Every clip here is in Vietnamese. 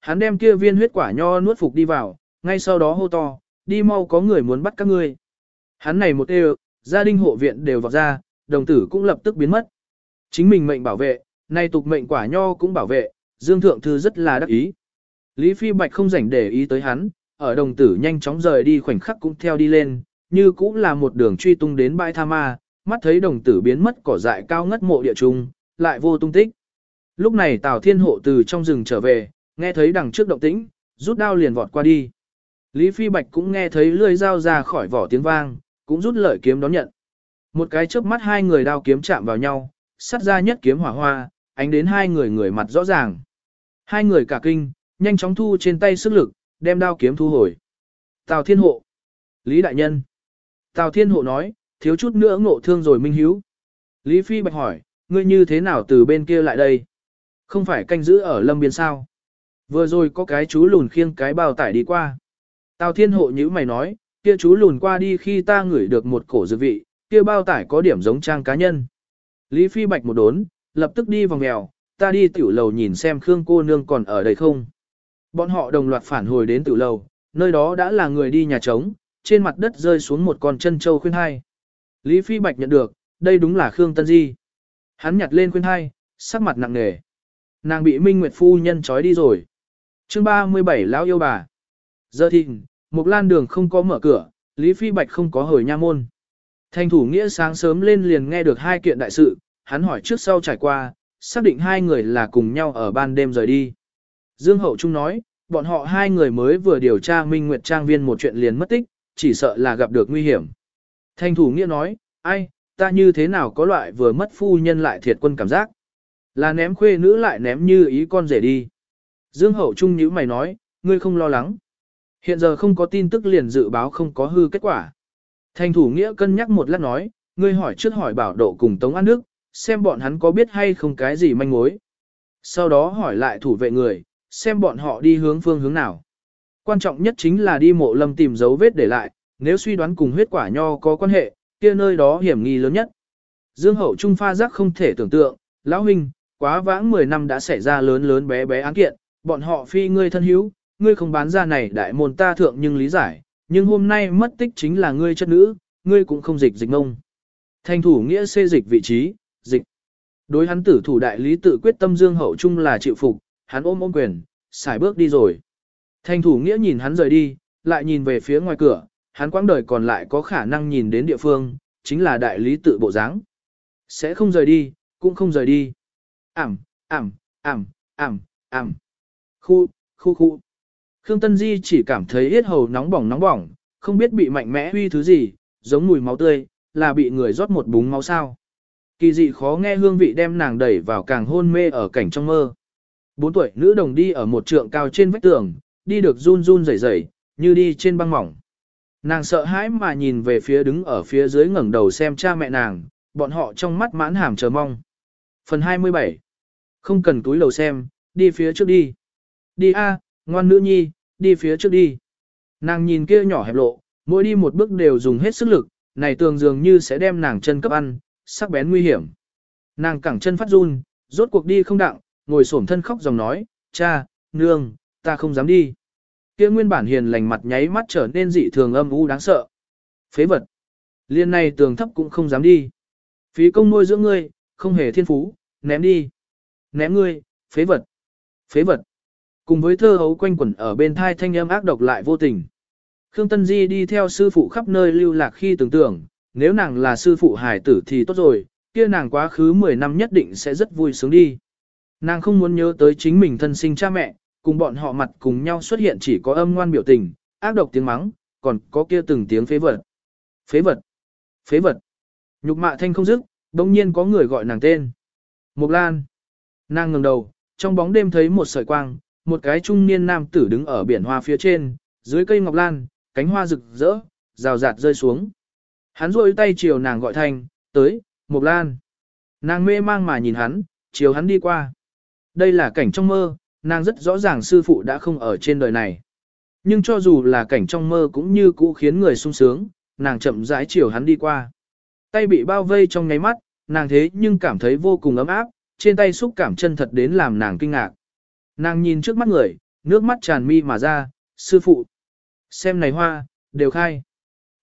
Hắn đem kia viên huyết quả nho nuốt phục đi vào, ngay sau đó hô to, đi mau có người muốn bắt các ngươi. Hắn này một đều, gia đình hộ viện đều vào ra, đồng tử cũng lập tức biến mất. Chính mình mệnh bảo vệ, nay tục mệnh quả nho cũng bảo vệ, Dương Thượng Thư rất là đắc ý. Lý Phi Bạch không rảnh để ý tới hắn, ở đồng tử nhanh chóng rời đi khoảnh khắc cũng theo đi lên, như cũng là một đường truy tung đến bãi tha ma, mắt thấy đồng tử biến mất cỏ dại cao ngất mộ địa trung, lại vô tung tích. Lúc này Tào Thiên Hộ từ trong rừng trở về, nghe thấy đằng trước động tĩnh, rút đao liền vọt qua đi. Lý Phi Bạch cũng nghe thấy lưỡi dao ra khỏi vỏ tiếng vang, cũng rút lợi kiếm đón nhận. Một cái chớp mắt hai người đao kiếm chạm vào nhau, sắt ra nhất kiếm hỏa hoa, ánh đến hai người người mặt rõ ràng. Hai người cả kinh, nhanh chóng thu trên tay sức lực, đem đao kiếm thu hồi. Tào Thiên Hộ. Lý Đại Nhân. Tào Thiên Hộ nói, thiếu chút nữa ngộ thương rồi Minh Hiếu. Lý Phi Bạch hỏi, ngươi như thế nào từ bên kia lại đây? Không phải canh giữ ở lâm biên sao? Vừa rồi có cái chú lùn khiêng cái bao tải đi qua. Tào Thiên Hộ như mày nói, kia chú lùn qua đi khi ta ngửi được một cổ dự vị, kia bao tải có điểm giống trang cá nhân. Lý Phi Bạch một đốn, lập tức đi vòng mèo, ta đi tiểu lầu nhìn xem Khương cô nương còn ở đây không. Bọn họ đồng loạt phản hồi đến tiểu lầu, nơi đó đã là người đi nhà trống, trên mặt đất rơi xuống một con chân châu khuyên hai. Lý Phi Bạch nhận được, đây đúng là Khương Tân Di. Hắn nhặt lên khuyên hai, sắc mặt nặng nề. Nàng bị Minh Nguyệt Phu Nhân trói đi rồi chương 37 lão yêu bà. Giờ thịnh, một lan đường không có mở cửa, Lý Phi Bạch không có hồi nha môn. Thành thủ nghĩa sáng sớm lên liền nghe được hai kiện đại sự, hắn hỏi trước sau trải qua, xác định hai người là cùng nhau ở ban đêm rời đi. Dương Hậu Trung nói, bọn họ hai người mới vừa điều tra Minh Nguyệt Trang Viên một chuyện liền mất tích, chỉ sợ là gặp được nguy hiểm. Thành thủ nghĩa nói, ai, ta như thế nào có loại vừa mất phu nhân lại thiệt quân cảm giác. Là ném khuê nữ lại ném như ý con rể đi. Dương Hậu Trung nhữ mày nói, ngươi không lo lắng. Hiện giờ không có tin tức liền dự báo không có hư kết quả. Thành thủ nghĩa cân nhắc một lát nói, ngươi hỏi trước hỏi bảo độ cùng Tống An Đức, xem bọn hắn có biết hay không cái gì manh mối. Sau đó hỏi lại thủ vệ người, xem bọn họ đi hướng phương hướng nào. Quan trọng nhất chính là đi mộ lâm tìm dấu vết để lại, nếu suy đoán cùng huyết quả nho có quan hệ, kia nơi đó hiểm nghi lớn nhất. Dương hậu trung pha giác không thể tưởng tượng, lão huynh, quá vãng 10 năm đã xảy ra lớn lớn bé bé án kiện, bọn họ phi ngươi thân hữu, ngươi không bán ra này đại môn ta thượng nhưng lý giải, nhưng hôm nay mất tích chính là ngươi chất nữ, ngươi cũng không dịch dịch ngông. Thành thủ nghĩa xê dịch vị trí, dịch. Đối hắn tử thủ đại lý tự quyết tâm dương hậu trung là chịu phục, hắn ôm ôm quyền, xài bước đi rồi. Thành thủ nghĩa nhìn hắn rời đi, lại nhìn về phía ngoài cửa, hắn quãng đời còn lại có khả năng nhìn đến địa phương, chính là đại lý tự bộ dáng. Sẽ không rời đi, cũng không rời đi. Ảm, ảm, ảm, ảm, ảm. Khu, khu khu. Khương Tân Di chỉ cảm thấy yết hầu nóng bỏng nóng bỏng, không biết bị mạnh mẽ huy thứ gì, giống mùi máu tươi, là bị người rót một búng máu sao. Kỳ dị khó nghe hương vị đem nàng đẩy vào càng hôn mê ở cảnh trong mơ. Bốn tuổi nữ đồng đi ở một trượng cao trên vách tường, đi được run run rẩy rẩy, như đi trên băng mỏng. Nàng sợ hãi mà nhìn về phía đứng ở phía dưới ngẩng đầu xem cha mẹ nàng, bọn họ trong mắt mãn hàm chờ mong. Phần 27 Không cần túi lầu xem, đi phía trước đi. Đi a, ngoan nữ nhi, đi phía trước đi. Nàng nhìn kia nhỏ hẹp lộ, mỗi đi một bước đều dùng hết sức lực, này tường dường như sẽ đem nàng chân cấp ăn, sắc bén nguy hiểm. Nàng cẳng chân phát run, rốt cuộc đi không đặng, ngồi xổm thân khóc dòng nói, cha, nương, ta không dám đi. Kia nguyên bản hiền lành mặt nháy mắt trở nên dị thường âm u đáng sợ. Phế vật. Liên này tường thấp cũng không dám đi. Phí công nuôi dưỡng ngươi, không hề thiên phú, ném đi. Ném ngươi, phế vật. Phế vật. Cùng với thơ hấu quanh quẩn ở bên thai thanh âm ác độc lại vô tình. Khương Tân Di đi theo sư phụ khắp nơi lưu lạc khi tưởng tượng, nếu nàng là sư phụ hải tử thì tốt rồi, kia nàng quá khứ 10 năm nhất định sẽ rất vui sướng đi. Nàng không muốn nhớ tới chính mình thân sinh cha mẹ, cùng bọn họ mặt cùng nhau xuất hiện chỉ có âm ngoan biểu tình, ác độc tiếng mắng, còn có kia từng tiếng phế vật. Phế vật. Phế vật. Nhục mạ thanh không dứt, đồng nhiên có người gọi nàng tên. Mục Lan. Nàng ngẩng đầu, trong bóng đêm thấy một sợi quang, một cái trung niên nam tử đứng ở biển hoa phía trên, dưới cây ngọc lan, cánh hoa rực rỡ, rào rạt rơi xuống. Hắn rôi tay chiều nàng gọi thành, tới, Mộc Lan. Nàng mê mang mà nhìn hắn, chiều hắn đi qua. Đây là cảnh trong mơ, nàng rất rõ ràng sư phụ đã không ở trên đời này. Nhưng cho dù là cảnh trong mơ cũng như cũ khiến người sung sướng, nàng chậm rãi chiều hắn đi qua. Tay bị bao vây trong ngáy mắt, nàng thế nhưng cảm thấy vô cùng ấm áp, trên tay xúc cảm chân thật đến làm nàng kinh ngạc. Nàng nhìn trước mắt người, nước mắt tràn mi mà ra, sư phụ. Xem này hoa, đều khai.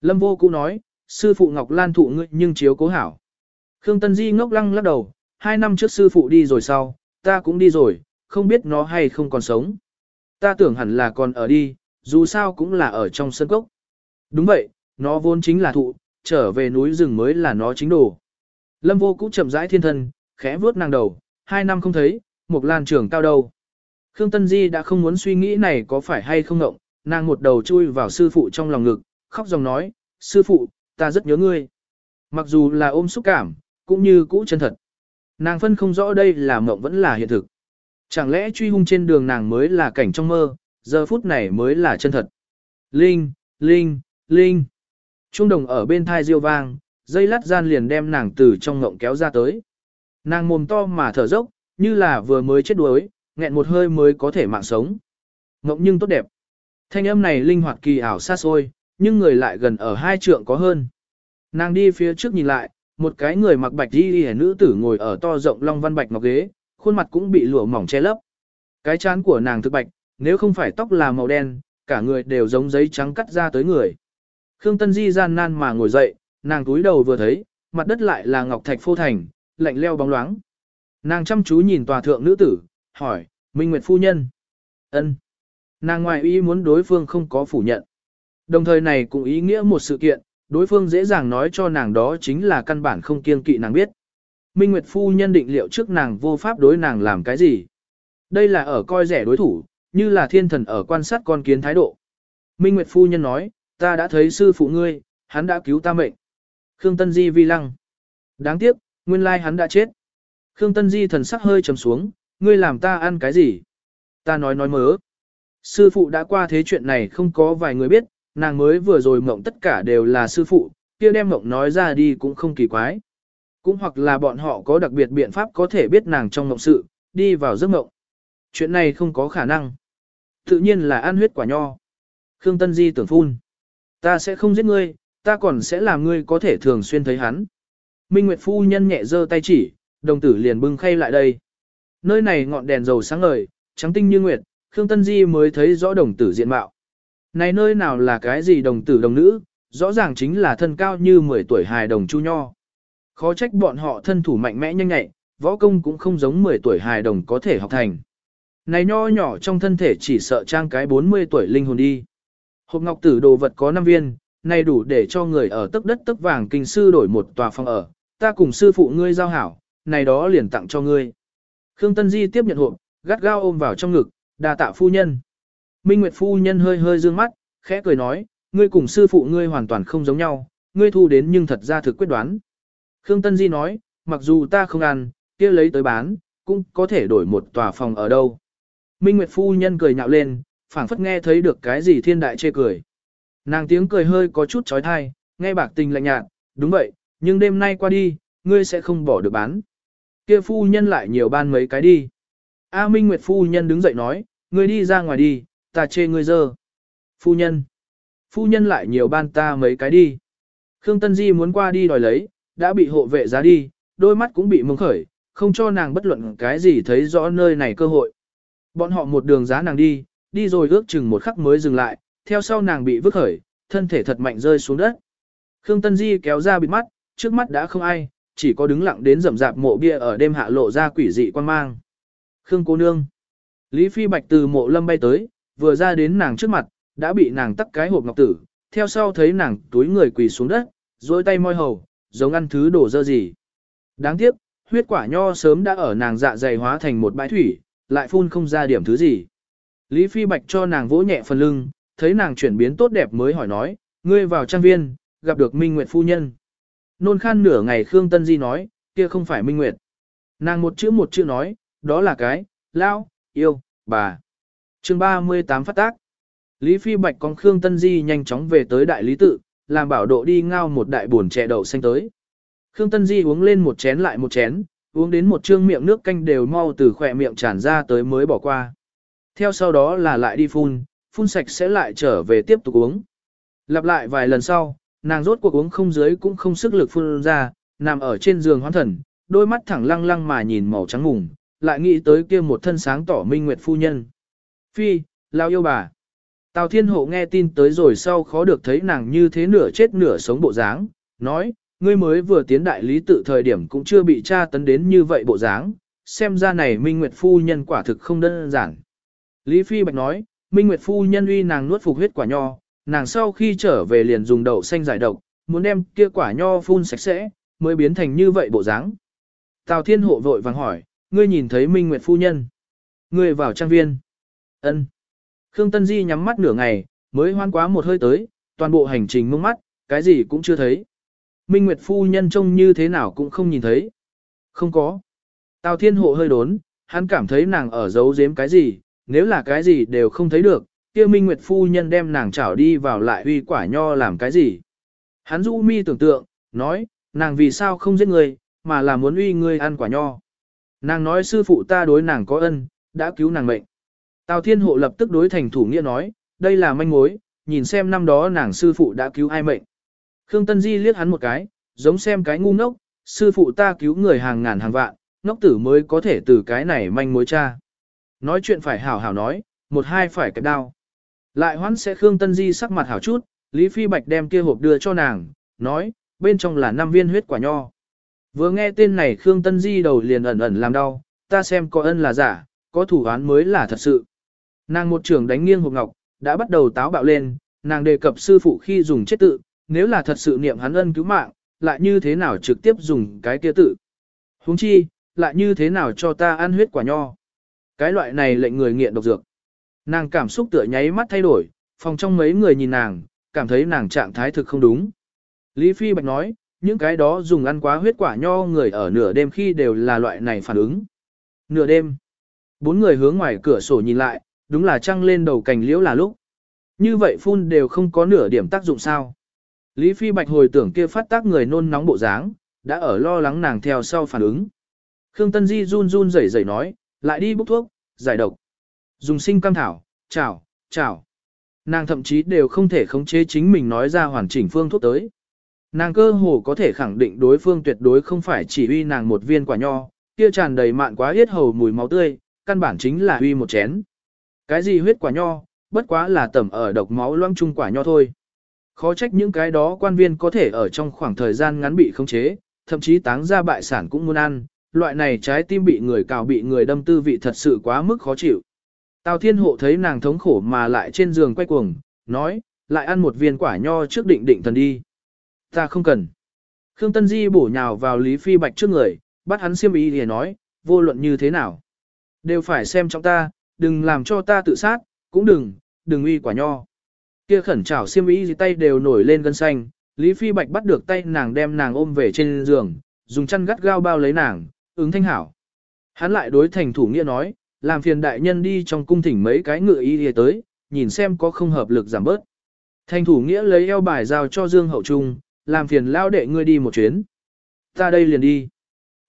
Lâm vô cũ nói, sư phụ Ngọc Lan thụ ngươi nhưng chiếu cố hảo. Khương Tân Di ngốc lăng lắc đầu, hai năm trước sư phụ đi rồi sau, ta cũng đi rồi, không biết nó hay không còn sống. Ta tưởng hẳn là còn ở đi, dù sao cũng là ở trong sân cốc. Đúng vậy, nó vốn chính là thụ, trở về núi rừng mới là nó chính đồ. Lâm vô cũng chậm rãi thiên thân, khẽ vuốt nàng đầu, hai năm không thấy, một lan trưởng cao đâu. Khương Tân Di đã không muốn suy nghĩ này có phải hay không ngộng, nàng một đầu chui vào sư phụ trong lòng ngực, khóc dòng nói, sư phụ, ta rất nhớ ngươi. Mặc dù là ôm xúc cảm, cũng như cũ chân thật. Nàng phân không rõ đây là mộng vẫn là hiện thực. Chẳng lẽ truy hung trên đường nàng mới là cảnh trong mơ, giờ phút này mới là chân thật. Linh, Linh, Linh. Trung đồng ở bên thai diêu vang, dây lát gian liền đem nàng từ trong ngộng kéo ra tới. Nàng mồm to mà thở dốc, như là vừa mới chết đuối, nghẹn một hơi mới có thể mạng sống. Ngộng nhưng tốt đẹp. Thanh âm này linh hoạt kỳ ảo xa xôi, nhưng người lại gần ở hai trượng có hơn. Nàng đi phía trước nhìn lại, một cái người mặc bạch đi đi nữ tử ngồi ở to rộng long văn bạch ngọc ghế, khuôn mặt cũng bị lụa mỏng che lấp. Cái chán của nàng thực bạch, nếu không phải tóc là màu đen, cả người đều giống giấy trắng cắt ra tới người. Khương Tân Di gian nan mà ngồi dậy, nàng túi đầu vừa thấy, mặt đất lại là ngọc thạch phô thành, lạnh leo bóng loáng. Nàng chăm chú nhìn tòa thượng nữ tử, hỏi, Minh Nguyệt phu nhân. ân. Nàng ngoài ý muốn đối phương không có phủ nhận. Đồng thời này cũng ý nghĩa một sự kiện, đối phương dễ dàng nói cho nàng đó chính là căn bản không kiêng kỵ nàng biết. Minh Nguyệt phu nhân định liệu trước nàng vô pháp đối nàng làm cái gì. Đây là ở coi rẻ đối thủ, như là thiên thần ở quan sát con kiến thái độ. Minh Nguyệt phu nhân nói, ta đã thấy sư phụ ngươi, hắn đã cứu ta mệnh. Khương Tân Di vi lăng. Đáng tiếc, nguyên lai hắn đã chết. Khương Tân Di thần sắc hơi trầm xuống, ngươi làm ta ăn cái gì? Ta nói nói mớ. Sư phụ đã qua thế chuyện này không có vài người biết, nàng mới vừa rồi mộng tất cả đều là sư phụ, kia đem mộng nói ra đi cũng không kỳ quái. Cũng hoặc là bọn họ có đặc biệt biện pháp có thể biết nàng trong mộng sự, đi vào giấc mộng. Chuyện này không có khả năng. Tự nhiên là ăn huyết quả nho. Khương Tân Di tưởng phun. Ta sẽ không giết ngươi, ta còn sẽ làm ngươi có thể thường xuyên thấy hắn. Minh Nguyệt Phu Nhân nhẹ giơ tay chỉ, đồng tử liền bưng khay lại đây. Nơi này ngọn đèn dầu sáng ngời, trắng tinh như nguyệt, Khương Tân Di mới thấy rõ đồng tử diện mạo. Này nơi nào là cái gì đồng tử đồng nữ, rõ ràng chính là thân cao như 10 tuổi hài đồng chu nho. Khó trách bọn họ thân thủ mạnh mẽ nhanh nhạy, võ công cũng không giống 10 tuổi hài đồng có thể học thành. Này nho nhỏ trong thân thể chỉ sợ trang cái 40 tuổi linh hồn đi. Hộp ngọc tử đồ vật có 5 viên, này đủ để cho người ở tức đất tức vàng kinh sư đổi một tòa phòng ở. Ta cùng sư phụ ngươi giao hảo, này đó liền tặng cho ngươi. Khương Tân Di tiếp nhận hộp, gắt gao ôm vào trong ngực, đà tạ phu nhân. Minh Nguyệt phu nhân hơi hơi dương mắt, khẽ cười nói, ngươi cùng sư phụ ngươi hoàn toàn không giống nhau, ngươi thu đến nhưng thật ra thực quyết đoán. Khương Tân Di nói, mặc dù ta không ăn, kia lấy tới bán, cũng có thể đổi một tòa phòng ở đâu. Minh Nguyệt phu nhân cười nhạo lên, phảng phất nghe thấy được cái gì thiên đại chê cười. Nàng tiếng cười hơi có chút trói thai, nghe bạc tình lạnh nhạt, đúng vậy, nhưng đêm nay qua đi, ngươi sẽ không bỏ được bán. Kia phu nhân lại nhiều ban mấy cái đi. A Minh Nguyệt phu nhân đứng dậy nói, ngươi đi ra ngoài đi, ta chê ngươi dơ. Phu nhân. Phu nhân lại nhiều ban ta mấy cái đi. Khương Tân Di muốn qua đi đòi lấy, đã bị hộ vệ giá đi, đôi mắt cũng bị mông khởi, không cho nàng bất luận cái gì thấy rõ nơi này cơ hội. Bọn họ một đường giá nàng đi, đi rồi ước chừng một khắc mới dừng lại, theo sau nàng bị vứt khởi, thân thể thật mạnh rơi xuống đất. Khương Tân Di kéo ra bịt mắt, trước mắt đã không ai, chỉ có đứng lặng đến rậm rạp mộ bia ở đêm hạ lộ ra quỷ dị quan mang. Khương cô nương. Lý Phi Bạch từ mộ lâm bay tới, vừa ra đến nàng trước mặt, đã bị nàng tắt cái hộp ngọc tử, theo sau thấy nàng túi người quỳ xuống đất, dối tay môi hầu, giống ăn thứ đổ dơ gì. Đáng tiếc, huyết quả nho sớm đã ở nàng dạ dày hóa thành một bãi thủy, lại phun không ra điểm thứ gì. Lý Phi Bạch cho nàng vỗ nhẹ phần lưng, thấy nàng chuyển biến tốt đẹp mới hỏi nói, ngươi vào trang viên, gặp được Minh Nguyệt phu nhân. Nôn khan nửa ngày Khương Tân Di nói, kia không phải Minh Nguyệt. Nàng một chữ một chữ nói, đó là cái, lao, yêu, bà. chương 38 phát tác. Lý Phi Bạch con Khương Tân Di nhanh chóng về tới đại lý tự, làm bảo độ đi ngao một đại buồn chè đậu xanh tới. Khương Tân Di uống lên một chén lại một chén, uống đến một trương miệng nước canh đều mau từ khỏe miệng tràn ra tới mới bỏ qua. Theo sau đó là lại đi phun, phun sạch sẽ lại trở về tiếp tục uống. Lặp lại vài lần sau, nàng rốt cuộc uống không dưới cũng không sức lực phun ra, nằm ở trên giường hoán thần, đôi mắt thẳng lăng lăng mà nhìn màu trắng ngùng, lại nghĩ tới kia một thân sáng tỏ minh nguyệt phu nhân. Phi, lao yêu bà. Tào Thiên Hộ nghe tin tới rồi sau khó được thấy nàng như thế nửa chết nửa sống bộ dáng, nói, ngươi mới vừa tiến đại lý tự thời điểm cũng chưa bị tra tấn đến như vậy bộ dáng, xem ra này Minh Nguyệt Phu Nhân quả thực không đơn giản. Lý Phi Bạch nói, Minh Nguyệt Phu Nhân uy nàng nuốt phục huyết quả nho, nàng sau khi trở về liền dùng đậu xanh giải độc, muốn đem kia quả nho phun sạch sẽ, mới biến thành như vậy bộ dáng. Tào Thiên Hộ vội vàng hỏi, ngươi nhìn thấy Minh Nguyệt Phu Nhân. Ngươi vào trang viên. ân Khương Tân Di nhắm mắt nửa ngày, mới hoan quá một hơi tới, toàn bộ hành trình mông mắt, cái gì cũng chưa thấy. Minh Nguyệt Phu Nhân trông như thế nào cũng không nhìn thấy. Không có. Tào Thiên Hộ hơi đốn, hắn cảm thấy nàng ở giấu giếm cái gì, nếu là cái gì đều không thấy được, kia Minh Nguyệt Phu Nhân đem nàng chảo đi vào lại uy quả nho làm cái gì. Hắn rũ mi tưởng tượng, nói, nàng vì sao không giết người, mà là muốn uy ngươi ăn quả nho. Nàng nói sư phụ ta đối nàng có ân, đã cứu nàng mệnh. Tào Thiên Hộ lập tức đối thành thủ nghĩa nói, đây là manh mối, nhìn xem năm đó nàng sư phụ đã cứu ai mệnh. Khương Tân Di liếc hắn một cái, giống xem cái ngu ngốc, sư phụ ta cứu người hàng ngàn hàng vạn, ngốc tử mới có thể từ cái này manh mối cha. Nói chuyện phải hảo hảo nói, một hai phải cái đao. Lại hoãn sẽ Khương Tân Di sắc mặt hảo chút, Lý Phi Bạch đem kia hộp đưa cho nàng, nói, bên trong là năm viên huyết quả nho. Vừa nghe tên này Khương Tân Di đầu liền ẩn ẩn làm đau, ta xem có ân là giả, có thủ án mới là thật sự. Nàng một trường đánh nghiêng hộp ngọc, đã bắt đầu táo bạo lên, nàng đề cập sư phụ khi dùng chết tự, nếu là thật sự niệm hắn ân cứu mạng, lại như thế nào trực tiếp dùng cái kia tự. huống chi, lại như thế nào cho ta ăn huyết quả nho. Cái loại này lệnh người nghiện độc dược. Nàng cảm xúc tựa nháy mắt thay đổi, phòng trong mấy người nhìn nàng, cảm thấy nàng trạng thái thực không đúng. Lý Phi Bạch nói, những cái đó dùng ăn quá huyết quả nho người ở nửa đêm khi đều là loại này phản ứng. Nửa đêm, bốn người hướng ngoài cửa sổ nhìn lại, đúng là trăng lên đầu cành liễu là lúc. Như vậy phun đều không có nửa điểm tác dụng sao. Lý Phi Bạch hồi tưởng kia phát tác người nôn nóng bộ dáng, đã ở lo lắng nàng theo sau phản ứng. Khương Tân Di run run rẩy rẩy nói, lại đi bốc thuốc, giải độc. Dùng sinh cam thảo, chảo, chảo. Nàng thậm chí đều không thể khống chế chính mình nói ra hoàn chỉnh phương thuốc tới. Nàng cơ hồ có thể khẳng định đối phương tuyệt đối không phải chỉ uy nàng một viên quả nho, kia tràn đầy mạn quá huyết hầu mùi máu tươi, căn bản chính là uy một chén. Cái gì huyết quả nho, bất quá là tẩm ở độc máu loang trung quả nho thôi. Khó trách những cái đó quan viên có thể ở trong khoảng thời gian ngắn bị khống chế, thậm chí táng ra bại sản cũng muốn ăn, loại này trái tim bị người cào bị người đâm tư vị thật sự quá mức khó chịu. Tào Thiên Hộ thấy nàng thống khổ mà lại trên giường quay cuồng, nói, lại ăn một viên quả nho trước định định thần đi. Ta không cần. Khương Tân Di bổ nhào vào Lý Phi Bạch trước người, bắt hắn Siêm ý để nói, vô luận như thế nào. Đều phải xem trong ta, đừng làm cho ta tự sát, cũng đừng, đừng uy quả nho. Kia khẩn trảo Siêm ý gì tay đều nổi lên gân xanh, Lý Phi Bạch bắt được tay nàng đem nàng ôm về trên giường, dùng chăn gắt gao bao lấy nàng, ứng thanh hảo. Hắn lại đối thành thủ nghĩa nói, làm phiền đại nhân đi trong cung thỉnh mấy cái ngựa y đi tới, nhìn xem có không hợp lực giảm bớt. Thành thủ nghĩa lấy eo bài giao cho Dương Hậu Trung, làm phiền lao đệ ngươi đi một chuyến. Ta đây liền đi.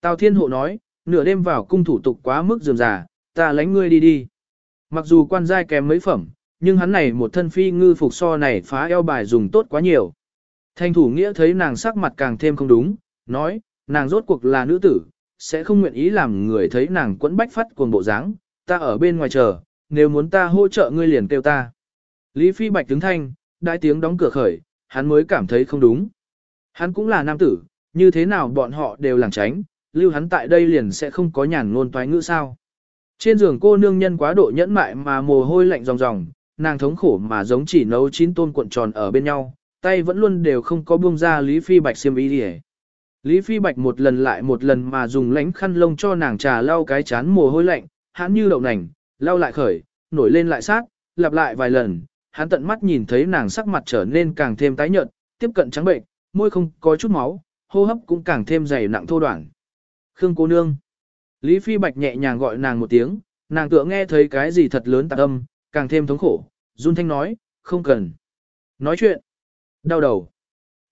Tào Thiên Hộ nói, nửa đêm vào cung thủ tục quá mức dườm già, ta lánh ngươi đi đi. Mặc dù quan giai kém mấy phẩm, nhưng hắn này một thân phi ngư phục so này phá eo bài dùng tốt quá nhiều. Thanh thủ nghĩa thấy nàng sắc mặt càng thêm không đúng, nói, nàng rốt cuộc là nữ tử, sẽ không nguyện ý làm người thấy nàng quẫn bách phát cuồng bộ dáng, ta ở bên ngoài chờ, nếu muốn ta hỗ trợ ngươi liền kêu ta. Lý Phi Bạch đứng thanh, đại tiếng đóng cửa khởi, hắn mới cảm thấy không đúng. Hắn cũng là nam tử, như thế nào bọn họ đều làng tránh, lưu hắn tại đây liền sẽ không có nhàn ngôn toái ngữ sao. Trên giường cô nương nhân quá độ nhẫn mại mà mồ hôi lạnh ròng ròng, nàng thống khổ mà giống chỉ nấu chín tôn cuộn tròn ở bên nhau, tay vẫn luôn đều không có buông ra Lý Phi Bạch xiêm y đi Lý Phi Bạch một lần lại một lần mà dùng lánh khăn lông cho nàng trà lau cái chán mồ hôi lạnh, hắn như đậu nành, lau lại khởi, nổi lên lại sát, lặp lại vài lần, hắn tận mắt nhìn thấy nàng sắc mặt trở nên càng thêm tái nhợt, tiếp cận trắng bệnh, môi không có chút máu, hô hấp cũng càng thêm dày nặng thô đoạn. Khương cô nương. Lý Phi Bạch nhẹ nhàng gọi nàng một tiếng, nàng tựa nghe thấy cái gì thật lớn tạc âm, càng thêm thống khổ, run thanh nói, không cần. Nói chuyện. Đau đầu.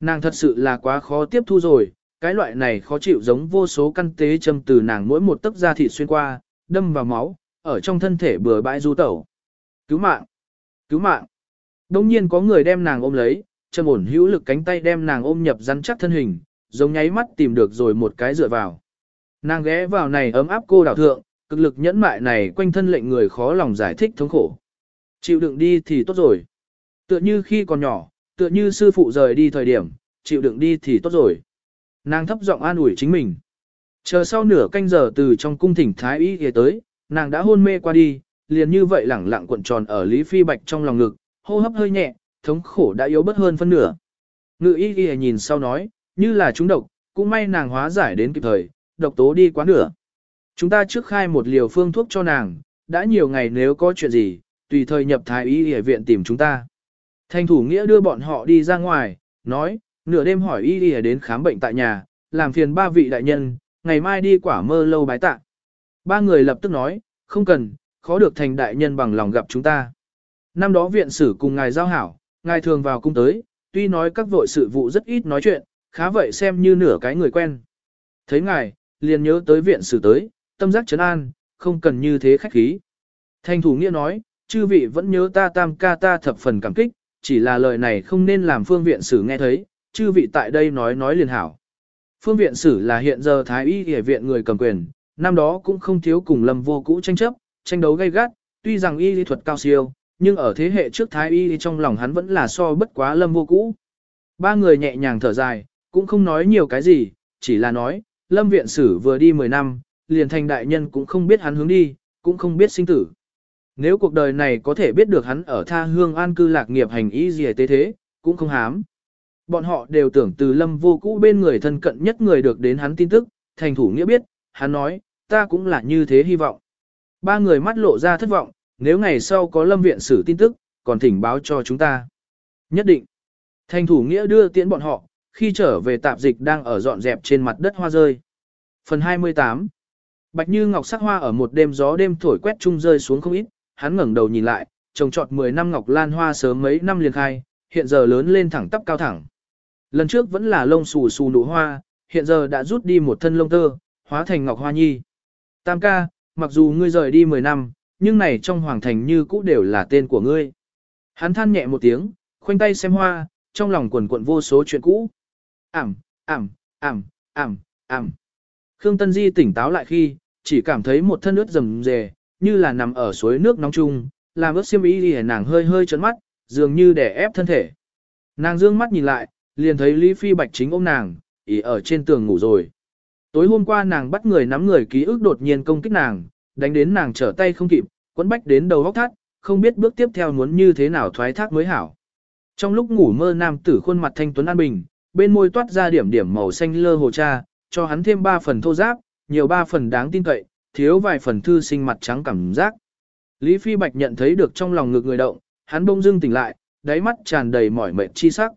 Nàng thật sự là quá khó tiếp thu rồi, cái loại này khó chịu giống vô số căn tế châm từ nàng mỗi một tấc da thịt xuyên qua, đâm vào máu, ở trong thân thể bừa bãi du tẩu. Cứu mạng! Cứu mạng! Đông nhiên có người đem nàng ôm lấy, trầm ổn hữu lực cánh tay đem nàng ôm nhập rắn chắc thân hình, giống nháy mắt tìm được rồi một cái dựa vào. Nàng ghé vào này ấm áp cô đảo thượng, cực lực nhẫn mại này quanh thân lệnh người khó lòng giải thích thống khổ. Chịu đựng đi thì tốt rồi. Tựa như khi còn nhỏ, tựa như sư phụ rời đi thời điểm, chịu đựng đi thì tốt rồi. Nàng thấp giọng an ủi chính mình. Chờ sau nửa canh giờ từ trong cung thỉnh thái y ghé tới, nàng đã hôn mê qua đi, liền như vậy lẳng lặng cuộn tròn ở Lý Phi Bạch trong lòng ngực, hô hấp hơi nhẹ, thống khổ đã yếu bớt hơn phân nửa. Ngự y y nhìn sau nói, như là chúng độc, cũng may nàng hóa giải đến kịp thời, độc tố đi quá nửa. Chúng ta trước khai một liều phương thuốc cho nàng, đã nhiều ngày nếu có chuyện gì, tùy thời nhập thái y y viện tìm chúng ta. Thanh thủ nghĩa đưa bọn họ đi ra ngoài, nói, nửa đêm hỏi y y đến khám bệnh tại nhà, làm phiền ba vị đại nhân, ngày mai đi quả mơ lâu bái tạ. Ba người lập tức nói, không cần, khó được thành đại nhân bằng lòng gặp chúng ta. Năm đó viện sử cùng ngài giao hảo, ngài thường vào cung tới, tuy nói các vội sự vụ rất ít nói chuyện, khá vậy xem như nửa cái người quen. Thấy ngài, liền nhớ tới viện sử tới, tâm giác trấn an, không cần như thế khách khí. Thanh thủ nghĩa nói, chư vị vẫn nhớ ta tam ca ta thập phần cảm kích, chỉ là lời này không nên làm phương viện sử nghe thấy, chư vị tại đây nói nói liền hảo. Phương viện sử là hiện giờ thái y y viện người cầm quyền, năm đó cũng không thiếu cùng lâm vô cũ tranh chấp, tranh đấu gay gắt, tuy rằng y lý thuật cao siêu, nhưng ở thế hệ trước thái y trong lòng hắn vẫn là so bất quá lâm vô cũ. Ba người nhẹ nhàng thở dài, cũng không nói nhiều cái gì, chỉ là nói, lâm viện sử vừa đi 10 năm, liền thành đại nhân cũng không biết hắn hướng đi, cũng không biết sinh tử. Nếu cuộc đời này có thể biết được hắn ở tha hương an cư lạc nghiệp hành y gì tế thế, cũng không hám. Bọn họ đều tưởng từ lâm vô cũ bên người thân cận nhất người được đến hắn tin tức, thành thủ nghĩa biết, hắn nói, ta cũng là như thế hy vọng. Ba người mắt lộ ra thất vọng, nếu ngày sau có lâm viện sử tin tức, còn thỉnh báo cho chúng ta. Nhất định. Thành thủ nghĩa đưa tiễn bọn họ, khi trở về tạp dịch đang ở dọn dẹp trên mặt đất hoa rơi. Phần 28 Bạch như ngọc sắc hoa ở một đêm gió đêm thổi quét chung rơi xuống không ít, hắn ngẩng đầu nhìn lại, trồng trọt 10 năm ngọc lan hoa sớm mấy năm liền khai, hiện giờ lớn lên thẳng tắp cao thẳng. Lần trước vẫn là lông xù xù nụ hoa, hiện giờ đã rút đi một thân lông tơ, hóa thành ngọc hoa nhi. Tam ca, mặc dù ngươi rời đi 10 năm, nhưng này trong hoàng thành như cũ đều là tên của ngươi. Hắn than nhẹ một tiếng, khoanh tay xem hoa, trong lòng quần quận vô số chuyện cũ. Ảm, ảm, ảm, ảm, ảm. Khương Tân Di tỉnh táo lại khi, chỉ cảm thấy một thân ướt rầm rề, như là nằm ở suối nước nóng chung, làm ướt xiêm y đi nàng hơi hơi trấn mắt, dường như để ép thân thể. Nàng dương mắt nhìn lại, liền thấy Lý Phi Bạch chính ôm nàng, ỉ ở trên tường ngủ rồi. Tối hôm qua nàng bắt người nắm người ký ức đột nhiên công kích nàng, đánh đến nàng trở tay không kịp, quấn bách đến đầu góc thắt, không biết bước tiếp theo muốn như thế nào thoái thác mới hảo. Trong lúc ngủ mơ nam tử khuôn mặt thanh tuấn an bình, bên môi toát ra điểm điểm màu xanh lơ hồ cha, cho hắn thêm ba phần thô giáp, nhiều ba phần đáng tin cậy, thiếu vài phần thư sinh mặt trắng cảm giác. Lý Phi Bạch nhận thấy được trong lòng ngực người động, hắn bông dưng tỉnh lại, đáy mắt tràn đầy mỏi mệt chi sắc.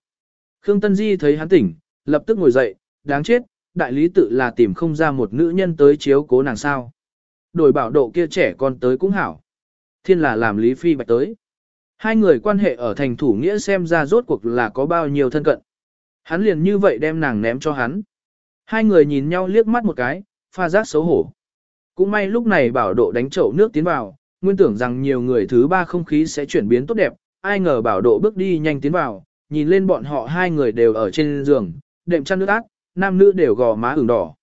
Khương Tân Di thấy hắn tỉnh, lập tức ngồi dậy, đáng chết, đại lý tự là tìm không ra một nữ nhân tới chiếu cố nàng sao. Đổi bảo độ kia trẻ con tới cũng hảo. Thiên là làm Lý Phi Bạch tới. Hai người quan hệ ở thành thủ nghĩa xem ra rốt cuộc là có bao nhiêu thân cận. Hắn liền như vậy đem nàng ném cho hắn. Hai người nhìn nhau liếc mắt một cái, pha giác xấu hổ. Cũng may lúc này bảo độ đánh chậu nước tiến vào, nguyên tưởng rằng nhiều người thứ ba không khí sẽ chuyển biến tốt đẹp, ai ngờ bảo độ bước đi nhanh tiến vào, nhìn lên bọn họ hai người đều ở trên giường, đệm chăn nước ác, nam nữ đều gò má ửng đỏ.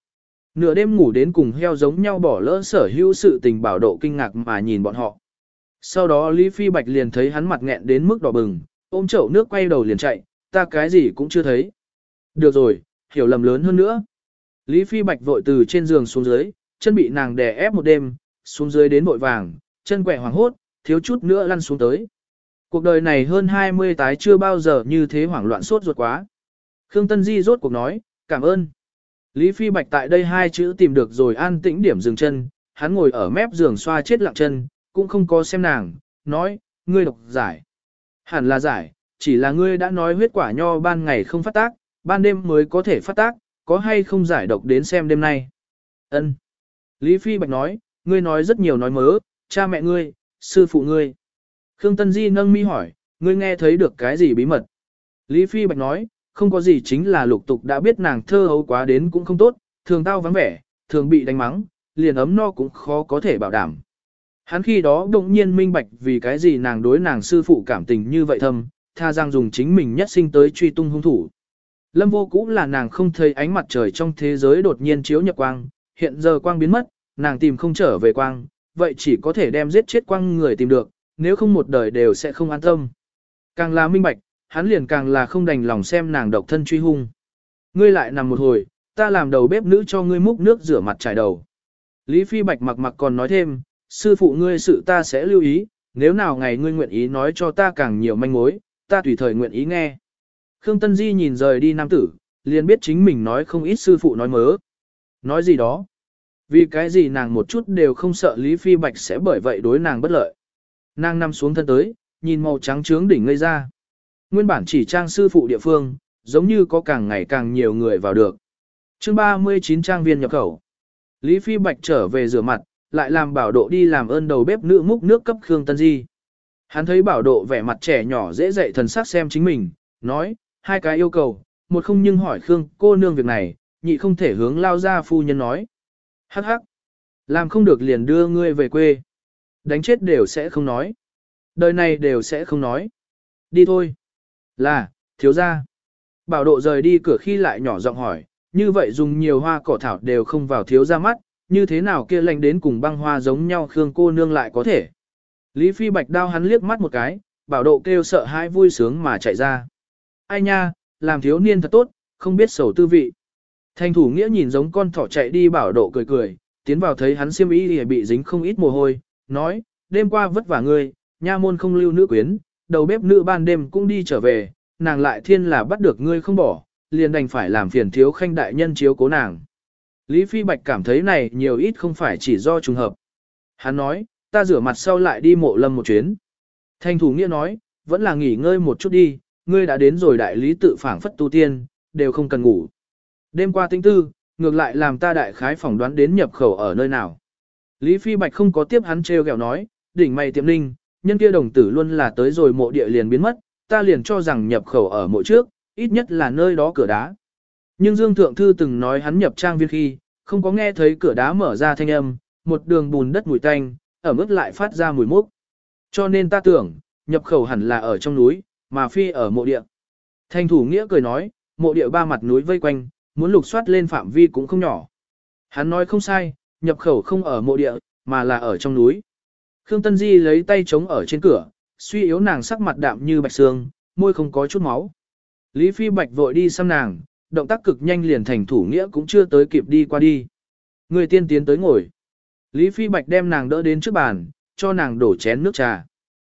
Nửa đêm ngủ đến cùng heo giống nhau bỏ lỡ sở hữu sự tình bảo độ kinh ngạc mà nhìn bọn họ. Sau đó Lý Phi Bạch liền thấy hắn mặt nghẹn đến mức đỏ bừng, ôm chậu nước quay đầu liền chạy, ta cái gì cũng chưa thấy. Được rồi, hiểu lầm lớn hơn nữa. Lý Phi Bạch vội từ trên giường xuống dưới, chân bị nàng đè ép một đêm, xuống dưới đến vội vàng, chân quẹ hoàng hốt, thiếu chút nữa lăn xuống tới. Cuộc đời này hơn 20 tái chưa bao giờ như thế hoảng loạn sốt ruột quá. Khương Tân Di rốt cuộc nói, cảm ơn. Lý Phi Bạch tại đây hai chữ tìm được rồi an tĩnh điểm dừng chân, hắn ngồi ở mép giường xoa chết lặng chân, cũng không có xem nàng, nói, ngươi độc giải. Hẳn là giải, chỉ là ngươi đã nói huyết quả nho ban ngày không phát tác, ban đêm mới có thể phát tác, có hay không giải độc đến xem đêm nay. Ân. Lý Phi Bạch nói, ngươi nói rất nhiều nói mớ, cha mẹ ngươi, sư phụ ngươi. Khương Tân Di nâng mi hỏi, ngươi nghe thấy được cái gì bí mật? Lý Phi Bạch nói, không có gì chính là lục tục đã biết nàng thơ hấu quá đến cũng không tốt, thường tao vắng vẻ, thường bị đánh mắng, liền ấm no cũng khó có thể bảo đảm. Hắn khi đó đột nhiên minh bạch vì cái gì nàng đối nàng sư phụ cảm tình như vậy thâm, tha rằng dùng chính mình nhất sinh tới truy tung hung thủ. Lâm vô cũ là nàng không thấy ánh mặt trời trong thế giới đột nhiên chiếu nhập quang, hiện giờ quang biến mất, nàng tìm không trở về quang, vậy chỉ có thể đem giết chết quang người tìm được, nếu không một đời đều sẽ không an tâm. Càng là minh bạch, hắn liền càng là không đành lòng xem nàng độc thân truy hung. Ngươi lại nằm một hồi, ta làm đầu bếp nữ cho ngươi múc nước rửa mặt trải đầu. Lý Phi Bạch mặc mặc còn nói thêm, sư phụ ngươi sự ta sẽ lưu ý, nếu nào ngày ngươi nguyện ý nói cho ta càng nhiều manh mối, ta tùy thời nguyện ý nghe. Khương Tân Di nhìn rời đi nam tử, liền biết chính mình nói không ít sư phụ nói mớ. Nói gì đó? Vì cái gì nàng một chút đều không sợ Lý Phi Bạch sẽ bởi vậy đối nàng bất lợi. Nàng nằm xuống thân tới, nhìn màu trắng trướng đỉnh ngây ra. Nguyên bản chỉ trang sư phụ địa phương, giống như có càng ngày càng nhiều người vào được. chương 39 trang viên nhập khẩu. Lý Phi Bạch trở về rửa mặt, lại làm bảo độ đi làm ơn đầu bếp nữ múc nước cấp Khương Tân Di. Hắn thấy bảo độ vẻ mặt trẻ nhỏ dễ dậy thần sắc xem chính mình, nói, hai cái yêu cầu, một không nhưng hỏi Khương cô nương việc này, nhị không thể hướng lao ra phu nhân nói. Hắc hắc, làm không được liền đưa ngươi về quê. Đánh chết đều sẽ không nói. Đời này đều sẽ không nói. Đi thôi. Là, thiếu ra. Bảo độ rời đi cửa khi lại nhỏ giọng hỏi, như vậy dùng nhiều hoa cỏ thảo đều không vào thiếu ra mắt, như thế nào kia lành đến cùng băng hoa giống nhau Khương cô nương lại có thể. Lý Phi Bạch đao hắn liếc mắt một cái, bảo độ kêu sợ hãi vui sướng mà chạy ra. Ai nha, làm thiếu niên thật tốt, không biết sầu tư vị. Thanh thủ nghĩa nhìn giống con thỏ chạy đi bảo độ cười cười, tiến vào thấy hắn xiêm y bị dính không ít mồ hôi, nói, đêm qua vất vả ngươi, nha môn không lưu nữ quyến, đầu bếp nữ ban đêm cũng đi trở về, nàng lại thiên là bắt được ngươi không bỏ, liền đành phải làm phiền thiếu khanh đại nhân chiếu cố nàng. Lý Phi Bạch cảm thấy này nhiều ít không phải chỉ do trùng hợp. Hắn nói, ta rửa mặt sau lại đi mộ lâm một chuyến. Thanh thủ nghĩa nói, vẫn là nghỉ ngơi một chút đi, ngươi đã đến rồi đại lý tự phảng phất tu tiên, đều không cần ngủ. Đêm qua tinh tư, ngược lại làm ta đại khái phỏng đoán đến nhập khẩu ở nơi nào. Lý Phi Bạch không có tiếp hắn treo gẹo nói, đỉnh mày tiệm ninh, nhân kia đồng tử luôn là tới rồi mộ địa liền biến mất, ta liền cho rằng nhập khẩu ở mộ trước, ít nhất là nơi đó cửa đá. Nhưng Dương Thượng Thư từng nói hắn nhập trang viên khi, không có nghe thấy cửa đá mở ra thanh âm, một đường bùn đất mùi tanh, ở mức lại phát ra mùi mốc. Cho nên ta tưởng, nhập khẩu hẳn là ở trong núi, mà phi ở mộ địa. Thanh thủ nghĩa cười nói, mộ địa ba mặt núi vây quanh, muốn lục soát lên phạm vi cũng không nhỏ. Hắn nói không sai, nhập khẩu không ở mộ địa, mà là ở trong núi. Khương Tân Di lấy tay chống ở trên cửa, suy yếu nàng sắc mặt đạm như bạch xương, môi không có chút máu. Lý Phi Bạch vội đi xăm nàng, động tác cực nhanh liền thành thủ nghĩa cũng chưa tới kịp đi qua đi. Người tiên tiến tới ngồi. Lý Phi Bạch đem nàng đỡ đến trước bàn, cho nàng đổ chén nước trà.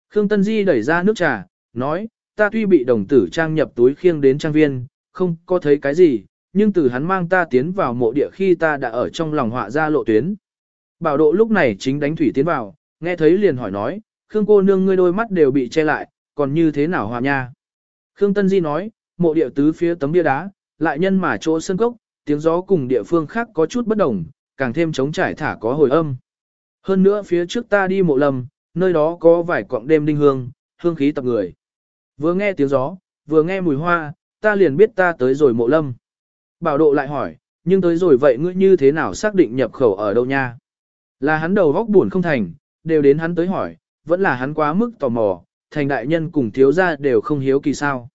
Khương Tân Di đẩy ra nước trà, nói, ta tuy bị đồng tử trang nhập túi khiêng đến trang viên, không có thấy cái gì, nhưng từ hắn mang ta tiến vào mộ địa khi ta đã ở trong lòng họa ra lộ tuyến. Bảo độ lúc này chính đánh thủy tiến vào, nghe thấy liền hỏi nói, Khương cô nương ngươi đôi mắt đều bị che lại, còn như thế nào hòa nha? Khương Tân Di nói, mộ địa tứ phía tấm bia đá, lại nhân mà chỗ sân cốc, tiếng gió cùng địa phương khác có chút bất đồng, càng thêm trống trải thả có hồi âm. Hơn nữa phía trước ta đi mộ lầm, nơi đó có vài quặng đêm đinh hương, hương khí tập người. Vừa nghe tiếng gió, vừa nghe mùi hoa, ta liền biết ta tới rồi mộ lâm. Bảo độ lại hỏi, nhưng tới rồi vậy ngươi như thế nào xác định nhập khẩu ở đâu nha? Là hắn đầu góc buồn không thành, đều đến hắn tới hỏi, vẫn là hắn quá mức tò mò, thành đại nhân cùng thiếu gia đều không hiếu kỳ sao.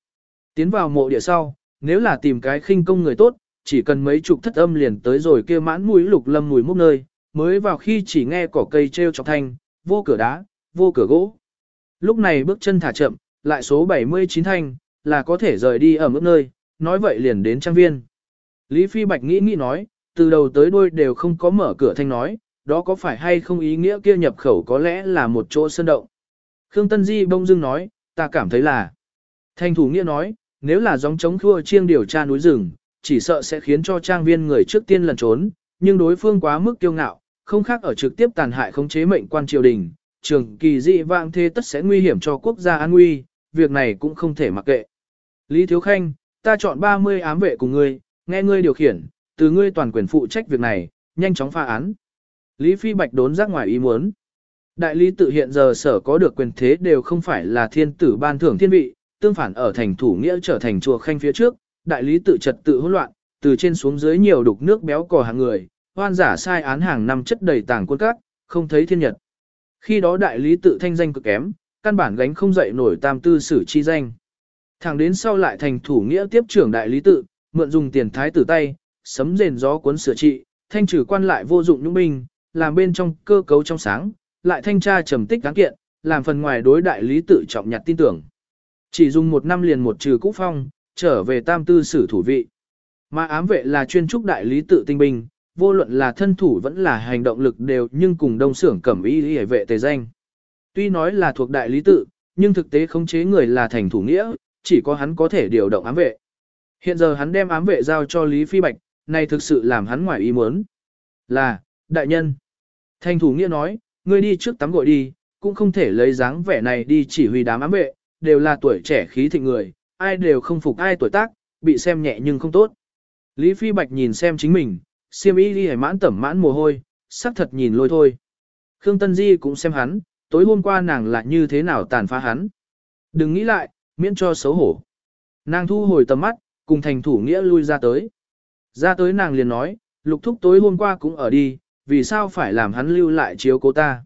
Tiến vào mộ địa sau, nếu là tìm cái khinh công người tốt, chỉ cần mấy chục thất âm liền tới rồi kia mãn mũi lục lâm mùi mốc nơi, mới vào khi chỉ nghe cỏ cây treo chọc thanh, vô cửa đá, vô cửa gỗ. Lúc này bước chân thả chậm, lại số 79 thanh, là có thể rời đi ở mức nơi, nói vậy liền đến trang viên. Lý Phi Bạch nghĩ nghĩ nói, từ đầu tới đuôi đều không có mở cửa thanh nói, đó có phải hay không ý nghĩa kia nhập khẩu có lẽ là một chỗ sơn động. Khương Tân Di bông dưng nói, ta cảm thấy là. Thanh thủ nghĩa nói, nếu là giống chống khua chiêng điều tra núi rừng, chỉ sợ sẽ khiến cho trang viên người trước tiên lẩn trốn, nhưng đối phương quá mức kiêu ngạo, không khác ở trực tiếp tàn hại khống chế mệnh quan triều đình, trường kỳ dị vạng thế tất sẽ nguy hiểm cho quốc gia an nguy, việc này cũng không thể mặc kệ. Lý Thiếu Khanh, ta chọn 30 ám vệ cùng ngươi, nghe ngươi điều khiển, từ ngươi toàn quyền phụ trách việc này, nhanh chóng pha án. Lý Phi Bạch đốn giác ngoài ý muốn. Đại lý tự hiện giờ sở có được quyền thế đều không phải là thiên tử ban thưởng thiên vị, tương phản ở thành thủ nghĩa trở thành chùa khanh phía trước, đại lý tự trật tự hỗn loạn, từ trên xuống dưới nhiều đục nước béo cò hàng người, hoan giả sai án hàng năm chất đầy tàng quân các, không thấy thiên nhật. Khi đó đại lý tự thanh danh cực kém, căn bản gánh không dậy nổi tam tư sử chi danh. Thẳng đến sau lại thành thủ nghĩa tiếp trưởng đại lý tự, mượn dùng tiền thái tử tay, sấm rền gió cuốn sửa trị, thanh trừ quan lại vô dụng những binh, làm bên trong cơ cấu trong sáng, lại thanh tra trầm tích đáng kiện, làm phần ngoài đối đại lý tự trọng nhặt tin tưởng. Chỉ dùng một năm liền một trừ cũ phong, trở về tam tư sử thủ vị. Mà ám vệ là chuyên trúc đại lý tự tinh binh, vô luận là thân thủ vẫn là hành động lực đều nhưng cùng đông xưởng cẩm y hệ vệ tề danh. Tuy nói là thuộc đại lý tự, nhưng thực tế khống chế người là thành thủ nghĩa, chỉ có hắn có thể điều động ám vệ. Hiện giờ hắn đem ám vệ giao cho Lý Phi Bạch, này thực sự làm hắn ngoài ý muốn. Là, đại nhân. thanh thủ nghĩa nói, ngươi đi trước tắm gội đi, cũng không thể lấy dáng vẻ này đi chỉ huy đám ám vệ, đều là tuổi trẻ khí thịnh người, ai đều không phục ai tuổi tác, bị xem nhẹ nhưng không tốt. Lý Phi Bạch nhìn xem chính mình, siêm y đi mãn tẩm mãn mồ hôi, sắc thật nhìn lôi thôi. Khương Tân Di cũng xem hắn, tối hôm qua nàng là như thế nào tàn phá hắn. Đừng nghĩ lại, miễn cho xấu hổ. Nàng thu hồi tầm mắt, cùng thành thủ nghĩa lui ra tới. Ra tới nàng liền nói, lục thúc tối hôm qua cũng ở đi, vì sao phải làm hắn lưu lại chiếu cô ta.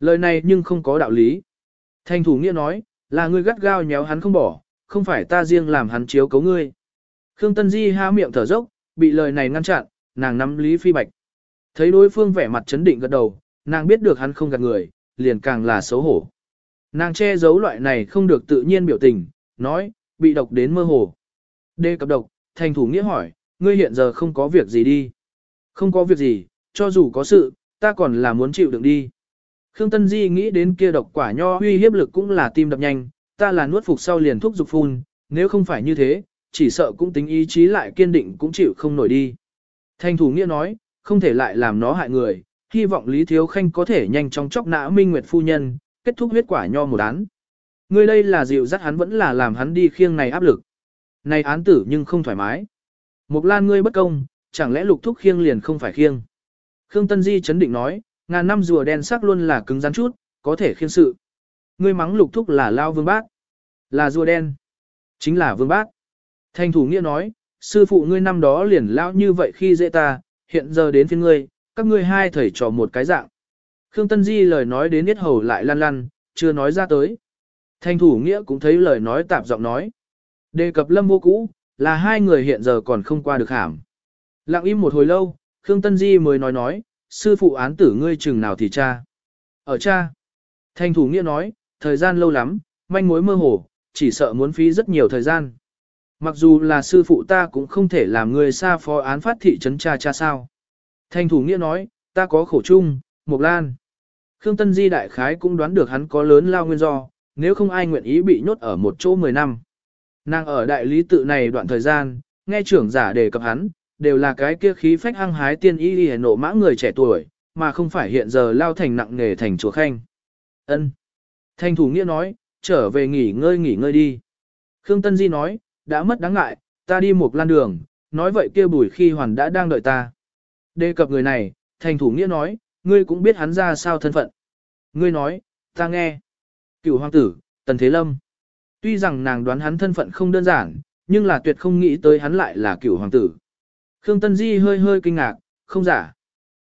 Lời này nhưng không có đạo lý. Thành thủ nghĩa nói, là ngươi gắt gao nhéo hắn không bỏ, không phải ta riêng làm hắn chiếu cấu ngươi. Khương Tân Di há miệng thở dốc, bị lời này ngăn chặn, nàng nắm Lý Phi Bạch. Thấy đối phương vẻ mặt chấn định gật đầu, nàng biết được hắn không gạt người, liền càng là xấu hổ. Nàng che giấu loại này không được tự nhiên biểu tình, nói, bị độc đến mơ hồ. Đê cập độc, thành thủ nghĩa hỏi, ngươi hiện giờ không có việc gì đi. Không có việc gì, cho dù có sự, ta còn là muốn chịu đựng đi. Khương Tân Di nghĩ đến kia độc quả nho huy hiếp lực cũng là tim đập nhanh, ta là nuốt phục sau liền thuốc dục phun, nếu không phải như thế, chỉ sợ cũng tính ý chí lại kiên định cũng chịu không nổi đi. Thành thủ nghĩa nói, không thể lại làm nó hại người, hy vọng Lý Thiếu Khanh có thể nhanh chóng chóc nã Minh Nguyệt Phu Nhân, kết thúc huyết quả nho một án. Người đây là dịu dắt hắn vẫn là làm hắn đi khiêng này áp lực. Này án tử nhưng không thoải mái. Mục lan ngươi bất công, chẳng lẽ lục thúc khiêng liền không phải khiêng. Khương Tân Di chấn định nói, ngàn năm rùa đen sắc luôn là cứng rắn chút, có thể khiêng sự. Ngươi mắng lục thúc là lao vương bác. Là rùa đen. Chính là vương bác. Thanh thủ nghĩa nói, sư phụ ngươi năm đó liền lao như vậy khi dễ ta, hiện giờ đến phiên ngươi, các ngươi hai thầy trò một cái dạng. Khương Tân Di lời nói đến yết hầu lại lăn lăn, chưa nói ra tới. Thanh thủ nghĩa cũng thấy lời nói tạp giọng nói. Đề cập lâm vô cũ, là hai người hiện giờ còn không qua được hàm. Lặng im một hồi lâu, Khương Tân Di mới nói nói, sư phụ án tử ngươi chừng nào thì cha. Ở cha. Thanh thủ nghĩa nói, thời gian lâu lắm, manh mối mơ hồ, chỉ sợ muốn phí rất nhiều thời gian. Mặc dù là sư phụ ta cũng không thể làm người xa phó án phát thị trấn cha cha sao. Thanh thủ nghĩa nói, ta có khổ chung, Mộc Lan. Khương Tân Di đại khái cũng đoán được hắn có lớn lao nguyên do, nếu không ai nguyện ý bị nhốt ở một chỗ 10 năm. Nàng ở đại lý tự này đoạn thời gian, nghe trưởng giả đề cập hắn, đều là cái kia khí phách hăng hái tiên y y nộ mã người trẻ tuổi, mà không phải hiện giờ lao thành nặng nghề thành chùa khanh. Ân. Thanh thủ nghĩa nói, trở về nghỉ ngơi nghỉ ngơi đi. Khương Tân Di nói, đã mất đáng ngại, ta đi một lan đường, nói vậy kia bùi khi hoàn đã đang đợi ta. Đề cập người này, thành thủ nghĩa nói, ngươi cũng biết hắn ra sao thân phận. Ngươi nói, ta nghe. Cựu hoàng tử, Tần Thế Lâm. Tuy rằng nàng đoán hắn thân phận không đơn giản, nhưng là tuyệt không nghĩ tới hắn lại là cựu hoàng tử. Khương Tân Di hơi hơi kinh ngạc, không giả.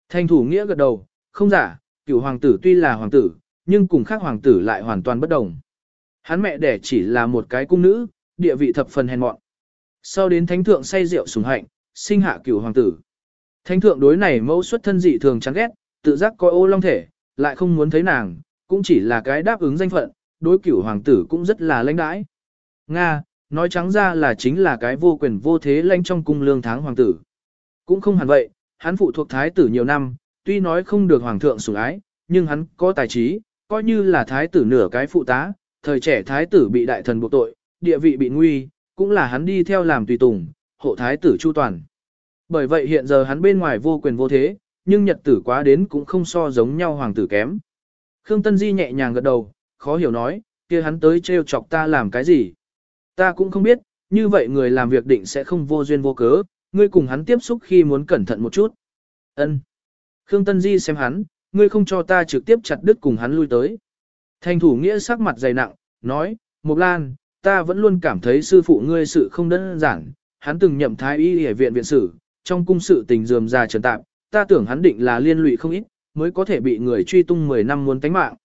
Thành thủ nghĩa gật đầu, không giả, cựu hoàng tử tuy là hoàng tử, nhưng cùng khác hoàng tử lại hoàn toàn bất đồng. Hắn mẹ đẻ chỉ là một cái cung nữ, địa vị thập phần hèn mọn. Sau đến thánh thượng say rượu sùng hạnh, sinh hạ cửu hoàng tử. Thánh thượng đối này mẫu xuất thân dị thường chán ghét, tự giác coi ô long thể, lại không muốn thấy nàng, cũng chỉ là cái đáp ứng danh phận, đối cửu hoàng tử cũng rất là lãnh đãi. Nga, nói trắng ra là chính là cái vô quyền vô thế lãnh trong cung lương tháng hoàng tử. Cũng không hẳn vậy, hắn phụ thuộc thái tử nhiều năm, tuy nói không được hoàng thượng sủng ái, nhưng hắn có tài trí, coi như là thái tử nửa cái phụ tá, thời trẻ thái tử bị đại thần buộc tội, địa vị bị nguy, cũng là hắn đi theo làm tùy tùng, hộ thái tử chu toàn. Bởi vậy hiện giờ hắn bên ngoài vô quyền vô thế, nhưng nhật tử quá đến cũng không so giống nhau hoàng tử kém. Khương Tân Di nhẹ nhàng gật đầu, khó hiểu nói, kia hắn tới trêu chọc ta làm cái gì. Ta cũng không biết, như vậy người làm việc định sẽ không vô duyên vô cớ, ngươi cùng hắn tiếp xúc khi muốn cẩn thận một chút. Ân. Khương Tân Di xem hắn, ngươi không cho ta trực tiếp chặt đứt cùng hắn lui tới. Thành thủ nghĩa sắc mặt dày nặng, nói, Mục Lan, ta vẫn luôn cảm thấy sư phụ ngươi sự không đơn giản, hắn từng nhậm thái y ở viện viện sử, trong cung sự tình dườm già trần tạp, ta tưởng hắn định là liên lụy không ít, mới có thể bị người truy tung 10 năm muốn tánh mạng.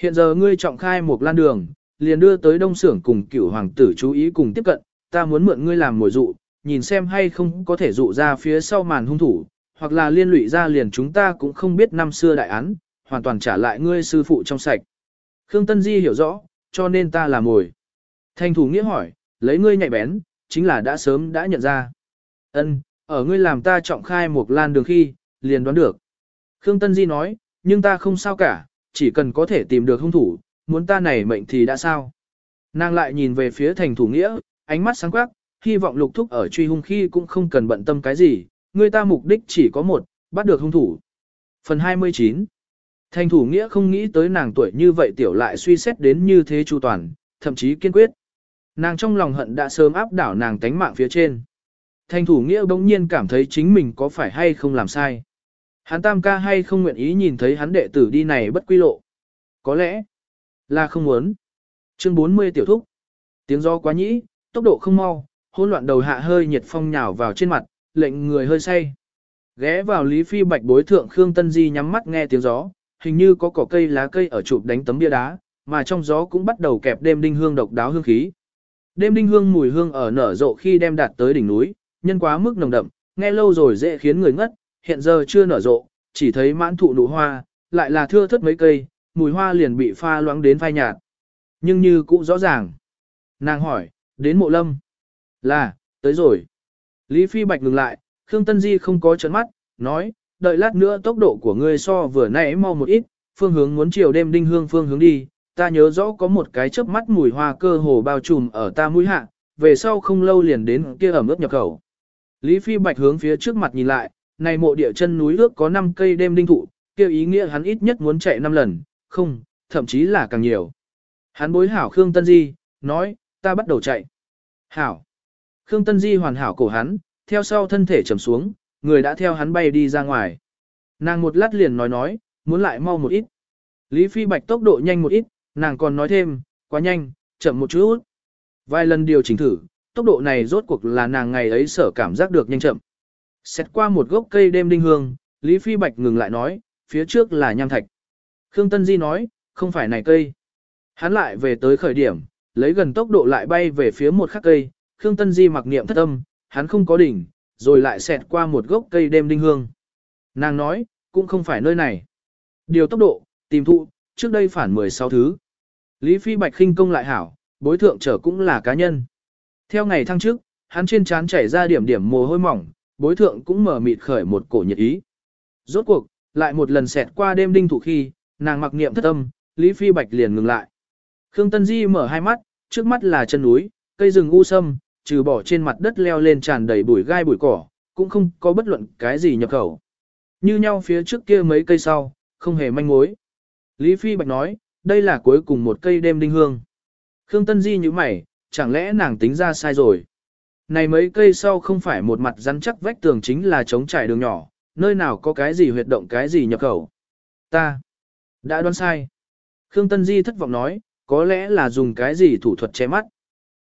Hiện giờ ngươi trọng khai một lan đường, liền đưa tới đông xưởng cùng cửu hoàng tử chú ý cùng tiếp cận, ta muốn mượn ngươi làm mồi dụ, nhìn xem hay không có thể dụ ra phía sau màn hung thủ, hoặc là liên lụy ra liền chúng ta cũng không biết năm xưa đại án, hoàn toàn trả lại ngươi sư phụ trong sạch. Khương Tân Di hiểu rõ, cho nên ta là mồi. Thành thủ nghĩa hỏi, lấy ngươi nhạy bén, chính là đã sớm đã nhận ra. Ân, ở ngươi làm ta trọng khai một lan đường khi, liền đoán được. Khương Tân Di nói, nhưng ta không sao cả, chỉ cần có thể tìm được hung thủ, muốn ta này mệnh thì đã sao. Nàng lại nhìn về phía thành thủ nghĩa, ánh mắt sáng quắc, hy vọng lục thúc ở truy hung khi cũng không cần bận tâm cái gì, người ta mục đích chỉ có một, bắt được hung thủ. Phần 29 Thành thủ nghĩa không nghĩ tới nàng tuổi như vậy tiểu lại suy xét đến như thế chu toàn, thậm chí kiên quyết. Nàng trong lòng hận đã sớm áp đảo nàng tánh mạng phía trên. Thành thủ nghĩa bỗng nhiên cảm thấy chính mình có phải hay không làm sai. Hắn tam ca hay không nguyện ý nhìn thấy hắn đệ tử đi này bất quy lộ. Có lẽ là không muốn. Chương 40 tiểu thúc. Tiếng gió quá nhĩ, tốc độ không mau, hỗn loạn đầu hạ hơi nhiệt phong nhào vào trên mặt, lệnh người hơi say. Ghé vào Lý Phi Bạch bối thượng Khương Tân Di nhắm mắt nghe tiếng gió, hình như có cỏ cây lá cây ở chụp đánh tấm bia đá, mà trong gió cũng bắt đầu kẹp đêm đinh hương độc đáo hương khí. Đêm đinh hương mùi hương ở nở rộ khi đem đạt tới đỉnh núi, nhân quá mức nồng đậm, nghe lâu rồi dễ khiến người ngất, hiện giờ chưa nở rộ, chỉ thấy mãn thụ nụ hoa, lại là thưa thất mấy cây, mùi hoa liền bị pha loãng đến phai nhạt. Nhưng như cũ rõ ràng. Nàng hỏi, đến mộ lâm. Là, tới rồi. Lý Phi Bạch ngừng lại, Khương Tân Di không có trấn mắt, nói, đợi lát nữa tốc độ của ngươi so vừa nãy mau một ít, phương hướng muốn chiều đêm đinh hương phương hướng đi, ta nhớ rõ có một cái chớp mắt mùi hoa cơ hồ bao trùm ở ta mũi hạ, về sau không lâu liền đến kia ẩm ướt nhập khẩu. Lý Phi Bạch hướng phía trước mặt nhìn lại, này mộ địa chân núi ước có 5 cây đêm linh thụ, kêu ý nghĩa hắn ít nhất muốn chạy 5 lần, không, thậm chí là càng nhiều. Hắn bối hảo Khương Tân Di, nói, ta bắt đầu chạy. Hảo. Khương Tân Di hoàn hảo cổ hắn, theo sau thân thể trầm xuống, người đã theo hắn bay đi ra ngoài. Nàng một lát liền nói nói, muốn lại mau một ít. Lý Phi Bạch tốc độ nhanh một ít, nàng còn nói thêm, quá nhanh, chậm một chút. Vài lần điều chỉnh thử, tốc độ này rốt cuộc là nàng ngày ấy sở cảm giác được nhanh chậm. Xét qua một gốc cây đêm đinh hương, Lý Phi Bạch ngừng lại nói, phía trước là nham thạch. Khương Tân Di nói, không phải này cây. Hắn lại về tới khởi điểm, lấy gần tốc độ lại bay về phía một khắc cây, Khương Tân Di mặc niệm thất âm, hắn không có đỉnh, rồi lại xẹt qua một gốc cây đêm đinh hương. Nàng nói, cũng không phải nơi này. Điều tốc độ, tìm thụ, trước đây phản 16 thứ. Lý Phi Bạch khinh công lại hảo, bối thượng trở cũng là cá nhân. Theo ngày thăng trước, hắn trên trán chảy ra điểm điểm mồ hôi mỏng, bối thượng cũng mở mịt khởi một cổ nhiệt ý. Rốt cuộc, lại một lần xẹt qua đêm đinh thủ khi, nàng mặc niệm thất âm, Lý Phi Bạch liền ngừng lại. Khương Tân Di mở hai mắt, trước mắt là chân núi, cây rừng u sâm, trừ bỏ trên mặt đất leo lên tràn đầy bụi gai bụi cỏ, cũng không có bất luận cái gì nhập khẩu. Như nhau phía trước kia mấy cây sau, không hề manh mối. Lý Phi Bạch nói, đây là cuối cùng một cây đêm đinh hương. Khương Tân Di như mày, chẳng lẽ nàng tính ra sai rồi. Này mấy cây sau không phải một mặt rắn chắc vách tường chính là chống trải đường nhỏ, nơi nào có cái gì huyệt động cái gì nhập khẩu. Ta đã đoán sai. Khương Tân Di thất vọng nói, có lẽ là dùng cái gì thủ thuật che mắt.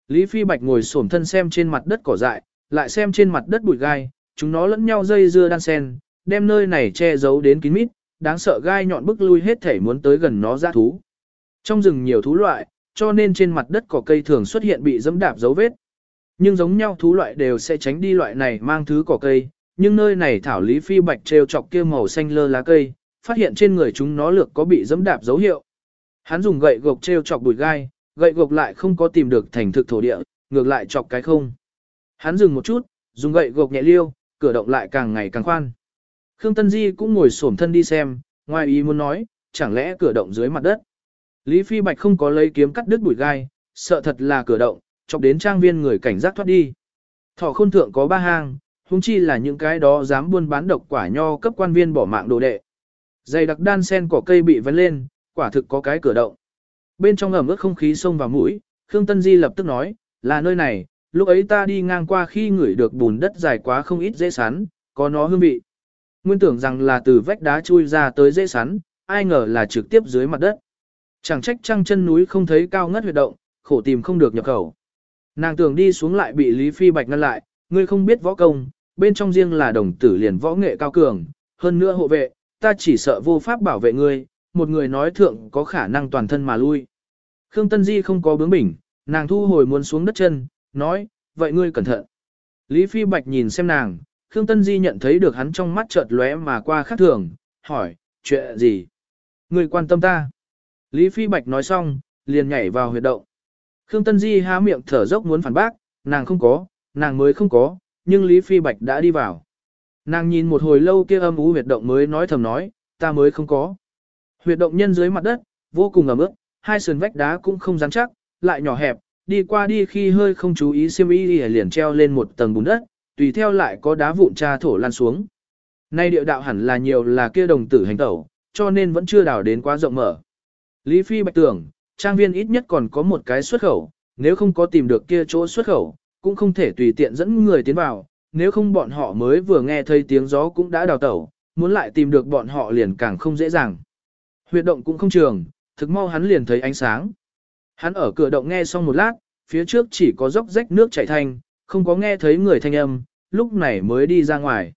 Lý Phi Bạch ngồi xổm thân xem trên mặt đất cỏ dại, lại xem trên mặt đất bụi gai, chúng nó lẫn nhau dây dưa đan sen, đem nơi này che giấu đến kín mít, đáng sợ gai nhọn bức lui hết thể muốn tới gần nó ra thú. Trong rừng nhiều thú loại, cho nên trên mặt đất cỏ cây thường xuất hiện bị dẫm đạp dấu vết. Nhưng giống nhau thú loại đều sẽ tránh đi loại này mang thứ cỏ cây, nhưng nơi này thảo lý phi bạch treo chọc kia màu xanh lơ lá cây, phát hiện trên người chúng nó lược có bị dẫm đạp dấu hiệu. Hắn dùng gậy gộc treo chọc bụi gai, gậy gộc lại không có tìm được thành thực thổ địa, ngược lại chọc cái không. Hắn dừng một chút, dùng gậy gộc nhẹ liêu, cửa động lại càng ngày càng khoan. Khương Tân Di cũng ngồi xổm thân đi xem, ngoài ý muốn nói, chẳng lẽ cửa động dưới mặt đất. Lý Phi Bạch không có lấy kiếm cắt đứt bụi gai, sợ thật là cửa động, chọc đến trang viên người cảnh giác thoát đi. Thỏ khôn thượng có ba hang, huống chi là những cái đó dám buôn bán độc quả nho cấp quan viên bỏ mạng đồ đệ. Dày đặc đan sen cỏ cây bị vấn lên, quả thực có cái cửa động. Bên trong ẩm ướt không khí xông vào mũi, Khương Tân Di lập tức nói, là nơi này, lúc ấy ta đi ngang qua khi ngửi được bùn đất dài quá không ít dễ sắn, có nó hương vị. Nguyên tưởng rằng là từ vách đá chui ra tới dễ sắn, ai ngờ là trực tiếp dưới mặt đất. Chẳng trách trăng chân núi không thấy cao ngất huyệt động, khổ tìm không được nhập khẩu. Nàng tưởng đi xuống lại bị Lý Phi Bạch ngăn lại, ngươi không biết võ công, bên trong riêng là đồng tử liền võ nghệ cao cường, hơn nữa hộ vệ, ta chỉ sợ vô pháp bảo vệ ngươi, một người nói thượng có khả năng toàn thân mà lui. Khương Tân Di không có bướng bỉnh, nàng thu hồi muốn xuống đất chân, nói, vậy ngươi cẩn thận. Lý Phi Bạch nhìn xem nàng, Khương Tân Di nhận thấy được hắn trong mắt chợt lóe mà qua khác thường, hỏi, chuyện gì? Ngươi quan tâm ta? Lý Phi Bạch nói xong, liền nhảy vào huyệt động. Khương Tân Di há miệng thở dốc muốn phản bác, nàng không có, nàng mới không có, nhưng Lý Phi Bạch đã đi vào. Nàng nhìn một hồi lâu kia âm ú huyệt động mới nói thầm nói, ta mới không có. Huyệt động nhân dưới mặt đất, vô cùng ẩm ướt, hai sườn vách đá cũng không rắn chắc, lại nhỏ hẹp, đi qua đi khi hơi không chú ý xiêm y liền treo lên một tầng bùn đất, tùy theo lại có đá vụn tra thổ lan xuống. Nay địa đạo hẳn là nhiều là kia đồng tử hành tẩu, cho nên vẫn chưa đào đến quá rộng mở. Lý Phi bạch tưởng, trang viên ít nhất còn có một cái xuất khẩu, nếu không có tìm được kia chỗ xuất khẩu, cũng không thể tùy tiện dẫn người tiến vào, nếu không bọn họ mới vừa nghe thấy tiếng gió cũng đã đào tẩu, muốn lại tìm được bọn họ liền càng không dễ dàng. Huyệt động cũng không trường, thực mau hắn liền thấy ánh sáng. Hắn ở cửa động nghe xong một lát, phía trước chỉ có dốc rách nước chảy thanh, không có nghe thấy người thanh âm, lúc này mới đi ra ngoài.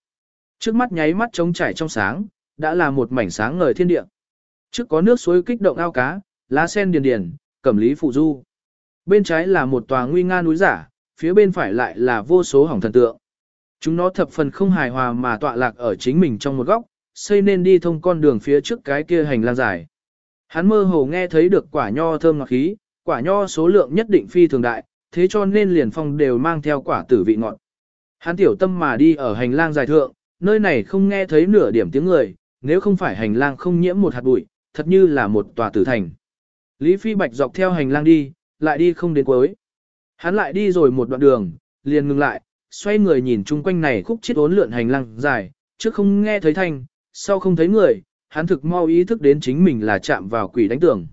Trước mắt nháy mắt trống trải trong sáng, đã là một mảnh sáng ngời thiên địa. Trước có nước suối kích động ao cá, lá sen điền điền, cẩm lý phụ du. Bên trái là một tòa nguy nga núi giả, phía bên phải lại là vô số hỏng thần tượng. Chúng nó thập phần không hài hòa mà tọa lạc ở chính mình trong một góc, xây nên đi thông con đường phía trước cái kia hành lang dài. Hắn mơ hồ nghe thấy được quả nho thơm ngọt khí, quả nho số lượng nhất định phi thường đại, thế cho nên liền phong đều mang theo quả tử vị ngọt. Hắn tiểu tâm mà đi ở hành lang dài thượng, nơi này không nghe thấy nửa điểm tiếng người, nếu không phải hành lang không nhiễm một hạt bụi, thật như là một tòa tử thành. Lý Phi Bạch dọc theo hành lang đi, lại đi không đến cuối. Hắn lại đi rồi một đoạn đường, liền ngừng lại, xoay người nhìn chung quanh này khúc chiết ốn lượn hành lang dài, trước không nghe thấy thanh, sau không thấy người, hắn thực mau ý thức đến chính mình là chạm vào quỷ đánh tường.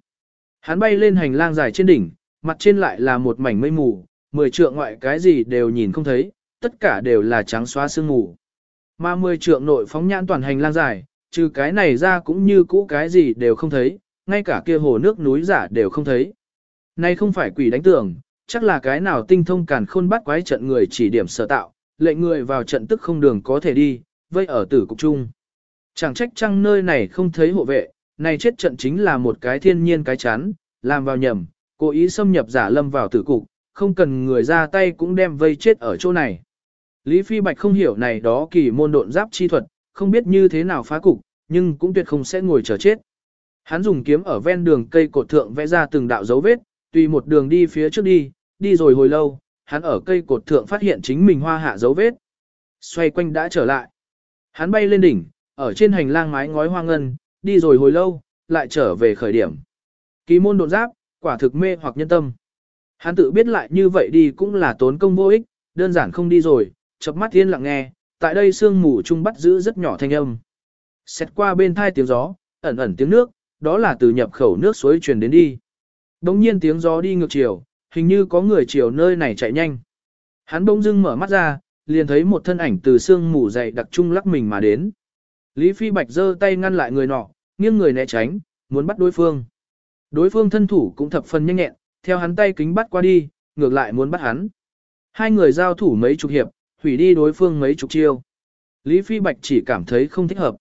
Hắn bay lên hành lang dài trên đỉnh, mặt trên lại là một mảnh mây mù, mười trượng ngoại cái gì đều nhìn không thấy, tất cả đều là trắng xóa sương mù. Mà mười trượng nội phóng nhãn toàn hành lang dài, trừ cái này ra cũng như cũ cái gì đều không thấy, ngay cả kia hồ nước núi giả đều không thấy. Này không phải quỷ đánh tường, chắc là cái nào tinh thông càn khôn bắt quái trận người chỉ điểm sở tạo, lệnh người vào trận tức không đường có thể đi, vây ở tử cục chung. Chẳng trách chăng nơi này không thấy hộ vệ, này chết trận chính là một cái thiên nhiên cái chán, làm vào nhầm, cố ý xâm nhập giả lâm vào tử cục, không cần người ra tay cũng đem vây chết ở chỗ này. Lý Phi Bạch không hiểu này đó kỳ môn độn giáp chi thuật, không biết như thế nào phá cục, nhưng cũng tuyệt không sẽ ngồi chờ chết. Hắn dùng kiếm ở ven đường cây cột thượng vẽ ra từng đạo dấu vết, tùy một đường đi phía trước đi, đi rồi hồi lâu, hắn ở cây cột thượng phát hiện chính mình hoa hạ dấu vết. Xoay quanh đã trở lại. Hắn bay lên đỉnh, ở trên hành lang mái ngói hoa ngân, đi rồi hồi lâu, lại trở về khởi điểm. Ký môn độn giáp, quả thực mê hoặc nhân tâm. Hắn tự biết lại như vậy đi cũng là tốn công vô ích, đơn giản không đi rồi, chớp mắt yên lặng nghe, tại đây sương mù trung bắt giữ rất nhỏ thanh âm. Xét qua bên thai tiếng gió, ẩn ẩn tiếng nước, đó là từ nhập khẩu nước suối truyền đến đi. Đống nhiên tiếng gió đi ngược chiều, hình như có người chiều nơi này chạy nhanh. Hắn bỗng dưng mở mắt ra, liền thấy một thân ảnh từ sương mù dày đặc trung lắc mình mà đến. Lý Phi Bạch giơ tay ngăn lại người nọ, nghiêng người né tránh, muốn bắt đối phương. Đối phương thân thủ cũng thập phần nhanh nhẹn, theo hắn tay kính bắt qua đi, ngược lại muốn bắt hắn. Hai người giao thủ mấy chục hiệp, hủy đi đối phương mấy chục chiêu. Lý Phi Bạch chỉ cảm thấy không thích hợp.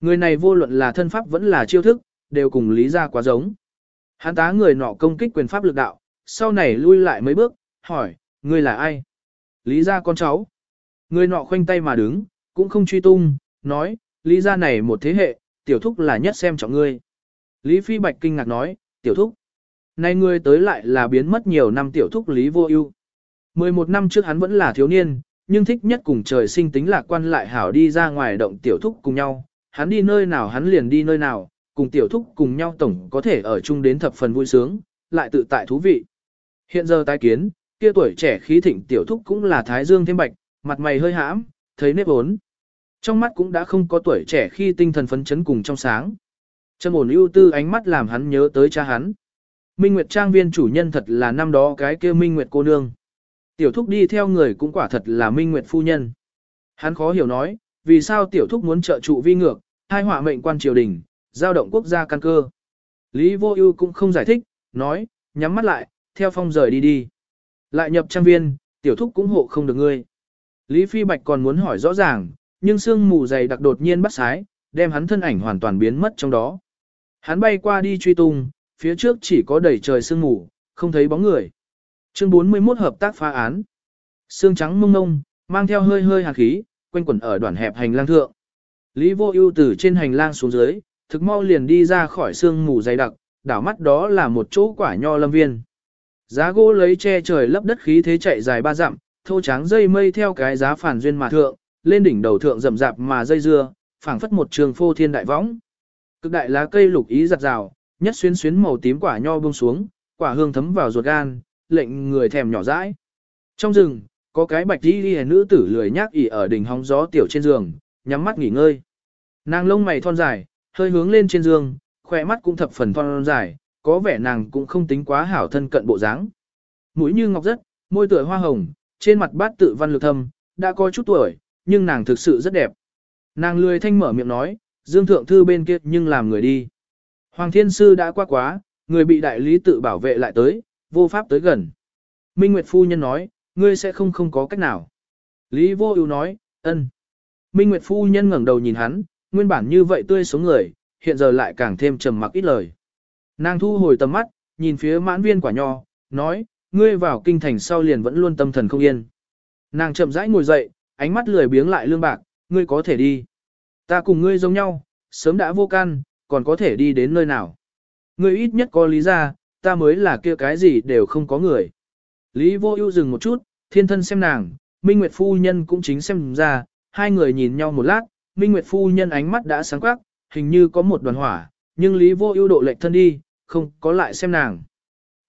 Người này vô luận là thân pháp vẫn là chiêu thức, đều cùng Lý gia quá giống. Hắn tá người nọ công kích quyền pháp lực đạo, sau này lui lại mấy bước, hỏi, người là ai? Lý gia con cháu. Người nọ khoanh tay mà đứng, cũng không truy tung, nói, Lý gia này một thế hệ, tiểu thúc là nhất xem trọng ngươi. Lý Phi Bạch kinh ngạc nói, tiểu thúc. Này ngươi tới lại là biến mất nhiều năm tiểu thúc Lý vô ưu. 11 năm trước hắn vẫn là thiếu niên, nhưng thích nhất cùng trời sinh tính lạc quan lại hảo đi ra ngoài động tiểu thúc cùng nhau. Hắn đi nơi nào hắn liền đi nơi nào, cùng tiểu thúc cùng nhau tổng có thể ở chung đến thập phần vui sướng, lại tự tại thú vị. Hiện giờ tái kiến, kia tuổi trẻ khí thịnh tiểu thúc cũng là thái dương thêm bạch, mặt mày hơi hãm, thấy nếp ốn. Trong mắt cũng đã không có tuổi trẻ khi tinh thần phấn chấn cùng trong sáng. Trầm ổn ưu tư ánh mắt làm hắn nhớ tới cha hắn. Minh Nguyệt Trang viên chủ nhân thật là năm đó cái kia Minh Nguyệt cô nương. Tiểu thúc đi theo người cũng quả thật là Minh Nguyệt phu nhân. Hắn khó hiểu nói, vì sao tiểu thúc muốn trợ trụ vi ngược, hai họa mệnh quan triều đình, giao động quốc gia căn cơ. Lý vô ưu cũng không giải thích, nói, nhắm mắt lại, theo phong rời đi đi. Lại nhập trang viên, tiểu thúc cũng hộ không được ngươi. Lý Phi Bạch còn muốn hỏi rõ ràng, nhưng sương mù dày đặc đột nhiên bắt sái, đem hắn thân ảnh hoàn toàn biến mất trong đó. Hắn bay qua đi truy tung, phía trước chỉ có đầy trời sương mù, không thấy bóng người. Chương 41 hợp tác phá án. Sương trắng mông ngông, mang theo hơi hơi hàn khí, quanh quẩn ở đoạn hẹp hành lang thượng. Lý Vô Ưu từ trên hành lang xuống dưới, thực mau liền đi ra khỏi sương mù dày đặc, đảo mắt đó là một chỗ quả nho lâm viên. Giá gỗ lấy che trời lấp đất khí thế chạy dài ba dặm, thô tráng dây mây theo cái giá phản duyên mà thượng, lên đỉnh đầu thượng rậm rạp mà dây dưa, phảng phất một trường phô thiên đại võng. Cực đại lá cây lục ý giặt rào, nhất xuyến xuyến màu tím quả nho buông xuống, quả hương thấm vào ruột gan, lệnh người thèm nhỏ dãi. Trong rừng, có cái bạch đi đi nữ tử lười nhác ỉ ở đỉnh hóng gió tiểu trên giường, nhắm mắt nghỉ ngơi. Nàng lông mày thon dài, hơi hướng lên trên giường, khỏe mắt cũng thập phần thon dài, có vẻ nàng cũng không tính quá hảo thân cận bộ dáng. Mũi như ngọc rất, môi tựa hoa hồng, trên mặt bát tự văn lực thâm, đã có chút tuổi, nhưng nàng thực sự rất đẹp. Nàng lười thanh mở miệng nói, Dương Thượng Thư bên kia nhưng làm người đi. Hoàng Thiên Sư đã qua quá, người bị đại lý tự bảo vệ lại tới, vô pháp tới gần. Minh Nguyệt Phu Nhân nói, ngươi sẽ không không có cách nào. Lý Vô ưu nói, ân. Minh Nguyệt Phu Nhân ngẩng đầu nhìn hắn, nguyên bản như vậy tươi sống người, hiện giờ lại càng thêm trầm mặc ít lời. Nàng thu hồi tầm mắt, nhìn phía mãn viên quả nho, nói, ngươi vào kinh thành sau liền vẫn luôn tâm thần không yên. Nàng chậm rãi ngồi dậy, ánh mắt lười biếng lại lương bạc, ngươi có thể đi. Ta cùng ngươi giống nhau, sớm đã vô can, còn có thể đi đến nơi nào. Ngươi ít nhất có lý ra, ta mới là kia cái gì đều không có người. Lý vô ưu dừng một chút, thiên thân xem nàng, Minh Nguyệt Phu Nhân cũng chính xem ra, hai người nhìn nhau một lát, Minh Nguyệt Phu Nhân ánh mắt đã sáng quắc, hình như có một đoàn hỏa, nhưng Lý vô ưu độ lệch thân đi, không có lại xem nàng.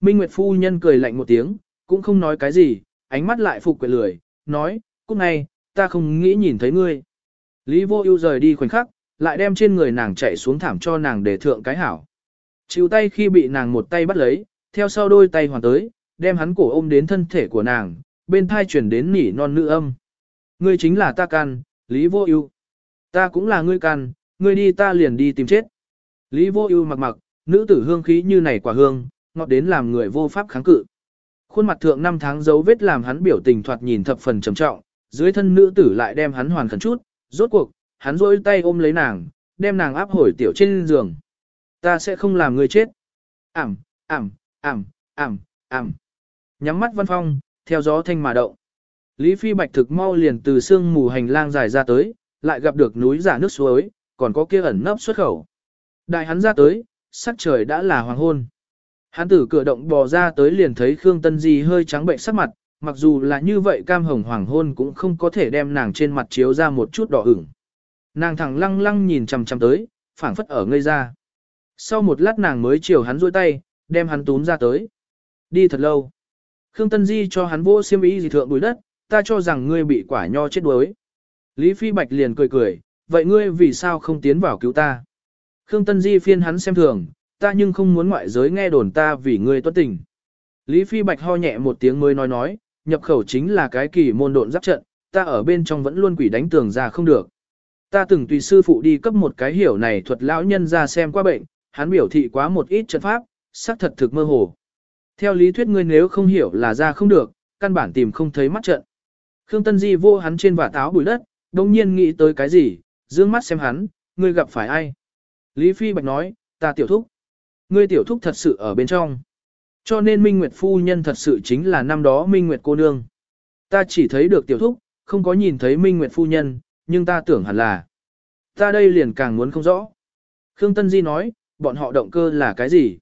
Minh Nguyệt Phu Nhân cười lạnh một tiếng, cũng không nói cái gì, ánh mắt lại phục quyệt lười, nói, cúc ngay, ta không nghĩ nhìn thấy ngươi. Lý vô ưu rời đi khoảnh khắc, lại đem trên người nàng chạy xuống thảm cho nàng để thượng cái hảo. Chịu tay khi bị nàng một tay bắt lấy, theo sau đôi tay hoàn tới, đem hắn cổ ôm đến thân thể của nàng, bên thai chuyển đến nỉ non nữ âm. Ngươi chính là ta can, Lý vô ưu. Ta cũng là ngươi can, ngươi đi ta liền đi tìm chết. Lý vô ưu mặc mặc, nữ tử hương khí như này quả hương, ngọt đến làm người vô pháp kháng cự. Khuôn mặt thượng năm tháng dấu vết làm hắn biểu tình thoạt nhìn thập phần trầm trọng, dưới thân nữ tử lại đem hắn hoàn khẩn chút, rốt cuộc, hắn rôi tay ôm lấy nàng, đem nàng áp hồi tiểu trên giường. Ta sẽ không làm người chết. Ảm, ảm, ảm, ảm, ảm. Nhắm mắt văn phong, theo gió thanh mà động. Lý Phi Bạch thực mau liền từ sương mù hành lang dài ra tới, lại gặp được núi giả nước suối, còn có kia ẩn nấp xuất khẩu. Đại hắn ra tới, sắc trời đã là hoàng hôn. Hắn từ cửa động bò ra tới liền thấy Khương Tân Di hơi trắng bệnh sắc mặt, mặc dù là như vậy cam hồng hoàng hôn cũng không có thể đem nàng trên mặt chiếu ra một chút đỏ ửng. Nàng thẳng lăng lăng nhìn chằm chằm tới, phảng phất ở ngây ra. Sau một lát nàng mới chiều hắn duỗi tay, đem hắn túm ra tới. Đi thật lâu. Khương Tân Di cho hắn vô xiêm ý gì thượng bùi đất, ta cho rằng ngươi bị quả nho chết đuối. Lý Phi Bạch liền cười cười, vậy ngươi vì sao không tiến vào cứu ta? Khương Tân Di phiên hắn xem thường, ta nhưng không muốn ngoại giới nghe đồn ta vì ngươi tuất tình. Lý Phi Bạch ho nhẹ một tiếng mới nói nói, nhập khẩu chính là cái kỳ môn độn giáp trận, ta ở bên trong vẫn luôn quỷ đánh tường ra không được. Ta từng tùy sư phụ đi cấp một cái hiểu này thuật lão nhân ra xem qua bệnh, hắn biểu thị quá một ít trận pháp, xác thật thực mơ hồ. Theo lý thuyết ngươi nếu không hiểu là ra không được, căn bản tìm không thấy mắt trận. Khương Tân Di vô hắn trên vả táo bụi đất, đông nhiên nghĩ tới cái gì, dương mắt xem hắn, ngươi gặp phải ai. Lý Phi Bạch nói, ta tiểu thúc. Ngươi tiểu thúc thật sự ở bên trong. Cho nên Minh Nguyệt phu nhân thật sự chính là năm đó Minh Nguyệt cô nương. Ta chỉ thấy được tiểu thúc, không có nhìn thấy Minh Nguyệt phu nhân, nhưng ta tưởng hẳn là. Ta đây liền càng muốn không rõ. Khương Tân Di nói, bọn họ động cơ là cái gì?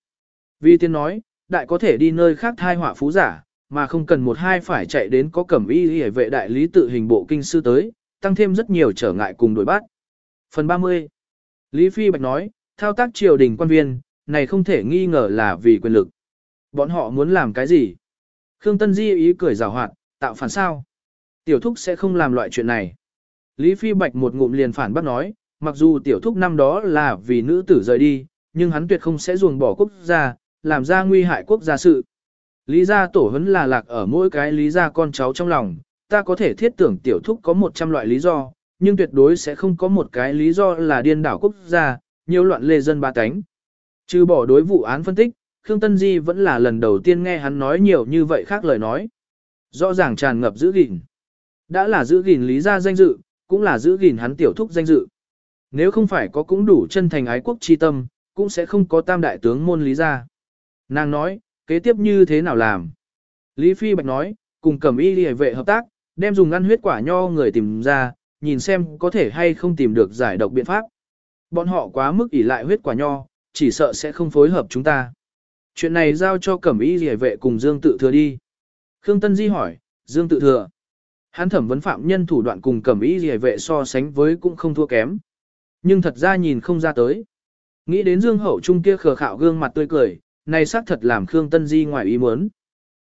Vi tiên nói, đại có thể đi nơi khác thai họa phú giả, mà không cần một hai phải chạy đến có cẩm y hề vệ đại lý tự hình bộ kinh sư tới, tăng thêm rất nhiều trở ngại cùng đối bắt. Phần 30 Lý Phi Bạch nói, thao tác triều đình quan viên, này không thể nghi ngờ là vì quyền lực. Bọn họ muốn làm cái gì? Khương Tân Di ý cười rào hoạt, tạo phản sao? Tiểu thúc sẽ không làm loại chuyện này. Lý Phi Bạch một ngụm liền phản bác nói, mặc dù tiểu thúc năm đó là vì nữ tử rời đi, nhưng hắn tuyệt không sẽ ruồng bỏ quốc gia, làm ra nguy hại quốc gia sự. Lý gia tổ hấn là lạc ở mỗi cái lý gia con cháu trong lòng, ta có thể thiết tưởng tiểu thúc có 100 loại lý do, nhưng tuyệt đối sẽ không có một cái lý do là điên đảo quốc gia, nhiều loạn lê dân ba cánh. Trừ bỏ đối vụ án phân tích, Khương Tân Di vẫn là lần đầu tiên nghe hắn nói nhiều như vậy khác lời nói. Rõ ràng tràn ngập giữ gìn. Đã là giữ gìn lý gia danh dự, cũng là giữ gìn hắn tiểu thúc danh dự. Nếu không phải có cũng đủ chân thành ái quốc chi tâm, cũng sẽ không có tam đại tướng môn lý gia. Nàng nói, kế tiếp như thế nào làm? Lý Phi Bạch nói, cùng cầm y lì vệ hợp tác, đem dùng ăn huyết quả nho người tìm ra, nhìn xem có thể hay không tìm được giải độc biện pháp. Bọn họ quá mức ỷ lại huyết quả nho, chỉ sợ sẽ không phối hợp chúng ta. Chuyện này giao cho cẩm y rỉa vệ cùng Dương tự thừa đi. Khương Tân Di hỏi, Dương tự thừa. Hắn thẩm vấn phạm nhân thủ đoạn cùng cẩm y rỉa vệ so sánh với cũng không thua kém. Nhưng thật ra nhìn không ra tới. Nghĩ đến Dương Hậu Trung kia khờ khạo gương mặt tươi cười, này xác thật làm Khương Tân Di ngoài ý muốn.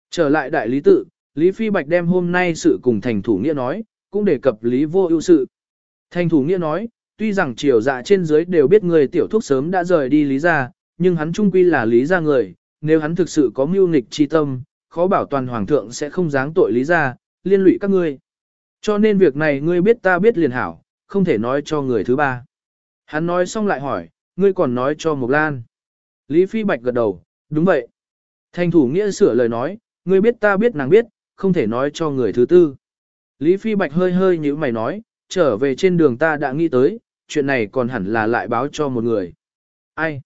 Trở lại đại lý tự, Lý Phi Bạch đem hôm nay sự cùng thành thủ nghĩa nói, cũng đề cập Lý vô ưu sự. Thành thủ nghĩa nói, tuy rằng triều dạ trên dưới đều biết người tiểu thúc sớm đã rời đi Lý gia, nhưng hắn trung quy là Lý gia người, nếu hắn thực sự có mưu nghịch chi tâm, khó bảo toàn hoàng thượng sẽ không dáng tội Lý gia, liên lụy các ngươi. Cho nên việc này ngươi biết ta biết liền hảo, không thể nói cho người thứ ba. Hắn nói xong lại hỏi, ngươi còn nói cho Mộc Lan. Lý Phi Bạch gật đầu, đúng vậy. Thành thủ nghĩa sửa lời nói, ngươi biết ta biết nàng biết, không thể nói cho người thứ tư. Lý Phi Bạch hơi hơi như mày nói, trở về trên đường ta đã nghĩ tới, chuyện này còn hẳn là lại báo cho một người. Ai?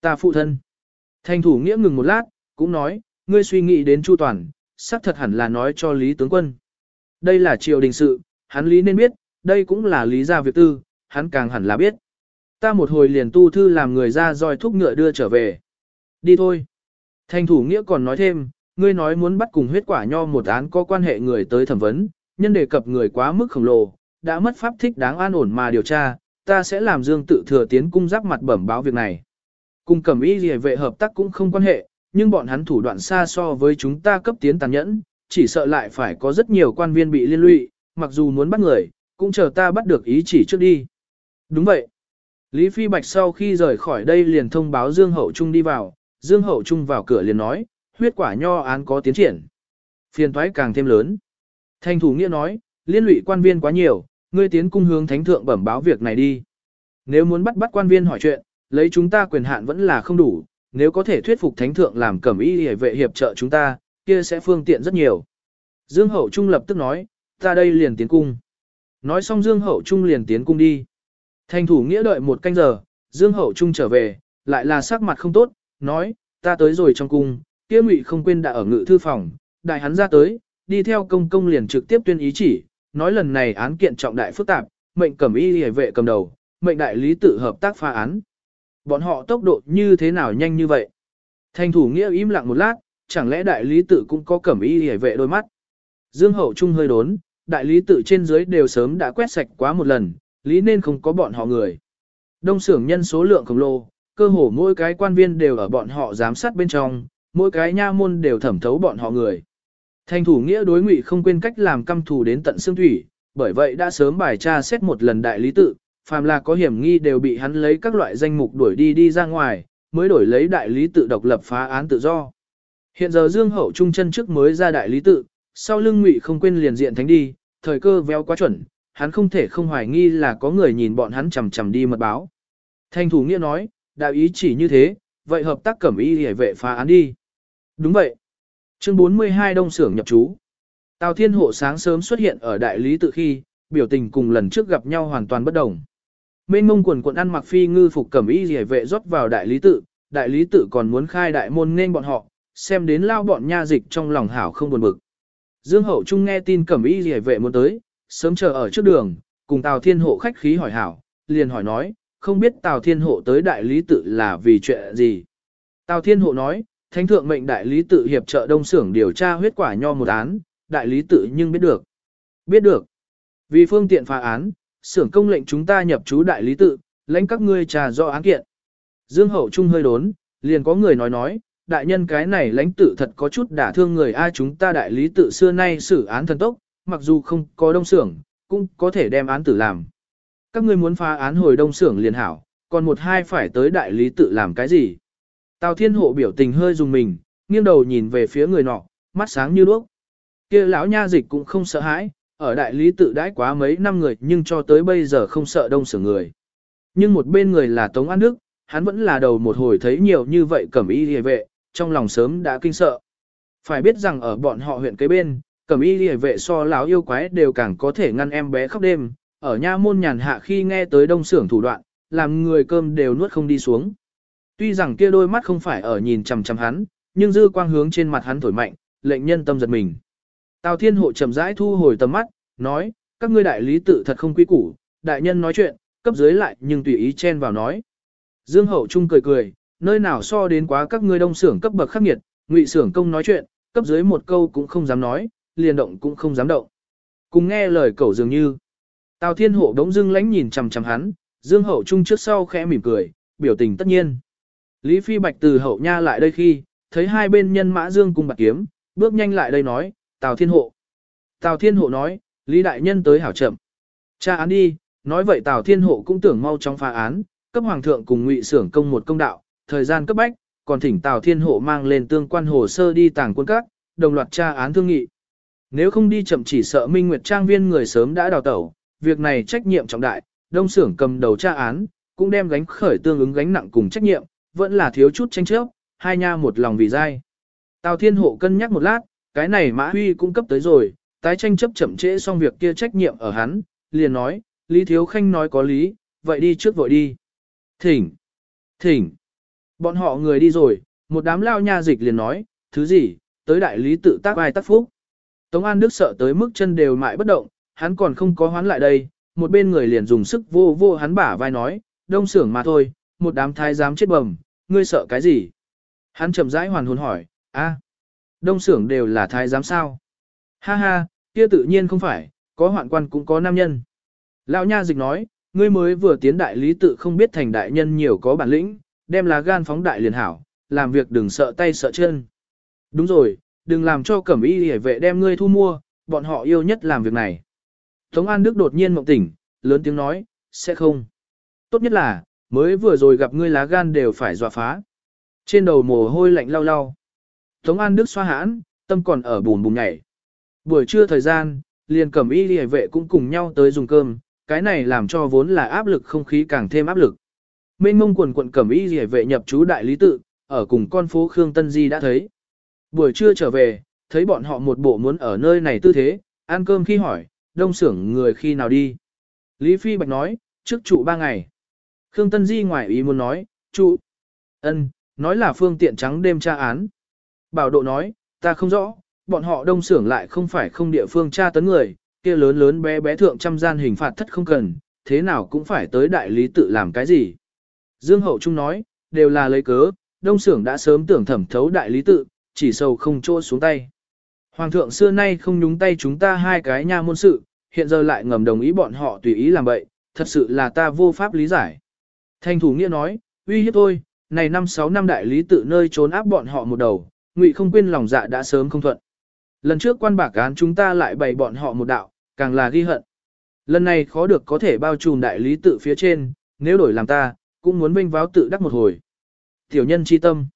Ta phụ thân. Thành thủ nghĩa ngừng một lát, cũng nói, ngươi suy nghĩ đến chu toàn, xác thật hẳn là nói cho Lý tướng quân. Đây là triều đình sự, hắn Lý nên biết, đây cũng là lý gia việc tư, hắn càng hẳn là biết. Ta một hồi liền tu thư làm người ra roi thúc ngựa đưa trở về. Đi thôi. Thành thủ nghĩa còn nói thêm, ngươi nói muốn bắt cùng huyết quả nho một án có quan hệ người tới thẩm vấn, nhân đề cập người quá mức khổng lồ, đã mất pháp thích đáng an ổn mà điều tra, ta sẽ làm Dương tự thừa tiến cung giáp mặt bẩm báo việc này. Cùng cẩm y liề vệ hợp tác cũng không quan hệ, nhưng bọn hắn thủ đoạn xa so với chúng ta cấp tiến tàn nhẫn, chỉ sợ lại phải có rất nhiều quan viên bị liên lụy, mặc dù muốn bắt người, cũng chờ ta bắt được ý chỉ trước đi. Đúng vậy. Lý Phi Bạch sau khi rời khỏi đây liền thông báo Dương Hậu Trung đi vào, Dương Hậu Trung vào cửa liền nói, huyết quả nho án có tiến triển. Phiền thoái càng thêm lớn. Thanh thủ nghĩa nói, liên lụy quan viên quá nhiều, ngươi tiến cung hướng thánh thượng bẩm báo việc này đi. Nếu muốn bắt bắt quan viên hỏi chuyện, lấy chúng ta quyền hạn vẫn là không đủ, nếu có thể thuyết phục thánh thượng làm cẩm y hề vệ hiệp trợ chúng ta, kia sẽ phương tiện rất nhiều. Dương Hậu Trung lập tức nói, ta đây liền tiến cung. Nói xong Dương Hậu Trung liền tiến cung đi. Thành thủ nghĩa đợi một canh giờ, Dương Hậu Trung trở về, lại là sắc mặt không tốt, nói, ta tới rồi trong cung, kia ngụy không quên đã ở ngự thư phòng, đại hắn ra tới, đi theo công công liền trực tiếp tuyên ý chỉ, nói lần này án kiện trọng đại phức tạp, mệnh cẩm y hề vệ cầm đầu, mệnh đại lý tự hợp tác phá án. Bọn họ tốc độ như thế nào nhanh như vậy? Thành thủ nghĩa im lặng một lát, chẳng lẽ đại lý tự cũng có cẩm y hề vệ đôi mắt? Dương hậu trung hơi đốn, đại lý tự trên dưới đều sớm đã quét sạch quá một lần, lý nên không có bọn họ người. Đông xưởng nhân số lượng khổng lồ, cơ hồ mỗi cái quan viên đều ở bọn họ giám sát bên trong, mỗi cái nha môn đều thẩm thấu bọn họ người. Thành thủ nghĩa đối ngụy không quên cách làm căm thù đến tận xương thủy, bởi vậy đã sớm bài tra xét một lần đại lý tự, phàm là có hiểm nghi đều bị hắn lấy các loại danh mục đuổi đi đi ra ngoài, mới đổi lấy đại lý tự độc lập phá án tự do. Hiện giờ Dương Hậu Trung chân trước mới ra đại lý tự, sau lưng ngụy không quên liền diện thánh đi, thời cơ véo quá chuẩn, hắn không thể không hoài nghi là có người nhìn bọn hắn chằm chằm đi mật báo. Thành thủ nghĩa nói, đạo ý chỉ như thế, vậy hợp tác cẩm y hề vệ phá án đi. Đúng vậy. Chương 42 Đông Sưởng nhập trú. Tào Thiên Hộ sáng sớm xuất hiện ở đại lý tự khi, biểu tình cùng lần trước gặp nhau hoàn toàn bất đồng. Mên mông quần quần ăn mặc phi ngư phục cẩm y rỉa vệ rót vào đại lý tự, đại lý tự còn muốn khai đại môn nên bọn họ, xem đến lao bọn nha dịch trong lòng hảo không buồn bực. Dương Hậu Trung nghe tin cẩm y rỉa vệ muốn tới, sớm chờ ở trước đường, cùng Tào Thiên Hộ khách khí hỏi hảo, liền hỏi nói, không biết Tào Thiên Hộ tới đại lý tự là vì chuyện gì. Tào Thiên Hộ nói, Thánh thượng mệnh đại lý tự hiệp trợ đông xưởng điều tra huyết quả nho một án, đại lý tự nhưng biết được. Biết được. Vì phương tiện phá án, xưởng công lệnh chúng ta nhập chú đại lý tự, lãnh các ngươi trà do án kiện. Dương hậu trung hơi đốn, liền có người nói nói, đại nhân cái này lãnh tự thật có chút đả thương người ai chúng ta đại lý tự xưa nay xử án thần tốc, mặc dù không có đông xưởng, cũng có thể đem án tử làm. Các ngươi muốn phá án hồi đông xưởng liền hảo, còn một hai phải tới đại lý tự làm cái gì? Tào Thiên Hộ biểu tình hơi dùng mình, nghiêng đầu nhìn về phía người nọ, mắt sáng như đuốc. Kia lão nha dịch cũng không sợ hãi, ở đại lý tự đãi quá mấy năm người nhưng cho tới bây giờ không sợ đông sửa người. Nhưng một bên người là Tống An Đức, hắn vẫn là đầu một hồi thấy nhiều như vậy cẩm y hề vệ, trong lòng sớm đã kinh sợ. Phải biết rằng ở bọn họ huyện kế bên, cẩm y hề vệ so lão yêu quái đều càng có thể ngăn em bé khóc đêm, ở nha môn nhàn hạ khi nghe tới đông xưởng thủ đoạn, làm người cơm đều nuốt không đi xuống. Tuy rằng kia đôi mắt không phải ở nhìn chằm chằm hắn, nhưng dư quang hướng trên mặt hắn thổi mạnh, lệnh nhân tâm giật mình. Tào Thiên Hộ chậm rãi thu hồi tầm mắt, nói, các ngươi đại lý tự thật không quý củ, đại nhân nói chuyện, cấp dưới lại nhưng tùy ý chen vào nói. Dương Hậu Trung cười cười, nơi nào so đến quá các ngươi đông xưởng cấp bậc khắc nghiệt, ngụy xưởng công nói chuyện, cấp dưới một câu cũng không dám nói, liền động cũng không dám động. Cùng nghe lời cẩu dường như. Tào Thiên Hộ đống dưng lánh nhìn chằm chằm hắn, Dương Hậu Trung trước sau khẽ mỉm cười, biểu tình tất nhiên. Lý Phi Bạch từ hậu nha lại đây khi, thấy hai bên nhân mã Dương cùng bạc kiếm, bước nhanh lại đây nói, Tào Thiên Hộ. Tào Thiên Hộ nói, Lý Đại Nhân tới hảo chậm. Cha án đi, nói vậy Tào Thiên Hộ cũng tưởng mau trong phá án, cấp Hoàng thượng cùng ngụy xưởng công một công đạo, thời gian cấp bách, còn thỉnh Tào Thiên Hộ mang lên tương quan hồ sơ đi tàng quân các, đồng loạt tra án thương nghị. Nếu không đi chậm chỉ sợ Minh Nguyệt Trang viên người sớm đã đào tẩu, việc này trách nhiệm trọng đại, đông xưởng cầm đầu tra án, cũng đem gánh khởi tương ứng gánh nặng cùng trách nhiệm, vẫn là thiếu chút tranh chấp, hai nha một lòng vì dai. Tào Thiên Hộ cân nhắc một lát, cái này Mã Huy cũng cấp tới rồi, tái tranh chấp chậm trễ xong việc kia trách nhiệm ở hắn, liền nói, Lý Thiếu Khanh nói có lý, vậy đi trước vội đi. Thỉnh, thỉnh, bọn họ người đi rồi, một đám lao nha dịch liền nói, thứ gì, tới đại lý tự tác ai tác phúc. Tống An Đức sợ tới mức chân đều mại bất động, hắn còn không có hoán lại đây, một bên người liền dùng sức vô vô hắn bả vai nói, đông sưởng mà thôi, một đám thái giám chết bầm, ngươi sợ cái gì? Hắn chậm rãi hoàn hồn hỏi, a, đông sưởng đều là thái giám sao? Ha ha, kia tự nhiên không phải, có hoạn quan cũng có nam nhân. Lão nha dịch nói, ngươi mới vừa tiến đại lý tự không biết thành đại nhân nhiều có bản lĩnh, đem lá gan phóng đại liền hảo, làm việc đừng sợ tay sợ chân. Đúng rồi, đừng làm cho cẩm y hề vệ đem ngươi thu mua, bọn họ yêu nhất làm việc này. Tống An Đức đột nhiên mộng tỉnh, lớn tiếng nói, sẽ không. Tốt nhất là, mới vừa rồi gặp ngươi lá gan đều phải dọa phá. Trên đầu mồ hôi lạnh lau lau. Tống An Đức xoa hãn, tâm còn ở bùn bùn nhảy. Buổi trưa thời gian, liền cẩm y hề vệ cũng cùng nhau tới dùng cơm, cái này làm cho vốn là áp lực không khí càng thêm áp lực. Mênh mông quần quận cẩm y hề vệ nhập chú đại lý tự, ở cùng con phố Khương Tân Di đã thấy. Buổi trưa trở về, thấy bọn họ một bộ muốn ở nơi này tư thế, ăn cơm khi hỏi, đông xưởng người khi nào đi. Lý Phi Bạch nói, trước trụ ba ngày. Khương Tân Di ngoài ý muốn nói, trụ. ân, nói là phương tiện trắng đêm tra án. Bảo độ nói, ta không rõ, bọn họ đông xưởng lại không phải không địa phương tra tấn người, kia lớn lớn bé bé thượng trăm gian hình phạt thất không cần, thế nào cũng phải tới đại lý tự làm cái gì. Dương Hậu Trung nói, đều là lấy cớ, đông xưởng đã sớm tưởng thẩm thấu đại lý tự, chỉ sâu không chỗ xuống tay. Hoàng thượng xưa nay không nhúng tay chúng ta hai cái nha môn sự, hiện giờ lại ngầm đồng ý bọn họ tùy ý làm vậy, thật sự là ta vô pháp lý giải. Thanh thủ nghĩa nói, uy hiếp tôi, này năm sáu năm đại lý tự nơi trốn áp bọn họ một đầu, ngụy không quên lòng dạ đã sớm không thuận. Lần trước quan bạc án chúng ta lại bày bọn họ một đạo, càng là ghi hận. Lần này khó được có thể bao trùm đại lý tự phía trên, nếu đổi làm ta, cũng muốn vinh váo tự đắc một hồi. Tiểu nhân chi tâm.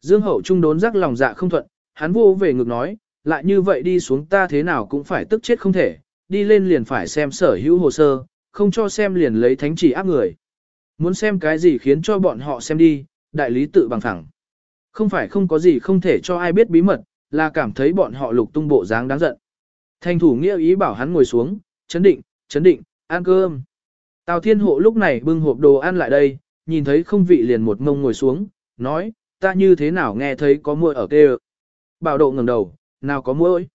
Dương hậu trung đốn rắc lòng dạ không thuận, hắn vô về ngực nói, lại như vậy đi xuống ta thế nào cũng phải tức chết không thể, đi lên liền phải xem sở hữu hồ sơ, không cho xem liền lấy thánh chỉ áp người. Muốn xem cái gì khiến cho bọn họ xem đi, đại lý tự bằng thẳng. Không phải không có gì không thể cho ai biết bí mật, là cảm thấy bọn họ lục tung bộ dáng đáng giận. Thành thủ nghĩa ý bảo hắn ngồi xuống, chấn định, chấn định, ăn cơm. Tào Thiên Hộ lúc này bưng hộp đồ ăn lại đây, nhìn thấy không vị liền một mông ngồi xuống, nói, ta như thế nào nghe thấy có muội ở kê Bảo độ ngẩng đầu, nào có muội.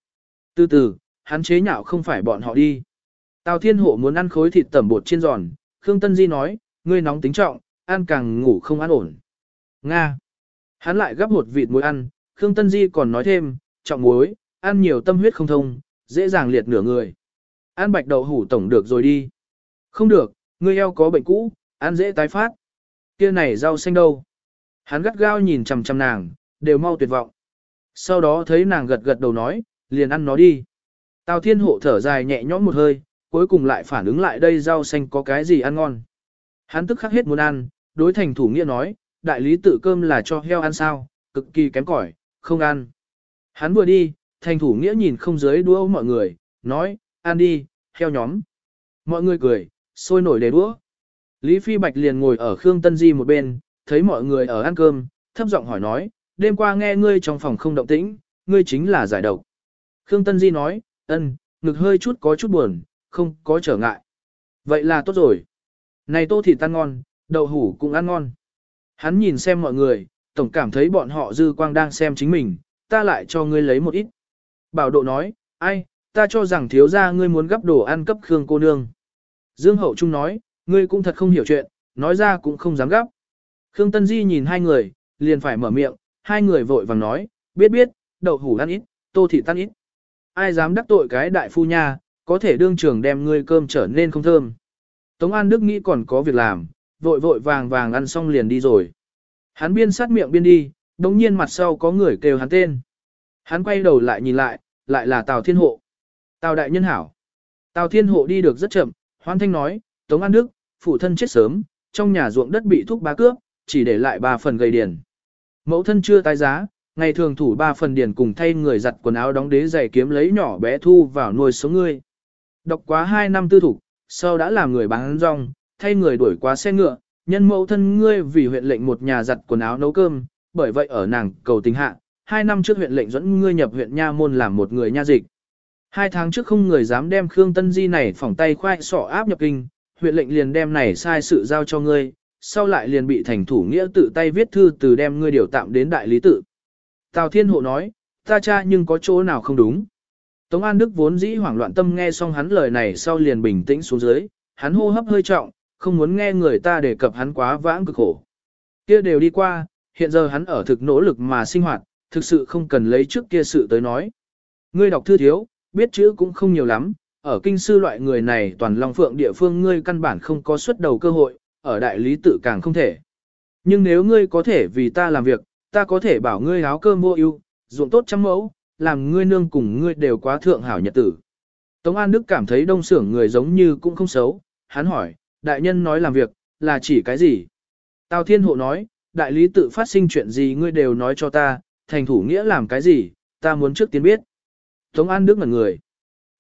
Từ từ, hắn chế nhạo không phải bọn họ đi. Tào Thiên Hộ muốn ăn khối thịt tẩm bột chiên giòn, Khương Tân Di nói, ngươi nóng tính trọng, ăn càng ngủ không ăn ổn. Nga. Hắn lại gấp một vịt muối ăn, Khương Tân Di còn nói thêm, trọng muối, ăn nhiều tâm huyết không thông, dễ dàng liệt nửa người. Ăn bạch đậu hủ tổng được rồi đi. Không được, ngươi eo có bệnh cũ, ăn dễ tái phát. Kia này rau xanh đâu? Hắn gắt gao nhìn chằm chằm nàng, đều mau tuyệt vọng. Sau đó thấy nàng gật gật đầu nói, liền ăn nó đi. Tào Thiên Hộ thở dài nhẹ nhõm một hơi, cuối cùng lại phản ứng lại đây rau xanh có cái gì ăn ngon. Hắn tức khắc hết muốn ăn, đối thành thủ nghĩa nói, đại lý tự cơm là cho heo ăn sao, cực kỳ kém cỏi, không ăn. Hắn vừa đi, thành thủ nghĩa nhìn không dưới đũa mọi người, nói, ăn đi, heo nhóm. Mọi người cười, sôi nổi để đũa. Lý Phi Bạch liền ngồi ở Khương Tân Di một bên, thấy mọi người ở ăn cơm, thấp giọng hỏi nói, đêm qua nghe ngươi trong phòng không động tĩnh, ngươi chính là giải độc. Khương Tân Di nói, ân, ngực hơi chút có chút buồn, không có trở ngại. Vậy là tốt rồi. Này tô thịt tan ngon, đậu hủ cũng ăn ngon. Hắn nhìn xem mọi người, tổng cảm thấy bọn họ dư quang đang xem chính mình, ta lại cho ngươi lấy một ít. Bảo độ nói, ai, ta cho rằng thiếu gia ngươi muốn gấp đồ ăn cấp Khương cô nương. Dương Hậu Trung nói, ngươi cũng thật không hiểu chuyện, nói ra cũng không dám gấp. Khương Tân Di nhìn hai người, liền phải mở miệng, hai người vội vàng nói, biết biết, đậu hủ ăn ít, tô thị tan ít. Ai dám đắc tội cái đại phu nha, có thể đương trường đem ngươi cơm trở nên không thơm. Tống An Đức nghĩ còn có việc làm, vội vội vàng vàng ăn xong liền đi rồi. Hắn biên sát miệng biên đi, đồng nhiên mặt sau có người kêu hắn tên. Hắn quay đầu lại nhìn lại, lại là Tào Thiên Hộ. Tào Đại Nhân Hảo. Tào Thiên Hộ đi được rất chậm, hoan thanh nói, Tống An Đức, phụ thân chết sớm, trong nhà ruộng đất bị thuốc bá cướp, chỉ để lại ba phần gầy điền. Mẫu thân chưa tái giá, ngày thường thủ ba phần điền cùng thay người giặt quần áo đóng đế giày kiếm lấy nhỏ bé thu vào nuôi sống ngươi. Đọc quá hai năm tư thủ, sau đã làm người bán rong, thay người đuổi qua xe ngựa, nhân mẫu thân ngươi vì huyện lệnh một nhà giặt quần áo nấu cơm, bởi vậy ở nàng cầu tình hạ, hai năm trước huyện lệnh dẫn ngươi nhập huyện nha môn làm một người nha dịch. Hai tháng trước không người dám đem Khương Tân Di này phỏng tay khoai sọ áp nhập kinh, huyện lệnh liền đem này sai sự giao cho ngươi, sau lại liền bị thành thủ nghĩa tự tay viết thư từ đem ngươi điều tạm đến đại lý tự. Tào Thiên Hộ nói, ta cha nhưng có chỗ nào không đúng. Tống An Đức vốn dĩ hoảng loạn tâm nghe xong hắn lời này sau liền bình tĩnh xuống dưới, hắn hô hấp hơi trọng, không muốn nghe người ta đề cập hắn quá vãng cực khổ. Kia đều đi qua, hiện giờ hắn ở thực nỗ lực mà sinh hoạt, thực sự không cần lấy trước kia sự tới nói. Ngươi đọc thư thiếu, biết chữ cũng không nhiều lắm, ở kinh sư loại người này toàn long phượng địa phương ngươi căn bản không có xuất đầu cơ hội, ở đại lý tự càng không thể. Nhưng nếu ngươi có thể vì ta làm việc, ta có thể bảo ngươi áo cơm mua ưu, ruộng tốt trăm mẫu, làm ngươi nương cùng ngươi đều quá thượng hảo nhật tử. Tống An Đức cảm thấy đông xưởng người giống như cũng không xấu, hắn hỏi, đại nhân nói làm việc, là chỉ cái gì? Tào Thiên Hộ nói, đại lý tự phát sinh chuyện gì ngươi đều nói cho ta, thành thủ nghĩa làm cái gì, ta muốn trước tiên biết. Tống An Đức ngẩn người.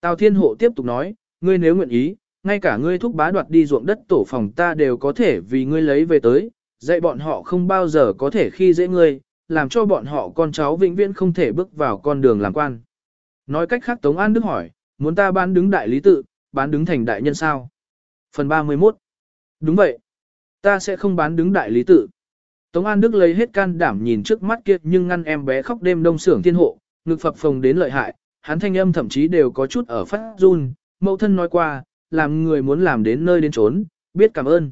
Tào Thiên Hộ tiếp tục nói, ngươi nếu nguyện ý, ngay cả ngươi thúc bá đoạt đi ruộng đất tổ phòng ta đều có thể vì ngươi lấy về tới, dạy bọn họ không bao giờ có thể khi dễ ngươi, làm cho bọn họ con cháu vĩnh viễn không thể bước vào con đường làm quan. Nói cách khác Tống An Đức hỏi, muốn ta bán đứng đại lý tự, bán đứng thành đại nhân sao? Phần 31 Đúng vậy. Ta sẽ không bán đứng đại lý tự. Tống An Đức lấy hết can đảm nhìn trước mắt kia nhưng ngăn em bé khóc đêm đông sưởng thiên hộ, ngực phập phồng đến lợi hại, hắn thanh âm thậm chí đều có chút ở phát run, mẫu thân nói qua, làm người muốn làm đến nơi đến trốn, biết cảm ơn.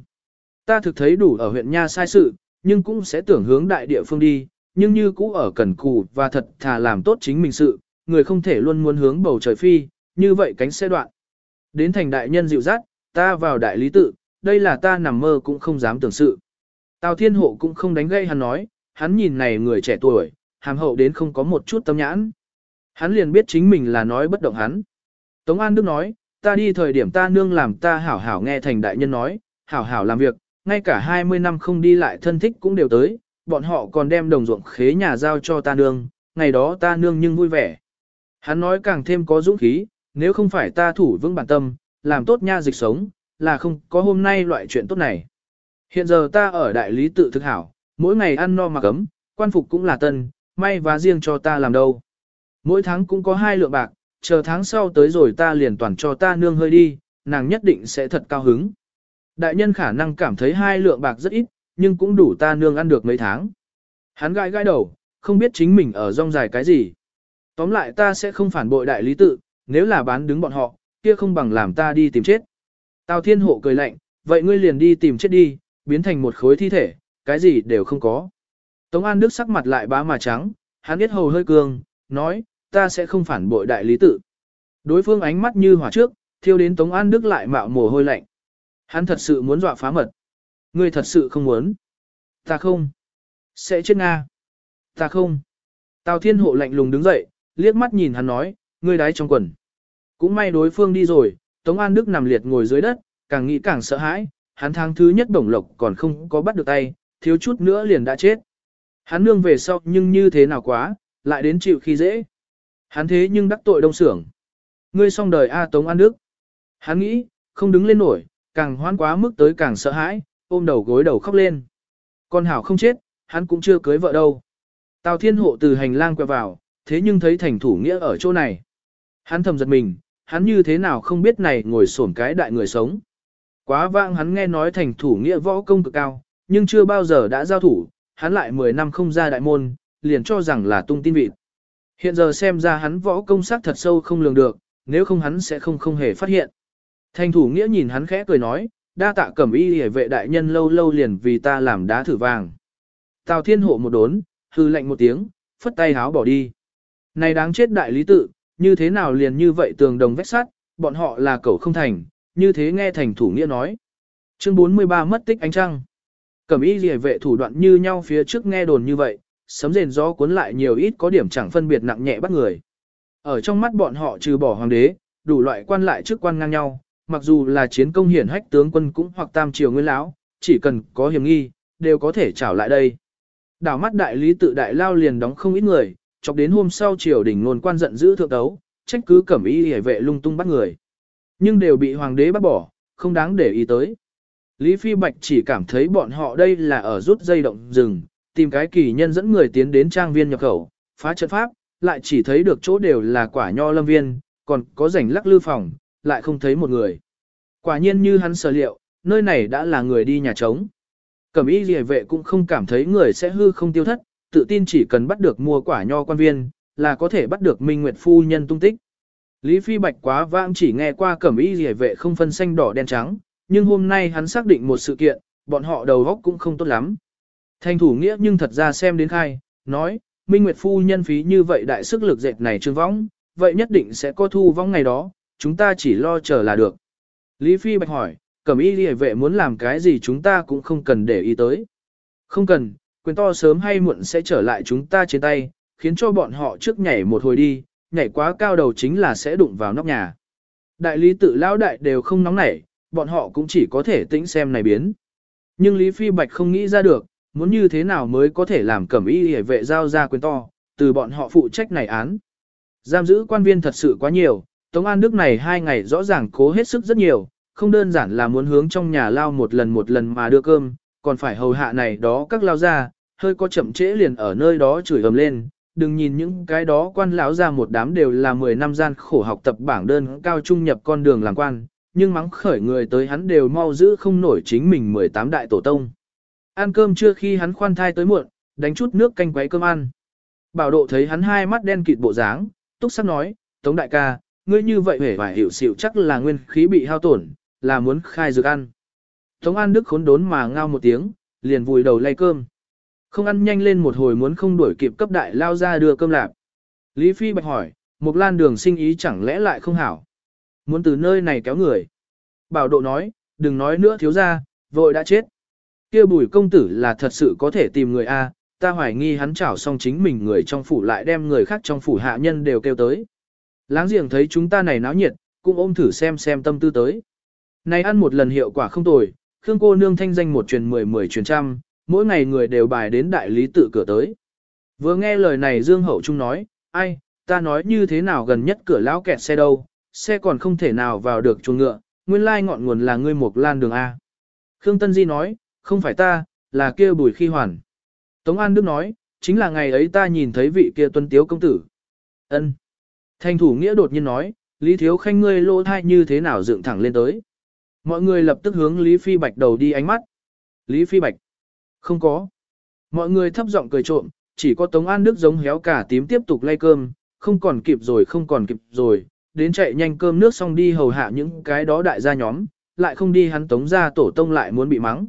Ta thực thấy đủ ở huyện Nha sai sự, nhưng cũng sẽ tưởng hướng đại địa phương đi, nhưng như cũ ở cần cù và thật thà làm tốt chính mình sự, người không thể luôn muốn hướng bầu trời phi, như vậy cánh sẽ đoạn. Đến thành đại nhân dịu dắt, ta vào đại lý tự, đây là ta nằm mơ cũng không dám tưởng sự. Tào Thiên Hộ cũng không đánh gây hắn nói, hắn nhìn này người trẻ tuổi, hàm hậu đến không có một chút tâm nhãn. Hắn liền biết chính mình là nói bất động hắn. Tống An Đức nói, ta đi thời điểm ta nương làm ta hảo hảo nghe thành đại nhân nói, hảo hảo làm việc, ngay cả 20 năm không đi lại thân thích cũng đều tới, bọn họ còn đem đồng ruộng khế nhà giao cho ta nương, ngày đó ta nương nhưng vui vẻ. Hắn nói càng thêm có dũng khí, nếu không phải ta thủ vững bản tâm, làm tốt nha dịch sống, là không có hôm nay loại chuyện tốt này. Hiện giờ ta ở đại lý tự thực hảo, mỗi ngày ăn no mặc ấm, quan phục cũng là tân, may và riêng cho ta làm đâu. Mỗi tháng cũng có hai lượng bạc, chờ tháng sau tới rồi ta liền toàn cho ta nương hơi đi, nàng nhất định sẽ thật cao hứng. Đại nhân khả năng cảm thấy hai lượng bạc rất ít, nhưng cũng đủ ta nương ăn được mấy tháng. Hắn gãi gãi đầu, không biết chính mình ở rong dài cái gì. Tóm lại ta sẽ không phản bội đại lý tự, nếu là bán đứng bọn họ, kia không bằng làm ta đi tìm chết. Tào thiên hộ cười lạnh, vậy ngươi liền đi tìm chết đi, biến thành một khối thi thể, cái gì đều không có. Tống An Đức sắc mặt lại bá mà trắng, hắn biết hầu hơi cường, nói, ta sẽ không phản bội đại lý tự. Đối phương ánh mắt như hỏa trước, thiêu đến Tống An Đức lại mạo mồ hôi lạnh. Hắn thật sự muốn dọa phá mật. Ngươi thật sự không muốn. Ta không. Sẽ chết Nga. Ta không. Tào Thiên Hộ lạnh lùng đứng dậy, liếc mắt nhìn hắn nói, ngươi đái trong quần. Cũng may đối phương đi rồi, Tống An Đức nằm liệt ngồi dưới đất, càng nghĩ càng sợ hãi, hắn tháng thứ nhất bổng lộc còn không có bắt được tay, thiếu chút nữa liền đã chết. Hắn nương về sau nhưng như thế nào quá, lại đến chịu khi dễ. Hắn thế nhưng đắc tội đông sưởng. Ngươi xong đời A Tống An Đức. Hắn nghĩ, không đứng lên nổi, càng hoan quá mức tới càng sợ hãi, ôm đầu gối đầu khóc lên. Con Hảo không chết, hắn cũng chưa cưới vợ đâu. Tào Thiên Hộ từ hành lang quẹo vào, thế nhưng thấy thành thủ nghĩa ở chỗ này. Hắn thầm giật mình, hắn như thế nào không biết này ngồi sổn cái đại người sống. Quá vãng hắn nghe nói thành thủ nghĩa võ công cực cao, nhưng chưa bao giờ đã giao thủ, hắn lại 10 năm không ra đại môn, liền cho rằng là tung tin vịt. Hiện giờ xem ra hắn võ công sắc thật sâu không lường được, nếu không hắn sẽ không không hề phát hiện. Thành thủ nghĩa nhìn hắn khẽ cười nói, đa tạ cẩm y hề vệ đại nhân lâu lâu liền vì ta làm đá thử vàng. Tào thiên hộ một đốn, hư lệnh một tiếng, phất tay háo bỏ đi. Này đáng chết đại lý tự, như thế nào liền như vậy tường đồng vách sắt, bọn họ là cậu không thành, như thế nghe thành thủ nghĩa nói. Chương 43 mất tích ánh trăng. Cẩm y rìa vệ thủ đoạn như nhau phía trước nghe đồn như vậy, sấm rền gió cuốn lại nhiều ít có điểm chẳng phân biệt nặng nhẹ bắt người. Ở trong mắt bọn họ trừ bỏ hoàng đế, đủ loại quan lại chức quan ngang nhau, mặc dù là chiến công hiển hách tướng quân cũng hoặc tam triều nguyên lão, chỉ cần có hiểm nghi, đều có thể trảo lại đây. Đảo mắt đại lý tự đại lao liền đóng không ít người, chọc đến hôm sau triều đỉnh luôn quan giận giữ thượng tấu, trách cứ cẩm y hề vệ lung tung bắt người. Nhưng đều bị hoàng đế bắt bỏ, không đáng để ý tới. Lý Phi Bạch chỉ cảm thấy bọn họ đây là ở rút dây động rừng, tìm cái kỳ nhân dẫn người tiến đến trang viên nhập khẩu, phá trận pháp, lại chỉ thấy được chỗ đều là quả nho lâm viên, còn có rảnh lắc lư phòng, lại không thấy một người. Quả nhiên như hắn sở liệu, nơi này đã là người đi nhà trống. Cẩm y rìa vệ cũng không cảm thấy người sẽ hư không tiêu thất, tự tin chỉ cần bắt được mua quả nho quan viên, là có thể bắt được Minh Nguyệt Phu Nhân tung tích. Lý Phi Bạch quá vãng chỉ nghe qua cẩm y rìa vệ không phân xanh đỏ đen trắng, nhưng hôm nay hắn xác định một sự kiện, bọn họ đầu góc cũng không tốt lắm. Thành thủ nghĩa nhưng thật ra xem đến khai, nói, Minh Nguyệt Phu Nhân phí như vậy đại sức lực dệt này trương võng, vậy nhất định sẽ có thu vong ngày đó, chúng ta chỉ lo chờ là được. Lý Phi Bạch hỏi, cẩm y rìa vệ muốn làm cái gì chúng ta cũng không cần để ý tới. Không cần, quyền to sớm hay muộn sẽ trở lại chúng ta trên tay, khiến cho bọn họ trước nhảy một hồi đi, nhảy quá cao đầu chính là sẽ đụng vào nóc nhà. Đại lý tự lão đại đều không nóng nảy, bọn họ cũng chỉ có thể tĩnh xem này biến. Nhưng Lý Phi Bạch không nghĩ ra được, muốn như thế nào mới có thể làm cẩm y hề vệ giao ra quyền to, từ bọn họ phụ trách này án. Giam giữ quan viên thật sự quá nhiều, Tống An Đức này hai ngày rõ ràng cố hết sức rất nhiều, không đơn giản là muốn hướng trong nhà lao một lần một lần mà đưa cơm, còn phải hầu hạ này đó các lao ra, hơi có chậm trễ liền ở nơi đó chửi ầm lên, đừng nhìn những cái đó quan lão ra một đám đều là 10 năm gian khổ học tập bảng đơn cao trung nhập con đường làm quan, nhưng mắng khởi người tới hắn đều mau giữ không nổi chính mình 18 đại tổ tông. Ăn cơm chưa khi hắn khoan thai tới muộn, đánh chút nước canh quấy cơm ăn. Bảo độ thấy hắn hai mắt đen kịt bộ dáng, túc sắc nói, Tống đại ca, ngươi như vậy hề phải hiểu xịu chắc là nguyên khí bị hao tổn, là muốn khai dược ăn. Tống An Đức khốn đốn mà ngao một tiếng, liền vùi đầu lay cơm. Không ăn nhanh lên một hồi muốn không đuổi kịp cấp đại lao ra đưa cơm lạp. Lý Phi Bạch hỏi, một lan đường sinh ý chẳng lẽ lại không hảo. Muốn từ nơi này kéo người. Bảo độ nói, đừng nói nữa thiếu ra, vội đã chết. kia bùi công tử là thật sự có thể tìm người A, ta hoài nghi hắn chảo xong chính mình người trong phủ lại đem người khác trong phủ hạ nhân đều kêu tới. Láng giềng thấy chúng ta này náo nhiệt, cũng ôm thử xem xem tâm tư tới. Này ăn một lần hiệu quả không tồi, Khương cô nương thanh danh một truyền mười mười truyền trăm, mỗi ngày người đều bài đến đại lý tự cửa tới. Vừa nghe lời này Dương Hậu Trung nói, ai, ta nói như thế nào gần nhất cửa lão kẹt xe đâu, xe còn không thể nào vào được chuồng ngựa, nguyên lai ngọn nguồn là ngươi mộc lan đường A. Khương Tân Di nói, không phải ta, là kia bùi khi hoàn. Tống An Đức nói, chính là ngày ấy ta nhìn thấy vị kia tuân tiếu công tử. ân Thanh thủ nghĩa đột nhiên nói, Lý Thiếu Khanh ngươi lỗ thai như thế nào dựng thẳng lên tới. Mọi người lập tức hướng Lý Phi Bạch đầu đi ánh mắt. Lý Phi Bạch. Không có. Mọi người thấp giọng cười trộm, chỉ có Tống An Đức giống héo cả tím tiếp tục lay cơm, không còn kịp rồi không còn kịp rồi, đến chạy nhanh cơm nước xong đi hầu hạ những cái đó đại gia nhóm, lại không đi hắn Tống ra tổ tông lại muốn bị mắng.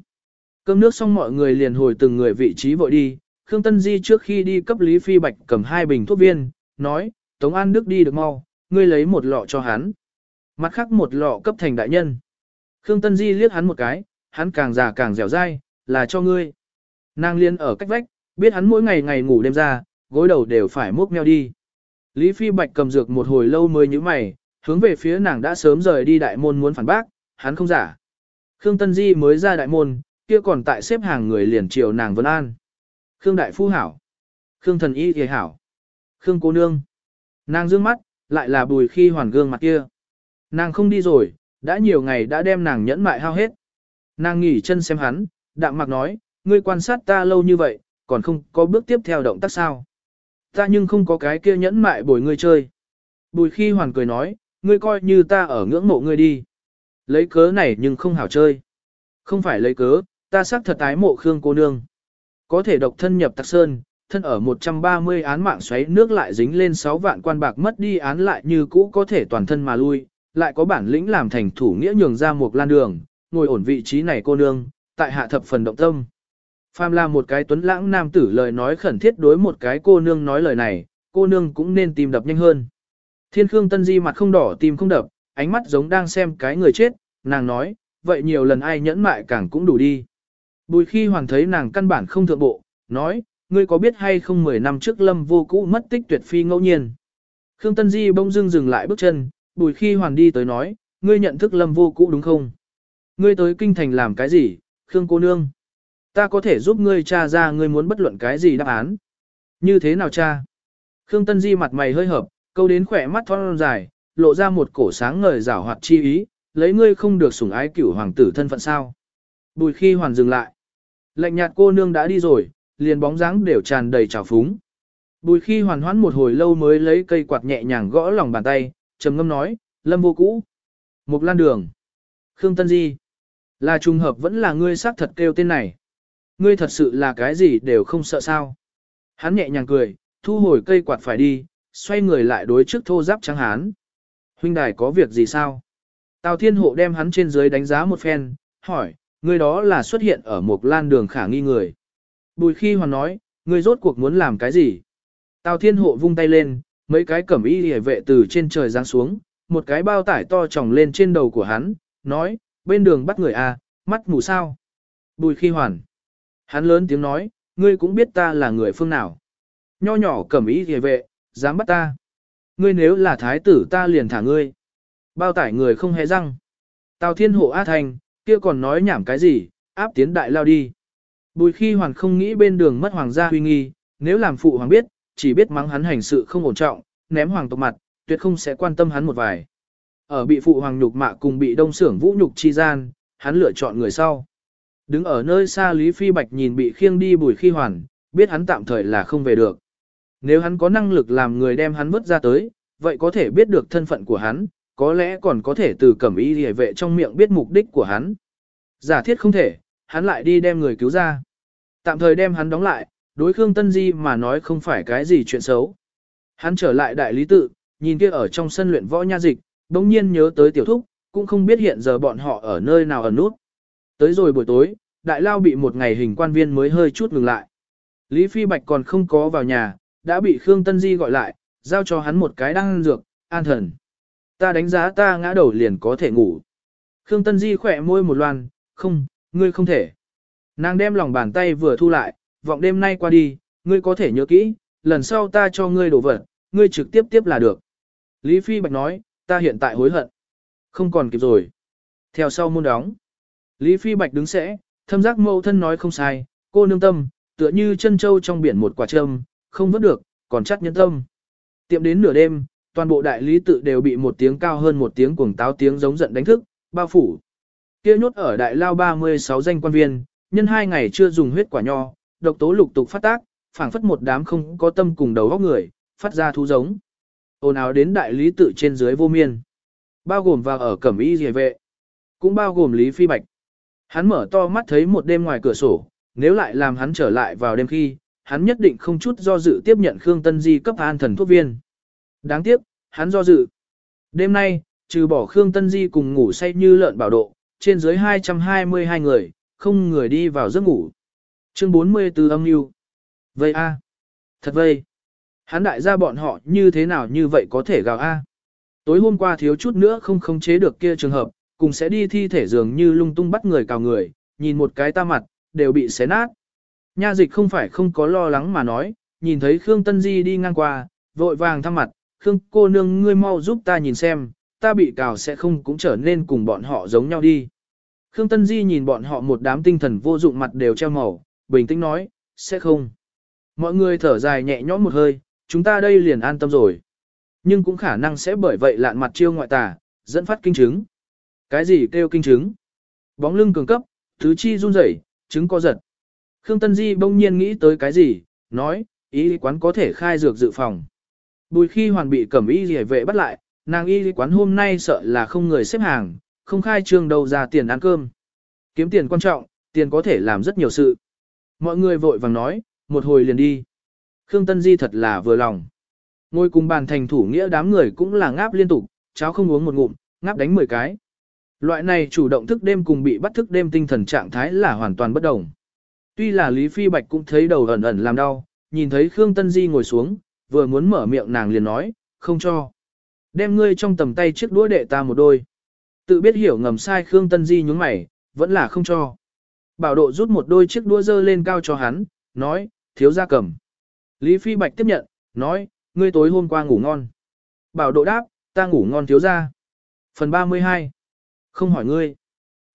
Cơm nước xong mọi người liền hồi từng người vị trí vội đi, Khương Tân Di trước khi đi cấp Lý Phi Bạch cầm hai bình thuốc viên, nói, Tống An Đức đi được mau, ngươi lấy một lọ cho hắn. Mặt khác một lọ cấp thành đại nhân. Khương Tân Di liếc hắn một cái, hắn càng già càng dẻo dai, là cho ngươi. Nàng liên ở cách vách, biết hắn mỗi ngày ngày ngủ đêm ra, gối đầu đều phải múc meo đi. Lý Phi Bạch cầm dược một hồi lâu mới như mày, hướng về phía nàng đã sớm rời đi đại môn muốn phản bác, hắn không giả. Khương Tân Di mới ra đại môn, kia còn tại xếp hàng người liền chiều nàng Vân An. Khương Đại Phu Hảo. Khương Thần Y Thì Hảo. Khương Cô Nương. Nàng dương mắt, lại là bùi khi hoàn gương mặt kia. Nàng không đi rồi, đã nhiều ngày đã đem nàng nhẫn mại hao hết. Nàng nghỉ chân xem hắn, đạm mặc nói, ngươi quan sát ta lâu như vậy, còn không có bước tiếp theo động tác sao. Ta nhưng không có cái kia nhẫn mại bồi ngươi chơi. Bùi khi hoàn cười nói, ngươi coi như ta ở ngưỡng mộ ngươi đi. Lấy cớ này nhưng không hảo chơi. Không phải lấy cớ, ta xác thật ái mộ Khương cô nương. Có thể độc thân nhập tạc sơn, thân ở 130 án mạng xoáy nước lại dính lên 6 vạn quan bạc mất đi án lại như cũ có thể toàn thân mà lui, lại có bản lĩnh làm thành thủ nghĩa nhường ra một lan đường, ngồi ổn vị trí này cô nương, tại hạ thập phần động tâm. Phàm là một cái tuấn lãng nam tử lời nói khẩn thiết đối một cái cô nương nói lời này, cô nương cũng nên tìm đập nhanh hơn. Thiên Khương Tân Di mặt không đỏ tim không đập, ánh mắt giống đang xem cái người chết, nàng nói, vậy nhiều lần ai nhẫn mại càng cũng đủ đi. Bùi khi hoàng thấy nàng căn bản không thượng bộ, nói, ngươi có biết hay không 10 năm trước lâm vô cũ mất tích tuyệt phi ngẫu nhiên. Khương Tân Di bỗng dưng dừng lại bước chân, bùi khi hoàn đi tới nói, ngươi nhận thức lâm vô cũ đúng không? Ngươi tới kinh thành làm cái gì, Khương cô nương? Ta có thể giúp ngươi tra ra ngươi muốn bất luận cái gì đáp án. Như thế nào cha? Khương Tân Di mặt mày hơi hợp, câu đến khỏe mắt thon dài, lộ ra một cổ sáng ngời rảo hoạt chi ý, lấy ngươi không được sủng ái cửu hoàng tử thân phận sao. Bùi khi hoàn dừng lại. Lạnh nhạt cô nương đã đi rồi, liền bóng dáng đều tràn đầy trào phúng. Bùi khi hoàn hoãn một hồi lâu mới lấy cây quạt nhẹ nhàng gõ lòng bàn tay, trầm ngâm nói, lâm vô cũ. Mục lan đường. Khương Tân Di. Là trùng hợp vẫn là ngươi xác thật kêu tên này. Ngươi thật sự là cái gì đều không sợ sao. Hắn nhẹ nhàng cười, thu hồi cây quạt phải đi, xoay người lại đối trước thô giáp trắng hán. Huynh đài có việc gì sao? Tào Thiên Hộ đem hắn trên dưới đánh giá một phen, hỏi, người đó là xuất hiện ở một lan đường khả nghi người. Bùi khi hoàn nói, người rốt cuộc muốn làm cái gì? Tào Thiên Hộ vung tay lên, mấy cái cẩm y hề vệ từ trên trời giáng xuống, một cái bao tải to tròng lên trên đầu của hắn, nói, bên đường bắt người à, mắt mù sao? Bùi khi hoàn. Hắn lớn tiếng nói, ngươi cũng biết ta là người phương nào. Nho nhỏ cẩm y hề vệ, dám bắt ta. Ngươi nếu là thái tử ta liền thả ngươi. Bao tải người không hề răng. Tào thiên hộ a thành, kia còn nói nhảm cái gì, áp tiến đại lao đi. Bùi khi hoàn không nghĩ bên đường mất hoàng gia huy nghi, nếu làm phụ hoàng biết, chỉ biết mắng hắn hành sự không ổn trọng, ném hoàng tộc mặt, tuyệt không sẽ quan tâm hắn một vài. Ở bị phụ hoàng nhục mạ cùng bị đông sưởng vũ nhục chi gian, hắn lựa chọn người sau. Đứng ở nơi xa Lý Phi Bạch nhìn bị khiêng đi bùi khi hoàn, biết hắn tạm thời là không về được. Nếu hắn có năng lực làm người đem hắn vứt ra tới, vậy có thể biết được thân phận của hắn, có lẽ còn có thể từ cẩm y hề vệ trong miệng biết mục đích của hắn. Giả thiết không thể, hắn lại đi đem người cứu ra. Tạm thời đem hắn đóng lại, đối Khương Tân Di mà nói không phải cái gì chuyện xấu. Hắn trở lại đại lý tự, nhìn kia ở trong sân luyện võ nha dịch, bỗng nhiên nhớ tới tiểu thúc, cũng không biết hiện giờ bọn họ ở nơi nào ẩn nút. Tới rồi buổi tối, đại lao bị một ngày hình quan viên mới hơi chút ngừng lại. Lý Phi Bạch còn không có vào nhà, đã bị Khương Tân Di gọi lại, giao cho hắn một cái đăng dược, an thần. Ta đánh giá ta ngã đầu liền có thể ngủ. Khương Tân Di khỏe môi một loan, không, ngươi không thể. Nàng đem lòng bàn tay vừa thu lại, vọng đêm nay qua đi, ngươi có thể nhớ kỹ, lần sau ta cho ngươi đổ vật, ngươi trực tiếp tiếp là được. Lý Phi Bạch nói, ta hiện tại hối hận. Không còn kịp rồi. Theo sau môn đóng. Lý Phi Bạch đứng sẽ, thâm giác mâu thân nói không sai, cô nương tâm, tựa như chân châu trong biển một quả trâm, không vớt được, còn chắc nhân tâm. Tiệm đến nửa đêm, toàn bộ đại lý tự đều bị một tiếng cao hơn một tiếng cuồng táo tiếng giống giận đánh thức, bao phủ. Kia nhốt ở đại lao 36 danh quan viên, nhân hai ngày chưa dùng huyết quả nho, độc tố lục tục phát tác, phảng phất một đám không có tâm cùng đầu óc người, phát ra thú giống. Ồn ào đến đại lý tự trên dưới vô miên. Bao gồm vào ở cẩm y rìa vệ. Cũng bao gồm Lý Phi Bạch. Hắn mở to mắt thấy một đêm ngoài cửa sổ, nếu lại làm hắn trở lại vào đêm khi, hắn nhất định không chút do dự tiếp nhận Khương Tân Di cấp an thần thuốc viên. Đáng tiếc, hắn do dự. Đêm nay, trừ bỏ Khương Tân Di cùng ngủ say như lợn bảo độ, trên dưới 222 người, không người đi vào giấc ngủ. Chương 44 âm mưu Vây A. Thật vây. Hắn đại gia bọn họ như thế nào như vậy có thể gào A. Tối hôm qua thiếu chút nữa không khống chế được kia trường hợp, cùng sẽ đi thi thể dường như lung tung bắt người cào người, nhìn một cái ta mặt, đều bị xé nát. Nha dịch không phải không có lo lắng mà nói, nhìn thấy Khương Tân Di đi ngang qua, vội vàng thăm mặt, Khương cô nương ngươi mau giúp ta nhìn xem, ta bị cào sẽ không cũng trở nên cùng bọn họ giống nhau đi. Khương Tân Di nhìn bọn họ một đám tinh thần vô dụng mặt đều treo màu, bình tĩnh nói, sẽ không. Mọi người thở dài nhẹ nhõm một hơi, chúng ta đây liền an tâm rồi. Nhưng cũng khả năng sẽ bởi vậy lạn mặt chiêu ngoại tà, dẫn phát kinh chứng. Cái gì kêu kinh chứng? Bóng lưng cường cấp, thứ chi run rẩy, chứng co giật. Khương Tân Di bỗng nhiên nghĩ tới cái gì, nói, ý quán có thể khai dược dự phòng. Bùi khi hoàn bị cẩm y rỉa vệ bắt lại, nàng y quán hôm nay sợ là không người xếp hàng, không khai trương đầu ra tiền ăn cơm. Kiếm tiền quan trọng, tiền có thể làm rất nhiều sự. Mọi người vội vàng nói, một hồi liền đi. Khương Tân Di thật là vừa lòng. Ngồi cùng bàn thành thủ nghĩa đám người cũng là ngáp liên tục, cháo không uống một ngụm, ngáp đánh 10 cái. Loại này chủ động thức đêm cùng bị bắt thức đêm tinh thần trạng thái là hoàn toàn bất đồng. Tuy là Lý Phi Bạch cũng thấy đầu ẩn ẩn làm đau, nhìn thấy Khương Tân Di ngồi xuống, vừa muốn mở miệng nàng liền nói, không cho. Đem ngươi trong tầm tay chiếc đũa đệ ta một đôi. Tự biết hiểu ngầm sai Khương Tân Di nhúng mày, vẫn là không cho. Bảo độ rút một đôi chiếc đũa dơ lên cao cho hắn, nói, thiếu gia cầm. Lý Phi Bạch tiếp nhận, nói, ngươi tối hôm qua ngủ ngon. Bảo độ đáp, ta ngủ ngon thiếu gia. Phần 32. Không hỏi ngươi.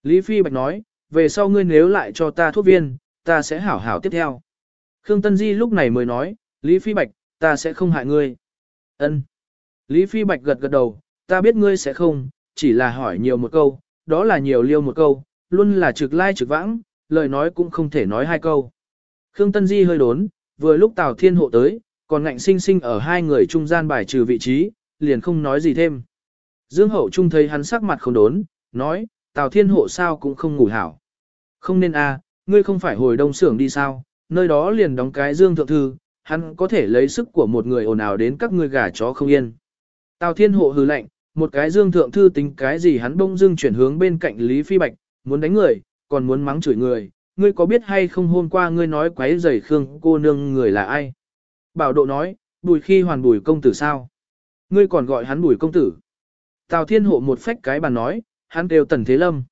Lý Phi Bạch nói, về sau ngươi nếu lại cho ta thuốc viên, ta sẽ hảo hảo tiếp theo. Khương Tân Di lúc này mới nói, Lý Phi Bạch, ta sẽ không hại ngươi. Ân. Lý Phi Bạch gật gật đầu, ta biết ngươi sẽ không, chỉ là hỏi nhiều một câu, đó là nhiều liêu một câu, luôn là trực lai trực vãng, lời nói cũng không thể nói hai câu. Khương Tân Di hơi đốn, vừa lúc Tào Thiên Hộ tới, còn ngạnh sinh sinh ở hai người trung gian bài trừ vị trí, liền không nói gì thêm. Dương Hậu Trung thấy hắn sắc mặt không đốn, nói, Tào Thiên Hộ sao cũng không ngủ hảo. Không nên a, à, ngươi không phải hồi đông xưởng đi sao, nơi đó liền đóng cái Dương Thượng Thư, hắn có thể lấy sức của một người ồn ào đến các ngươi gà chó không yên. Tào Thiên Hộ hừ lạnh, một cái Dương Thượng Thư tính cái gì hắn bông dưng chuyển hướng bên cạnh Lý Phi Bạch, muốn đánh người, còn muốn mắng chửi người, ngươi có biết hay không hôm qua ngươi nói quấy rầy Khương cô nương người là ai? Bảo độ nói, bùi khi hoàn bùi công tử sao? Ngươi còn gọi hắn bùi công tử. Tào Thiên Hộ một phách cái bàn nói, hắn đều tần thế lâm.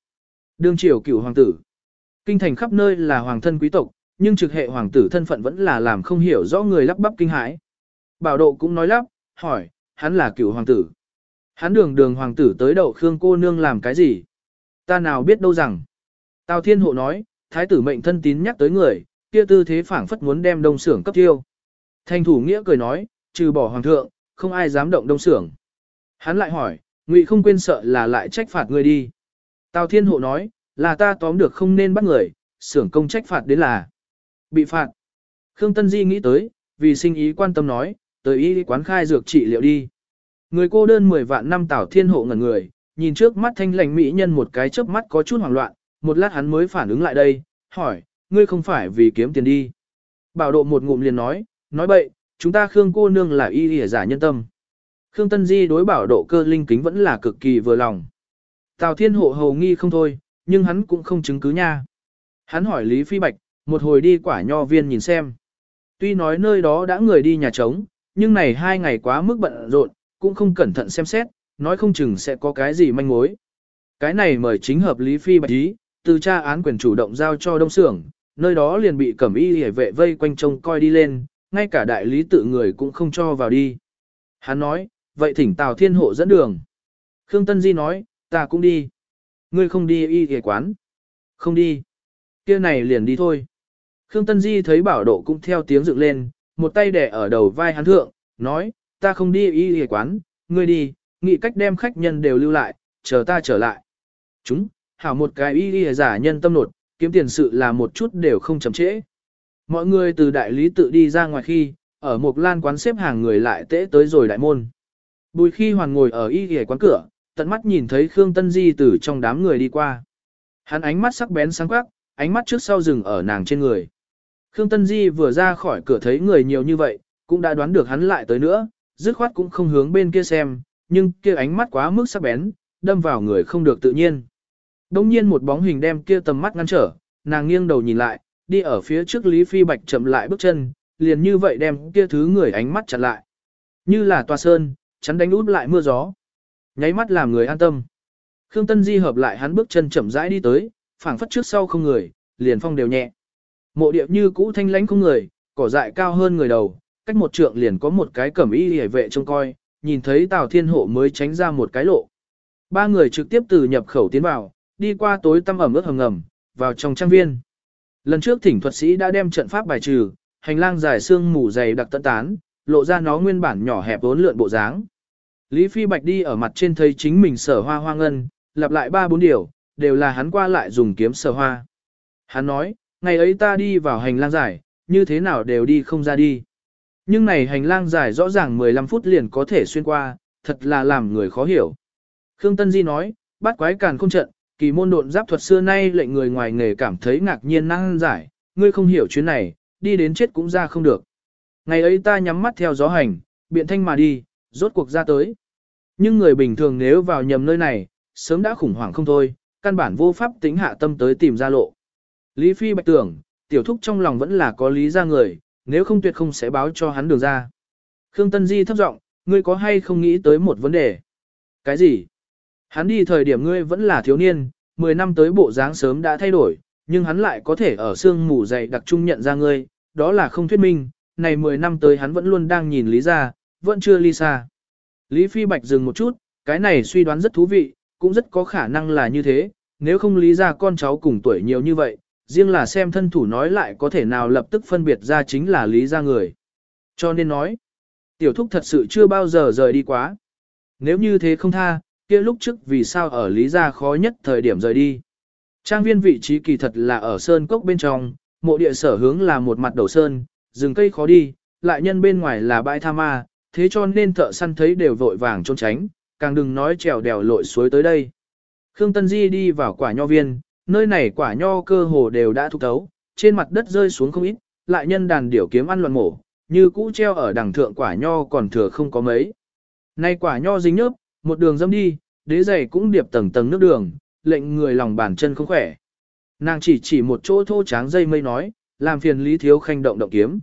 Đương triều cửu hoàng tử. Kinh thành khắp nơi là hoàng thân quý tộc, nhưng trực hệ hoàng tử thân phận vẫn là làm không hiểu rõ người lắp bắp kinh hãi. Bảo độ cũng nói lắp, hỏi, hắn là cựu hoàng tử. Hắn đường đường hoàng tử tới đậu Khương cô nương làm cái gì? Ta nào biết đâu rằng. Tào Thiên Hộ nói, thái tử mệnh thân tín nhắc tới người, kia tư thế phảng phất muốn đem đông xưởng cấp tiêu. Thanh thủ nghĩa cười nói, trừ bỏ hoàng thượng, không ai dám động đông xưởng. Hắn lại hỏi, ngụy không quên sợ là lại trách phạt người đi. Tào Thiên Hộ nói, là ta tóm được không nên bắt người, xưởng công trách phạt đến là bị phạt. Khương Tân Di nghĩ tới, vì sinh ý quan tâm nói, tới y quán khai dược trị liệu đi. Người cô đơn 10 vạn năm Tào Thiên Hộ ngẩn người, nhìn trước mắt thanh lành mỹ nhân một cái chớp mắt có chút hoảng loạn, một lát hắn mới phản ứng lại đây, hỏi, ngươi không phải vì kiếm tiền đi. Bảo độ một ngụm liền nói, nói bậy, chúng ta Khương cô nương là y lìa giả nhân tâm. Khương Tân Di đối bảo độ cơ linh kính vẫn là cực kỳ vừa lòng. Tào Thiên Hộ hầu nghi không thôi, nhưng hắn cũng không chứng cứ nha. Hắn hỏi Lý Phi Bạch, một hồi đi quả nho viên nhìn xem. Tuy nói nơi đó đã người đi nhà trống, nhưng này hai ngày quá mức bận rộn, cũng không cẩn thận xem xét, nói không chừng sẽ có cái gì manh mối. Cái này mời chính hợp Lý Phi Bạch ý, từ tra án quyền chủ động giao cho đông xưởng, nơi đó liền bị cẩm y hề vệ vây quanh trông coi đi lên, ngay cả đại lý tự người cũng không cho vào đi. Hắn nói, vậy thỉnh Tào Thiên Hộ dẫn đường. Khương Tân Di nói, ta cũng đi. Ngươi không đi y hề quán. Không đi. kia này liền đi thôi. Khương Tân Di thấy bảo độ cũng theo tiếng dựng lên, một tay đẻ ở đầu vai hắn thượng, nói, ta không đi y y quán, ngươi đi, nghĩ cách đem khách nhân đều lưu lại, chờ ta trở lại. Chúng, hảo một cái y y giả nhân tâm nột, kiếm tiền sự là một chút đều không chậm trễ. Mọi người từ đại lý tự đi ra ngoài khi, ở một lan quán xếp hàng người lại tễ tới rồi đại môn. Bùi khi hoàn ngồi ở y y quán cửa, tận mắt nhìn thấy Khương Tân Di từ trong đám người đi qua. Hắn ánh mắt sắc bén sáng quắc, ánh mắt trước sau dừng ở nàng trên người. Khương Tân Di vừa ra khỏi cửa thấy người nhiều như vậy, cũng đã đoán được hắn lại tới nữa, dứt khoát cũng không hướng bên kia xem, nhưng kia ánh mắt quá mức sắc bén, đâm vào người không được tự nhiên. Đông nhiên một bóng hình đem kia tầm mắt ngăn trở, nàng nghiêng đầu nhìn lại, đi ở phía trước Lý Phi Bạch chậm lại bước chân, liền như vậy đem kia thứ người ánh mắt chặn lại. Như là tòa sơn, chắn đánh út lại mưa gió. Nháy mắt làm người an tâm. Khương Tân Di hợp lại hắn bước chân chậm rãi đi tới, phảng phất trước sau không người, liền phong đều nhẹ. Mộ địa như cũ thanh lãnh không người, cỏ dại cao hơn người đầu, cách một trượng liền có một cái cẩm y hề vệ trông coi, nhìn thấy Tào Thiên Hộ mới tránh ra một cái lộ. Ba người trực tiếp từ nhập khẩu tiến vào, đi qua tối tăm ẩm ướt hầm ngầm, vào trong trang viên. Lần trước thỉnh thuật sĩ đã đem trận pháp bài trừ, hành lang dài xương mù dày đặc tận tán, lộ ra nó nguyên bản nhỏ hẹp vốn lượn bộ dáng. Lý Phi Bạch đi ở mặt trên thấy chính mình sở hoa hoa ngân, lặp lại ba bốn điều, đều là hắn qua lại dùng kiếm sở hoa. Hắn nói, ngày ấy ta đi vào hành lang dài, như thế nào đều đi không ra đi. Nhưng này hành lang dài rõ ràng 15 phút liền có thể xuyên qua, thật là làm người khó hiểu. Khương Tân Di nói, bắt quái càn không trận, kỳ môn độn giáp thuật xưa nay lệnh người ngoài nghề cảm thấy ngạc nhiên năng giải, ngươi không hiểu chuyến này, đi đến chết cũng ra không được. Ngày ấy ta nhắm mắt theo gió hành, biện thanh mà đi, rốt cuộc ra tới. Nhưng người bình thường nếu vào nhầm nơi này, sớm đã khủng hoảng không thôi, căn bản vô pháp tính hạ tâm tới tìm ra lộ. Lý Phi bạch tưởng, tiểu thúc trong lòng vẫn là có lý ra người, nếu không tuyệt không sẽ báo cho hắn đường ra. Khương Tân Di thấp giọng, ngươi có hay không nghĩ tới một vấn đề? Cái gì? Hắn đi thời điểm ngươi vẫn là thiếu niên, 10 năm tới bộ dáng sớm đã thay đổi, nhưng hắn lại có thể ở xương mù dày đặc trung nhận ra ngươi, đó là không thuyết minh, này 10 năm tới hắn vẫn luôn đang nhìn Lý ra, vẫn chưa ly xa. Lý Phi Bạch dừng một chút, cái này suy đoán rất thú vị, cũng rất có khả năng là như thế, nếu không lý ra con cháu cùng tuổi nhiều như vậy, riêng là xem thân thủ nói lại có thể nào lập tức phân biệt ra chính là lý ra người. Cho nên nói, tiểu thúc thật sự chưa bao giờ rời đi quá. Nếu như thế không tha, kia lúc trước vì sao ở lý gia khó nhất thời điểm rời đi. Trang viên vị trí kỳ thật là ở sơn cốc bên trong, mộ địa sở hướng là một mặt đầu sơn, rừng cây khó đi, lại nhân bên ngoài là bãi tha ma, thế cho nên thợ săn thấy đều vội vàng trốn tránh, càng đừng nói trèo đèo lội suối tới đây. Khương Tân Di đi vào quả nho viên, nơi này quả nho cơ hồ đều đã thục thấu, trên mặt đất rơi xuống không ít, lại nhân đàn điểu kiếm ăn loạn mổ, như cũ treo ở đằng thượng quả nho còn thừa không có mấy. Nay quả nho dính nhớp, một đường dâm đi, đế giày cũng điệp tầng tầng nước đường, lệnh người lòng bàn chân không khỏe. Nàng chỉ chỉ một chỗ thô tráng dây mây nói, làm phiền Lý Thiếu Khanh động động kiếm.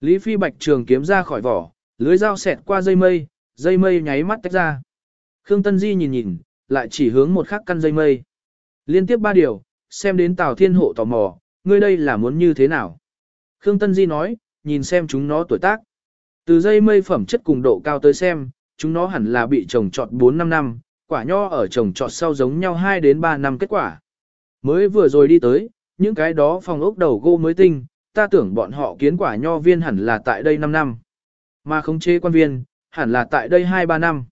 Lý Phi Bạch trường kiếm ra khỏi vỏ, lưới dao xẹt qua dây mây, dây mây nháy mắt tách ra. Khương Tân Di nhìn nhìn, lại chỉ hướng một khắc căn dây mây. Liên tiếp ba điều, xem đến Tào Thiên Hộ tò mò, ngươi đây là muốn như thế nào? Khương Tân Di nói, nhìn xem chúng nó tuổi tác. Từ dây mây phẩm chất cùng độ cao tới xem, chúng nó hẳn là bị trồng trọt 4-5 năm, quả nho ở trồng trọt sau giống nhau 2 đến 3 năm kết quả. Mới vừa rồi đi tới, những cái đó phòng ốc đầu gỗ mới tinh, ta tưởng bọn họ kiến quả nho viên hẳn là tại đây 5 năm. Mà không chế quan viên, hẳn là tại đây 2-3 năm.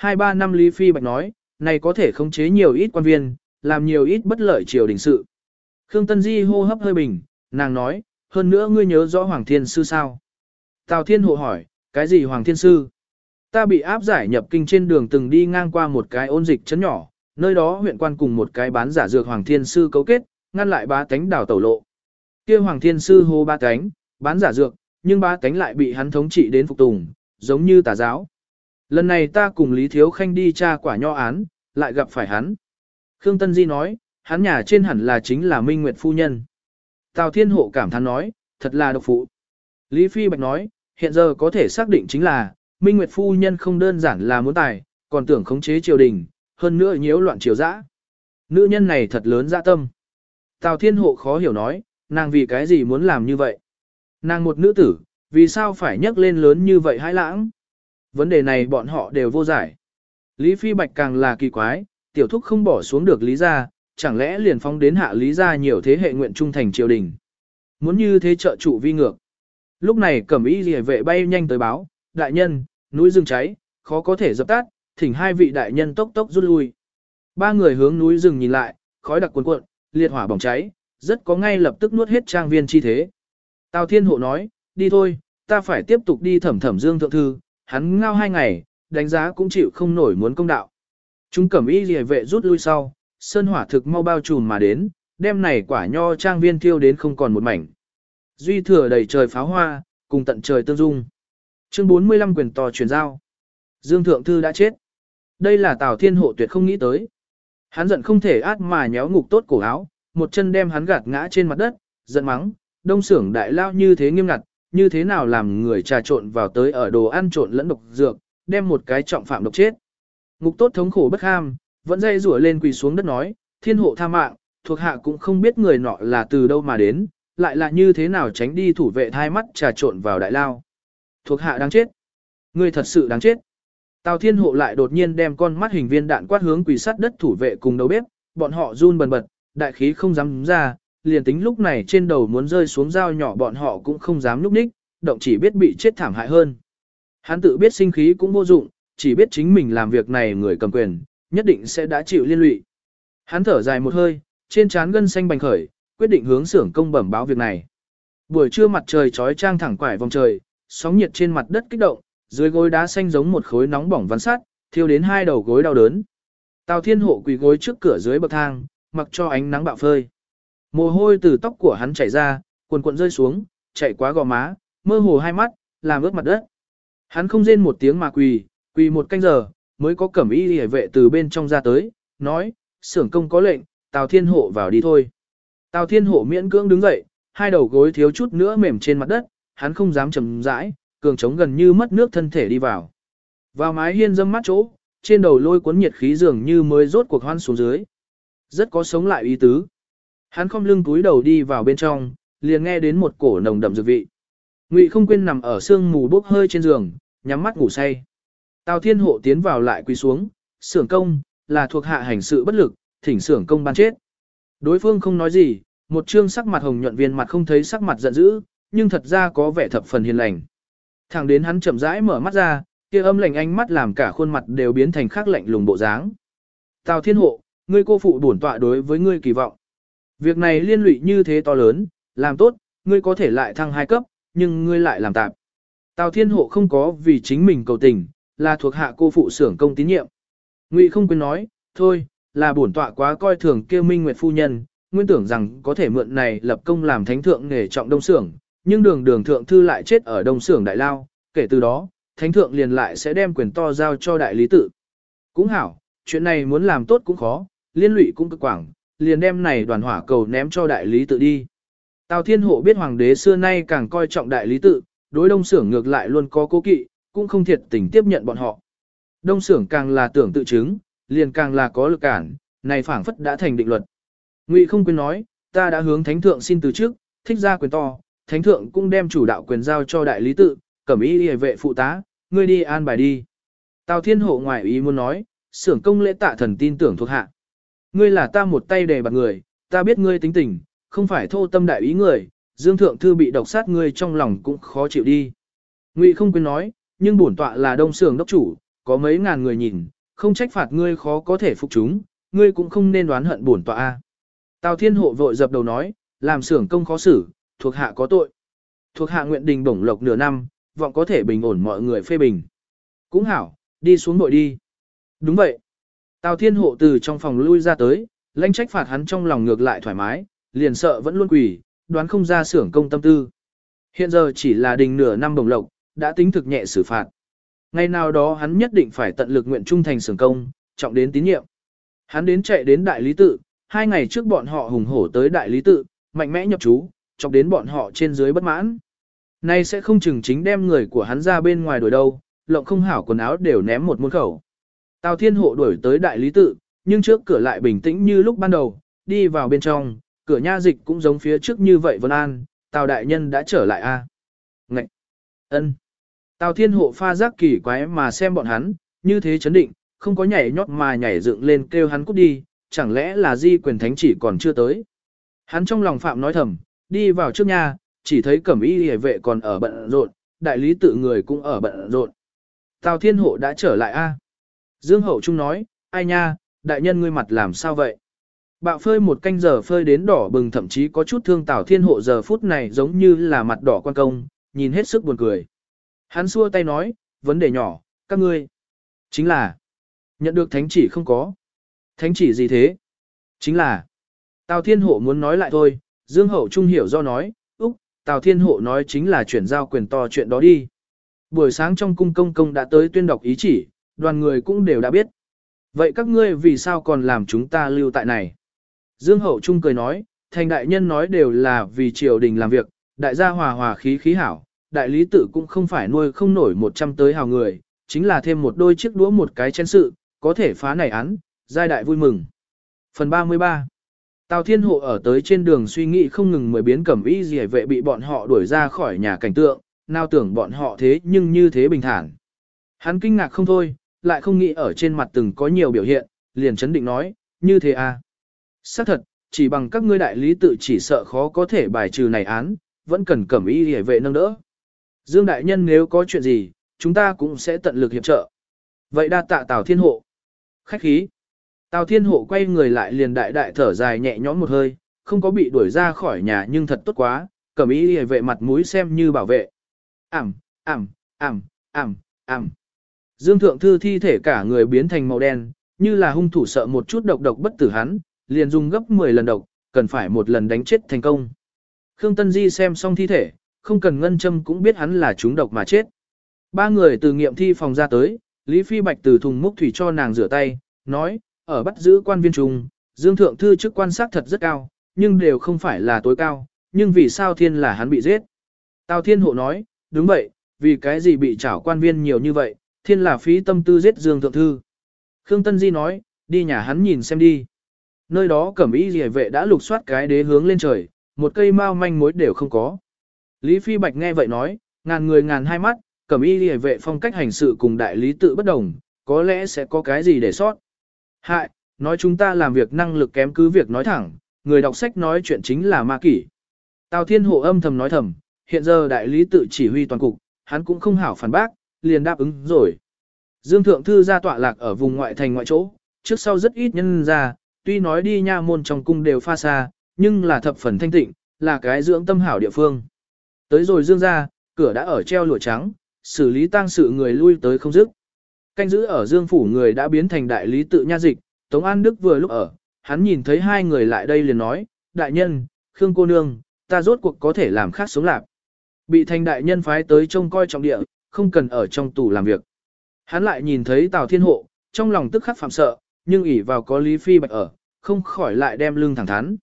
2-3 năm Lý Phi Bạch nói, này có thể khống chế nhiều ít quan viên, làm nhiều ít bất lợi triều đình sự. Khương Tân Di hô hấp hơi bình, nàng nói, hơn nữa ngươi nhớ rõ Hoàng Thiên Sư sao? Tào Thiên Hộ hỏi, cái gì Hoàng Thiên Sư? Ta bị áp giải nhập kinh trên đường từng đi ngang qua một cái ôn dịch chấn nhỏ, nơi đó huyện quan cùng một cái bán giả dược Hoàng Thiên Sư cấu kết, ngăn lại ba tánh đảo tẩu lộ. kia Hoàng Thiên Sư hô ba tánh, bán giả dược, nhưng ba tánh lại bị hắn thống trị đến phục tùng, giống như tà giáo. Lần này ta cùng Lý Thiếu Khanh đi tra quả nho án, lại gặp phải hắn. Khương Tân Di nói, hắn nhà trên hẳn là chính là Minh Nguyệt Phu Nhân. Tào Thiên Hộ cảm thán nói, thật là độc phụ. Lý Phi Bạch nói, hiện giờ có thể xác định chính là, Minh Nguyệt Phu Nhân không đơn giản là muốn tài, còn tưởng khống chế triều đình, hơn nữa nhiễu loạn triều dã. Nữ nhân này thật lớn dạ tâm. Tào Thiên Hộ khó hiểu nói, nàng vì cái gì muốn làm như vậy? Nàng một nữ tử, vì sao phải nhắc lên lớn như vậy hãi lãng? Vấn đề này bọn họ đều vô giải. Lý Phi Bạch càng là kỳ quái, tiểu thúc không bỏ xuống được Lý gia, chẳng lẽ liền phóng đến hạ Lý gia nhiều thế hệ nguyện trung thành triều đình. Muốn như thế trợ trụ vi ngược. Lúc này cẩm y rìa vệ bay nhanh tới báo, đại nhân, núi rừng cháy, khó có thể dập tắt, thỉnh hai vị đại nhân tốc tốc rút lui. Ba người hướng núi rừng nhìn lại, khói đặc cuồn cuộn, liệt hỏa bỏng cháy, rất có ngay lập tức nuốt hết trang viên chi thế. Tào Thiên Hộ nói, đi thôi, ta phải tiếp tục đi thẩm thẩm dương thượng thư, hắn ngao hai ngày, đánh giá cũng chịu không nổi muốn công đạo. Chúng cẩm y rìa vệ rút lui sau, sơn hỏa thực mau bao trùm mà đến, đêm này quả nho trang viên thiêu đến không còn một mảnh. Duy thừa đầy trời pháo hoa, cùng tận trời tương dung. Chương 45 quyền to truyền giao. Dương Thượng Thư đã chết. Đây là Tào Thiên Hộ tuyệt không nghĩ tới. Hắn giận không thể át mà nhéo ngục tốt cổ áo, một chân đem hắn gạt ngã trên mặt đất, giận mắng, đông xưởng đại lao như thế nghiêm ngặt, như thế nào làm người trà trộn vào tới ở đồ ăn trộn lẫn độc dược, đem một cái trọng phạm độc chết. Ngục tốt thống khổ bất ham, vẫn dây rủa lên quỳ xuống đất nói, thiên hộ tha mạng, thuộc hạ cũng không biết người nọ là từ đâu mà đến, lại là như thế nào tránh đi thủ vệ thai mắt trà trộn vào đại lao. Thuộc hạ đáng chết. Người thật sự đáng chết. Tào thiên hộ lại đột nhiên đem con mắt hình viên đạn quát hướng quỳ sát đất thủ vệ cùng đầu bếp, bọn họ run bần bật, đại khí không dám ra, liền tính lúc này trên đầu muốn rơi xuống dao nhỏ bọn họ cũng không dám núp ních, động chỉ biết bị chết thảm hại hơn. Hắn tự biết sinh khí cũng vô dụng, chỉ biết chính mình làm việc này người cầm quyền, nhất định sẽ đã chịu liên lụy. Hắn thở dài một hơi, trên trán gân xanh bành khởi, quyết định hướng xưởng công bẩm báo việc này. Buổi trưa mặt trời trói trang thẳng quải vòng trời, sóng nhiệt trên mặt đất kích động, dưới gối đá xanh giống một khối nóng bỏng vắn sát, thiêu đến hai đầu gối đau đớn. Tào Thiên Hộ quỳ gối trước cửa dưới bậc thang, mặc cho ánh nắng bạo phơi. Mồ hôi từ tóc của hắn chảy ra, cuồn cuộn rơi xuống, chạy quá gò má, mơ hồ hai mắt, làm ướt mặt đất. Hắn không rên một tiếng mà quỳ, quỳ một canh giờ, mới có cẩm y hề vệ từ bên trong ra tới, nói, xưởng công có lệnh, Tào Thiên Hộ vào đi thôi. Tào Thiên Hộ miễn cưỡng đứng dậy, hai đầu gối thiếu chút nữa mềm trên mặt đất, hắn không dám chầm rãi, cường trống gần như mất nước thân thể đi vào. Vào mái hiên dâm mắt chỗ, trên đầu lôi cuốn nhiệt khí dường như mới rốt cuộc hoan xuống dưới. Rất có sống lại ý tứ. Hắn không lưng túi đầu đi vào bên trong, liền nghe đến một cổ nồng đậm dược vị. Ngụy không quên nằm ở sương mù bốc hơi trên giường, nhắm mắt ngủ say. Tào Thiên Hộ tiến vào lại quỳ xuống, sưởng công, là thuộc hạ hành sự bất lực, thỉnh sưởng công ban chết. Đối phương không nói gì, một trương sắc mặt hồng nhuận viên mặt không thấy sắc mặt giận dữ, nhưng thật ra có vẻ thập phần hiền lành. Thẳng đến hắn chậm rãi mở mắt ra, kia âm lạnh ánh mắt làm cả khuôn mặt đều biến thành khắc lạnh lùng bộ dáng. Tào Thiên Hộ, ngươi cô phụ bổn tọa đối với ngươi kỳ vọng. Việc này liên lụy như thế to lớn, làm tốt, ngươi có thể lại thăng hai cấp, nhưng ngươi lại làm tạm. Tào Thiên Hộ không có vì chính mình cầu tình, là thuộc hạ cô phụ xưởng công tín nhiệm. Ngụy không quên nói, thôi, là bổn tọa quá coi thường kia Minh Nguyệt phu nhân, nguyên tưởng rằng có thể mượn này lập công làm thánh thượng nghề trọng đông xưởng, nhưng đường đường thượng thư lại chết ở đông xưởng đại lao, kể từ đó, thánh thượng liền lại sẽ đem quyền to giao cho đại lý tự. Cũng hảo, chuyện này muốn làm tốt cũng khó, liên lụy cũng cực quảng, liền đem này đoàn hỏa cầu ném cho đại lý tự đi. Tào Thiên Hộ biết hoàng đế xưa nay càng coi trọng đại lý tự, đối đông xưởng ngược lại luôn có cố kỵ, cũng không thiệt tình tiếp nhận bọn họ. Đông xưởng càng là tưởng tự chứng, liền càng là có lực cản, này phảng phất đã thành định luật. Ngụy không quên nói, ta đã hướng thánh thượng xin từ trước, thích ra quyền to, thánh thượng cũng đem chủ đạo quyền giao cho đại lý tự, cẩm ý hề vệ phụ tá, ngươi đi an bài đi. Tào Thiên Hộ ngoại ý muốn nói, xưởng công lễ tạ thần tin tưởng thuộc hạ. Ngươi là ta một tay đề bạc người, ta biết ngươi tính tình, không phải thô tâm đại ý người, Dương Thượng Thư bị độc sát ngươi trong lòng cũng khó chịu đi. Ngụy không quên nói, nhưng bổn tọa là đông sưởng đốc chủ, có mấy ngàn người nhìn, không trách phạt ngươi khó có thể phục chúng, ngươi cũng không nên đoán hận bổn tọa a. Tào Thiên Hộ vội dập đầu nói, làm sưởng công khó xử, thuộc hạ có tội. Thuộc hạ nguyện đình bổng lộc nửa năm, vọng có thể bình ổn mọi người phê bình. Cũng hảo, đi xuống nội đi. Đúng vậy. Tào Thiên Hộ từ trong phòng lui ra tới, lãnh trách phạt hắn trong lòng ngược lại thoải mái, liền sợ vẫn luôn quỷ, đoán không ra sưởng công tâm tư. Hiện giờ chỉ là đình nửa năm bổng lộc, đã tính thực nhẹ xử phạt. Ngày nào đó hắn nhất định phải tận lực nguyện trung thành sưởng công, trọng đến tín nhiệm. Hắn đến chạy đến đại lý tự, hai ngày trước bọn họ hùng hổ tới đại lý tự, mạnh mẽ nhập chú, chọc đến bọn họ trên dưới bất mãn. Nay sẽ không chừng chính đem người của hắn ra bên ngoài đuổi đâu, lộng không hảo quần áo đều ném một muôn khẩu. Tào Thiên Hộ đuổi tới đại lý tự, nhưng trước cửa lại bình tĩnh như lúc ban đầu, đi vào bên trong, cửa nha dịch cũng giống phía trước như vậy Vân An, Tào Đại Nhân đã trở lại a à? Ngậy! ân Tào Thiên Hộ pha giác kỳ quái mà xem bọn hắn, như thế chấn định, không có nhảy nhót mà nhảy dựng lên kêu hắn cút đi, chẳng lẽ là di quyền thánh chỉ còn chưa tới. Hắn trong lòng phạm nói thầm, đi vào trước nhà, chỉ thấy cẩm y hề vệ còn ở bận rộn, đại lý tự người cũng ở bận rộn. Tào Thiên Hộ đã trở lại a. Dương Hậu Trung nói, ai nha, đại nhân ngươi mặt làm sao vậy? Bạo phơi một canh giờ phơi đến đỏ bừng thậm chí có chút thương Tào Thiên Hộ giờ phút này giống như là mặt đỏ quan công, nhìn hết sức buồn cười. Hắn xua tay nói, vấn đề nhỏ, các ngươi. Chính là, nhận được thánh chỉ không có. Thánh chỉ gì thế? Chính là, Tào Thiên Hộ muốn nói lại thôi, Dương Hậu Trung hiểu do nói, Úc, Tào Thiên Hộ nói chính là chuyển giao quyền to chuyện đó đi. Buổi sáng trong cung công công đã tới tuyên đọc ý chỉ, đoàn người cũng đều đã biết. Vậy các ngươi vì sao còn làm chúng ta lưu tại này? Dương Hậu Trung cười nói, thành đại nhân nói đều là vì triều đình làm việc, đại gia hòa hòa khí khí hảo, đại lý tự cũng không phải nuôi không nổi một trăm tới hào người, chính là thêm một đôi chiếc đũa một cái chén sự, có thể phá này án, giai đại vui mừng. Phần 33 Tào Thiên Hộ ở tới trên đường suy nghĩ không ngừng mười biến cẩm y gì vệ bị bọn họ đuổi ra khỏi nhà cảnh tượng, nào tưởng bọn họ thế nhưng như thế bình thản. Hắn kinh ngạc không thôi, lại không nghĩ ở trên mặt từng có nhiều biểu hiện, liền chấn định nói, như thế à. Xác thật, chỉ bằng các ngươi đại lý tự chỉ sợ khó có thể bài trừ này án, vẫn cần cẩm y gì vệ nâng đỡ. Dương đại nhân nếu có chuyện gì, chúng ta cũng sẽ tận lực hiệp trợ. Vậy đa tạ Tào Thiên Hộ. Khách khí. Tào Thiên Hộ quay người lại liền đại đại thở dài nhẹ nhõm một hơi, không có bị đuổi ra khỏi nhà nhưng thật tốt quá, cầm ý hề vệ mặt mũi xem như bảo vệ. Ảm, ảm, ảm, ảm, ảm. Dương Thượng Thư thi thể cả người biến thành màu đen, như là hung thủ sợ một chút độc độc bất tử hắn, liền dùng gấp 10 lần độc, cần phải một lần đánh chết thành công. Khương Tân Di xem xong thi thể, không cần ngân châm cũng biết hắn là trúng độc mà chết. Ba người từ nghiệm thi phòng ra tới, Lý Phi Bạch từ thùng múc thủy cho nàng rửa tay, nói, ở bắt giữ quan viên trùng, Dương Thượng Thư chức quan sát thật rất cao, nhưng đều không phải là tối cao, nhưng vì sao thiên là hắn bị giết. Tào Thiên Hộ nói, đúng vậy, vì cái gì bị trảo quan viên nhiều như vậy, thiên là phí tâm tư giết Dương Thượng Thư. Khương Tân Di nói, đi nhà hắn nhìn xem đi. Nơi đó cẩm y rìa vệ đã lục soát cái đế hướng lên trời, một cây mao manh mối đều không có. Lý Phi Bạch nghe vậy nói, ngàn người ngàn hai mắt, cẩm y lìa vệ phong cách hành sự cùng đại lý tự bất đồng, có lẽ sẽ có cái gì để sót. Hại, nói chúng ta làm việc năng lực kém cứ việc nói thẳng, người đọc sách nói chuyện chính là ma kỷ. Tào Thiên Hộ âm thầm nói thầm, hiện giờ đại lý tự chỉ huy toàn cục, hắn cũng không hảo phản bác, liền đáp ứng rồi. Dương Thượng Thư ra tọa lạc ở vùng ngoại thành ngoại chỗ, trước sau rất ít nhân ra, tuy nói đi nha môn trong cung đều pha xa, nhưng là thập phần thanh tịnh, là cái dưỡng tâm hảo địa phương. Tới rồi Dương ra, cửa đã ở treo lụa trắng, xử lý tang sự người lui tới không dứt. Canh giữ ở Dương Phủ người đã biến thành đại lý tự nha dịch, Tống An Đức vừa lúc ở, hắn nhìn thấy hai người lại đây liền nói, đại nhân, Khương cô nương, ta rốt cuộc có thể làm khác sống lạc. Bị thành đại nhân phái tới trông coi trọng địa, không cần ở trong tù làm việc. Hắn lại nhìn thấy Tào Thiên Hộ, trong lòng tức khắc phạm sợ, nhưng ỷ vào có Lý Phi Bạch ở, không khỏi lại đem lưng thẳng thắn.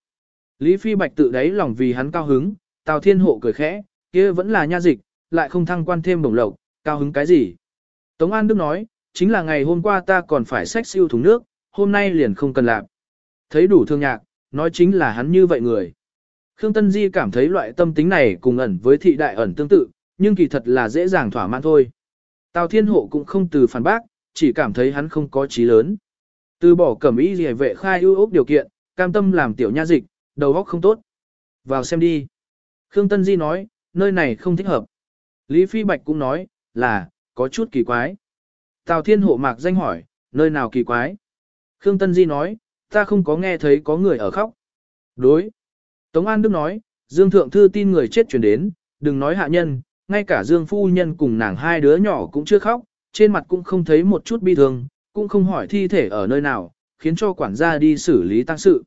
Lý Phi Bạch tự đáy lòng vì hắn cao hứng, Tào Thiên Hộ cười khẽ, kia vẫn là nha dịch, lại không thăng quan thêm bổng lộc, cao hứng cái gì. Tống An Đức nói, chính là ngày hôm qua ta còn phải xách siêu thùng nước, hôm nay liền không cần làm. Thấy đủ thương nhạc, nói chính là hắn như vậy người. Khương Tân Di cảm thấy loại tâm tính này cùng ẩn với thị đại ẩn tương tự, nhưng kỳ thật là dễ dàng thỏa mãn thôi. Tào Thiên Hộ cũng không từ phản bác, chỉ cảm thấy hắn không có trí lớn. Từ bỏ cẩm ý gì vệ khai ưu ốc điều kiện, cam tâm làm tiểu nha dịch, đầu óc không tốt. Vào xem đi. Khương Tân Di nói, nơi này không thích hợp. Lý Phi Bạch cũng nói, là, có chút kỳ quái. Tào Thiên Hộ mạc danh hỏi, nơi nào kỳ quái? Khương Tân Di nói, ta không có nghe thấy có người ở khóc. Đối. Tống An Đức nói, Dương Thượng Thư tin người chết chuyển đến, đừng nói hạ nhân, ngay cả Dương Phu Nhân cùng nàng hai đứa nhỏ cũng chưa khóc, trên mặt cũng không thấy một chút bi thương, cũng không hỏi thi thể ở nơi nào, khiến cho quản gia đi xử lý tăng sự.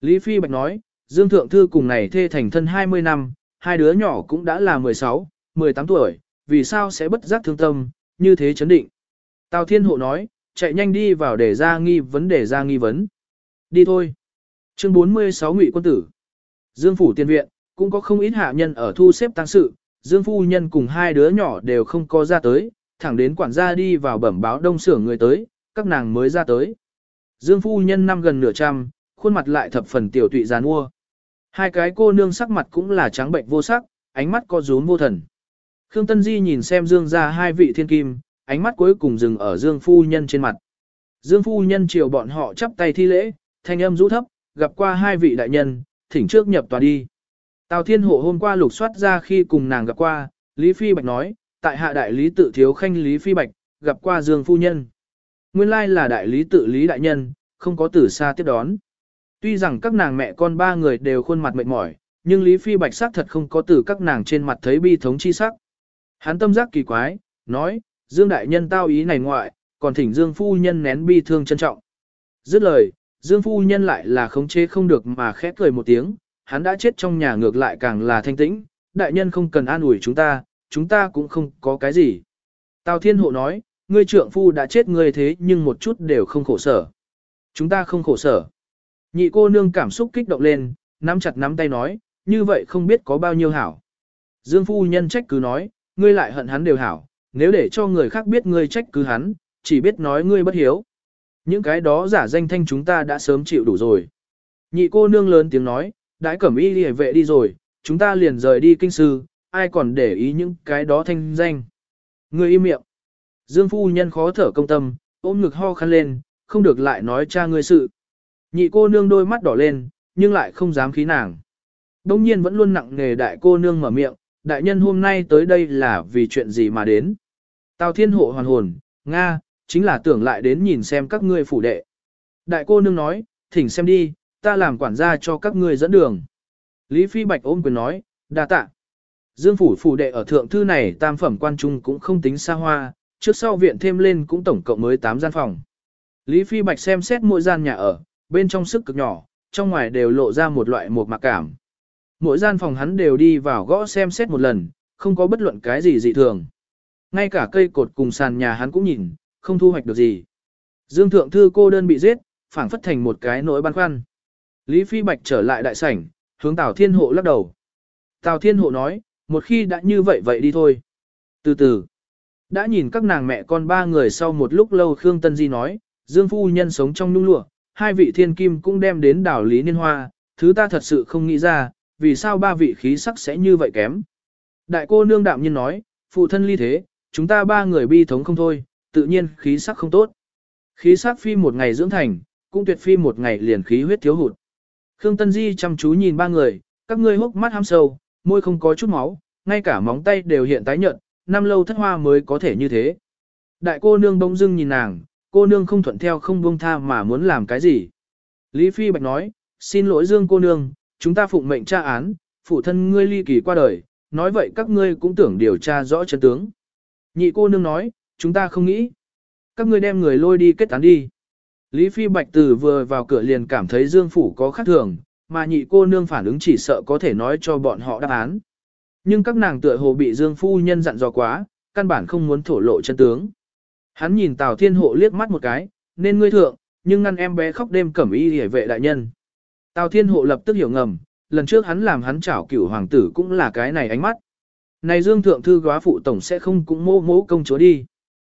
Lý Phi Bạch nói, Dương Thượng Thư cùng này thê thành thân 20 năm, hai đứa nhỏ cũng đã là 16, 18 tuổi, vì sao sẽ bất giác thương tâm, như thế chấn định. Tào Thiên Hộ nói, chạy nhanh đi vào để ra nghi vấn để ra nghi vấn. Đi thôi. Chương 46 Ngụy quân tử. Dương phủ tiên viện, cũng có không ít hạ nhân ở thu xếp tăng sự, Dương phu nhân cùng hai đứa nhỏ đều không có ra tới, thẳng đến quản gia đi vào bẩm báo đông xưởng người tới, các nàng mới ra tới. Dương phu nhân năm gần nửa trăm, khuôn mặt lại thập phần tiểu tụy gián mua. Hai cái cô nương sắc mặt cũng là trắng bệnh vô sắc, ánh mắt có rúm vô thần. Khương Tân Di nhìn xem Dương ra hai vị thiên kim, ánh mắt cuối cùng dừng ở Dương phu nhân trên mặt. Dương phu nhân chiều bọn họ chắp tay thi lễ, thanh âm rũ thấp, gặp qua hai vị đại nhân, thỉnh trước nhập tòa đi. Tào Thiên Hộ hôm qua lục soát ra khi cùng nàng gặp qua, Lý Phi Bạch nói, tại hạ đại lý tự thiếu khanh Lý Phi Bạch, gặp qua Dương phu nhân. Nguyên lai là đại lý tự Lý đại nhân, không có tử xa tiếp đón. Tuy rằng các nàng mẹ con ba người đều khuôn mặt mệt mỏi, nhưng Lý Phi Bạch sắc thật không có từ các nàng trên mặt thấy bi thống chi sắc. Hắn tâm giác kỳ quái, nói, Dương đại nhân tao ý này ngoại, còn thỉnh Dương phu nhân nén bi thương trân trọng. Dứt lời, Dương phu nhân lại là khống chế không được mà khẽ cười một tiếng, hắn đã chết trong nhà ngược lại càng là thanh tĩnh, đại nhân không cần an ủi chúng ta, chúng ta cũng không có cái gì. Tào Thiên Hộ nói, ngươi trượng phu đã chết ngươi thế nhưng một chút đều không khổ sở. Chúng ta không khổ sở. Nhị cô nương cảm xúc kích động lên, nắm chặt nắm tay nói, như vậy không biết có bao nhiêu hảo. Dương phu nhân trách cứ nói, ngươi lại hận hắn đều hảo, nếu để cho người khác biết ngươi trách cứ hắn, chỉ biết nói ngươi bất hiếu. Những cái đó giả danh thanh chúng ta đã sớm chịu đủ rồi. Nhị cô nương lớn tiếng nói, đãi cẩm y đi vệ đi rồi, chúng ta liền rời đi kinh sư, ai còn để ý những cái đó thanh danh. ngươi im miệng. Dương phu nhân khó thở công tâm, ôm ngực ho khăn lên, không được lại nói cha ngươi sự. Nhị cô nương đôi mắt đỏ lên, nhưng lại không dám khí nàng. Đông nhiên vẫn luôn nặng nghề đại cô nương mở miệng, đại nhân hôm nay tới đây là vì chuyện gì mà đến. Tào thiên hộ hoàn hồn, Nga, chính là tưởng lại đến nhìn xem các ngươi phủ đệ. Đại cô nương nói, thỉnh xem đi, ta làm quản gia cho các ngươi dẫn đường. Lý Phi Bạch ôm quyền nói, đa tạ. Dương phủ phủ đệ ở thượng thư này tam phẩm quan trung cũng không tính xa hoa, trước sau viện thêm lên cũng tổng cộng mới 8 gian phòng. Lý Phi Bạch xem xét mỗi gian nhà ở, bên trong sức cực nhỏ, trong ngoài đều lộ ra một loại một mặc cảm. Mỗi gian phòng hắn đều đi vào gõ xem xét một lần, không có bất luận cái gì dị thường. Ngay cả cây cột cùng sàn nhà hắn cũng nhìn, không thu hoạch được gì. Dương Thượng Thư cô đơn bị giết, phảng phất thành một cái nỗi băn khoăn. Lý Phi Bạch trở lại đại sảnh, hướng Tào Thiên Hộ lắc đầu. Tào Thiên Hộ nói, một khi đã như vậy vậy đi thôi. Từ từ, đã nhìn các nàng mẹ con ba người sau một lúc lâu Khương Tân Di nói, Dương Phu Nhân sống trong nung lụa, hai vị thiên kim cũng đem đến đảo Lý Niên Hoa, thứ ta thật sự không nghĩ ra, vì sao ba vị khí sắc sẽ như vậy kém. Đại cô nương đạm nhiên nói, phụ thân ly thế, chúng ta ba người bi thống không thôi, tự nhiên khí sắc không tốt. Khí sắc phi một ngày dưỡng thành, cũng tuyệt phi một ngày liền khí huyết thiếu hụt. Khương Tân Di chăm chú nhìn ba người, các ngươi hốc mắt ham sâu, môi không có chút máu, ngay cả móng tay đều hiện tái nhợt, năm lâu thất hoa mới có thể như thế. Đại cô nương bỗng dưng nhìn nàng, cô nương không thuận theo không buông tha mà muốn làm cái gì. Lý Phi Bạch nói, xin lỗi Dương cô nương, chúng ta phụng mệnh tra án, phụ thân ngươi ly kỳ qua đời, nói vậy các ngươi cũng tưởng điều tra rõ chân tướng. Nhị cô nương nói, chúng ta không nghĩ. Các ngươi đem người lôi đi kết án đi. Lý Phi Bạch Tử vừa vào cửa liền cảm thấy Dương Phủ có khác thường, mà nhị cô nương phản ứng chỉ sợ có thể nói cho bọn họ đáp án. Nhưng các nàng tựa hồ bị Dương Phu Nhân dặn dò quá, căn bản không muốn thổ lộ chân tướng. Hắn nhìn Tào Thiên Hộ liếc mắt một cái, nên ngươi thượng, nhưng ngăn em bé khóc đêm cẩm y hề vệ đại nhân. Tào Thiên Hộ lập tức hiểu ngầm, lần trước hắn làm hắn chảo cửu hoàng tử cũng là cái này ánh mắt. Này Dương Thượng Thư góa phụ tổng sẽ không cũng mô mô công chúa đi.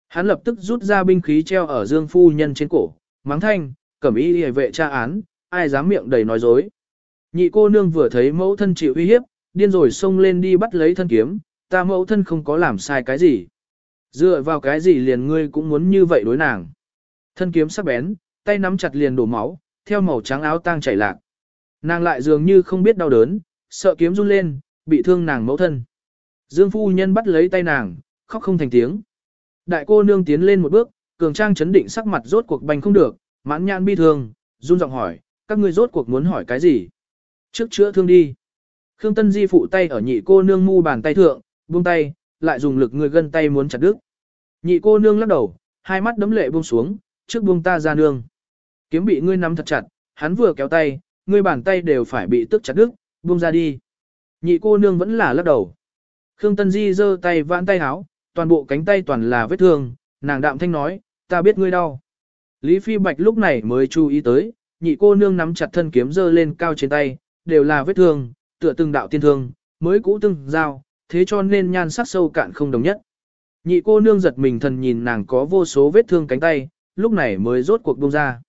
Hắn lập tức rút ra binh khí treo ở Dương Phu Nhân trên cổ, mắng thanh, cẩm y hề vệ tra án, ai dám miệng đầy nói dối. Nhị cô nương vừa thấy mẫu thân chịu uy hiếp, điên rồi xông lên đi bắt lấy thân kiếm, ta mẫu thân không có làm sai cái gì. Dựa vào cái gì liền ngươi cũng muốn như vậy đối nàng. Thân kiếm sắc bén, tay nắm chặt liền đổ máu, theo màu trắng áo tang chảy lạc. Nàng lại dường như không biết đau đớn, sợ kiếm run lên, bị thương nàng mẫu thân. Dương phu nhân bắt lấy tay nàng, khóc không thành tiếng. Đại cô nương tiến lên một bước, cường trang chấn định sắc mặt rốt cuộc bành không được, mãn nhãn bi thương, run giọng hỏi, các ngươi rốt cuộc muốn hỏi cái gì? Trước chữa thương đi. Khương Tân Di phụ tay ở nhị cô nương mu bàn tay thượng, buông tay, lại dùng lực người gân tay muốn chặt đứt. Nhị cô nương lắc đầu, hai mắt đấm lệ buông xuống, trước buông ta ra nương. Kiếm bị ngươi nắm thật chặt, hắn vừa kéo tay, ngươi bàn tay đều phải bị tức chặt đứt, buông ra đi. Nhị cô nương vẫn là lắc đầu. Khương Tân Di giơ tay vãn tay háo, toàn bộ cánh tay toàn là vết thương, nàng đạm thanh nói, ta biết ngươi đau. Lý Phi Bạch lúc này mới chú ý tới, nhị cô nương nắm chặt thân kiếm giơ lên cao trên tay, đều là vết thương, tựa từng đạo tiên thương, mới cũ từng dao, thế cho nên nhan sắc sâu cạn không đồng nhất. Nhị cô nương giật mình thần nhìn nàng có vô số vết thương cánh tay, lúc này mới rốt cuộc buông ra.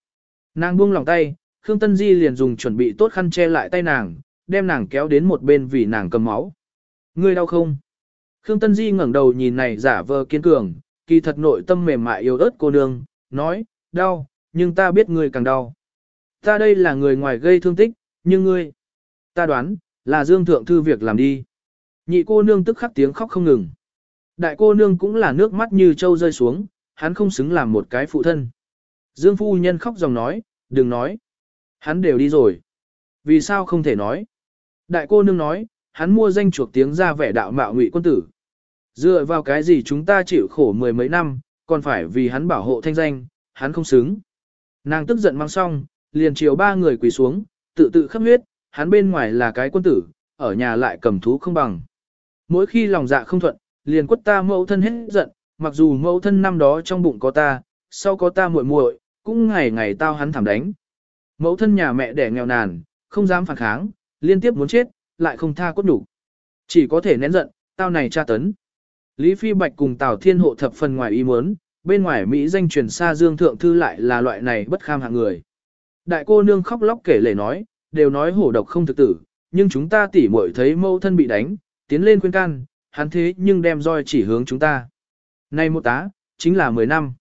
Nàng buông lòng tay, Khương Tân Di liền dùng chuẩn bị tốt khăn che lại tay nàng, đem nàng kéo đến một bên vì nàng cầm máu. Ngươi đau không? Khương Tân Di ngẩng đầu nhìn này giả vờ kiên cường, kỳ thật nội tâm mềm mại yếu ớt cô nương, nói, đau, nhưng ta biết ngươi càng đau. Ta đây là người ngoài gây thương tích, nhưng ngươi, ta đoán, là Dương Thượng Thư việc làm đi. Nhị cô nương tức khắc tiếng khóc không ngừng. Đại cô nương cũng là nước mắt như trâu rơi xuống, hắn không xứng làm một cái phụ thân. Dương phu nhân khóc dòng nói, đừng nói. Hắn đều đi rồi. Vì sao không thể nói? Đại cô nương nói, hắn mua danh chuộc tiếng ra vẻ đạo mạo ngụy quân tử. Dựa vào cái gì chúng ta chịu khổ mười mấy năm, còn phải vì hắn bảo hộ thanh danh, hắn không xứng. Nàng tức giận mang xong, liền chiều ba người quỳ xuống, tự tự khắp huyết, hắn bên ngoài là cái quân tử, ở nhà lại cầm thú không bằng. Mỗi khi lòng dạ không thuận, liền quất ta mẫu thân hết giận, mặc dù mẫu thân năm đó trong bụng có ta, sau có ta muội muội, cũng ngày ngày tao hắn thảm đánh. Mẫu thân nhà mẹ đẻ nghèo nàn, không dám phản kháng, liên tiếp muốn chết, lại không tha cốt đủ. Chỉ có thể nén giận, tao này tra tấn. Lý Phi Bạch cùng Tào Thiên Hộ thập phần ngoài ý muốn, bên ngoài Mỹ danh truyền xa Dương Thượng Thư lại là loại này bất kham hạng người. Đại cô nương khóc lóc kể lể nói, đều nói hổ độc không thực tử, nhưng chúng ta tỉ muội thấy mẫu thân bị đánh, tiến lên khuyên can, hắn thế nhưng đem roi chỉ hướng chúng ta. Nay một tá, chính là 10 năm.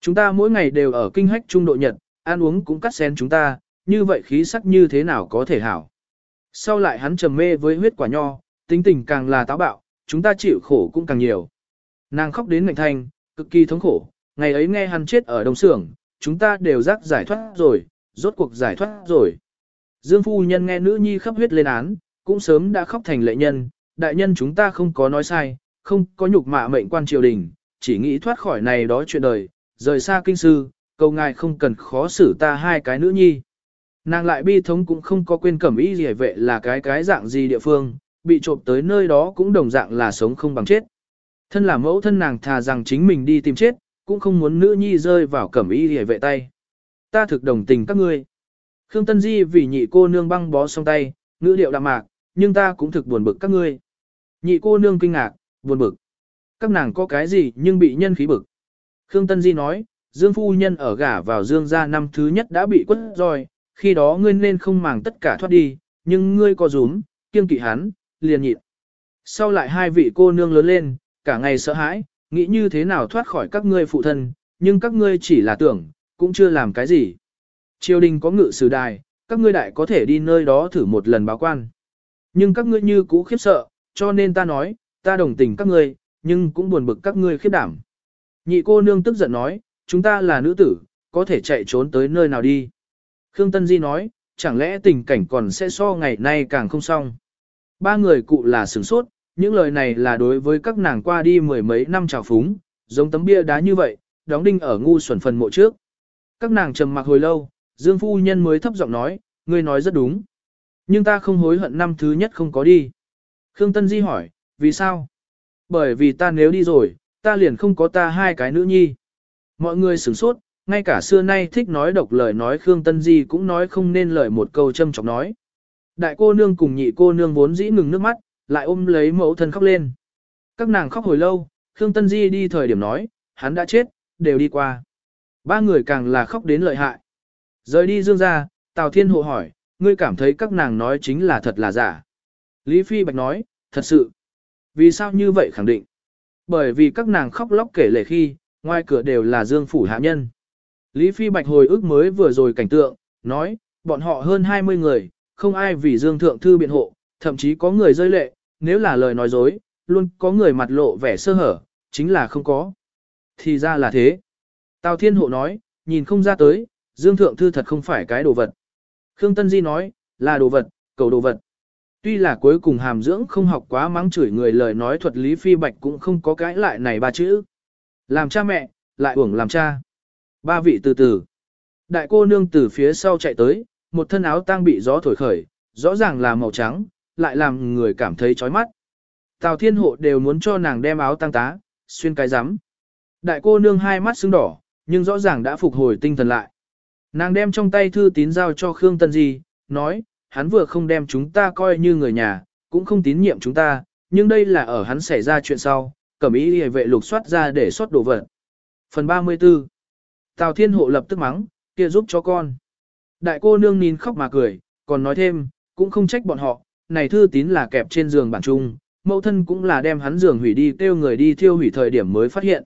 Chúng ta mỗi ngày đều ở kinh hách trung độ nhật, ăn uống cũng cắt xén chúng ta, như vậy khí sắc như thế nào có thể hảo. Sau lại hắn trầm mê với huyết quả nho, tính tình càng là táo bạo, chúng ta chịu khổ cũng càng nhiều. Nàng khóc đến ngạnh thanh, cực kỳ thống khổ, ngày ấy nghe hắn chết ở đồng xưởng, chúng ta đều rắc giải thoát rồi, rốt cuộc giải thoát rồi. Dương phu nhân nghe nữ nhi khắp huyết lên án, cũng sớm đã khóc thành lệ nhân, đại nhân chúng ta không có nói sai, không có nhục mạ mệnh quan triều đình, chỉ nghĩ thoát khỏi này đó chuyện đời, rời xa kinh sư, cầu ngài không cần khó xử ta hai cái nữ nhi. Nàng lại bi thống cũng không có quên cẩm ý gì vệ là cái cái dạng gì địa phương, bị trộm tới nơi đó cũng đồng dạng là sống không bằng chết. Thân là mẫu thân nàng thà rằng chính mình đi tìm chết, cũng không muốn nữ nhi rơi vào cẩm ý gì vệ tay. Ta thực đồng tình các ngươi. Khương Tân Di vì nhị cô nương băng bó xong tay, ngữ điệu đạm mạc, nhưng ta cũng thực buồn bực các ngươi. Nhị cô nương kinh ngạc, buồn bực. Các nàng có cái gì nhưng bị nhân khí bực. Khương Tân Di nói, Dương Phu Nhân ở gả vào Dương gia năm thứ nhất đã bị quất rồi, khi đó ngươi nên không màng tất cả thoát đi, nhưng ngươi có rúm, kiêng kỵ hắn, liền nhịn. Sau lại hai vị cô nương lớn lên, cả ngày sợ hãi, nghĩ như thế nào thoát khỏi các ngươi phụ thân, nhưng các ngươi chỉ là tưởng, cũng chưa làm cái gì. Triều đình có ngự sử đài, các ngươi đại có thể đi nơi đó thử một lần báo quan. Nhưng các ngươi như cũ khiếp sợ, cho nên ta nói, ta đồng tình các ngươi, nhưng cũng buồn bực các ngươi khiếp đảm. Nhị cô nương tức giận nói, chúng ta là nữ tử, có thể chạy trốn tới nơi nào đi. Khương Tân Di nói, chẳng lẽ tình cảnh còn sẽ so ngày nay càng không xong. Ba người cụ là sửng sốt, những lời này là đối với các nàng qua đi mười mấy năm trào phúng, giống tấm bia đá như vậy, đóng đinh ở ngu xuẩn phần mộ trước. Các nàng trầm mặc hồi lâu, Dương Phu Nhân mới thấp giọng nói, ngươi nói rất đúng. Nhưng ta không hối hận năm thứ nhất không có đi. Khương Tân Di hỏi, vì sao? Bởi vì ta nếu đi rồi, ta liền không có ta hai cái nữ nhi. Mọi người sửng sốt, ngay cả xưa nay thích nói độc lời nói Khương Tân Di cũng nói không nên lời một câu châm chọc nói. Đại cô nương cùng nhị cô nương vốn dĩ ngừng nước mắt, lại ôm lấy mẫu thân khóc lên. Các nàng khóc hồi lâu, Khương Tân Di đi thời điểm nói, hắn đã chết, đều đi qua. Ba người càng là khóc đến lợi hại. Rời đi dương ra, Tào Thiên Hộ hỏi, ngươi cảm thấy các nàng nói chính là thật là giả. Lý Phi Bạch nói, thật sự. Vì sao như vậy khẳng định? Bởi vì các nàng khóc lóc kể lể khi, ngoài cửa đều là dương phủ hạ nhân. Lý Phi Bạch hồi ức mới vừa rồi cảnh tượng, nói, bọn họ hơn 20 người, không ai vì dương thượng thư biện hộ, thậm chí có người rơi lệ, nếu là lời nói dối, luôn có người mặt lộ vẻ sơ hở, chính là không có. Thì ra là thế. Tào Thiên Hộ nói, nhìn không ra tới, Dương Thượng Thư thật không phải cái đồ vật. Khương Tân Di nói, là đồ vật, cầu đồ vật. Tuy là cuối cùng hàm dưỡng không học quá mắng chửi người lời nói thuật lý phi bạch cũng không có cái lại này ba chữ. Làm cha mẹ, lại uổng làm cha. Ba vị từ từ. Đại cô nương từ phía sau chạy tới, một thân áo tang bị gió thổi khởi, rõ ràng là màu trắng, lại làm người cảm thấy chói mắt. Tào thiên hộ đều muốn cho nàng đem áo tang tá, xuyên cái rắm. Đại cô nương hai mắt sưng đỏ, nhưng rõ ràng đã phục hồi tinh thần lại. Nàng đem trong tay thư tín giao cho Khương Tân Di, nói, hắn vừa không đem chúng ta coi như người nhà, cũng không tín nhiệm chúng ta, nhưng đây là ở hắn xảy ra chuyện sau, cẩm ý hề vệ lục soát ra để soát đồ vật. Phần 34 Tào Thiên Hộ lập tức mắng, kia giúp cho con. Đại cô nương nín khóc mà cười, còn nói thêm, cũng không trách bọn họ, này thư tín là kẹp trên giường bản trung, mẫu thân cũng là đem hắn giường hủy đi kêu người đi thiêu hủy thời điểm mới phát hiện.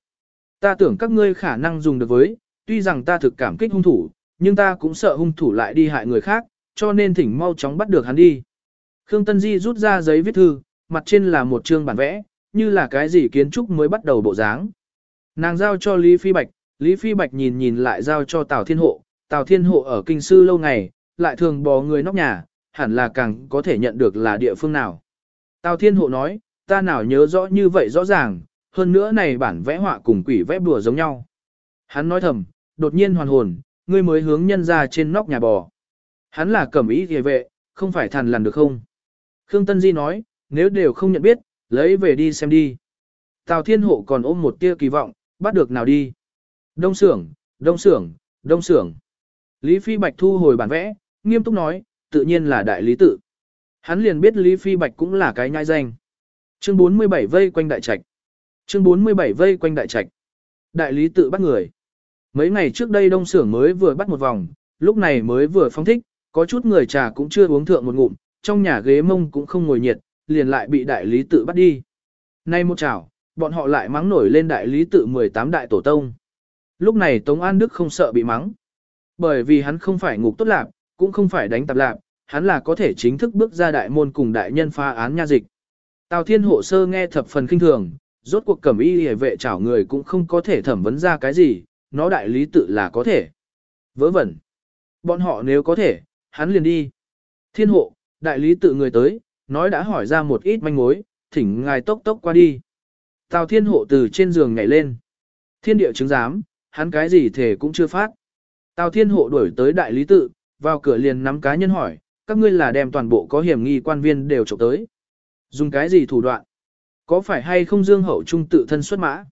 Ta tưởng các ngươi khả năng dùng được với, tuy rằng ta thực cảm kích hung thủ, nhưng ta cũng sợ hung thủ lại đi hại người khác, cho nên thỉnh mau chóng bắt được hắn đi. Khương Tân Di rút ra giấy viết thư, mặt trên là một chương bản vẽ, như là cái gì kiến trúc mới bắt đầu bộ dáng. Nàng giao cho Lý Phi Bạch, Lý Phi Bạch nhìn nhìn lại giao cho Tào Thiên Hộ, Tào Thiên Hộ ở kinh sư lâu ngày, lại thường bò người nóc nhà, hẳn là càng có thể nhận được là địa phương nào. Tào Thiên Hộ nói, ta nào nhớ rõ như vậy rõ ràng, hơn nữa này bản vẽ họa cùng quỷ vẽ bùa giống nhau. Hắn nói thầm, đột nhiên hoàn hồn, ngươi mới hướng nhân ra trên nóc nhà bò. Hắn là cẩm ý ghề vệ, không phải thằn lằn được không? Khương Tân Di nói, nếu đều không nhận biết, lấy về đi xem đi. Tào Thiên Hộ còn ôm một tia kỳ vọng, bắt được nào đi. Đông xưởng, đông xưởng, đông xưởng. Lý Phi Bạch thu hồi bản vẽ, nghiêm túc nói, tự nhiên là đại lý tự. Hắn liền biết Lý Phi Bạch cũng là cái nhai danh. Chương 47 vây quanh đại trạch. Chương 47 vây quanh đại trạch. Đại lý tự bắt người. Mấy ngày trước đây đông xưởng mới vừa bắt một vòng, lúc này mới vừa phóng thích, có chút người trà cũng chưa uống thượng một ngụm, trong nhà ghế mông cũng không ngồi nhiệt, liền lại bị đại lý tự bắt đi. Nay một chảo, bọn họ lại mắng nổi lên đại lý tự 18 đại tổ tông. Lúc này Tống An Đức không sợ bị mắng. Bởi vì hắn không phải ngục tốt lạc, cũng không phải đánh tạp lạc, hắn là có thể chính thức bước ra đại môn cùng đại nhân pha án nha dịch. Tào Thiên Hộ Sơ nghe thập phần kinh thường, rốt cuộc cẩm y hề vệ chảo người cũng không có thể thẩm vấn ra cái gì, nó đại lý tự là có thể. Vớ vẩn. Bọn họ nếu có thể, hắn liền đi. Thiên hộ, đại lý tự người tới, nói đã hỏi ra một ít manh mối, thỉnh ngài tốc tốc qua đi. Tào thiên hộ từ trên giường nhảy lên. Thiên địa chứng giám, hắn cái gì thể cũng chưa phát. Tào thiên hộ đuổi tới đại lý tự, vào cửa liền nắm cá nhân hỏi, các ngươi là đem toàn bộ có hiểm nghi quan viên đều trộm tới. Dùng cái gì thủ đoạn? Có phải hay không Dương Hậu Trung tự thân xuất mã?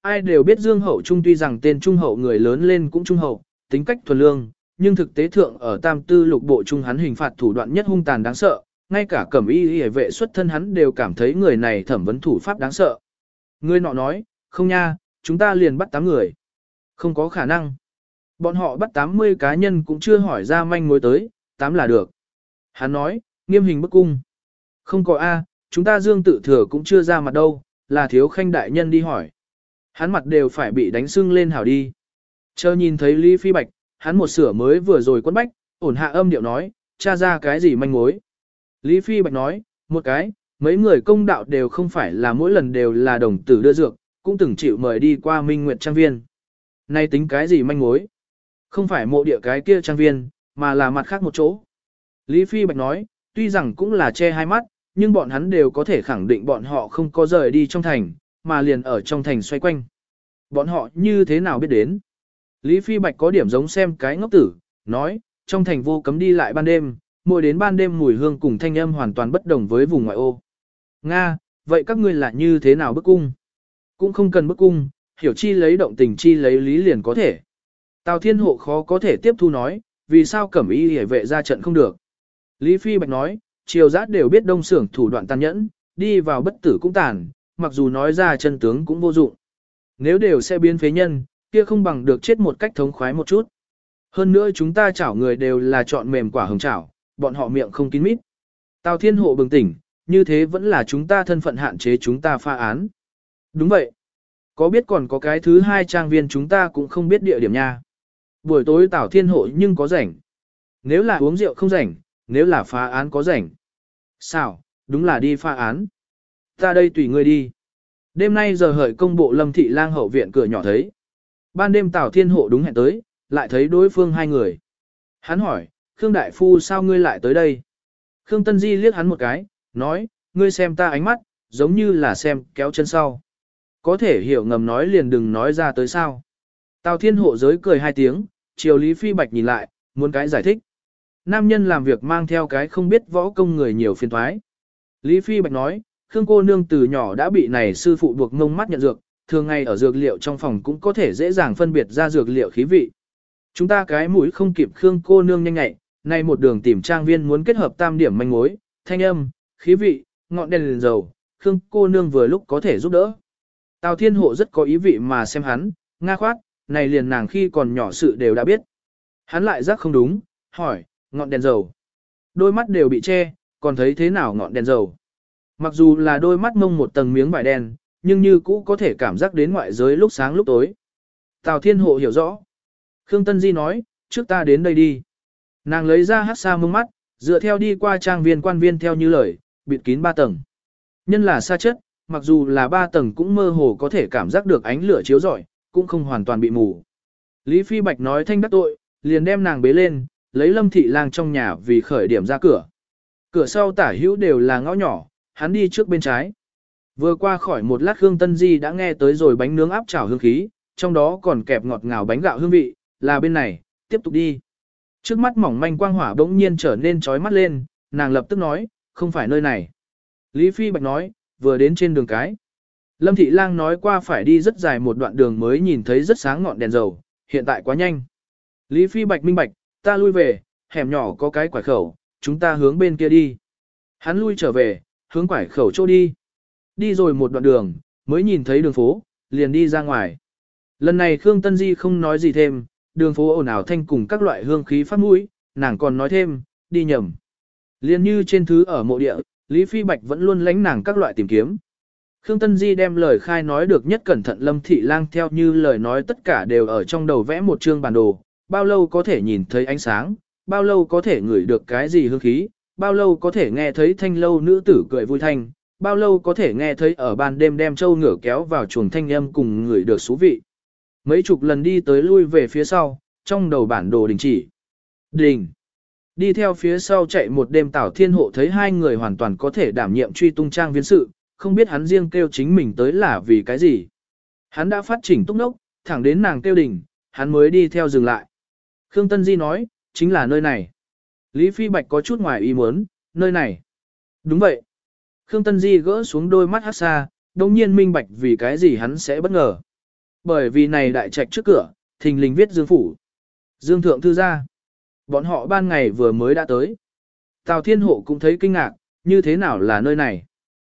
Ai đều biết Dương Hậu Trung tuy rằng tên Trung Hậu người lớn lên cũng Trung Hậu, tính cách thuần lương, nhưng thực tế thượng ở tam tư lục bộ trung hắn hình phạt thủ đoạn nhất hung tàn đáng sợ, ngay cả cẩm y y vệ xuất thân hắn đều cảm thấy người này thẩm vấn thủ pháp đáng sợ. Người nọ nói, không nha, chúng ta liền bắt 8 người. Không có khả năng. Bọn họ bắt 80 cá nhân cũng chưa hỏi ra manh mối tới, 8 là được. Hắn nói, nghiêm hình bức cung. Không có A, chúng ta dương tự thừa cũng chưa ra mặt đâu, là thiếu khanh đại nhân đi hỏi. Hắn mặt đều phải bị đánh sưng lên hảo đi. Chờ nhìn thấy Lý Phi Bạch, hắn một sửa mới vừa rồi quấn bách, ổn hạ âm điệu nói, tra ra cái gì manh mối. Lý Phi Bạch nói, một cái, mấy người công đạo đều không phải là mỗi lần đều là đồng tử đưa dược, cũng từng chịu mời đi qua Minh Nguyệt Trang Viên. Nay tính cái gì manh mối? Không phải mộ địa cái kia Trang Viên, mà là mặt khác một chỗ. Lý Phi Bạch nói, tuy rằng cũng là che hai mắt, nhưng bọn hắn đều có thể khẳng định bọn họ không có rời đi trong thành, mà liền ở trong thành xoay quanh. Bọn họ như thế nào biết đến? Lý Phi Bạch có điểm giống xem cái ngốc tử, nói, trong thành vô cấm đi lại ban đêm, mỗi đến ban đêm mùi hương cùng thanh âm hoàn toàn bất đồng với vùng ngoại ô. Nga, vậy các ngươi là như thế nào bức cung? Cũng không cần bức cung, hiểu chi lấy động tình chi lấy lý liền có thể. Tào Thiên Hộ khó có thể tiếp thu nói, vì sao cẩm y hề vệ ra trận không được. Lý Phi Bạch nói, triều giác đều biết đông sưởng thủ đoạn tàn nhẫn, đi vào bất tử cũng tàn, mặc dù nói ra chân tướng cũng vô dụng. Nếu đều sẽ biến phế nhân, kia không bằng được chết một cách thống khoái một chút. Hơn nữa chúng ta chảo người đều là chọn mềm quả hồng chảo, bọn họ miệng không kín mít. Tào Thiên Hộ bừng tỉnh, như thế vẫn là chúng ta thân phận hạn chế chúng ta pha án. Đúng vậy. Có biết còn có cái thứ hai trang viên chúng ta cũng không biết địa điểm nha. Buổi tối Tào Thiên Hộ nhưng có rảnh. Nếu là uống rượu không rảnh, nếu là phá án có rảnh. Sao, đúng là đi pha án. Ta đây tùy ngươi đi. Đêm nay giờ hợi công bộ lâm thị lang hậu viện cửa nhỏ thấy. Ban đêm Tào Thiên Hộ đúng hẹn tới, lại thấy đối phương hai người. Hắn hỏi, Khương Đại Phu sao ngươi lại tới đây? Khương Tân Di liếc hắn một cái, nói, ngươi xem ta ánh mắt, giống như là xem kéo chân sau. Có thể hiểu ngầm nói liền đừng nói ra tới sao. Tào Thiên Hộ giới cười hai tiếng, chiều Lý Phi Bạch nhìn lại, muốn cái giải thích. Nam nhân làm việc mang theo cái không biết võ công người nhiều phiền thoái. Lý Phi Bạch nói, Khương cô nương từ nhỏ đã bị này sư phụ buộc ngông mắt nhận dược, thường ngày ở dược liệu trong phòng cũng có thể dễ dàng phân biệt ra dược liệu khí vị. Chúng ta cái mũi không kịp Khương cô nương nhanh nhạy, nay một đường tìm trang viên muốn kết hợp tam điểm manh mối, thanh âm, khí vị, ngọn đèn liền dầu, Khương cô nương vừa lúc có thể giúp đỡ. Tào Thiên Hộ rất có ý vị mà xem hắn, nga khoát, này liền nàng khi còn nhỏ sự đều đã biết. Hắn lại giác không đúng, hỏi, ngọn đèn dầu. Đôi mắt đều bị che, còn thấy thế nào ngọn đèn dầu. Mặc dù là đôi mắt mông một tầng miếng vải đen, nhưng như cũ có thể cảm giác đến ngoại giới lúc sáng lúc tối. Tào Thiên Hộ hiểu rõ. Khương Tân Di nói, trước ta đến đây đi. Nàng lấy ra hát xa mông mắt, dựa theo đi qua trang viên quan viên theo như lời, bịt kín ba tầng. Nhân là xa chất, mặc dù là ba tầng cũng mơ hồ có thể cảm giác được ánh lửa chiếu rọi, cũng không hoàn toàn bị mù. Lý Phi Bạch nói thanh đắc tội, liền đem nàng bế lên, lấy lâm thị lang trong nhà vì khởi điểm ra cửa. Cửa sau tả hữu đều là ngõ nhỏ, hắn đi trước bên trái. Vừa qua khỏi một lát hương tân di đã nghe tới rồi bánh nướng áp chảo hương khí, trong đó còn kẹp ngọt ngào bánh gạo hương vị, là bên này, tiếp tục đi. Trước mắt mỏng manh quang hỏa bỗng nhiên trở nên trói mắt lên, nàng lập tức nói, không phải nơi này. Lý Phi Bạch nói, vừa đến trên đường cái. Lâm Thị Lang nói qua phải đi rất dài một đoạn đường mới nhìn thấy rất sáng ngọn đèn dầu, hiện tại quá nhanh. Lý Phi Bạch minh bạch, ta lui về, hẻm nhỏ có cái quải khẩu, chúng ta hướng bên kia đi. Hắn lui trở về, hướng quải khẩu chỗ đi. Đi rồi một đoạn đường, mới nhìn thấy đường phố, liền đi ra ngoài. Lần này Khương Tân Di không nói gì thêm, đường phố ồn ào thanh cùng các loại hương khí phát mũi, nàng còn nói thêm, đi nhầm. Liên như trên thứ ở mộ địa, Lý Phi Bạch vẫn luôn lánh nàng các loại tìm kiếm. Khương Tân Di đem lời khai nói được nhất cẩn thận Lâm Thị Lang theo như lời nói tất cả đều ở trong đầu vẽ một chương bản đồ, bao lâu có thể nhìn thấy ánh sáng, bao lâu có thể ngửi được cái gì hương khí, bao lâu có thể nghe thấy thanh lâu nữ tử cười vui thanh, bao lâu có thể nghe thấy ở ban đêm đem châu ngựa kéo vào chuồng thanh âm cùng người được xú vị. Mấy chục lần đi tới lui về phía sau, trong đầu bản đồ đình chỉ. Đình. Đi theo phía sau chạy một đêm Tảo Thiên Hộ thấy hai người hoàn toàn có thể đảm nhiệm truy tung trang viên sự, không biết hắn riêng kêu chính mình tới là vì cái gì. Hắn đã phát chỉnh túc nốc, thẳng đến nàng kêu đình hắn mới đi theo dừng lại. Khương Tân Di nói, chính là nơi này. Lý Phi Bạch có chút ngoài ý muốn, nơi này. Đúng vậy. Khương Tân Di gỡ xuống đôi mắt hát xa, đồng nhiên minh bạch vì cái gì hắn sẽ bất ngờ. Bởi vì này đại trạch trước cửa, thình lình viết Dương Phủ. Dương Thượng Thư ra. Bọn họ ban ngày vừa mới đã tới. Tào Thiên Hộ cũng thấy kinh ngạc, như thế nào là nơi này?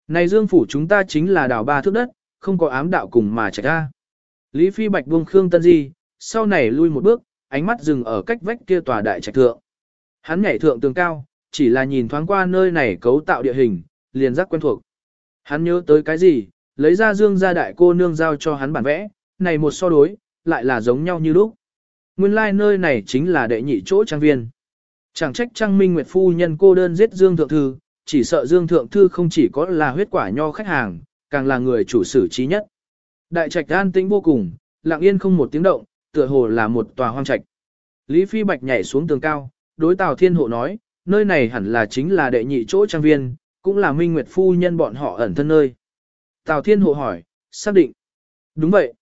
Này Dương Phủ chúng ta chính là đảo ba thước đất, không có ám đạo cùng mà chạy ra. Lý Phi Bạch buông Khương Tân Di, sau này lui một bước, ánh mắt dừng ở cách vách kia tòa đại trạch thượng. Hắn nhảy thượng tường cao, chỉ là nhìn thoáng qua nơi này cấu tạo địa hình, liền giác quen thuộc. Hắn nhớ tới cái gì, lấy ra dương gia đại cô nương giao cho hắn bản vẽ, này một so đối, lại là giống nhau như lúc. Nguyên lai like nơi này chính là đệ nhị chỗ trang viên. Chẳng trách trang minh nguyệt phu nhân cô đơn giết Dương Thượng Thư, chỉ sợ Dương Thượng Thư không chỉ có là huyết quả nho khách hàng, càng là người chủ sử trí nhất. Đại trạch an tĩnh vô cùng, lặng yên không một tiếng động, tựa hồ là một tòa hoang trạch. Lý Phi Bạch nhảy xuống tường cao, đối Tào Thiên Hộ nói, nơi này hẳn là chính là đệ nhị chỗ trang viên, cũng là Minh Nguyệt phu nhân bọn họ ẩn thân nơi. Tào Thiên Hộ hỏi, xác định. Đúng vậy.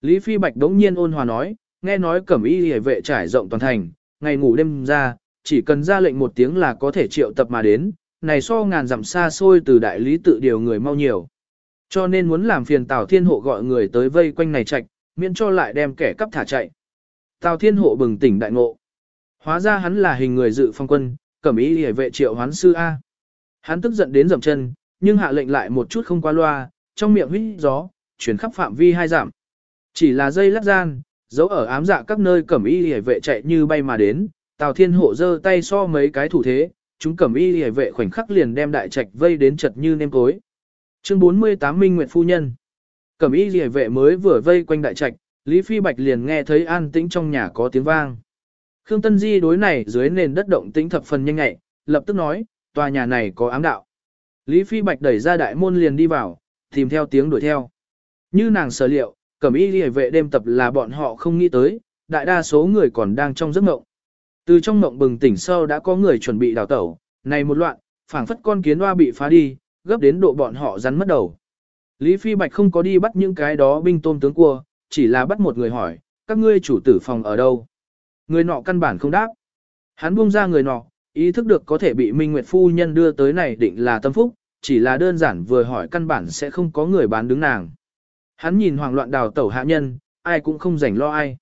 Lý Phi Bạch đống nhiên ôn hòa nói, nghe nói cẩm y hề vệ trải rộng toàn thành, ngày ngủ đêm ra, chỉ cần ra lệnh một tiếng là có thể triệu tập mà đến, này so ngàn dặm xa xôi từ đại lý tự điều người mau nhiều. Cho nên muốn làm phiền Tào Thiên Hộ gọi người tới vây quanh này trạch, miễn cho lại đem kẻ cắp thả chạy. Tào Thiên Hộ bừng tỉnh đại ngộ. Hóa ra hắn là hình người dự phong quân, cẩm ý hề vệ triệu hoán sư A. Hắn tức giận đến dầm chân, nhưng hạ lệnh lại một chút không qua loa, trong miệng huyết gió, chuyển khắp phạm vi hai giảm. Chỉ là dây lát gian, dấu ở ám dạ các nơi cẩm y hề vệ chạy như bay mà đến, Tào Thiên Hộ giơ tay so mấy cái thủ thế, chúng cẩm y hề vệ khoảnh khắc liền đem đại trạch vây đến chật như nêm cối. Chương 48 Minh Nguyệt Phu Nhân Cẩm y hề vệ mới vừa vây quanh đại trạch, Lý Phi Bạch liền nghe thấy an tĩnh trong nhà có tiếng vang. Khương Tân Di đối này dưới nền đất động tĩnh thập phần nhanh nhẹ, lập tức nói, tòa nhà này có ám đạo. Lý Phi Bạch đẩy ra đại môn liền đi vào, tìm theo tiếng đuổi theo. Như nàng sở liệu, cẩm y liễu vệ đêm tập là bọn họ không nghĩ tới, đại đa số người còn đang trong giấc mộng. Từ trong mộng bừng tỉnh sau đã có người chuẩn bị đào tẩu, này một loạn, phảng phất con kiến hoa bị phá đi, gấp đến độ bọn họ rắn mất đầu. Lý Phi Bạch không có đi bắt những cái đó binh tôm tướng cua, chỉ là bắt một người hỏi, các ngươi chủ tử phòng ở đâu? Người nọ căn bản không đáp. Hắn buông ra người nọ, ý thức được có thể bị Minh Nguyệt Phu Nhân đưa tới này định là tâm phúc, chỉ là đơn giản vừa hỏi căn bản sẽ không có người bán đứng nàng. Hắn nhìn hoàng loạn đào tẩu hạ nhân, ai cũng không rảnh lo ai.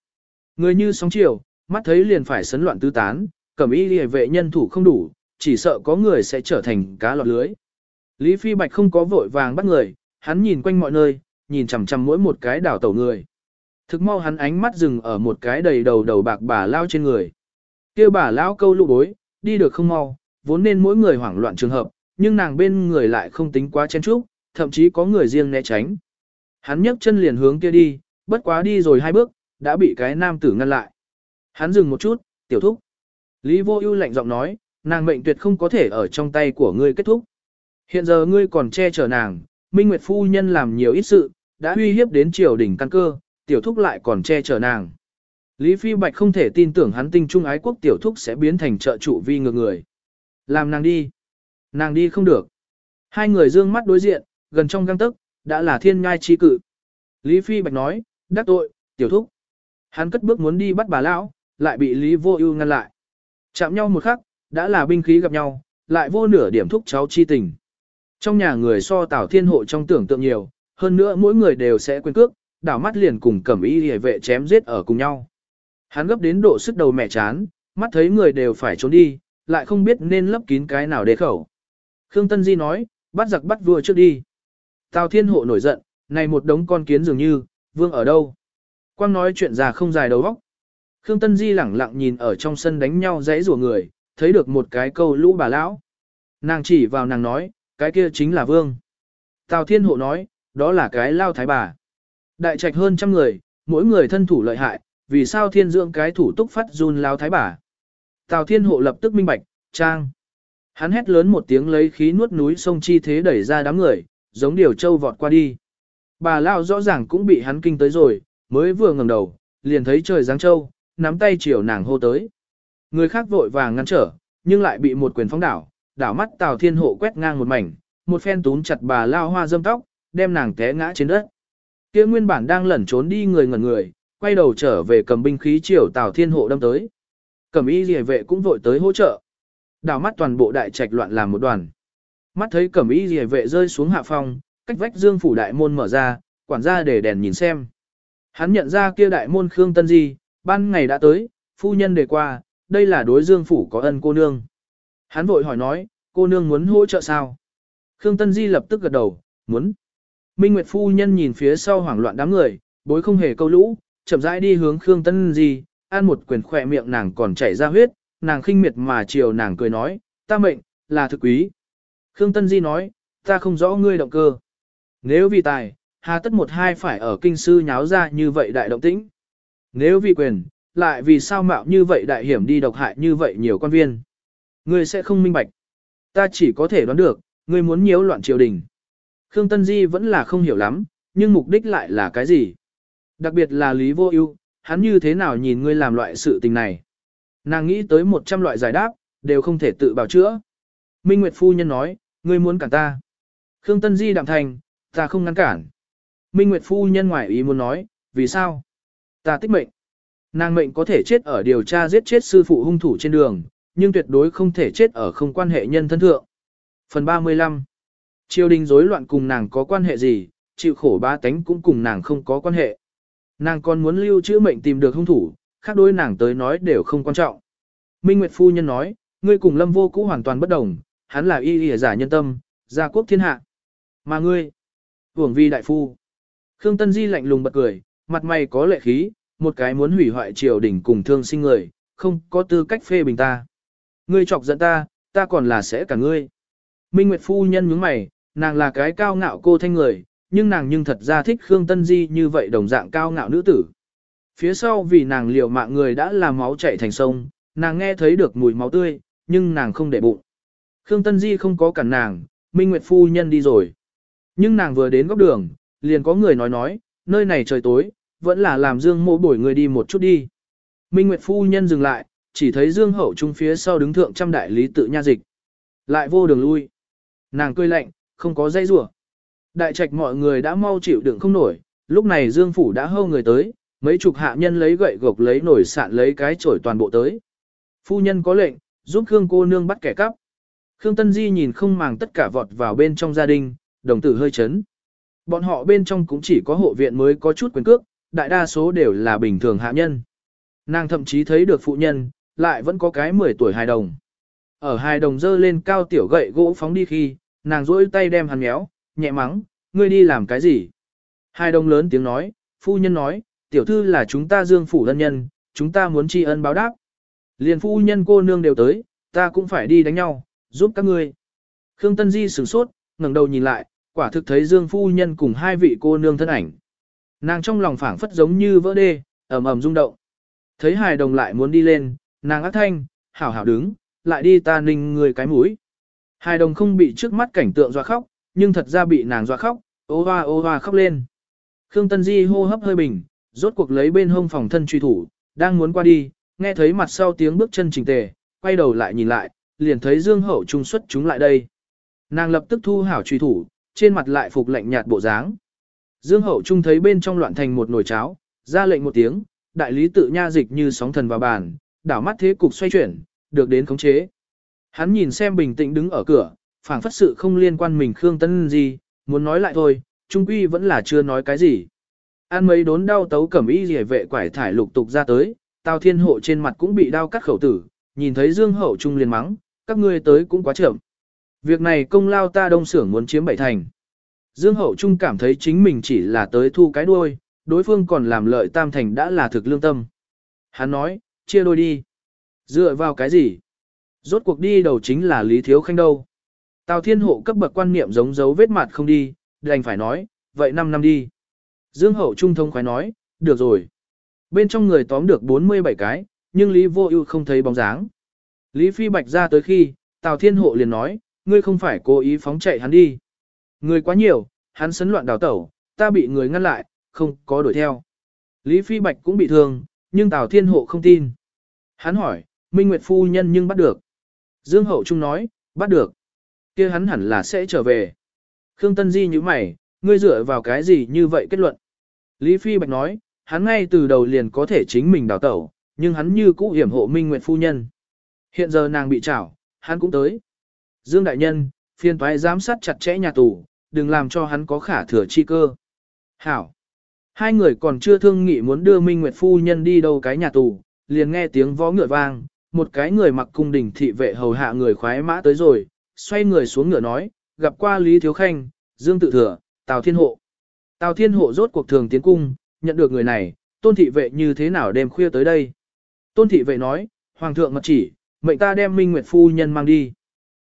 Người như sóng chiều, mắt thấy liền phải sấn loạn tứ tán, cẩm y liề vệ nhân thủ không đủ, chỉ sợ có người sẽ trở thành cá lọt lưới. Lý Phi Bạch không có vội vàng bắt người, hắn nhìn quanh mọi nơi, nhìn chằm chằm mỗi một cái đảo tẩu người. Thực mau hắn ánh mắt dừng ở một cái đầy đầu đầu bạc bà lao trên người. kia bà lao câu lụ bối, đi được không mau, vốn nên mỗi người hoảng loạn trường hợp, nhưng nàng bên người lại không tính quá chen chúc, thậm chí có người riêng né tránh. Hắn nhấc chân liền hướng kia đi, bất quá đi rồi hai bước, đã bị cái nam tử ngăn lại. Hắn dừng một chút, tiểu thúc. Lý vô ưu lạnh giọng nói, nàng mệnh tuyệt không có thể ở trong tay của ngươi kết thúc. Hiện giờ ngươi còn che chở nàng, Minh Nguyệt Phu Nhân làm nhiều ít sự, đã uy hiếp đến triều đình căn cơ, tiểu thúc lại còn che chở nàng. Lý Phi Bạch không thể tin tưởng hắn tinh trung ái quốc tiểu thúc sẽ biến thành trợ trụ vi ngược người. Làm nàng đi. Nàng đi không được. Hai người dương mắt đối diện, gần trong găng tức, đã là thiên ngai chi cự. Lý Phi Bạch nói, đắc tội, tiểu thúc. Hắn cất bước muốn đi bắt bà lão, lại bị Lý Vô Ưu ngăn lại. Chạm nhau một khắc, đã là binh khí gặp nhau, lại vô nửa điểm thúc cháu chi tình. Trong nhà người so Tào Thiên Hộ trong tưởng tượng nhiều, hơn nữa mỗi người đều sẽ quên cước, đảo mắt liền cùng cẩm y hề vệ chém giết ở cùng nhau. Hắn gấp đến độ sức đầu mẹ chán, mắt thấy người đều phải trốn đi, lại không biết nên lấp kín cái nào để khẩu. Khương Tân Di nói, bắt giặc bắt vua trước đi. Tào Thiên Hộ nổi giận, này một đống con kiến dường như, vương ở đâu? Quang nói chuyện già không dài đầu óc. Khương Tân Di lẳng lặng nhìn ở trong sân đánh nhau dãy rủa người, thấy được một cái câu lũ bà lão. Nàng chỉ vào nàng nói, cái kia chính là vương. Tào Thiên Hộ nói, đó là cái lao thái bà. Đại trạch hơn trăm người, mỗi người thân thủ lợi hại, vì sao thiên dưỡng cái thủ túc phát run lao thái bà. Tào Thiên Hộ lập tức minh bạch, trang. Hắn hét lớn một tiếng lấy khí nuốt núi sông chi thế đẩy ra đám người, giống điều trâu vọt qua đi. Bà Lao rõ ràng cũng bị hắn kinh tới rồi, mới vừa ngẩng đầu, liền thấy trời giáng trâu, nắm tay chiều nàng hô tới. Người khác vội vàng ngăn trở, nhưng lại bị một quyền phóng đảo, đảo mắt Tào Thiên Hộ quét ngang một mảnh, một phen túm chặt bà Lao hoa dâm tóc, đem nàng té ngã trên đất. Kia nguyên bản đang lẩn trốn đi người ngẩn người, quay đầu trở về cầm binh khí chiều Tào Thiên Hộ đâm tới. Cầm y liề vệ cũng vội tới hỗ trợ. Đảo mắt toàn bộ đại trạch loạn làm một đoàn. Mắt thấy cẩm y rìa vệ rơi xuống hạ phong, cách vách dương phủ đại môn mở ra, quản gia để đèn nhìn xem. Hắn nhận ra kia đại môn Khương Tân Di, ban ngày đã tới, phu nhân đề qua, đây là đối dương phủ có ân cô nương. Hắn vội hỏi nói, cô nương muốn hỗ trợ sao? Khương Tân Di lập tức gật đầu, muốn. Minh Nguyệt phu nhân nhìn phía sau hoảng loạn đám người, bối không hề câu lũ, chậm rãi đi hướng Khương Tân Di, ăn một quyền khỏe miệng nàng còn chảy ra huyết, nàng khinh miệt mà chiều nàng cười nói, ta mệnh, là thực quý. Khương Tân Di nói, ta không rõ ngươi động cơ. Nếu vì tài, hà tất một hai phải ở kinh sư nháo ra như vậy đại động tĩnh. Nếu vì quyền, lại vì sao mạo như vậy đại hiểm đi độc hại như vậy nhiều quan viên. Ngươi sẽ không minh bạch. Ta chỉ có thể đoán được, ngươi muốn nhiễu loạn triều đình. Khương Tân Di vẫn là không hiểu lắm, nhưng mục đích lại là cái gì? Đặc biệt là Lý Vô Ưu, hắn như thế nào nhìn ngươi làm loại sự tình này? Nàng nghĩ tới 100 loại giải đáp, đều không thể tự bảo chữa. Minh Nguyệt phu nhân nói, ngươi muốn cản ta. Khương Tân Di đạm thành, ta không ngăn cản. Minh Nguyệt phu nhân ngoài ý muốn nói, vì sao? Ta tích mệnh. Nàng mệnh có thể chết ở điều tra giết chết sư phụ hung thủ trên đường, nhưng tuyệt đối không thể chết ở không quan hệ nhân thân thượng. Phần 35 Triều đình rối loạn cùng nàng có quan hệ gì, chịu khổ ba tánh cũng cùng nàng không có quan hệ. Nàng còn muốn lưu trữ mệnh tìm được hung thủ, khác đôi nàng tới nói đều không quan trọng. Minh Nguyệt Phu Nhân nói, ngươi cùng lâm vô cũ hoàn toàn bất đồng, hắn là y y giả nhân tâm, gia quốc thiên hạ. Mà ngươi, hưởng vi đại phu. Khương Tân Di lạnh lùng bật cười, mặt mày có lệ khí, một cái muốn hủy hoại triều đình cùng thương sinh người, không có tư cách phê bình ta. Ngươi chọc giận ta, ta còn là sẽ cả ngươi. Minh Nguyệt Phu Nhân nhướng mày, nàng là cái cao ngạo cô thanh người, nhưng nàng nhưng thật ra thích Khương Tân Di như vậy đồng dạng cao ngạo nữ tử. Phía sau vì nàng liều mạng người đã làm máu chảy thành sông, nàng nghe thấy được mùi máu tươi, nhưng nàng không để bụng. Khương Tân Di không có cản nàng, Minh Nguyệt Phu Nhân đi rồi. Nhưng nàng vừa đến góc đường, liền có người nói nói, nơi này trời tối, vẫn là làm Dương mộ bổi người đi một chút đi. Minh Nguyệt Phu Nhân dừng lại, chỉ thấy Dương Hậu Trung phía sau đứng thượng trăm đại lý tự nha dịch. Lại vô đường lui. Nàng cười lạnh, không có dây rủa. Đại trạch mọi người đã mau chịu đựng không nổi, lúc này Dương Phủ đã hâu người tới, mấy chục hạ nhân lấy gậy gộc lấy nổi sạn lấy cái chổi toàn bộ tới. Phu nhân có lệnh, giúp Khương cô nương bắt kẻ cắp. Khương Tân Di nhìn không màng tất cả vọt vào bên trong gia đình, đồng tử hơi chấn. Bọn họ bên trong cũng chỉ có hộ viện mới có chút quyền cước, đại đa số đều là bình thường hạ nhân. Nàng thậm chí thấy được phụ nhân, lại vẫn có cái 10 tuổi hài đồng. Ở hài đồng dơ lên cao tiểu gậy gỗ phóng đi khi, nàng rỗi tay đem hắn méo, nhẹ mắng, ngươi đi làm cái gì? Hai đồng lớn tiếng nói, phu nhân nói, tiểu thư là chúng ta dương phủ thân nhân, chúng ta muốn tri ân báo đáp. Liền phu nhân cô nương đều tới, ta cũng phải đi đánh nhau, giúp các ngươi. Khương Tân Di sửng sốt, ngẩng đầu nhìn lại, quả thực thấy Dương phu nhân cùng hai vị cô nương thân ảnh. Nàng trong lòng phảng phất giống như vỡ đê, ầm ầm rung động. Thấy hài đồng lại muốn đi lên, nàng ác thanh, hảo hảo đứng, lại đi ta ninh người cái mũi. Hài đồng không bị trước mắt cảnh tượng dọa khóc, nhưng thật ra bị nàng dọa khóc, ô hoa ô hoa khóc lên. Khương Tân Di hô hấp hơi bình, rốt cuộc lấy bên hông phòng thân truy thủ, đang muốn qua đi, nghe thấy mặt sau tiếng bước chân chỉnh tề, quay đầu lại nhìn lại, liền thấy Dương Hậu Trung xuất chúng lại đây. Nàng lập tức thu hảo truy thủ, trên mặt lại phục lạnh nhạt bộ dáng. Dương Hậu Trung thấy bên trong loạn thành một nồi cháo, ra lệnh một tiếng, đại lý tự nha dịch như sóng thần vào bàn, đảo mắt thế cục xoay chuyển, được đến khống chế. Hắn nhìn xem bình tĩnh đứng ở cửa, phảng phất sự không liên quan mình Khương Tân gì, muốn nói lại thôi, trung quy vẫn là chưa nói cái gì. Ăn mấy đốn đau tấu cẩm y rỉa vệ quải thải lục tục ra tới, Tào Thiên Hộ trên mặt cũng bị đau cắt khẩu tử, nhìn thấy Dương Hậu Trung liền mắng, các ngươi tới cũng quá chậm. Việc này công lao ta đông xưởng muốn chiếm bảy thành. Dương Hậu Trung cảm thấy chính mình chỉ là tới thu cái đuôi, đối phương còn làm lợi tam thành đã là thực lương tâm. Hắn nói, chia đôi đi. Dựa vào cái gì? Rốt cuộc đi đầu chính là Lý Thiếu Khanh đâu. Tào Thiên Hộ cấp bậc quan niệm giống dấu vết mặt không đi, đành phải nói, vậy 5 năm đi. Dương Hậu Trung thông khoái nói, được rồi. Bên trong người tóm được 47 cái, nhưng Lý Vô Ưu không thấy bóng dáng. Lý Phi Bạch ra tới khi, Tào Thiên Hộ liền nói, ngươi không phải cố ý phóng chạy hắn đi. Người quá nhiều, hắn sấn loạn đào tẩu, ta bị người ngăn lại, không có đuổi theo. Lý Phi Bạch cũng bị thương, nhưng Tào Thiên Hộ không tin. Hắn hỏi, Minh Nguyệt Phu Nhân nhưng bắt được. Dương Hậu Trung nói, bắt được kia hắn hẳn là sẽ trở về. Khương Tân Di như mày, ngươi dựa vào cái gì như vậy kết luận. Lý Phi Bạch nói, hắn ngay từ đầu liền có thể chính mình đào tẩu, nhưng hắn như cũ hiểm hộ Minh Nguyệt Phu Nhân. Hiện giờ nàng bị trảo, hắn cũng tới. Dương Đại Nhân, phiên toái giám sát chặt chẽ nhà tù, đừng làm cho hắn có khả thừa chi cơ. Hảo. Hai người còn chưa thương nghị muốn đưa Minh Nguyệt Phu Nhân đi đâu cái nhà tù, liền nghe tiếng vó ngựa vang, một cái người mặc cung đình thị vệ hầu hạ người khoái mã tới rồi, xoay người xuống ngựa nói, gặp qua Lý Thiếu Khanh, Dương Tự Thừa, Tào Thiên Hộ. Tào Thiên Hộ rốt cuộc thường tiến cung, nhận được người này, tôn thị vệ như thế nào đêm khuya tới đây. Tôn thị vệ nói, Hoàng thượng mật chỉ, mệnh ta đem Minh Nguyệt Phu Nhân mang đi.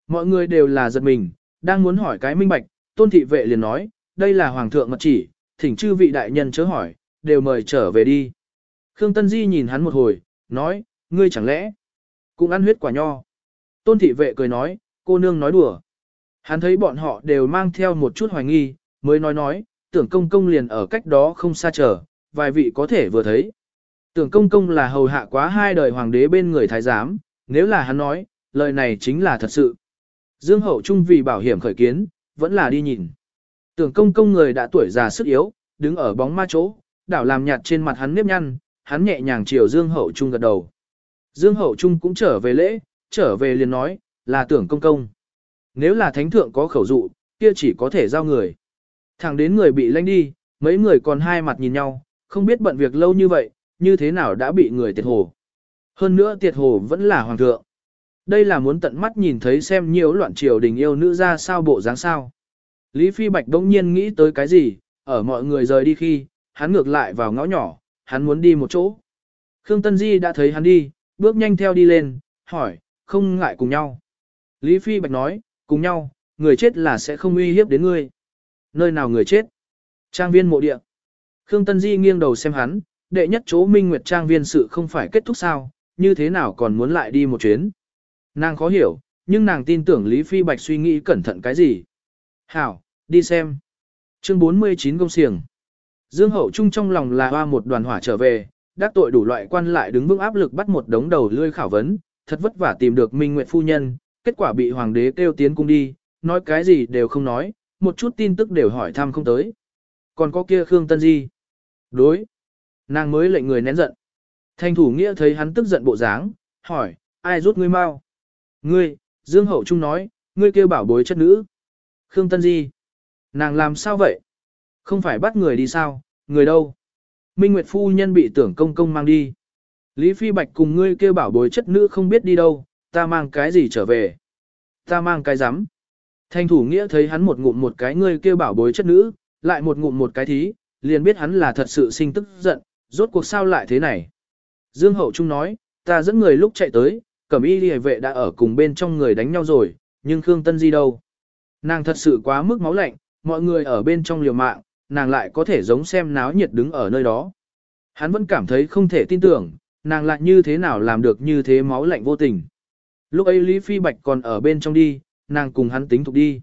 Mọi người đều là giật mình, đang muốn hỏi cái minh bạch, tôn thị vệ liền nói, đây là Hoàng thượng mật chỉ, thỉnh chư vị đại nhân chớ hỏi, đều mời trở về đi. Khương Tân Di nhìn hắn một hồi, nói, ngươi chẳng lẽ cũng ăn huyết quả nho. Tôn thị vệ cười nói, cô nương nói đùa. Hắn thấy bọn họ đều mang theo một chút hoài nghi, mới nói nói, tưởng công công liền ở cách đó không xa chờ, vài vị có thể vừa thấy. Tưởng công công là hầu hạ quá hai đời hoàng đế bên người thái giám, nếu là hắn nói, lời này chính là thật sự. Dương hậu trung vì bảo hiểm khởi kiến, vẫn là đi nhìn. Tưởng công công người đã tuổi già sức yếu, đứng ở bóng ma chỗ, đảo làm nhạt trên mặt hắn nếp nhăn, hắn nhẹ nhàng chiều Dương hậu trung gật đầu. Dương hậu trung cũng trở về lễ, trở về liền nói, là tưởng công công. Nếu là thánh thượng có khẩu dụ, kia chỉ có thể giao người. Thẳng đến người bị lanh đi, mấy người còn hai mặt nhìn nhau, không biết bận việc lâu như vậy, như thế nào đã bị người tiệt hồ. Hơn nữa tiệt hồ vẫn là hoàng thượng. Đây là muốn tận mắt nhìn thấy xem nhiều loạn triều đình yêu nữ ra sao bộ dáng sao. Lý Phi Bạch đông nhiên nghĩ tới cái gì, ở mọi người rời đi khi, hắn ngược lại vào ngõ nhỏ, hắn muốn đi một chỗ. Khương Tân Di đã thấy hắn đi, bước nhanh theo đi lên, hỏi, không ngại cùng nhau. Lý Phi Bạch nói, cùng nhau, người chết là sẽ không uy hiếp đến ngươi. Nơi nào người chết? Trang viên mộ địa. Khương Tân Di nghiêng đầu xem hắn, đệ nhất chỗ Minh Nguyệt Trang viên sự không phải kết thúc sao, như thế nào còn muốn lại đi một chuyến. Nàng khó hiểu, nhưng nàng tin tưởng Lý Phi Bạch suy nghĩ cẩn thận cái gì. Hảo, đi xem. Chương 49 công siềng. Dương Hậu Trung trong lòng là hoa một đoàn hỏa trở về, đắc tội đủ loại quan lại đứng vững áp lực bắt một đống đầu lươi khảo vấn, thật vất vả tìm được Minh Nguyệt Phu Nhân, kết quả bị Hoàng đế kêu tiến cung đi, nói cái gì đều không nói, một chút tin tức đều hỏi thăm không tới. Còn có kia Khương Tân Di. Đối. Nàng mới lệnh người nén giận. Thanh thủ nghĩa thấy hắn tức giận bộ dáng, hỏi, ai rút ngươi mau? Ngươi, Dương Hậu Trung nói, ngươi kêu bảo bối chất nữ. Khương Tân Di. Nàng làm sao vậy? Không phải bắt người đi sao, người đâu? Minh Nguyệt Phu Nhân bị tưởng công công mang đi. Lý Phi Bạch cùng ngươi kêu bảo bối chất nữ không biết đi đâu, ta mang cái gì trở về? Ta mang cái rắm Thanh thủ nghĩa thấy hắn một ngụm một cái ngươi kêu bảo bối chất nữ, lại một ngụm một cái thí, liền biết hắn là thật sự sinh tức giận, rốt cuộc sao lại thế này. Dương Hậu Trung nói, ta dẫn người lúc chạy tới, cẩm y đi vệ đã ở cùng bên trong người đánh nhau rồi, nhưng Khương Tân Di đâu? Nàng thật sự quá mức máu lạnh, mọi người ở bên trong liều mạng, nàng lại có thể giống xem náo nhiệt đứng ở nơi đó. Hắn vẫn cảm thấy không thể tin tưởng, nàng lại như thế nào làm được như thế máu lạnh vô tình. Lúc ấy Lý Phi Bạch còn ở bên trong đi, nàng cùng hắn tính thục đi.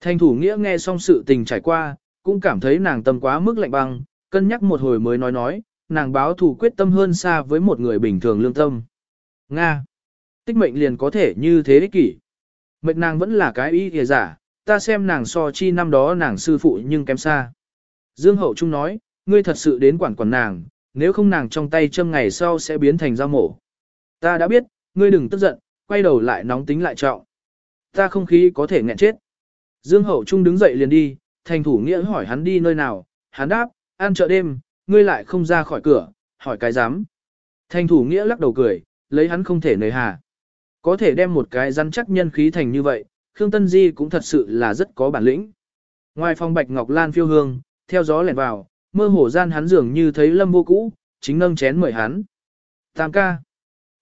Thanh thủ nghĩa nghe xong sự tình trải qua, cũng cảm thấy nàng tâm quá mức lạnh băng, cân nhắc một hồi mới nói nói, nàng báo thủ quyết tâm hơn xa với một người bình thường lương tâm. Nga! Tích mệnh liền có thể như thế ích kỷ. Mệnh nàng vẫn là cái ý kìa giả, ta xem nàng so chi năm đó nàng sư phụ nhưng kém xa. Dương Hậu Trung nói, ngươi thật sự đến quản quản nàng, nếu không nàng trong tay châm ngày sau sẽ biến thành dao mổ. Ta đã biết, ngươi đừng tức giận, quay đầu lại nóng tính lại trọng. Ta không khí có thể nghẹn chết. Dương Hậu Trung đứng dậy liền đi, thành thủ nghĩa hỏi hắn đi nơi nào, hắn đáp, ăn chợ đêm, ngươi lại không ra khỏi cửa, hỏi cái dám. Thành thủ nghĩa lắc đầu cười, lấy hắn không thể nời hà. Có thể đem một cái rắn chắc nhân khí thành như vậy, Khương Tân Di cũng thật sự là rất có bản lĩnh. Ngoài phòng Bạch Ngọc Lan phiêu hương, theo gió lẻn vào, mơ hồ gian hắn dường như thấy lâm vô cũ, chính nâng chén mời hắn. Tam ca.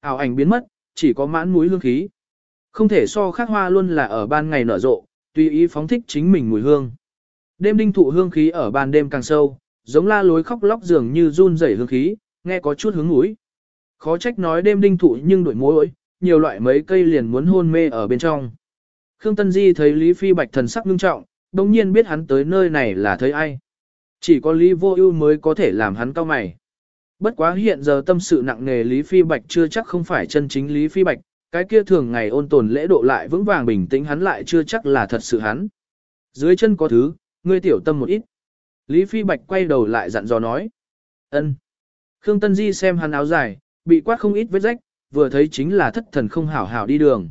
Ảo ảnh biến mất, chỉ có mãn mũi hương khí. Không thể so khác hoa luôn là ở ban ngày nở rộ, tùy ý phóng thích chính mình mùi hương. Đêm đinh thụ hương khí ở ban đêm càng sâu, giống la lối khóc lóc dường như run rẩy hương khí, nghe có chút hướng mũi. Khó trách nói đêm đinh thụ nhưng đổi mối, nhiều loại mấy cây liền muốn hôn mê ở bên trong. Khương Tân Di thấy Lý Phi Bạch thần sắc nghiêm trọng, đồng nhiên biết hắn tới nơi này là thấy ai. Chỉ có Lý Vô Ưu mới có thể làm hắn cao mày. Bất quá hiện giờ tâm sự nặng nề Lý Phi Bạch chưa chắc không phải chân chính Lý Phi Bạch, cái kia thường ngày ôn tồn lễ độ lại vững vàng bình tĩnh hắn lại chưa chắc là thật sự hắn. Dưới chân có thứ, ngươi tiểu tâm một ít. Lý Phi Bạch quay đầu lại dặn dò nói. ân. Khương Tân Di xem hắn áo dài, bị quát không ít vết rách, vừa thấy chính là thất thần không hảo hảo đi đường.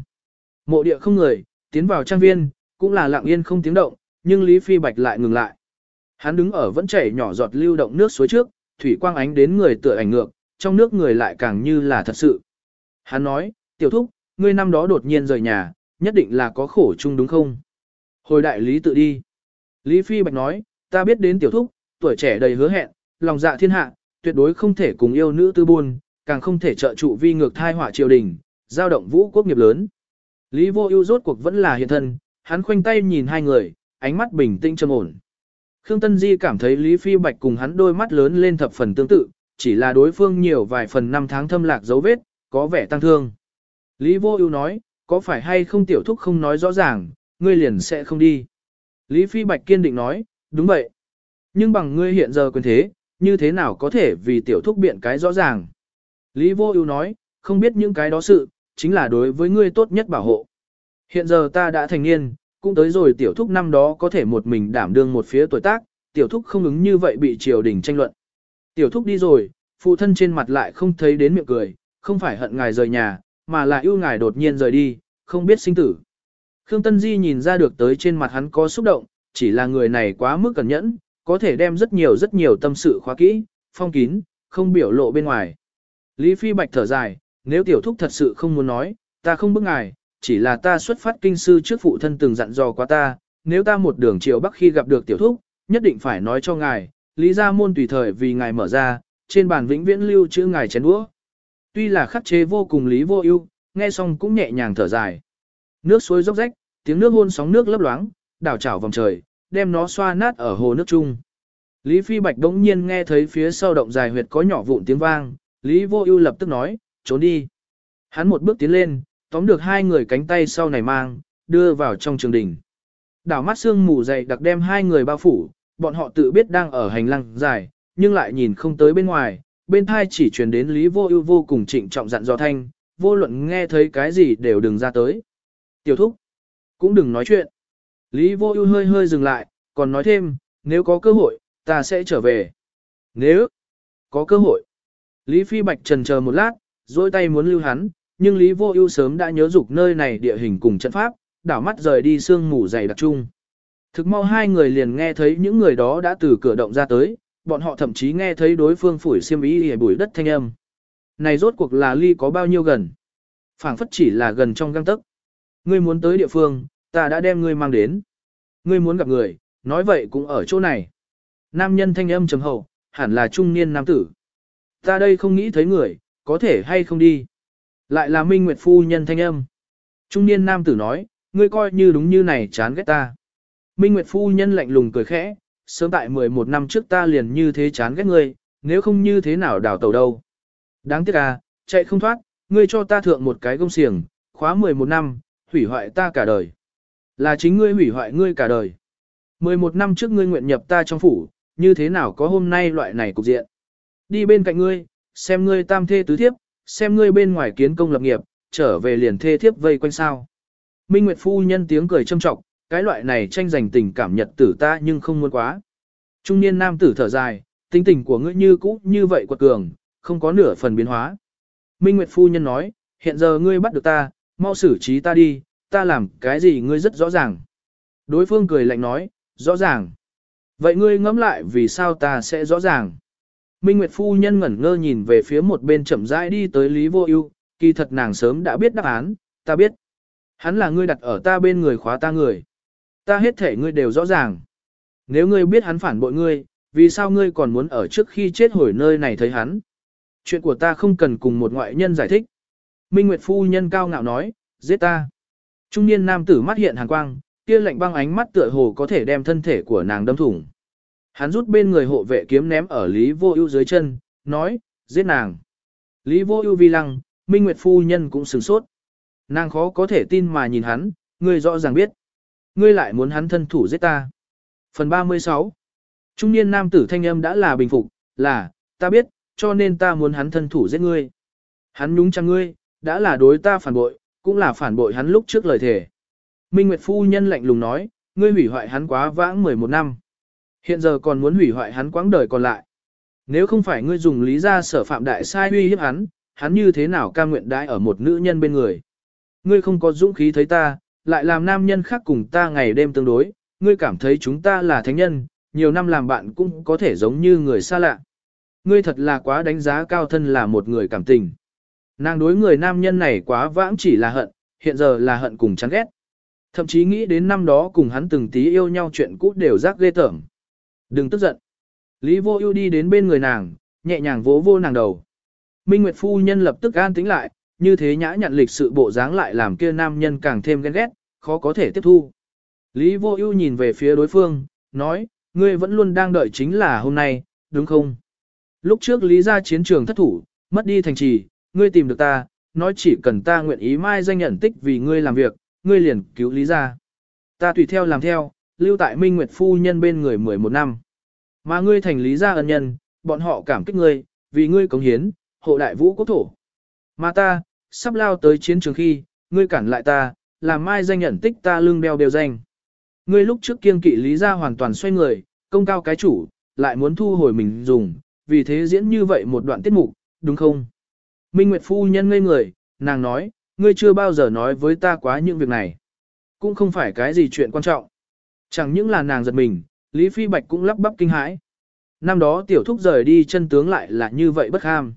Mộ địa không người, tiến vào trang viên, cũng là lặng yên không tiếng động, nhưng Lý Phi Bạch lại ngừng lại. Hắn đứng ở vẫn chảy nhỏ giọt lưu động nước suối trước, thủy quang ánh đến người tựa ảnh ngược, trong nước người lại càng như là thật sự. Hắn nói, tiểu thúc, ngươi năm đó đột nhiên rời nhà, nhất định là có khổ chung đúng không? Hồi đại lý tự đi. Lý Phi Bạch nói, ta biết đến tiểu thúc, tuổi trẻ đầy hứa hẹn, lòng dạ thiên hạ, tuyệt đối không thể cùng yêu nữ tư buôn, càng không thể trợ trụ vi ngược thai họa triều đình, giao động vũ quốc nghiệp lớn. Lý vô ưu rốt cuộc vẫn là hiện thân, hắn khoanh tay nhìn hai người, ánh mắt bình tĩnh trầm ổn. Khương Tân Di cảm thấy Lý Phi Bạch cùng hắn đôi mắt lớn lên thập phần tương tự, chỉ là đối phương nhiều vài phần năm tháng thâm lạc dấu vết, có vẻ tăng thương. Lý Vô Ưu nói, có phải hay không tiểu thúc không nói rõ ràng, ngươi liền sẽ không đi. Lý Phi Bạch kiên định nói, đúng vậy. Nhưng bằng ngươi hiện giờ quyền thế, như thế nào có thể vì tiểu thúc biện cái rõ ràng. Lý Vô Ưu nói, không biết những cái đó sự, chính là đối với ngươi tốt nhất bảo hộ. Hiện giờ ta đã thành niên, cũng tới rồi tiểu thúc năm đó có thể một mình đảm đương một phía tuổi tác, tiểu thúc không ứng như vậy bị triều đình tranh luận. Tiểu thúc đi rồi, phụ thân trên mặt lại không thấy đến miệng cười, không phải hận ngài rời nhà, mà là yêu ngài đột nhiên rời đi, không biết sinh tử. Khương Tân Di nhìn ra được tới trên mặt hắn có xúc động, chỉ là người này quá mức cẩn nhẫn, có thể đem rất nhiều rất nhiều tâm sự khóa kỹ, phong kín, không biểu lộ bên ngoài. Lý Phi Bạch thở dài, nếu tiểu thúc thật sự không muốn nói, ta không bức ngài, chỉ là ta xuất phát kinh sư trước phụ thân từng dặn dò qua ta, nếu ta một đường chiều bắc khi gặp được tiểu thúc, nhất định phải nói cho ngài, lý gia môn tùy thời vì ngài mở ra, trên bàn vĩnh viễn lưu chữ ngài chén đũa. Tuy là khắc chế vô cùng lý vô ưu, nghe xong cũng nhẹ nhàng thở dài. Nước suối róc rách, tiếng nước hôn sóng nước lấp loáng, đảo chảo vòng trời, đem nó xoa nát ở hồ nước chung. Lý Phi Bạch đống nhiên nghe thấy phía sau động dài huyệt có nhỏ vụn tiếng vang, Lý Vô Ưu lập tức nói, trốn đi. Hắn một bước tiến lên, tóm được hai người cánh tay sau này mang, đưa vào trong trường đình. Đảo mắt sương mù dày đặc đem hai người bao phủ, bọn họ tự biết đang ở hành lang dài, nhưng lại nhìn không tới bên ngoài, bên thai chỉ truyền đến Lý Vô Ưu vô cùng trịnh trọng dặn dò thanh, vô luận nghe thấy cái gì đều đừng ra tới. Tiểu thúc, cũng đừng nói chuyện. Lý Vô Ưu hơi hơi dừng lại, còn nói thêm, nếu có cơ hội, ta sẽ trở về. Nếu có cơ hội. Lý Phi Bạch trần chờ một lát, duỗi tay muốn lưu hắn, nhưng Lý Vô Ưu sớm đã nhớ dục nơi này địa hình cùng trận pháp, đảo mắt rời đi sương mù dày đặc trung. Thực mau hai người liền nghe thấy những người đó đã từ cửa động ra tới, bọn họ thậm chí nghe thấy đối phương phủi xiêm y hề bụi đất thanh âm. Này rốt cuộc là ly có bao nhiêu gần? phảng phất chỉ là gần trong găng tấc. Ngươi muốn tới địa phương, ta đã đem ngươi mang đến. Ngươi muốn gặp người, nói vậy cũng ở chỗ này. Nam nhân thanh âm trầm hậu, hẳn là trung niên nam tử. Ta đây không nghĩ thấy người, có thể hay không đi. Lại là Minh Nguyệt Phu nhân thanh âm. Trung niên nam tử nói, ngươi coi như đúng như này chán ghét ta. Minh Nguyệt Phu nhân lạnh lùng cười khẽ, sớm tại 11 năm trước ta liền như thế chán ghét ngươi, nếu không như thế nào đảo tàu đâu. Đáng tiếc à, chạy không thoát, ngươi cho ta thượng một cái gông xiềng, khóa 11 năm, hủy hoại ta cả đời. Là chính ngươi hủy hoại ngươi cả đời. 11 năm trước ngươi nguyện nhập ta trong phủ, như thế nào có hôm nay loại này cục diện. Đi bên cạnh ngươi, xem ngươi tam thê tứ thiếp, xem ngươi bên ngoài kiến công lập nghiệp, trở về liền thê thiếp vây quanh sao. Minh Nguyệt Phu nhân tiếng cười châm trọng, cái loại này tranh giành tình cảm nhật tử ta nhưng không muốn quá. Trung niên nam tử thở dài, tính tình của ngươi như cũ như vậy quật cường, không có nửa phần biến hóa. Minh Nguyệt Phu Nhân nói, hiện giờ ngươi bắt được ta, mau xử trí ta đi, ta làm cái gì ngươi rất rõ ràng. Đối phương cười lạnh nói, rõ ràng. Vậy ngươi ngẫm lại vì sao ta sẽ rõ ràng. Minh Nguyệt Phu Nhân ngẩn ngơ nhìn về phía một bên chậm rãi đi tới Lý Vô Ưu, kỳ thật nàng sớm đã biết đáp án, ta biết. Hắn là ngươi đặt ở ta bên người khóa ta người. Ta hết thể ngươi đều rõ ràng. Nếu ngươi biết hắn phản bội ngươi, vì sao ngươi còn muốn ở trước khi chết hồi nơi này thấy hắn? Chuyện của ta không cần cùng một ngoại nhân giải thích. Minh Nguyệt Phu Nhân cao ngạo nói, giết ta. Trung niên nam tử mắt hiện hàn quang, kia lạnh băng ánh mắt tựa hồ có thể đem thân thể của nàng đâm thủng. Hắn rút bên người hộ vệ kiếm ném ở Lý Vô Ưu dưới chân, nói, giết nàng. Lý Vô Ưu vi lăng, Minh Nguyệt Phu Nhân cũng sửng sốt. Nàng khó có thể tin mà nhìn hắn, ngươi rõ ràng biết. Ngươi lại muốn hắn thân thủ giết ta. Phần 36 Trung niên nam tử thanh âm đã là bình phục, là, ta biết, cho nên ta muốn hắn thân thủ giết ngươi. Hắn nhúng chăng ngươi, đã là đối ta phản bội, cũng là phản bội hắn lúc trước lời thề. Minh Nguyệt Phu Nhân lạnh lùng nói, ngươi hủy hoại hắn quá vãng 11 năm. Hiện giờ còn muốn hủy hoại hắn quãng đời còn lại. Nếu không phải ngươi dùng lý ra sở phạm đại sai uy hiếp hắn, hắn như thế nào cam nguyện đãi ở một nữ nhân bên người. Ngươi không có dũng khí thấy ta, lại làm nam nhân khác cùng ta ngày đêm tương đối, ngươi cảm thấy chúng ta là thánh nhân, nhiều năm làm bạn cũng có thể giống như người xa lạ. Ngươi thật là quá đánh giá cao thân là một người cảm tình. Nàng đối người nam nhân này quá vãng chỉ là hận, hiện giờ là hận cùng chán ghét. Thậm chí nghĩ đến năm đó cùng hắn từng tí yêu nhau chuyện cũ đều rác ghê tởm. Đừng tức giận. Lý vô ưu đi đến bên người nàng, nhẹ nhàng vỗ vô nàng đầu. Minh Nguyệt phu nhân lập tức an tĩnh lại, như thế nhã nhặn lịch sự bộ dáng lại làm kia nam nhân càng thêm ghen ghét, khó có thể tiếp thu. Lý vô ưu nhìn về phía đối phương, nói, ngươi vẫn luôn đang đợi chính là hôm nay, đúng không? Lúc trước Lý ra chiến trường thất thủ, mất đi thành trì, ngươi tìm được ta, nói chỉ cần ta nguyện ý mai danh nhận tích vì ngươi làm việc, ngươi liền cứu Lý ra. Ta tùy theo làm theo, lưu tại Minh Nguyệt phu nhân bên người 11 năm. Mà ngươi thành Lý gia ân nhân, bọn họ cảm kích ngươi, vì ngươi cống hiến, hộ đại vũ quốc thổ. Mà ta, sắp lao tới chiến trường khi, ngươi cản lại ta, làm mai danh nhận tích ta lưng đeo đều danh. Ngươi lúc trước kiên kỵ lý gia hoàn toàn xoay người, công cao cái chủ, lại muốn thu hồi mình dùng, vì thế diễn như vậy một đoạn tiết mục, đúng không? Minh Nguyệt Phu Nhân ngây người, nàng nói, ngươi chưa bao giờ nói với ta quá những việc này. Cũng không phải cái gì chuyện quan trọng. Chẳng những là nàng giật mình, Lý Phi Bạch cũng lắp bắp kinh hãi. Năm đó tiểu thúc rời đi chân tướng lại là như vậy bất ham.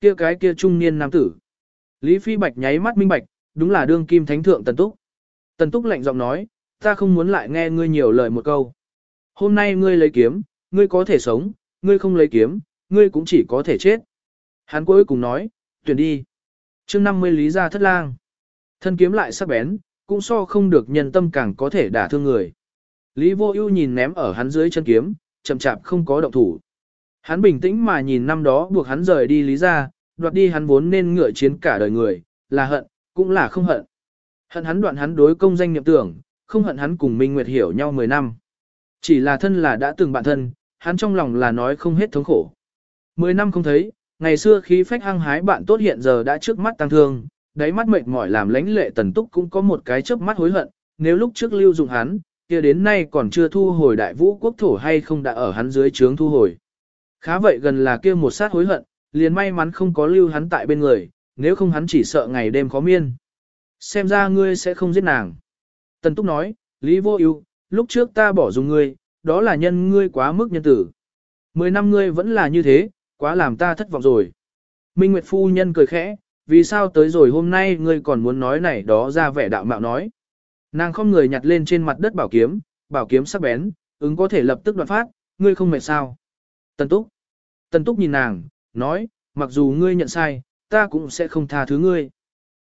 Kia cái kia trung niên nam tử. Lý Phi Bạch nháy mắt minh bạch, đúng là đương kim thánh thượng Tần Túc. Tần Túc lạnh giọng nói, ta không muốn lại nghe ngươi nhiều lời một câu. Hôm nay ngươi lấy kiếm, ngươi có thể sống, ngươi không lấy kiếm, ngươi cũng chỉ có thể chết. Hắn cuối cùng nói, tuyển đi. chương 50 lý ra thất lang. Thân kiếm lại sắc bén, cũng so không được nhân tâm càng có thể đả thương người. Lý vô ưu nhìn ném ở hắn dưới chân kiếm, chậm chạp không có động thủ. Hắn bình tĩnh mà nhìn năm đó buộc hắn rời đi lý ra, đoạt đi hắn vốn nên ngựa chiến cả đời người, là hận, cũng là không hận. Hận hắn đoạn hắn đối công danh nghiệp tưởng, không hận hắn cùng Minh Nguyệt hiểu nhau 10 năm. Chỉ là thân là đã từng bạn thân, hắn trong lòng là nói không hết thống khổ. 10 năm không thấy, ngày xưa khí phách hăng hái bạn tốt hiện giờ đã trước mắt tăng thương, đáy mắt mệt mỏi làm lãnh lệ tần túc cũng có một cái chớp mắt hối hận, nếu lúc trước lưu dụng hắn, kia đến nay còn chưa thu hồi đại vũ quốc thổ hay không đã ở hắn dưới trướng thu hồi. Khá vậy gần là kia một sát hối hận, liền may mắn không có lưu hắn tại bên người, nếu không hắn chỉ sợ ngày đêm khó miên. Xem ra ngươi sẽ không giết nàng. Tần Túc nói, Lý Vô ưu, lúc trước ta bỏ dùng ngươi, đó là nhân ngươi quá mức nhân tử. Mười năm ngươi vẫn là như thế, quá làm ta thất vọng rồi. Minh Nguyệt Phu Nhân cười khẽ, vì sao tới rồi hôm nay ngươi còn muốn nói này đó ra vẻ đạo mạo nói. Nàng không người nhặt lên trên mặt đất bảo kiếm, bảo kiếm sắc bén, ứng có thể lập tức đoạn phát, ngươi không mệt sao. Tần Túc. Tần Túc nhìn nàng, nói, mặc dù ngươi nhận sai, ta cũng sẽ không tha thứ ngươi.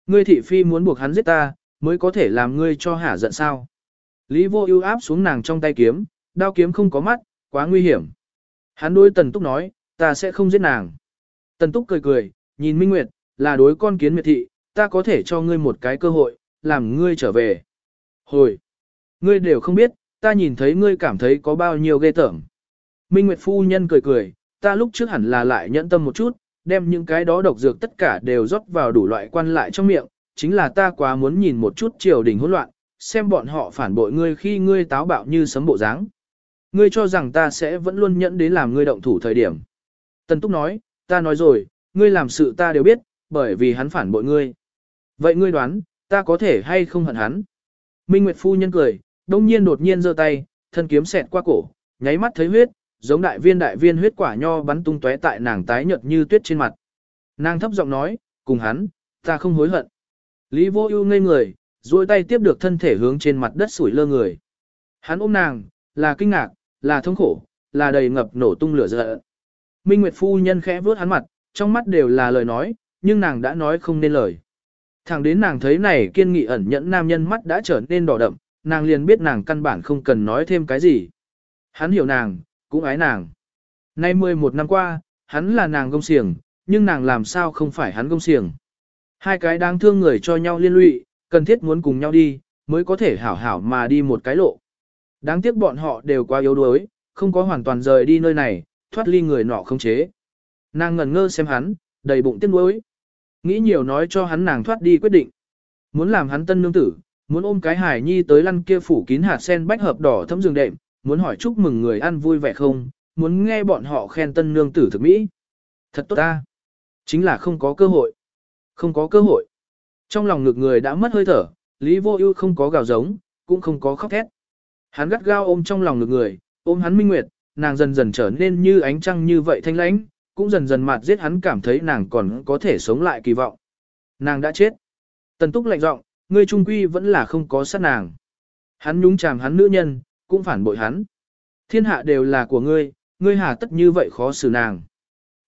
Ngươi thị phi muốn buộc hắn giết ta, mới có thể làm ngươi cho hả giận sao. Lý vô ưu áp xuống nàng trong tay kiếm, đao kiếm không có mắt, quá nguy hiểm. Hắn đối Tần Túc nói, ta sẽ không giết nàng. Tần Túc cười cười, nhìn Minh Nguyệt, là đối con kiến miệt thị, ta có thể cho ngươi một cái cơ hội, làm ngươi trở về. Hồi, ngươi đều không biết, ta nhìn thấy ngươi cảm thấy có bao nhiêu ghê tởm. Minh Nguyệt phu nhân cười cười, ta lúc trước hẳn là lại nhẫn tâm một chút, đem những cái đó độc dược tất cả đều rót vào đủ loại quan lại trong miệng, chính là ta quá muốn nhìn một chút triều đình hỗn loạn, xem bọn họ phản bội ngươi khi ngươi táo bạo như sấm bộ dáng. Ngươi cho rằng ta sẽ vẫn luôn nhẫn đến làm ngươi động thủ thời điểm. Tần Túc nói, ta nói rồi, ngươi làm sự ta đều biết, bởi vì hắn phản bội ngươi. Vậy ngươi đoán, ta có thể hay không hận hắn? Minh Nguyệt Phu nhân cười, đông nhiên đột nhiên giơ tay, thân kiếm xẹt qua cổ, nháy mắt thấy huyết, giống đại viên đại viên huyết quả nho bắn tung tóe tại nàng tái nhợt như tuyết trên mặt. Nàng thấp giọng nói, cùng hắn, ta không hối hận. Lý vô ưu ngây người, duỗi tay tiếp được thân thể hướng trên mặt đất sủi lơ người. Hắn ôm nàng, là kinh ngạc, là thống khổ, là đầy ngập nổ tung lửa giận. Minh Nguyệt phu nhân khẽ vuốt hắn mặt, trong mắt đều là lời nói, nhưng nàng đã nói không nên lời. Thẳng đến nàng thấy này kiên nghị ẩn nhẫn nam nhân mắt đã trở nên đỏ đậm, nàng liền biết nàng căn bản không cần nói thêm cái gì. Hắn hiểu nàng, cũng ái nàng. Nay 11 năm qua, hắn là nàng gông xiềng, nhưng nàng làm sao không phải hắn gông xiềng. Hai cái đáng thương người cho nhau liên lụy, cần thiết muốn cùng nhau đi, mới có thể hảo hảo mà đi một cái lộ. Đáng tiếc bọn họ đều quá yếu đuối, không có hoàn toàn rời đi nơi này, thoát ly người nọ không chế. Nàng ngẩn ngơ xem hắn, đầy bụng tiếc nuối. Nghĩ nhiều nói cho hắn nàng thoát đi quyết định. Muốn làm hắn tân nương tử, muốn ôm cái hải nhi tới lăn kia phủ kín hạt sen bách hợp đỏ thấm giường đệm, muốn hỏi chúc mừng người ăn vui vẻ không, muốn nghe bọn họ khen tân nương tử thực mỹ. Thật tốt ta. Chính là không có cơ hội. Không có cơ hội. Trong lòng ngực người đã mất hơi thở, Lý Vô Ưu không có gào giống, cũng không có khóc thét. Hắn gắt gao ôm trong lòng ngực người, ôm hắn Minh Nguyệt, nàng dần dần trở nên như ánh trăng như vậy thanh lãnh, cũng dần dần mặt giết hắn cảm thấy nàng còn có thể sống lại kỳ vọng. Nàng đã chết. Tần túc lạnh giọng, ngươi trung quy vẫn là không có sát nàng. Hắn nhúng chàm hắn nữ nhân, cũng phản bội hắn. Thiên hạ đều là của ngươi, ngươi hà tất như vậy khó xử nàng.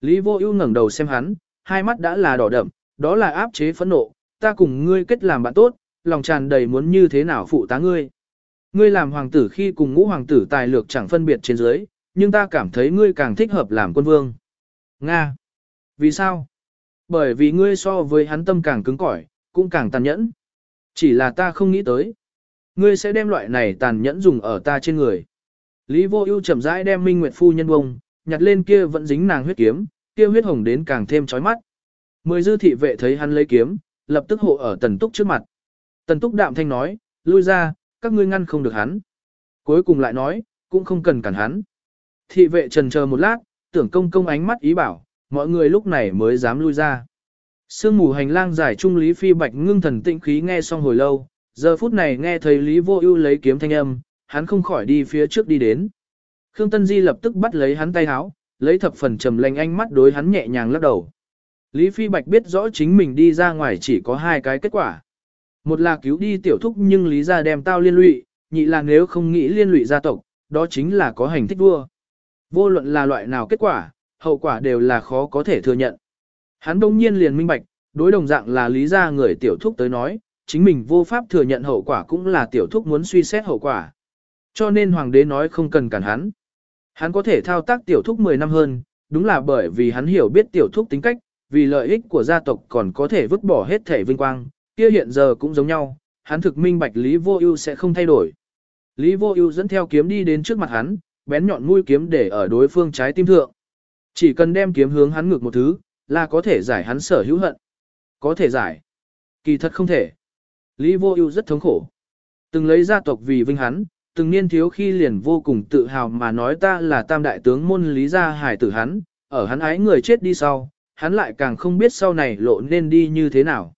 Lý vô ưu ngẩng đầu xem hắn, hai mắt đã là đỏ đậm, đó là áp chế phẫn nộ, ta cùng ngươi kết làm bạn tốt, lòng tràn đầy muốn như thế nào phụ tá ngươi. Ngươi làm hoàng tử khi cùng ngũ hoàng tử tài lược chẳng phân biệt trên dưới, nhưng ta cảm thấy ngươi càng thích hợp làm quân vương. Nga. Vì sao? Bởi vì ngươi so với hắn tâm càng cứng cỏi, cũng càng tàn nhẫn. Chỉ là ta không nghĩ tới. Ngươi sẽ đem loại này tàn nhẫn dùng ở ta trên người. Lý vô ưu chậm rãi đem Minh Nguyệt Phu nhân bông, nhặt lên kia vẫn dính nàng huyết kiếm, kia huyết hồng đến càng thêm chói mắt. Mười dư thị vệ thấy hắn lấy kiếm, lập tức hộ ở tần túc trước mặt. Tần túc đạm thanh nói, lui ra, các ngươi ngăn không được hắn. Cuối cùng lại nói, cũng không cần cản hắn. Thị vệ trần chờ một lát, tưởng công công ánh mắt ý bảo, mọi người lúc này mới dám lui ra. Sương mù hành lang giải trung Lý Phi Bạch ngưng thần tĩnh khí nghe xong hồi lâu, giờ phút này nghe thấy Lý Vô Ưu lấy kiếm thanh âm, hắn không khỏi đi phía trước đi đến. Khương Tân Di lập tức bắt lấy hắn tay áo, lấy thập phần trầm lành ánh mắt đối hắn nhẹ nhàng lắc đầu. Lý Phi Bạch biết rõ chính mình đi ra ngoài chỉ có hai cái kết quả. Một là cứu đi tiểu thúc nhưng Lý gia đem tao liên lụy, nhị là nếu không nghĩ liên lụy gia tộc, đó chính là có hành thích vua. Vô luận là loại nào kết quả, hậu quả đều là khó có thể thừa nhận. Hắn đông nhiên liền minh bạch, đối đồng dạng là lý gia người tiểu thúc tới nói, chính mình vô pháp thừa nhận hậu quả cũng là tiểu thúc muốn suy xét hậu quả. Cho nên hoàng đế nói không cần cản hắn. Hắn có thể thao tác tiểu thúc 10 năm hơn, đúng là bởi vì hắn hiểu biết tiểu thúc tính cách, vì lợi ích của gia tộc còn có thể vứt bỏ hết thể vinh quang, kia hiện giờ cũng giống nhau, hắn thực minh bạch Lý Vô Ưu sẽ không thay đổi. Lý Vô Ưu dẫn theo kiếm đi đến trước mặt hắn, bén nhọn mũi kiếm để ở đối phương trái tim thượng. Chỉ cần đem kiếm hướng hắn ngược một thứ, là có thể giải hắn sở hữu hận. Có thể giải. Kỳ thật không thể. Lý Vô Ưu rất thống khổ. Từng lấy gia tộc vì vinh hắn, từng niên thiếu khi liền vô cùng tự hào mà nói ta là tam đại tướng môn Lý gia hải tử hắn, ở hắn ái người chết đi sau, hắn lại càng không biết sau này lộ nên đi như thế nào.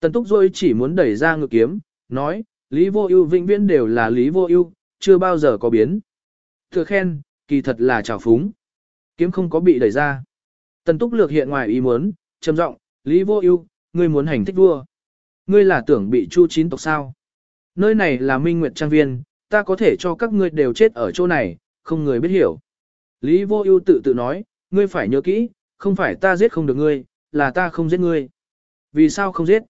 Tần Túc rồi chỉ muốn đẩy ra ngược kiếm, nói, Lý Vô Ưu vĩnh viễn đều là Lý Vô Ưu, chưa bao giờ có biến. Thừa khen, kỳ thật là trào phúng. Kiếm không có bị đẩy ra. Tần Túc lược hiện ngoài ý muốn, trầm giọng, Lý Vô Ưu, ngươi muốn hành thích vua. Ngươi là tưởng bị chu chín tộc sao? Nơi này là Minh Nguyệt Trang Viên, ta có thể cho các ngươi đều chết ở chỗ này, không người biết hiểu. Lý Vô Ưu tự tự nói, ngươi phải nhớ kỹ, không phải ta giết không được ngươi, là ta không giết ngươi. Vì sao không giết?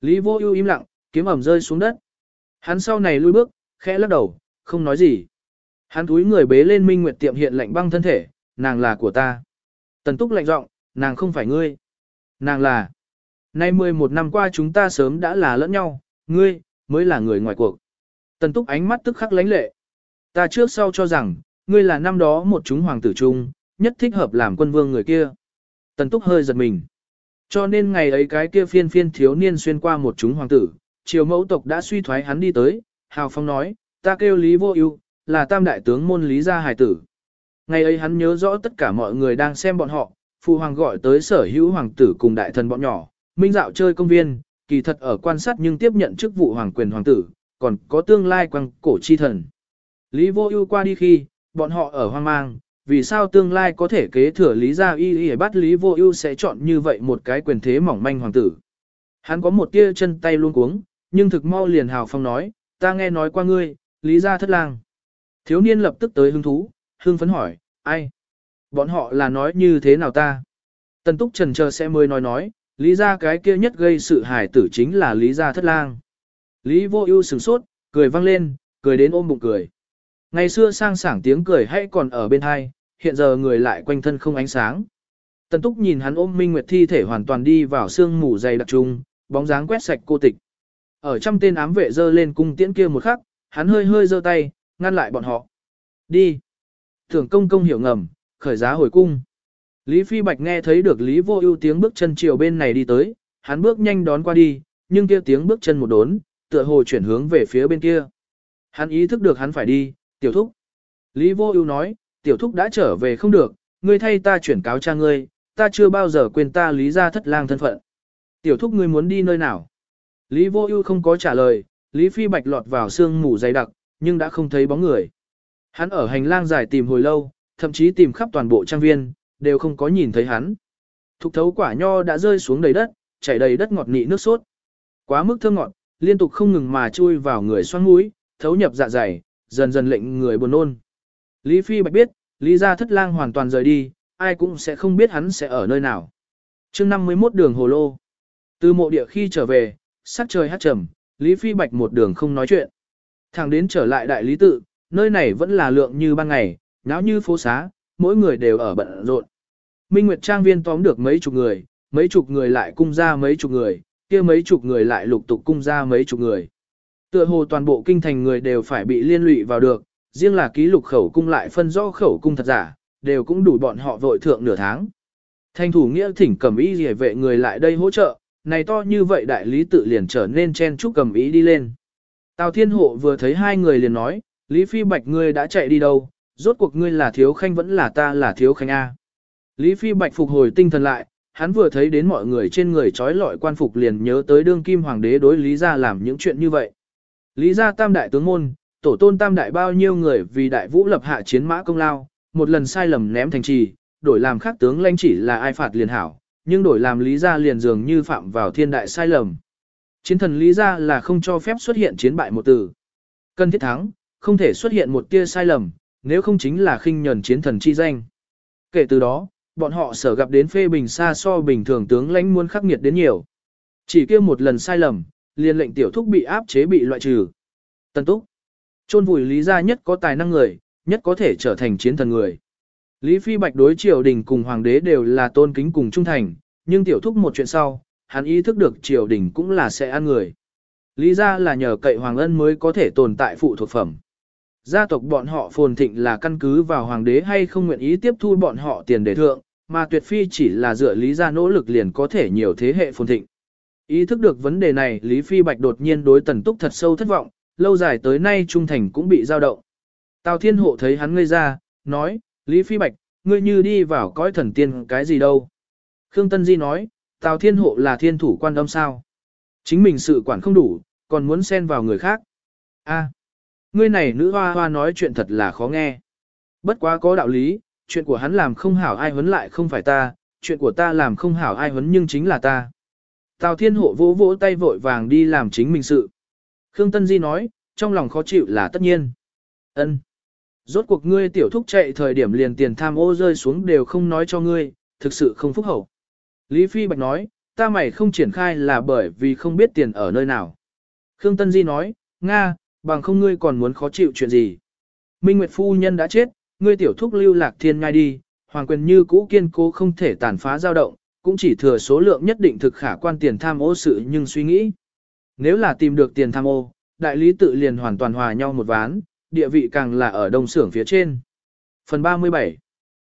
Lý Vô Ưu im lặng, kiếm ẩm rơi xuống đất. Hắn sau này lui bước, khẽ lắc đầu, không nói gì. Hắn túi người bế lên Minh Nguyệt tiệm hiện lạnh băng thân thể, nàng là của ta. Tần Túc lạnh giọng, nàng không phải ngươi. Nàng là. Nay 11 năm qua chúng ta sớm đã là lẫn nhau, ngươi, mới là người ngoài cuộc. Tần Túc ánh mắt tức khắc lánh lệ. Ta trước sau cho rằng, ngươi là năm đó một chúng hoàng tử trung, nhất thích hợp làm quân vương người kia. Tần Túc hơi giật mình. Cho nên ngày ấy cái kia phiên phiên thiếu niên xuyên qua một chúng hoàng tử, triều mẫu tộc đã suy thoái hắn đi tới, Hào Phong nói, ta kêu Lý Vô Ưu, là tam đại tướng môn Lý gia hài tử. Ngày ấy hắn nhớ rõ tất cả mọi người đang xem bọn họ, phụ hoàng gọi tới sở hữu hoàng tử cùng đại thần bọn nhỏ, minh dạo chơi công viên, kỳ thật ở quan sát nhưng tiếp nhận chức vụ hoàng quyền hoàng tử, còn có tương lai quang cổ chi thần. Lý Vô Ưu qua đi khi, bọn họ ở hoang mang, vì sao tương lai có thể kế thừa Lý gia y y bắt Lý Vô Ưu sẽ chọn như vậy một cái quyền thế mỏng manh hoàng tử. Hắn có một tia chân tay luôn cuống, nhưng thực mau liền hào phong nói, ta nghe nói qua ngươi, Lý gia thất lang. Thiếu niên lập tức tới hứng thú, hương phấn hỏi, ai? Bọn họ là nói như thế nào ta? Tần túc trần chờ sẽ mới nói nói, lý ra cái kia nhất gây sự hài tử chính là lý gia thất lang. Lý vô ưu sửng sốt, cười vang lên, cười đến ôm bụng cười. Ngày xưa sang sảng tiếng cười hay còn ở bên hai, hiện giờ người lại quanh thân không ánh sáng. Tần túc nhìn hắn ôm minh nguyệt thi thể hoàn toàn đi vào sương mù dày đặc trùng, bóng dáng quét sạch cô tịch. Ở trăm tên ám vệ dơ lên cung tiễn kia một khắc, hắn hơi hơi giơ tay, ngăn lại bọn họ. Đi. Thưởng công công hiểu ngầm, khởi giá hồi cung. Lý Phi Bạch nghe thấy được Lý Vô Ưu tiếng bước chân chiều bên này đi tới, hắn bước nhanh đón qua đi, nhưng kia tiếng bước chân một đốn, tựa hồ chuyển hướng về phía bên kia. Hắn ý thức được hắn phải đi, tiểu thúc. Lý Vô Ưu nói, tiểu thúc đã trở về không được, ngươi thay ta chuyển cáo cha ngươi, ta chưa bao giờ quên ta Lý gia thất lang thân phận. Tiểu thúc ngươi muốn đi nơi nào? Lý Vô Ưu không có trả lời, Lý Phi Bạch lọt vào sương mù dày đặc, nhưng đã không thấy bóng người. Hắn ở hành lang dài tìm hồi lâu, thậm chí tìm khắp toàn bộ trang viên, đều không có nhìn thấy hắn. Thục thấu quả nho đã rơi xuống đầy đất, chảy đầy đất ngọt nị nước sốt. Quá mức thơm ngọt, liên tục không ngừng mà chui vào người xoăn mũi, thấu nhập dạ dày, dần dần lệnh người buồn nôn. Lý Phi Bạch biết, Lý gia thất lang hoàn toàn rời đi, ai cũng sẽ không biết hắn sẽ ở nơi nào. chương 51 đường hồ lô. Từ mộ địa khi trở về, sắc trời hát trầm, Lý Phi Bạch một đường không nói chuyện. Thẳng đến trở lại đại lý tự, nơi này vẫn là lượng như ban ngày, náo như phố xá, mỗi người đều ở bận rộn. Minh Nguyệt Trang viên tóm được mấy chục người, mấy chục người lại cung ra mấy chục người, kia mấy chục người lại lục tục cung ra mấy chục người. Tựa hồ toàn bộ kinh thành người đều phải bị liên lụy vào được, riêng là ký lục khẩu cung lại phân rõ khẩu cung thật giả, đều cũng đủ bọn họ vội thượng nửa tháng. Thanh thủ nghĩa thỉnh cầm ý rỉa vệ người lại đây hỗ trợ, này to như vậy đại lý tự liền trở nên chen chúc cầm ý đi lên. Tào Thiên Hộ vừa thấy hai người liền nói, Lý Phi Bạch ngươi đã chạy đi đâu, rốt cuộc ngươi là thiếu khanh vẫn là ta là thiếu khanh A. Lý Phi Bạch phục hồi tinh thần lại, hắn vừa thấy đến mọi người trên người trói lọi quan phục liền nhớ tới đương kim hoàng đế đối Lý gia làm những chuyện như vậy. Lý gia tam đại tướng môn, tổ tôn tam đại bao nhiêu người vì đại vũ lập hạ chiến mã công lao, một lần sai lầm ném thành trì, đổi làm khác tướng lãnh chỉ là ai phạt liền hảo, nhưng đổi làm Lý gia liền dường như phạm vào thiên đại sai lầm. Chiến thần Lý gia là không cho phép xuất hiện chiến bại một từ. Cần thiết thắng, không thể xuất hiện một tia sai lầm, nếu không chính là khinh nhẫn chiến thần chi danh. Kể từ đó, bọn họ sở gặp đến phê bình xa so bình thường tướng lãnh muốn khắc nghiệt đến nhiều. Chỉ kia một lần sai lầm, liền lệnh tiểu thúc bị áp chế bị loại trừ. Tân túc. Chôn vùi lý gia nhất có tài năng người, nhất có thể trở thành chiến thần người. Lý Phi Bạch đối triều đình cùng hoàng đế đều là tôn kính cùng trung thành, nhưng tiểu thúc một chuyện sau, hắn ý thức được triều đình cũng là sẽ ăn người. Lý gia là nhờ cậy hoàng ân mới có thể tồn tại phụ thuộc phẩm. Gia tộc bọn họ phồn thịnh là căn cứ vào hoàng đế hay không nguyện ý tiếp thu bọn họ tiền đề thượng, mà tuyệt phi chỉ là dựa lý gia nỗ lực liền có thể nhiều thế hệ phồn thịnh. Ý thức được vấn đề này Lý Phi Bạch đột nhiên đối tần túc thật sâu thất vọng, lâu dài tới nay trung thành cũng bị dao động. Tào Thiên Hộ thấy hắn ngây ra, nói, Lý Phi Bạch, ngươi như đi vào cõi thần tiên cái gì đâu. Khương Tân Di nói, Tào Thiên Hộ là thiên thủ quan âm sao. Chính mình sự quản không đủ, còn muốn xen vào người khác. a ngươi này nữ hoa hoa nói chuyện thật là khó nghe. Bất quá có đạo lý, chuyện của hắn làm không hảo ai huấn lại không phải ta, chuyện của ta làm không hảo ai huấn nhưng chính là ta. Tào Thiên Hộ vỗ vỗ tay vội vàng đi làm chính mình sự. Khương Tân Di nói, trong lòng khó chịu là tất nhiên. Ân. Rốt cuộc ngươi tiểu thúc chạy thời điểm liền tiền tham ô rơi xuống đều không nói cho ngươi, thực sự không phúc hậu. Lý Phi Bạch nói, ta mày không triển khai là bởi vì không biết tiền ở nơi nào. Khương Tân Di nói, Nga, bằng không ngươi còn muốn khó chịu chuyện gì. Minh Nguyệt Phu Nhân đã chết, ngươi tiểu thúc lưu lạc thiên ngay đi, hoàng quyền như cũ kiên cố không thể tàn phá dao động, cũng chỉ thừa số lượng nhất định thực khả quan tiền tham ô sự nhưng suy nghĩ. Nếu là tìm được tiền tham ô, đại lý tự liền hoàn toàn hòa nhau một ván, địa vị càng là ở đông xưởng phía trên. Phần 37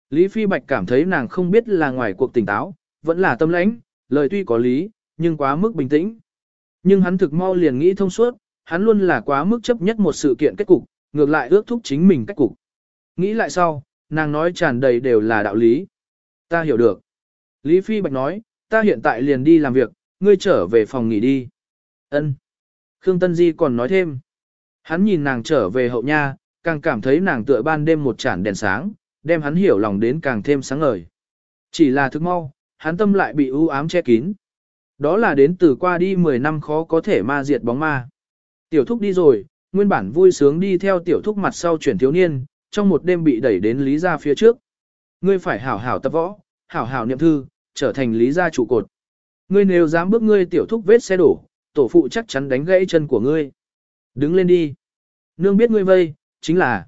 Lý Phi Bạch cảm thấy nàng không biết là ngoài cuộc tỉnh táo, vẫn là tâm lãnh, lời tuy có lý, nhưng quá mức bình tĩnh. Nhưng hắn thực mau liền nghĩ thông suốt, hắn luôn là quá mức chấp nhất một sự kiện kết cục, ngược lại ước thúc chính mình cách cục. Nghĩ lại sau, nàng nói tràn đầy đều là đạo lý. Ta hiểu được. Lý Phi Bạch nói, ta hiện tại liền đi làm việc, ngươi trở về phòng nghỉ đi. Ân. Khương Tân Di còn nói thêm. Hắn nhìn nàng trở về hậu nha, càng cảm thấy nàng tựa ban đêm một chản đèn sáng, đem hắn hiểu lòng đến càng thêm sáng ngời. Chỉ là thức mau, hắn tâm lại bị u ám che kín. Đó là đến từ qua đi 10 năm khó có thể ma diệt bóng ma. Tiểu thúc đi rồi, nguyên bản vui sướng đi theo tiểu thúc mặt sau chuyển thiếu niên, trong một đêm bị đẩy đến lý gia phía trước. Ngươi phải hảo hảo tập võ, hảo hảo niệm thư, trở thành lý gia trụ cột. Ngươi nếu dám bước ngươi tiểu thúc vết xe đổ, tổ phụ chắc chắn đánh gãy chân của ngươi. Đứng lên đi. Nương biết ngươi vây, chính là.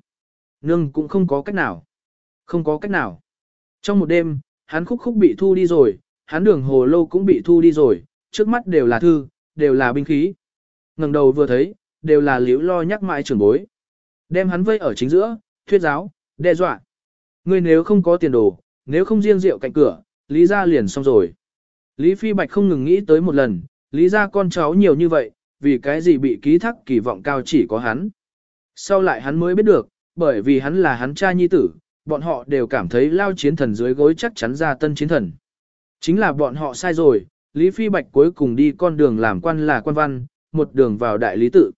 Nương cũng không có cách nào. Không có cách nào. Trong một đêm, hắn khúc khúc bị thu đi rồi, hắn đường hồ lô cũng bị thu đi rồi, trước mắt đều là thư, đều là binh khí. ngẩng đầu vừa thấy, đều là liễu lo nhắc mãi trưởng bối. Đem hắn vây ở chính giữa, thuyết giáo, đe dọa. Ngươi nếu không có tiền đồ, nếu không riêng rượu cạnh cửa, Lý ra liền xong rồi. Lý Phi Bạch không ngừng nghĩ tới một lần, Lý ra con cháu nhiều như vậy, vì cái gì bị ký thác kỳ vọng cao chỉ có hắn. Sau lại hắn mới biết được, bởi vì hắn là hắn cha nhi tử, bọn họ đều cảm thấy lao chiến thần dưới gối chắc chắn ra tân chiến thần. Chính là bọn họ sai rồi, Lý Phi Bạch cuối cùng đi con đường làm quan là quan văn, một đường vào đại lý tự.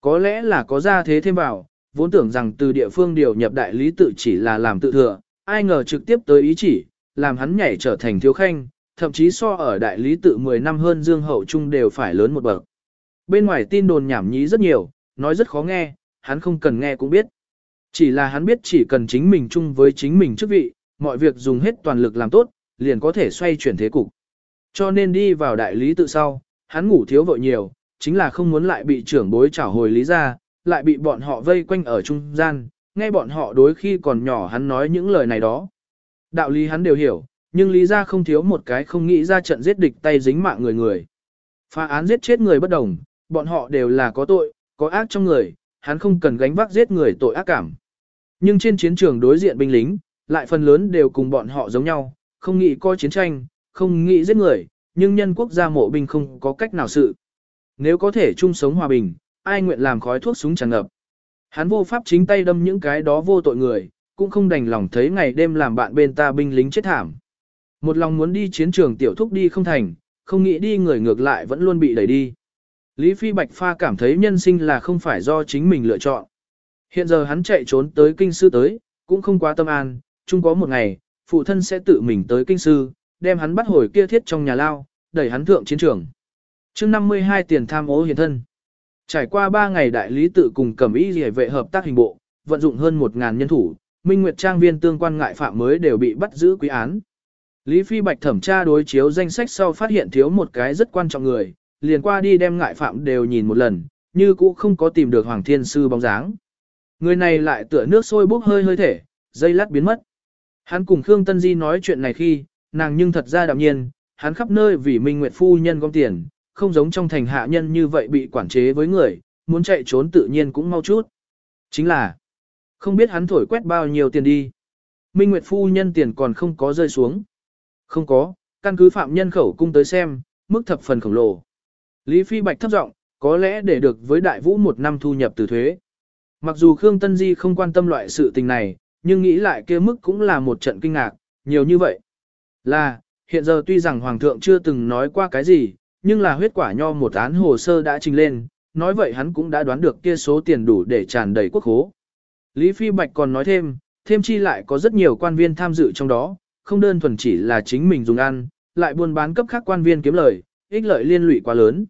Có lẽ là có ra thế thêm vào, vốn tưởng rằng từ địa phương điều nhập đại lý tự chỉ là làm tự thừa, ai ngờ trực tiếp tới ý chỉ, làm hắn nhảy trở thành thiếu khanh, thậm chí so ở đại lý tự 10 năm hơn Dương Hậu Trung đều phải lớn một bậc. Bên ngoài tin đồn nhảm nhí rất nhiều, nói rất khó nghe, hắn không cần nghe cũng biết. Chỉ là hắn biết chỉ cần chính mình chung với chính mình chức vị, mọi việc dùng hết toàn lực làm tốt, liền có thể xoay chuyển thế cục. Cho nên đi vào đại lý tự sau, hắn ngủ thiếu vội nhiều, chính là không muốn lại bị trưởng bối trảo hồi lý ra, lại bị bọn họ vây quanh ở trung gian, nghe bọn họ đối khi còn nhỏ hắn nói những lời này đó. Đạo lý hắn đều hiểu, nhưng lý ra không thiếu một cái không nghĩ ra trận giết địch tay dính mạng người người. Phá án giết chết người bất đồng, bọn họ đều là có tội, có ác trong người, hắn không cần gánh vác giết người tội ác cảm. Nhưng trên chiến trường đối diện binh lính, lại phần lớn đều cùng bọn họ giống nhau, không nghĩ coi chiến tranh, không nghĩ giết người, nhưng nhân quốc gia mộ binh không có cách nào sự. Nếu có thể chung sống hòa bình, ai nguyện làm khói thuốc súng tràn ngập. Hắn vô pháp chính tay đâm những cái đó vô tội người, cũng không đành lòng thấy ngày đêm làm bạn bên ta binh lính chết thảm. Một lòng muốn đi chiến trường tiểu thúc đi không thành, không nghĩ đi người ngược lại vẫn luôn bị đẩy đi. Lý Phi Bạch Pha cảm thấy nhân sinh là không phải do chính mình lựa chọn. Hiện giờ hắn chạy trốn tới kinh sư tới, cũng không quá tâm an, chung có một ngày, phụ thân sẽ tự mình tới kinh sư, đem hắn bắt hồi kia thiết trong nhà lao, đẩy hắn thượng chiến trường. chương 52 tiền tham ố hiền thân. Trải qua 3 ngày đại lý tự cùng cẩm ý rỉa vệ hợp tác hình bộ, vận dụng hơn 1.000 nhân thủ, Minh Nguyệt Trang viên tương quan ngại phạm mới đều bị bắt giữ quý án. Lý Phi Bạch thẩm tra đối chiếu danh sách sau phát hiện thiếu một cái rất quan trọng người, liền qua đi đem ngại phạm đều nhìn một lần, như cũ không có tìm được Hoàng Thiên Sư bóng dáng. Người này lại tựa nước sôi bốc hơi hơi thể, dây lát biến mất. Hắn cùng Khương Tân Di nói chuyện này khi, nàng nhưng thật ra đạm nhiên, hắn khắp nơi vì Minh Nguyệt Phu nhân gom tiền, không giống trong thành hạ nhân như vậy bị quản chế với người, muốn chạy trốn tự nhiên cũng mau chút. Chính là, không biết hắn thổi quét bao nhiêu tiền đi. Minh Nguyệt Phu nhân tiền còn không có rơi xuống. Không có, căn cứ phạm nhân khẩu cung tới xem, mức thập phần khổng lồ. Lý Phi Bạch thấp giọng, có lẽ để được với đại vũ một năm thu nhập từ thuế. Mặc dù Khương Tân Di không quan tâm loại sự tình này, nhưng nghĩ lại kia mức cũng là một trận kinh ngạc, nhiều như vậy. Là, hiện giờ tuy rằng Hoàng thượng chưa từng nói qua cái gì, nhưng là huyết quả nho một án hồ sơ đã trình lên, nói vậy hắn cũng đã đoán được kia số tiền đủ để tràn đầy quốc khố. Lý Phi Bạch còn nói thêm, thêm chi lại có rất nhiều quan viên tham dự trong đó, không đơn thuần chỉ là chính mình dùng ăn, lại buôn bán cấp khác quan viên kiếm lời, ích lợi liên lụy quá lớn.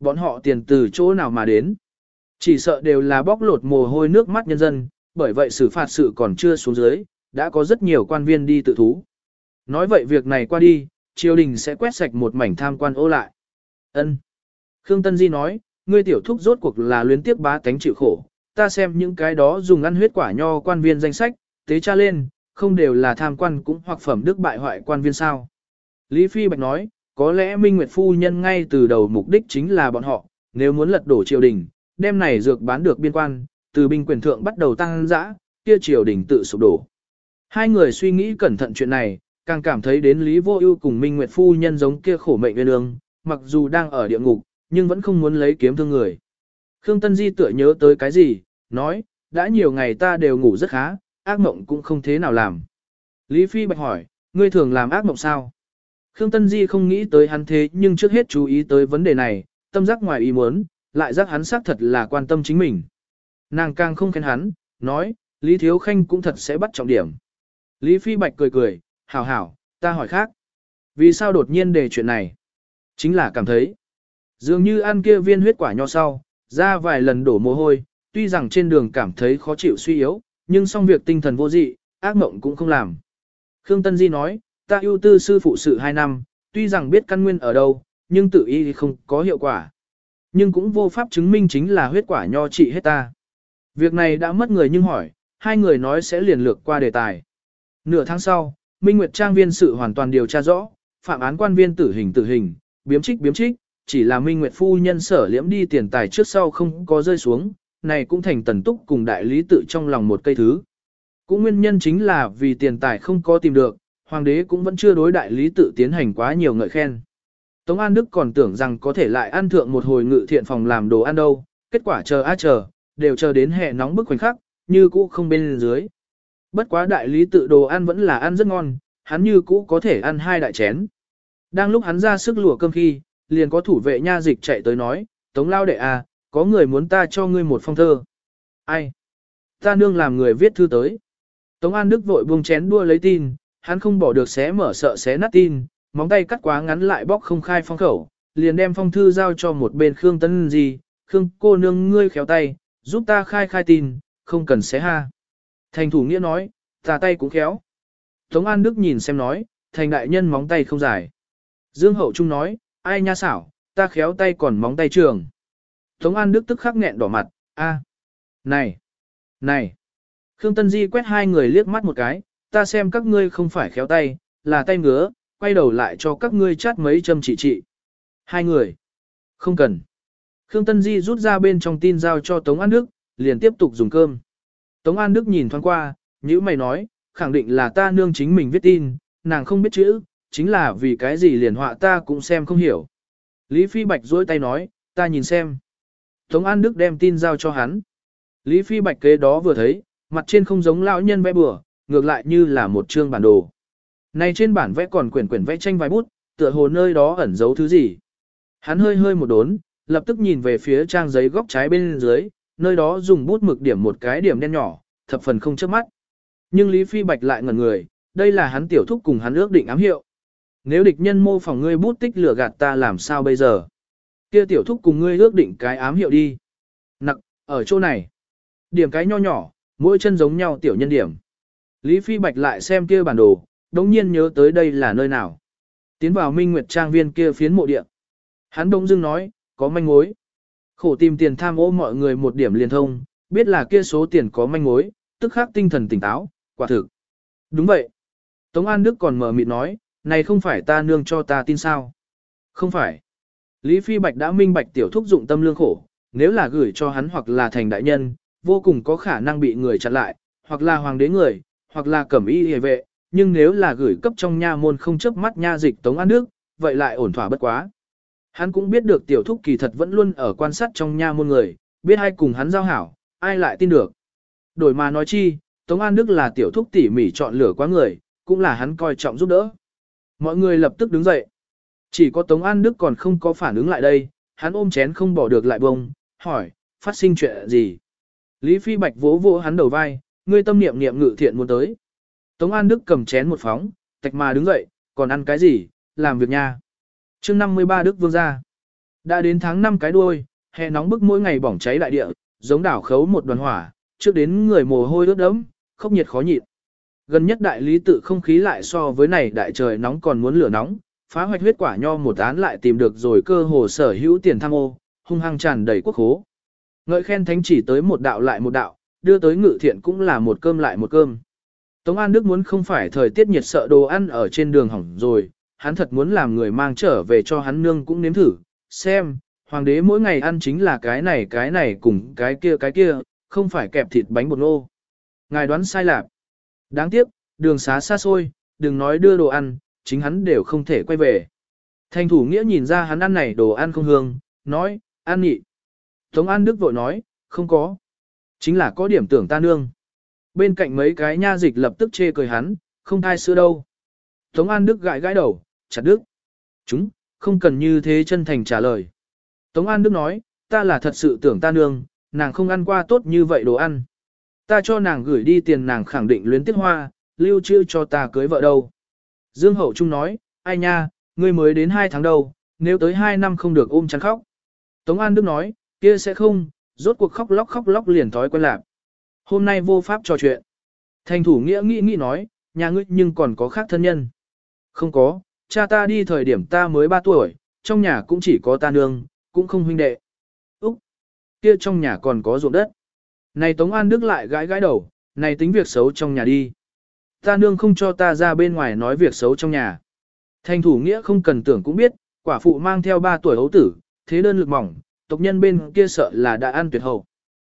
Bọn họ tiền từ chỗ nào mà đến? Chỉ sợ đều là bóc lột mồ hôi nước mắt nhân dân, bởi vậy xử phạt sự còn chưa xuống dưới, đã có rất nhiều quan viên đi tự thú. Nói vậy việc này qua đi, triều đình sẽ quét sạch một mảnh tham quan ô lại. Ân. Khương Tân Di nói, ngươi tiểu thúc rốt cuộc là luyến tiếc bá tánh chịu khổ, ta xem những cái đó dùng ăn huyết quả nho quan viên danh sách, tế tra lên, không đều là tham quan cũng hoặc phẩm đức bại hoại quan viên sao. Lý Phi Bạch nói, có lẽ Minh Nguyệt Phu Nhân ngay từ đầu mục đích chính là bọn họ, nếu muốn lật đổ triều đình, đem này dược bán được biên quan, từ binh quyền thượng bắt đầu tăng dã, kia triều đình tự sụp đổ. Hai người suy nghĩ cẩn thận chuyện này, càng cảm thấy đến Lý Vô Ưu cùng Minh Nguyệt Phu Nhân giống kia khổ mệnh nguyên ương, mặc dù đang ở địa ngục, nhưng vẫn không muốn lấy kiếm thương người. Khương Tân Di tựa nhớ tới cái gì, nói, đã nhiều ngày ta đều ngủ rất khá, ác mộng cũng không thế nào làm. Lý Phi Bạch hỏi, ngươi thường làm ác mộng sao? Khương Tân Di không nghĩ tới hắn thế nhưng trước hết chú ý tới vấn đề này, tâm giác ngoài ý muốn, lại giác hắn xác thật là quan tâm chính mình. Nàng càng không khen hắn, nói, Lý Thiếu Khanh cũng thật sẽ bắt trọng điểm. Lý Phi Bạch cười cười, hảo hảo, ta hỏi khác. Vì sao đột nhiên đề chuyện này? Chính là cảm thấy, dường như ăn kia viên huyết quả nho sau, ra vài lần đổ mồ hôi, tuy rằng trên đường cảm thấy khó chịu suy yếu, nhưng xong việc tinh thần vô dị, ác mộng cũng không làm. Khương Tân Di nói, ta ưu tư sư phụ sự 2 năm, tuy rằng biết căn nguyên ở đâu, nhưng tự y thì không có hiệu quả. Nhưng cũng vô pháp chứng minh chính là huyết quả nho trị hết ta. Việc này đã mất người nhưng hỏi, hai người nói sẽ liền lược qua đề tài. Nửa tháng sau, Minh Nguyệt Trang viên sự hoàn toàn điều tra rõ, phạm án quan viên tử hình tử hình, biếm trích biếm trích, chỉ là Minh Nguyệt phu nhân sở liễm đi tiền tài trước sau không có rơi xuống, này cũng thành tần túc cùng đại lý tự trong lòng một cây thứ. Cũng nguyên nhân chính là vì tiền tài không có tìm được, hoàng đế cũng vẫn chưa đối đại lý tự tiến hành quá nhiều ngợi khen. Tống An Đức còn tưởng rằng có thể lại ăn thượng một hồi ngự thiện phòng làm đồ ăn đâu, kết quả chờ a chờ, đều chờ đến hè nóng bức khoảnh khắc, như cũ không bên dưới. Bất quá đại lý tự đồ ăn vẫn là ăn rất ngon, hắn như cũ có thể ăn hai đại chén. Đang lúc hắn ra sức lùa cơm khi, liền có thủ vệ nha dịch chạy tới nói, Tống Lao đệ à, có người muốn ta cho ngươi một phong thơ. Ai? Ta nương làm người viết thư tới. Tống An Đức vội buông chén đua lấy tin, hắn không bỏ được xé mở sợ xé nát tin, móng tay cắt quá ngắn lại bóc không khai phong khẩu, liền đem phong thư giao cho một bên Khương Tân Di, Khương cô nương ngươi khéo tay, giúp ta khai khai tin, không cần xé ha. Thành thủ nghĩa nói, ta tay cũng khéo. Tống An Đức nhìn xem nói, thành đại nhân móng tay không dài. Dương Hậu Trung nói, ai nha xảo, ta khéo tay còn móng tay trường. Tống An Đức tức khắc nghẹn đỏ mặt, a, này, này. Khương Tân Di quét hai người liếc mắt một cái, ta xem các ngươi không phải khéo tay, là tay ngứa, quay đầu lại cho các ngươi chát mấy châm chỉ trị. Hai người. Không cần. Khương Tân Di rút ra bên trong tin giao cho Tống An Đức, liền tiếp tục dùng cơm. Tống An Đức nhìn thoáng qua, như mày nói, khẳng định là ta nương chính mình viết tin, nàng không biết chữ, chính là vì cái gì liền họa ta cũng xem không hiểu. Lý Phi Bạch duỗi tay nói, ta nhìn xem. Tống An Đức đem tin giao cho hắn. Lý Phi Bạch kế đó vừa thấy, mặt trên không giống lão nhân vẽ bừa, ngược lại như là một chương bản đồ. Này trên bản vẽ còn quyển quyển vẽ tranh vài bút, tựa hồ nơi đó ẩn giấu thứ gì. Hắn hơi hơi một đốn, lập tức nhìn về phía trang giấy góc trái bên dưới, nơi đó dùng bút mực điểm một cái điểm đen nhỏ, thập phần không chớp mắt. Nhưng Lý Phi Bạch lại ngẩn người, đây là hắn tiểu thúc cùng hắn ước định ám hiệu. Nếu địch nhân mô phỏng ngươi bút tích lửa gạt ta làm sao bây giờ? Kia tiểu thúc cùng ngươi ước định cái ám hiệu đi. Nặc, ở chỗ này. Điểm cái nho nhỏ, mỗi chân giống nhau tiểu nhân điểm. Lý Phi Bạch lại xem kia bản đồ, đống nhiên nhớ tới đây là nơi nào. Tiến vào Minh Nguyệt Trang viên kia phiến mộ địa. Hắn đông dưng nói, có manh mối. Khổ tìm tiền tham ô mọi người một điểm liên thông, biết là kia số tiền có manh mối, tức khắc tinh thần tỉnh táo, quả thực. Đúng vậy. Tống An Đức còn mở mịt nói, này không phải ta nương cho ta tin sao. Không phải. Lý Phi Bạch đã minh bạch tiểu thúc dụng tâm lương khổ, nếu là gửi cho hắn hoặc là thành đại nhân, vô cùng có khả năng bị người chặn lại, hoặc là hoàng đế người, hoặc là cẩm y hề vệ, nhưng nếu là gửi cấp trong nha môn không chớp mắt nha dịch Tống An Đức, vậy lại ổn thỏa bất quá. Hắn cũng biết được tiểu thúc kỳ thật vẫn luôn ở quan sát trong nha môn người, biết ai cùng hắn giao hảo, ai lại tin được. Đổi mà nói chi, Tống An Đức là tiểu thúc tỉ mỉ chọn lửa quá người, cũng là hắn coi trọng giúp đỡ. Mọi người lập tức đứng dậy. Chỉ có Tống An Đức còn không có phản ứng lại đây, hắn ôm chén không bỏ được lại bông, hỏi, phát sinh chuyện gì? Lý Phi Bạch vỗ vỗ hắn đầu vai, ngươi tâm niệm niệm ngự thiện muốn tới. Tống An Đức cầm chén một phóng, tạch mà đứng dậy, còn ăn cái gì, làm việc nha. chương 53 Đức Vương ra. Đã đến tháng 5 cái đuôi, hè nóng bức mỗi ngày bỏng cháy đại địa, giống đảo khấu một đoàn hỏa, trước đến người mồ hôi ướt đẫm, khốc nhiệt khó nhịn. Gần nhất đại lý tự không khí lại so với này đại trời nóng còn muốn lửa nóng, phá hoạch huyết quả nho một án lại tìm được rồi cơ hồ sở hữu tiền tham ô, hung hăng tràn đầy quốc khố. Ngợi khen thánh chỉ tới một đạo lại một đạo, đưa tới ngự thiện cũng là một cơm lại một cơm. Tống An Đức muốn không phải thời tiết nhiệt sợ đồ ăn ở trên đường hỏng rồi, hắn thật muốn làm người mang trở về cho hắn nương cũng nếm thử, xem, hoàng đế mỗi ngày ăn chính là cái này cái này cùng cái kia cái kia, không phải kẹp thịt bánh bột nô. Ngài đoán sai lạc. Đáng tiếc, đường xá xa xôi, đừng nói đưa đồ ăn, chính hắn đều không thể quay về. Thành thủ nghĩa nhìn ra hắn ăn này đồ ăn không hương, nói, ăn nhị. Tống An Đức vội nói, không có. Chính là có điểm tưởng ta nương. Bên cạnh mấy cái nha dịch lập tức chê cười hắn, không thai sữa đâu. Tống An Đức gãi gãi đầu, chặt đức. Chúng, không cần như thế chân thành trả lời. Tống An Đức nói, ta là thật sự tưởng ta nương, nàng không ăn qua tốt như vậy đồ ăn. Ta cho nàng gửi đi tiền nàng khẳng định luyến tiết hoa, lưu trữ cho ta cưới vợ đâu. Dương Hậu Trung nói, ai nha, ngươi mới đến 2 tháng đâu, nếu tới 2 năm không được ôm chắn khóc. Tống An Đức nói, kia sẽ không, rốt cuộc khóc lóc khóc lóc liền thói quen lạc. Hôm nay vô pháp trò chuyện. Thành thủ nghĩa nghĩ nghĩ nói, nhà ngươi nhưng còn có khác thân nhân. Không có, cha ta đi thời điểm ta mới 3 tuổi, trong nhà cũng chỉ có ta nương, cũng không huynh đệ. Úc, kia trong nhà còn có ruộng đất. Này Tống An Đức lại gãi gãi đầu, này tính việc xấu trong nhà đi. Ta nương không cho ta ra bên ngoài nói việc xấu trong nhà. Thành thủ nghĩa không cần tưởng cũng biết, quả phụ mang theo 3 tuổi hấu tử, thế đơn lực mỏng, tộc nhân bên kia sợ là đã ăn tuyệt hậu.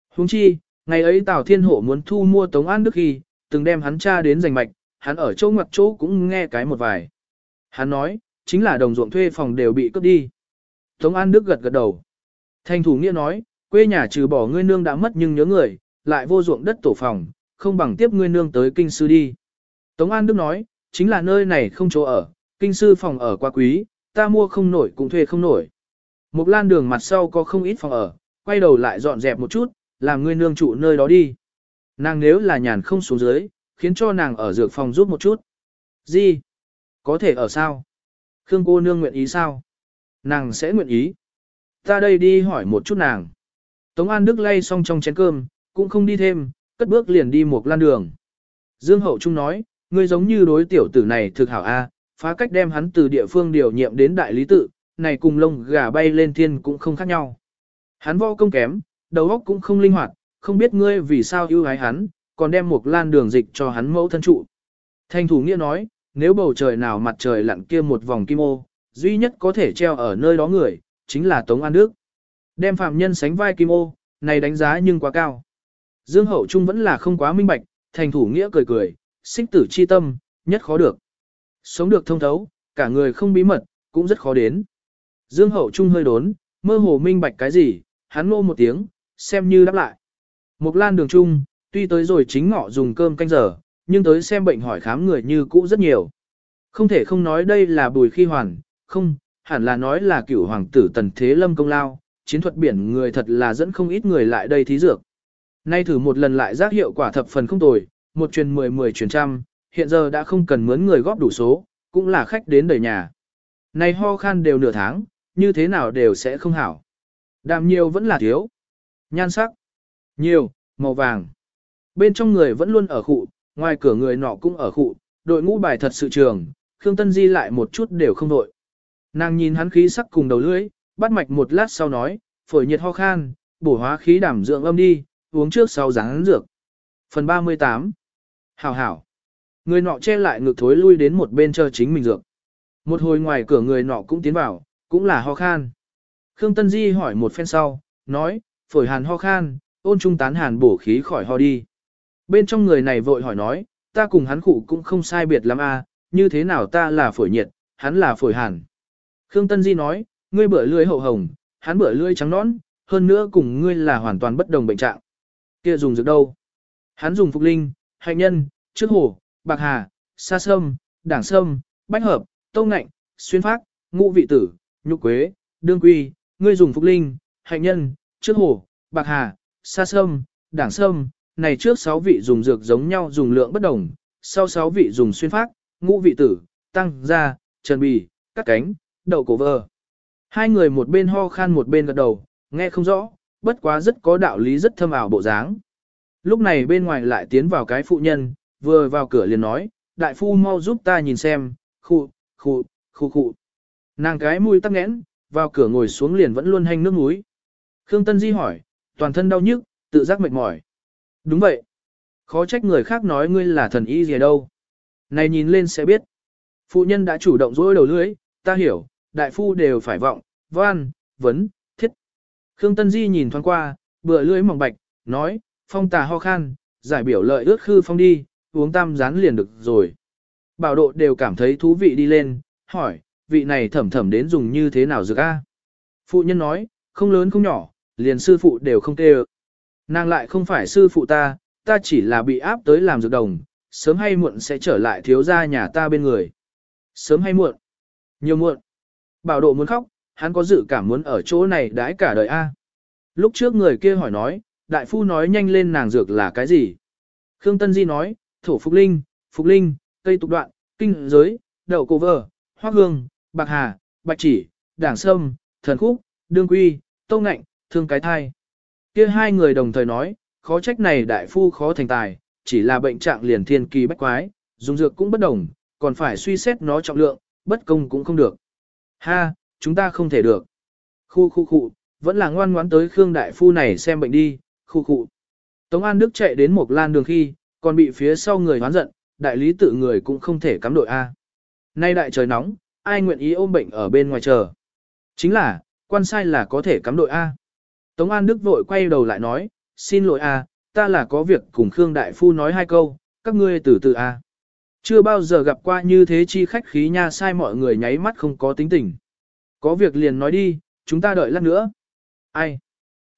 Huống chi, ngày ấy Tào Thiên Hộ muốn thu mua Tống An Đức khi, từng đem hắn cha đến giành mạch, hắn ở chỗ ngoặt chỗ cũng nghe cái một vài. Hắn nói, chính là đồng ruộng thuê phòng đều bị cướp đi. Tống An Đức gật gật đầu. Thành thủ nghĩa nói, quê nhà trừ bỏ ngươi nương đã mất nhưng nhớ người, lại vô ruộng đất tổ phòng, không bằng tiếp ngươi nương tới kinh sư đi. Tống An Đức nói, chính là nơi này không chỗ ở, kinh sư phòng ở quá quý, ta mua không nổi cũng thuê không nổi. Một lan đường mặt sau có không ít phòng ở, quay đầu lại dọn dẹp một chút, làm ngươi nương trụ nơi đó đi. Nàng nếu là nhàn không xuống dưới, khiến cho nàng ở dược phòng giúp một chút. Gì? Có thể ở sao? Khương cô nương nguyện ý sao? Nàng sẽ nguyện ý. Ta đây đi hỏi một chút nàng. Tống An Đức lay xong trong chén cơm, cũng không đi thêm, cất bước liền đi một lan đường. Dương Hậu Trung nói, ngươi giống như đối tiểu tử này thực hảo A, phá cách đem hắn từ địa phương điều nhiệm đến đại lý tự, này cùng lông gà bay lên thiên cũng không khác nhau. Hắn võ công kém, đầu óc cũng không linh hoạt, không biết ngươi vì sao yêu ái hắn, còn đem một lan đường dịch cho hắn mẫu thân trụ. Thanh thủ nghĩa nói, nếu bầu trời nào mặt trời lặn kia một vòng kim ô, duy nhất có thể treo ở nơi đó người, chính là Tống An Đức. Đem phạm nhân sánh vai kim ô, này đánh giá nhưng quá cao. Dương Hậu Trung vẫn là không quá minh bạch, thành thủ nghĩa cười cười, sinh tử chi tâm, nhất khó được. Sống được thông thấu, cả người không bí mật, cũng rất khó đến. Dương Hậu Trung hơi đốn, mơ hồ minh bạch cái gì, hắn ngô một tiếng, xem như đáp lại. Một lan đường trung, tuy tới rồi chính ngọ dùng cơm canh giờ, nhưng tới xem bệnh hỏi khám người như cũ rất nhiều. Không thể không nói đây là bùi khi hoàn, không, hẳn là nói là cửu hoàng tử tần thế lâm công lao, chiến thuật biển người thật là dẫn không ít người lại đây thí dược. Nay thử một lần lại giác hiệu quả thập phần không tồi, một truyền mười mười truyền trăm, hiện giờ đã không cần mướn người góp đủ số, cũng là khách đến đời nhà. Này ho khan đều nửa tháng, như thế nào đều sẽ không hảo. Đàm nhiều vẫn là thiếu. Nhan sắc. Nhiều, màu vàng. Bên trong người vẫn luôn ở khụ, ngoài cửa người nọ cũng ở khụ, đội ngũ bài thật sự trường, Khương Tân Di lại một chút đều không đội. Nàng nhìn hắn khí sắc cùng đầu lưỡi, bắt mạch một lát sau nói, phổi nhiệt ho khan, bổ hóa khí đảm dưỡng âm đi, uống trước sau ráng dược. Phần 38 Hảo hảo. Người nọ che lại ngực thối lui đến một bên chờ chính mình dược. Một hồi ngoài cửa người nọ cũng tiến vào, cũng là ho khan. Khương Tân Di hỏi một phen sau, nói, phổi hàn ho khan, ôn trung tán hàn bổ khí khỏi ho đi. Bên trong người này vội hỏi nói, ta cùng hắn khụ cũng không sai biệt lắm a, như thế nào ta là phổi nhiệt, hắn là phổi hàn. Khương Tân Di nói, ngươi bữa lưỡi hậu hồng, hắn bữa lưỡi trắng nõn, hơn nữa cùng ngươi là hoàn toàn bất đồng bệnh trạng. Kia dùng dược đâu? Hắn dùng phục linh, hạnh nhân, trước hổ, bạc hà, sa sâm, đảng sâm, bách hợp, tông ngạnh, xuyên phác, ngũ vị tử, nhục quế, đương quy, ngươi dùng phục linh, hạnh nhân, trước hổ, bạc hà, sa sâm, đảng sâm, này trước 6 vị dùng dược giống nhau dùng lượng bất đồng, sau 6 vị dùng xuyên phát, ngũ vị tử, tăng, gia, trần bì, cắt cánh, đậu cổ vơ. Hai người một bên ho khan một bên gật đầu, nghe không rõ, bất quá rất có đạo lý rất thâm ảo bộ dáng. Lúc này bên ngoài lại tiến vào cái phụ nhân, vừa vào cửa liền nói, đại phu mau giúp ta nhìn xem, khu, khu, khu khu. Nàng cái mũi tắc nghẽn, vào cửa ngồi xuống liền vẫn luôn hành nước mũi. Khương Tân Di hỏi, toàn thân đau nhức, tự giác mệt mỏi. Đúng vậy. Khó trách người khác nói ngươi là thần y gì đâu. Này nhìn lên sẽ biết. Phụ nhân đã chủ động dối đầu lưới, ta hiểu, đại phu đều phải vọng, văn, vấn, thiết. Khương Tân Di nhìn thoáng qua, bừa lưỡi mỏng bạch, nói, phong tà ho khan, giải biểu lợi ước khư phong đi, uống tam rán liền được rồi. Bảo độ đều cảm thấy thú vị đi lên, hỏi, vị này thẩm thẩm đến dùng như thế nào dược a? Phụ nhân nói, không lớn không nhỏ, liền sư phụ đều không kêu. Nàng lại không phải sư phụ ta, ta chỉ là bị áp tới làm dược đồng, sớm hay muộn sẽ trở lại thiếu gia nhà ta bên người. Sớm hay muộn? Nhiều muộn. Bảo độ muốn khóc, hắn có dự cảm muốn ở chỗ này đãi cả đời A. Lúc trước người kia hỏi nói, đại phu nói nhanh lên nàng dược là cái gì? Khương Tân Di nói, thổ phục linh, phục linh, cây tục đoạn, kinh giới, đậu cổ vờ, hoa hương, bạc hà, bạch chỉ, đảng sâm, thần khúc, đương quy, tâu ngạnh, thương cái thai. Kia hai người đồng thời nói, khó trách này đại phu khó thành tài, chỉ là bệnh trạng liền thiên kỳ bách quái, dùng dược cũng bất đồng, còn phải suy xét nó trọng lượng, bất công cũng không được. Ha, chúng ta không thể được. Khu khu khu, vẫn là ngoan ngoãn tới Khương đại phu này xem bệnh đi, khu khu. Tống An Đức chạy đến một lan đường khi, còn bị phía sau người hoán giận, đại lý tự người cũng không thể cắm đội A. Nay đại trời nóng, ai nguyện ý ôm bệnh ở bên ngoài chờ. Chính là, quan sai là có thể cắm đội A. Tống An Đức vội quay đầu lại nói, xin lỗi A, ta là có việc cùng Khương Đại Phu nói hai câu, các ngươi từ từ A. Chưa bao giờ gặp qua như thế chi khách khí nha sai mọi người nháy mắt không có tính tình. Có việc liền nói đi, chúng ta đợi lát nữa. Ai?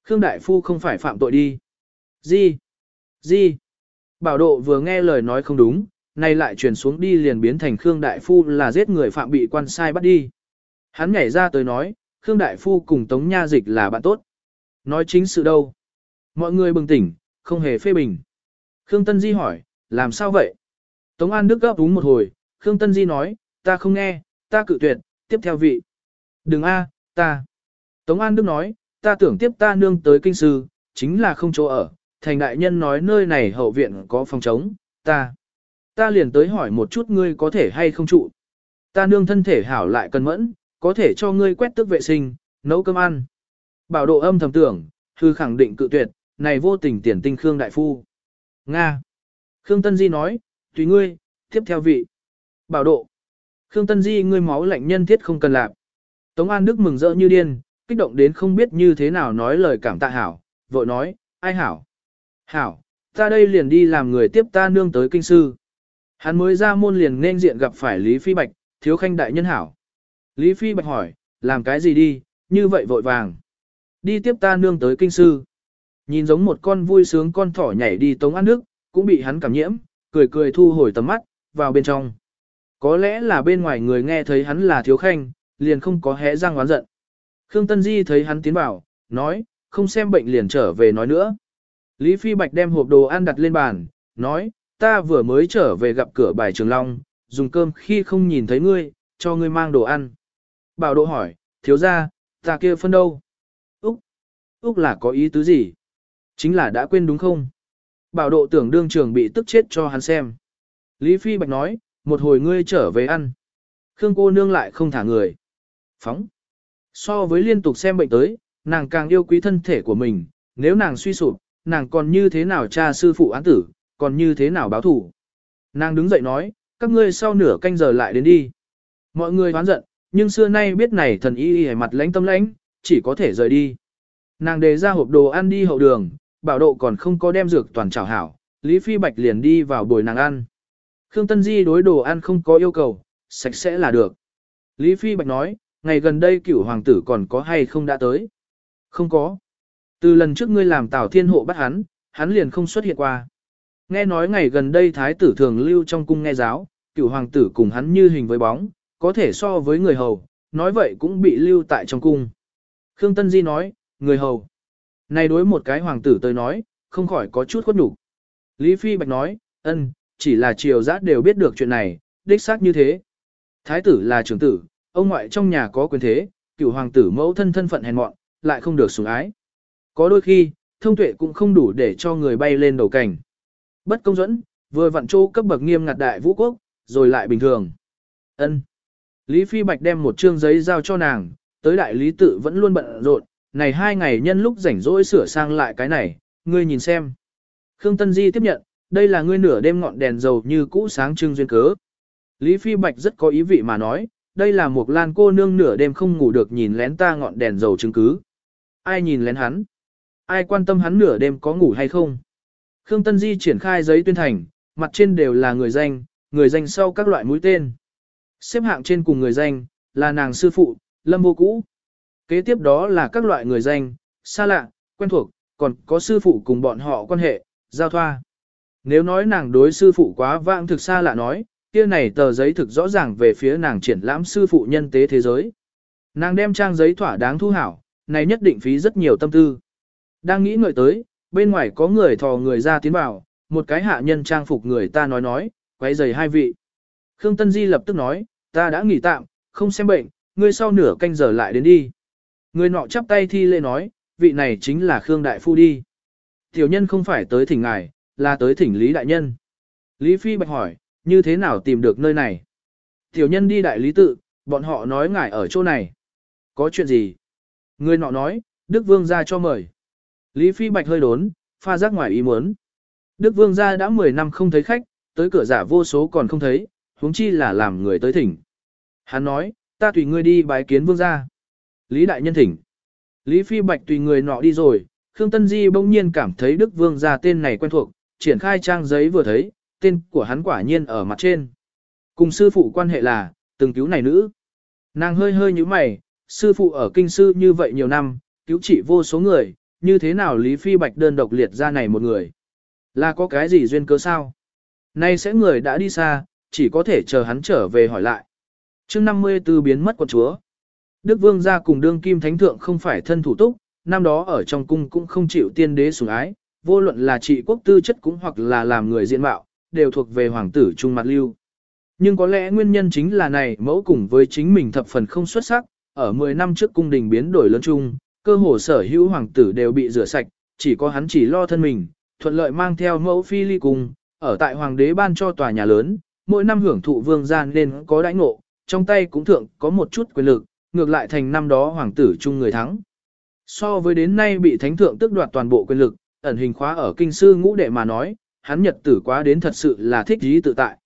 Khương Đại Phu không phải phạm tội đi. Gì? Gì? Bảo độ vừa nghe lời nói không đúng, nay lại truyền xuống đi liền biến thành Khương Đại Phu là giết người phạm bị quan sai bắt đi. Hắn nhảy ra tới nói, Khương Đại Phu cùng Tống Nha Dịch là bạn tốt. Nói chính sự đâu? Mọi người bừng tỉnh, không hề phê bình. Khương Tân Di hỏi, làm sao vậy? Tống An Đức gấp đúng một hồi, Khương Tân Di nói, ta không nghe, ta cự tuyệt, tiếp theo vị. Đừng a, ta. Tống An Đức nói, ta tưởng tiếp ta nương tới kinh sư, chính là không chỗ ở, thành đại nhân nói nơi này hậu viện có phòng trống, ta. Ta liền tới hỏi một chút ngươi có thể hay không trụ. Ta nương thân thể hảo lại cần mẫn, có thể cho ngươi quét tước vệ sinh, nấu cơm ăn. Bảo độ âm thầm tưởng, hư khẳng định cự tuyệt, này vô tình tiền tinh Khương Đại Phu. Nga. Khương Tân Di nói, tùy ngươi, tiếp theo vị. Bảo độ. Khương Tân Di ngươi máu lạnh nhân thiết không cần làm. Tống An Đức mừng rỡ như điên, kích động đến không biết như thế nào nói lời cảm tạ hảo, vội nói, ai hảo? Hảo, ta đây liền đi làm người tiếp ta nương tới kinh sư. Hắn mới ra môn liền nên diện gặp phải Lý Phi Bạch, thiếu khanh đại nhân hảo. Lý Phi Bạch hỏi, làm cái gì đi, như vậy vội vàng. Đi tiếp ta nương tới kinh sư. Nhìn giống một con vui sướng con thỏ nhảy đi tống ăn nước, cũng bị hắn cảm nhiễm, cười cười thu hồi tầm mắt, vào bên trong. Có lẽ là bên ngoài người nghe thấy hắn là thiếu khanh, liền không có hé răng oán giận. Khương Tân Di thấy hắn tiến vào, nói, không xem bệnh liền trở về nói nữa. Lý Phi Bạch đem hộp đồ ăn đặt lên bàn, nói, ta vừa mới trở về gặp cửa bài trường long, dùng cơm khi không nhìn thấy ngươi, cho ngươi mang đồ ăn. Bảo độ hỏi, thiếu ra, ta kia phân đâu? Úc, là có ý tứ gì? Chính là đã quên đúng không? Bảo độ tưởng đương trường bị tức chết cho hắn xem. Lý Phi Bạch nói, một hồi ngươi trở về ăn. Khương cô nương lại không thả người. Phóng. So với liên tục xem bệnh tới, nàng càng yêu quý thân thể của mình, nếu nàng suy sụp, nàng còn như thế nào cha sư phụ án tử, còn như thế nào báo thủ. Nàng đứng dậy nói, các ngươi sau nửa canh giờ lại đến đi. Mọi người hoán giận, nhưng xưa nay biết này thần y y mặt lãnh tâm lãnh, chỉ có thể rời đi. Nàng đề ra hộp đồ ăn đi hậu đường, bảo độ còn không có đem dược toàn trào hảo, Lý Phi Bạch liền đi vào bồi nàng ăn. Khương Tân Di đối đồ ăn không có yêu cầu, sạch sẽ là được. Lý Phi Bạch nói, ngày gần đây cửu hoàng tử còn có hay không đã tới? Không có. Từ lần trước ngươi làm Tào Thiên Hộ bắt hắn, hắn liền không xuất hiện qua. Nghe nói ngày gần đây thái tử thường lưu trong cung nghe giáo, cửu hoàng tử cùng hắn như hình với bóng, có thể so với người hầu, nói vậy cũng bị lưu tại trong cung. Khương Tân Di nói, người hầu. Này đối một cái hoàng tử tới nói, không khỏi có chút khuất nhục. Lý Phi Bạch nói, ân, chỉ là triều giác đều biết được chuyện này, đích xác như thế. Thái tử là trưởng tử, ông ngoại trong nhà có quyền thế, cựu hoàng tử mẫu thân thân phận hèn mọn, lại không được sủng ái. Có đôi khi, thông tuệ cũng không đủ để cho người bay lên đầu cảnh. Bất công dẫn, vừa vặn châu cấp bậc nghiêm ngặt đại vũ quốc, rồi lại bình thường. Ân. Lý Phi Bạch đem một trương giấy giao cho nàng, tới đại lý tự vẫn luôn bận rộn, này hai ngày nhân lúc rảnh rỗi sửa sang lại cái này, ngươi nhìn xem. Khương Tân Di tiếp nhận, đây là ngươi nửa đêm ngọn đèn dầu như cũ sáng trưng duyên cớ. Lý Phi Bạch rất có ý vị mà nói, đây là một lan cô nương nửa đêm không ngủ được nhìn lén ta ngọn đèn dầu chứng cứ. Ai nhìn lén hắn? Ai quan tâm hắn nửa đêm có ngủ hay không? Khương Tân Di triển khai giấy tuyên thành, mặt trên đều là người danh, người danh sau các loại mũi tên. Xếp hạng trên cùng người danh, là nàng sư phụ, lâm vô cũ. Kế tiếp đó là các loại người danh, xa lạ, quen thuộc, còn có sư phụ cùng bọn họ quan hệ, giao thoa. Nếu nói nàng đối sư phụ quá vãng thực xa lạ nói, kia này tờ giấy thực rõ ràng về phía nàng triển lãm sư phụ nhân tế thế giới. Nàng đem trang giấy thỏa đáng thu hảo, này nhất định phí rất nhiều tâm tư. Đang nghĩ ngợi tới, bên ngoài có người thò người ra tiến vào, một cái hạ nhân trang phục người ta nói nói, quấy giày hai vị. Khương Tân Di lập tức nói, ta đã nghỉ tạm, không xem bệnh, ngươi sau nửa canh giờ lại đến đi. Người nọ chắp tay thi lễ nói, vị này chính là Khương Đại Phu đi. Tiểu nhân không phải tới thỉnh ngài, là tới thỉnh Lý Đại Nhân. Lý Phi Bạch hỏi, như thế nào tìm được nơi này? Tiểu nhân đi đại lý tự, bọn họ nói ngài ở chỗ này. Có chuyện gì? Người nọ nói, Đức Vương ra cho mời. Lý Phi Bạch hơi đốn, pha giác ngoài ý muốn. Đức Vương ra đã 10 năm không thấy khách, tới cửa giả vô số còn không thấy, huống chi là làm người tới thỉnh. Hắn nói, ta tùy ngươi đi bái kiến Vương ra. Lý Đại Nhân thỉnh. Lý Phi Bạch tùy người nọ đi rồi, Khương Tân Di bỗng nhiên cảm thấy Đức Vương ra tên này quen thuộc, triển khai trang giấy vừa thấy, tên của hắn quả nhiên ở mặt trên. Cùng sư phụ quan hệ là, từng cứu này nữ. Nàng hơi hơi như mày, sư phụ ở kinh sư như vậy nhiều năm, cứu trị vô số người, như thế nào Lý Phi Bạch đơn độc liệt ra này một người? Là có cái gì duyên cớ sao? Nay sẽ người đã đi xa, chỉ có thể chờ hắn trở về hỏi lại. chương 54 biến mất của chúa. Đức Vương gia cùng đương kim thánh thượng không phải thân thủ túc, năm đó ở trong cung cũng không chịu tiên đế sủng ái, vô luận là trị quốc tư chất cũng hoặc là làm người diện mạo, đều thuộc về hoàng tử trung mặt lưu. Nhưng có lẽ nguyên nhân chính là này mẫu cùng với chính mình thập phần không xuất sắc, ở 10 năm trước cung đình biến đổi lớn chung, cơ hồ sở hữu hoàng tử đều bị rửa sạch, chỉ có hắn chỉ lo thân mình, thuận lợi mang theo mẫu phi ly cùng ở tại hoàng đế ban cho tòa nhà lớn, mỗi năm hưởng thụ vương gia nên có đãi ngộ, trong tay cũng thượng có một chút quyền lực, ngược lại thành năm đó hoàng tử chung người thắng. So với đến nay bị thánh thượng tước đoạt toàn bộ quyền lực, ẩn hình khóa ở kinh sư ngũ đệ mà nói, hắn nhật tử quá đến thật sự là thích dí tự tại.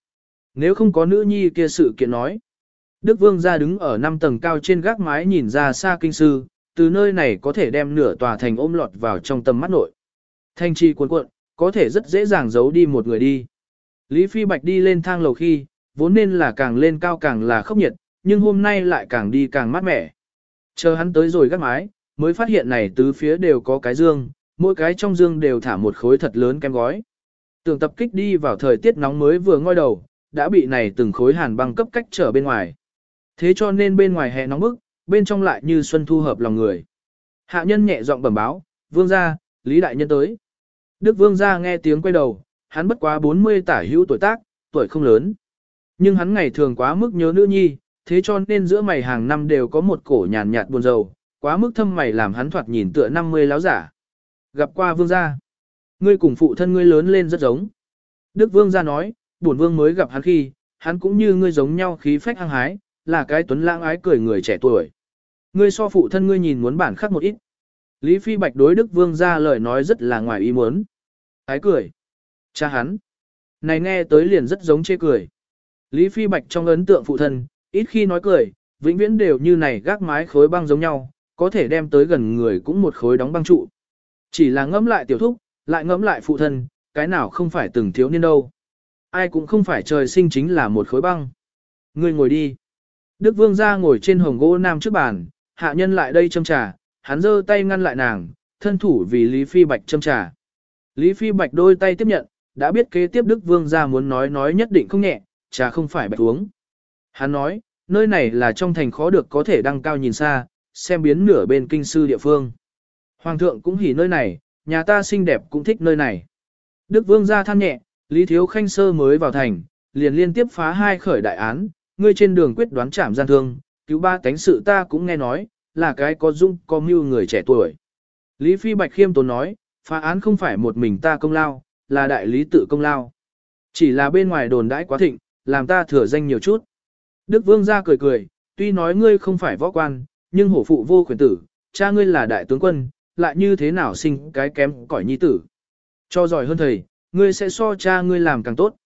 Nếu không có nữ nhi kia sự kiện nói, Đức Vương ra đứng ở năm tầng cao trên gác mái nhìn ra xa kinh sư, từ nơi này có thể đem nửa tòa thành ôm lọt vào trong tầm mắt nội. Thanh chi cuốn cuộn, có thể rất dễ dàng giấu đi một người đi. Lý Phi Bạch đi lên thang lầu khi, vốn nên là càng lên cao càng là khốc nhiệt, nhưng hôm nay lại càng đi càng mát mẻ. Chờ hắn tới rồi gác mái, mới phát hiện này tứ phía đều có cái dương, mỗi cái trong dương đều thả một khối thật lớn kem gói. Tưởng tập kích đi vào thời tiết nóng mới vừa ngoi đầu, đã bị này từng khối hàn băng cấp cách trở bên ngoài. Thế cho nên bên ngoài hè nóng bức, bên trong lại như xuân thu hợp lòng người. Hạ nhân nhẹ giọng bẩm báo, vương gia, Lý Đại Nhân tới. Đức vương gia nghe tiếng quay đầu, hắn bất quá 40 tả hữu tuổi tác, tuổi không lớn. Nhưng hắn ngày thường quá mức nhớ nữ nhi, thế cho nên giữa mày hàng năm đều có một cổ nhàn nhạt buồn rầu, quá mức thâm mày làm hắn thoạt nhìn tựa 50 láo giả. Gặp qua vương gia. Ngươi cùng phụ thân ngươi lớn lên rất giống. Đức vương gia nói, bổn vương mới gặp hắn khi, hắn cũng như ngươi giống nhau khí phách hăng hái, là cái tuấn lãng ái cười người trẻ tuổi. Ngươi so phụ thân ngươi nhìn muốn bản khắc một ít. Lý Phi Bạch đối Đức Vương ra lời nói rất là ngoài ý muốn. Ái cười. Cha hắn. Này nghe tới liền rất giống chê cười. Lý Phi Bạch trong ấn tượng phụ thân, ít khi nói cười, vĩnh viễn đều như này gác mái khối băng giống nhau, có thể đem tới gần người cũng một khối đóng băng trụ. Chỉ là ngẫm lại tiểu thúc, lại ngẫm lại phụ thân, cái nào không phải từng thiếu niên đâu. Ai cũng không phải trời sinh chính là một khối băng. Ngươi ngồi đi. Đức Vương ra ngồi trên hồng gỗ nam trước bàn, hạ nhân lại đây châm trà, hắn giơ tay ngăn lại nàng, thân thủ vì Lý Phi Bạch châm trà. Lý Phi Bạch đôi tay tiếp nhận, đã biết kế tiếp Đức Vương ra muốn nói nói nhất định không nhẹ, trà không phải bạch uống. Hắn nói, nơi này là trong thành khó được có thể đăng cao nhìn xa, xem biến nửa bên kinh sư địa phương. Hoàng thượng cũng hỉ nơi này, nhà ta xinh đẹp cũng thích nơi này. Đức Vương ra than nhẹ, Lý Thiếu Khanh Sơ mới vào thành, liền liên tiếp phá hai khởi đại án, ngươi trên đường quyết đoán trảm gian thương, cứu ba tánh sự ta cũng nghe nói, là cái có dung có mưu người trẻ tuổi. Lý Phi Bạch khiêm tốn nói, phá án không phải một mình ta công lao, là đại lý tự công lao. Chỉ là bên ngoài đồn đãi quá thịnh, làm ta thừa danh nhiều chút. Đức Vương ra cười cười, tuy nói ngươi không phải võ quan, nhưng hổ phụ vô quyền tử, cha ngươi là đại tướng quân, lại như thế nào sinh cái kém cỏi nhi tử. Cho giỏi hơn thầy, ngươi sẽ so cha ngươi làm càng tốt.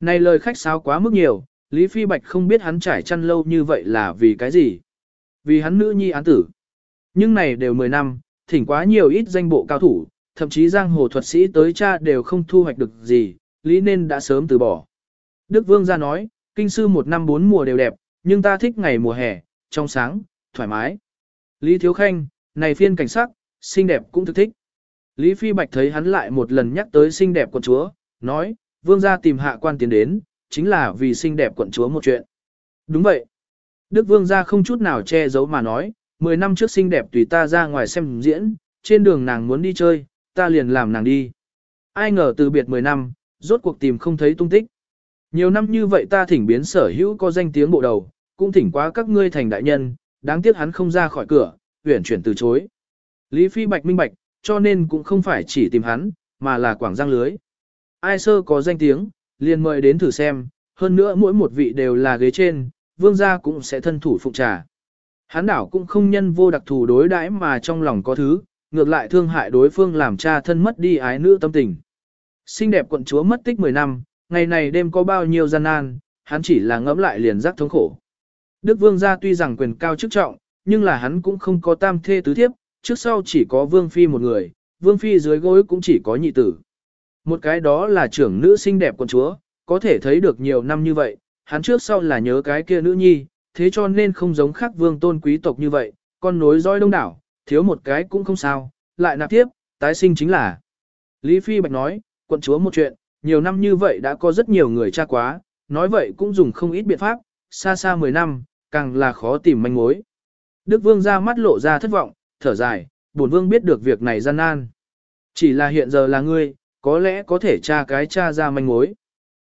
Này lời khách sáo quá mức nhiều, Lý Phi Bạch không biết hắn trải chăn lâu như vậy là vì cái gì. Vì hắn nữ nhi án tử. Nhưng này đều 10 năm, thỉnh quá nhiều ít danh bộ cao thủ, thậm chí giang hồ thuật sĩ tới cha đều không thu hoạch được gì, Lý nên đã sớm từ bỏ. Đức Vương ra nói, kinh sư một năm bốn mùa đều đẹp, nhưng ta thích ngày mùa hè, trong sáng, thoải mái. Lý Thiếu Khanh, này phiên cảnh sắc, xinh đẹp cũng thực thích. Lý Phi Bạch thấy hắn lại một lần nhắc tới xinh đẹp quận chúa, nói, vương gia tìm hạ quan tiến đến, chính là vì xinh đẹp quận chúa một chuyện. Đúng vậy. Đức vương gia không chút nào che giấu mà nói, 10 năm trước xinh đẹp tùy ta ra ngoài xem diễn, trên đường nàng muốn đi chơi, ta liền làm nàng đi. Ai ngờ từ biệt 10 năm, rốt cuộc tìm không thấy tung tích. Nhiều năm như vậy ta thỉnh biến sở hữu có danh tiếng bộ đầu, cũng thỉnh quá các ngươi thành đại nhân, đáng tiếc hắn không ra khỏi cửa, huyển chuyển từ chối. Lý Phi Bạch minh bạch, cho nên cũng không phải chỉ tìm hắn, mà là quảng giang lưới. Ai sơ có danh tiếng, liền mời đến thử xem, hơn nữa mỗi một vị đều là ghế trên, vương gia cũng sẽ thân thủ phụng trà. Hắn đảo cũng không nhân vô đặc thù đối đãi mà trong lòng có thứ, ngược lại thương hại đối phương làm cha thân mất đi ái nữ tâm tình. Xinh đẹp quận chúa mất tích 10 năm, ngày này đêm có bao nhiêu gian nan, hắn chỉ là ngẫm lại liền giác thống khổ. Đức vương gia tuy rằng quyền cao chức trọng, nhưng là hắn cũng không có tam thê tứ thiếp, trước sau chỉ có vương phi một người, vương phi dưới gối cũng chỉ có nhị tử. Một cái đó là trưởng nữ xinh đẹp con chúa, có thể thấy được nhiều năm như vậy, hắn trước sau là nhớ cái kia nữ nhi, thế cho nên không giống khác vương tôn quý tộc như vậy, con nối dõi đông đảo, thiếu một cái cũng không sao, lại nạp tiếp, tái sinh chính là. Lý Phi Bạch nói, quận chúa một chuyện, nhiều năm như vậy đã có rất nhiều người tra quá, nói vậy cũng dùng không ít biện pháp, xa xa 10 năm, càng là khó tìm manh mối. Đức Vương ra mắt lộ ra thất vọng, thở dài, bổn Vương biết được việc này gian nan. Chỉ là hiện giờ là ngươi, có lẽ có thể tra cái tra ra manh mối.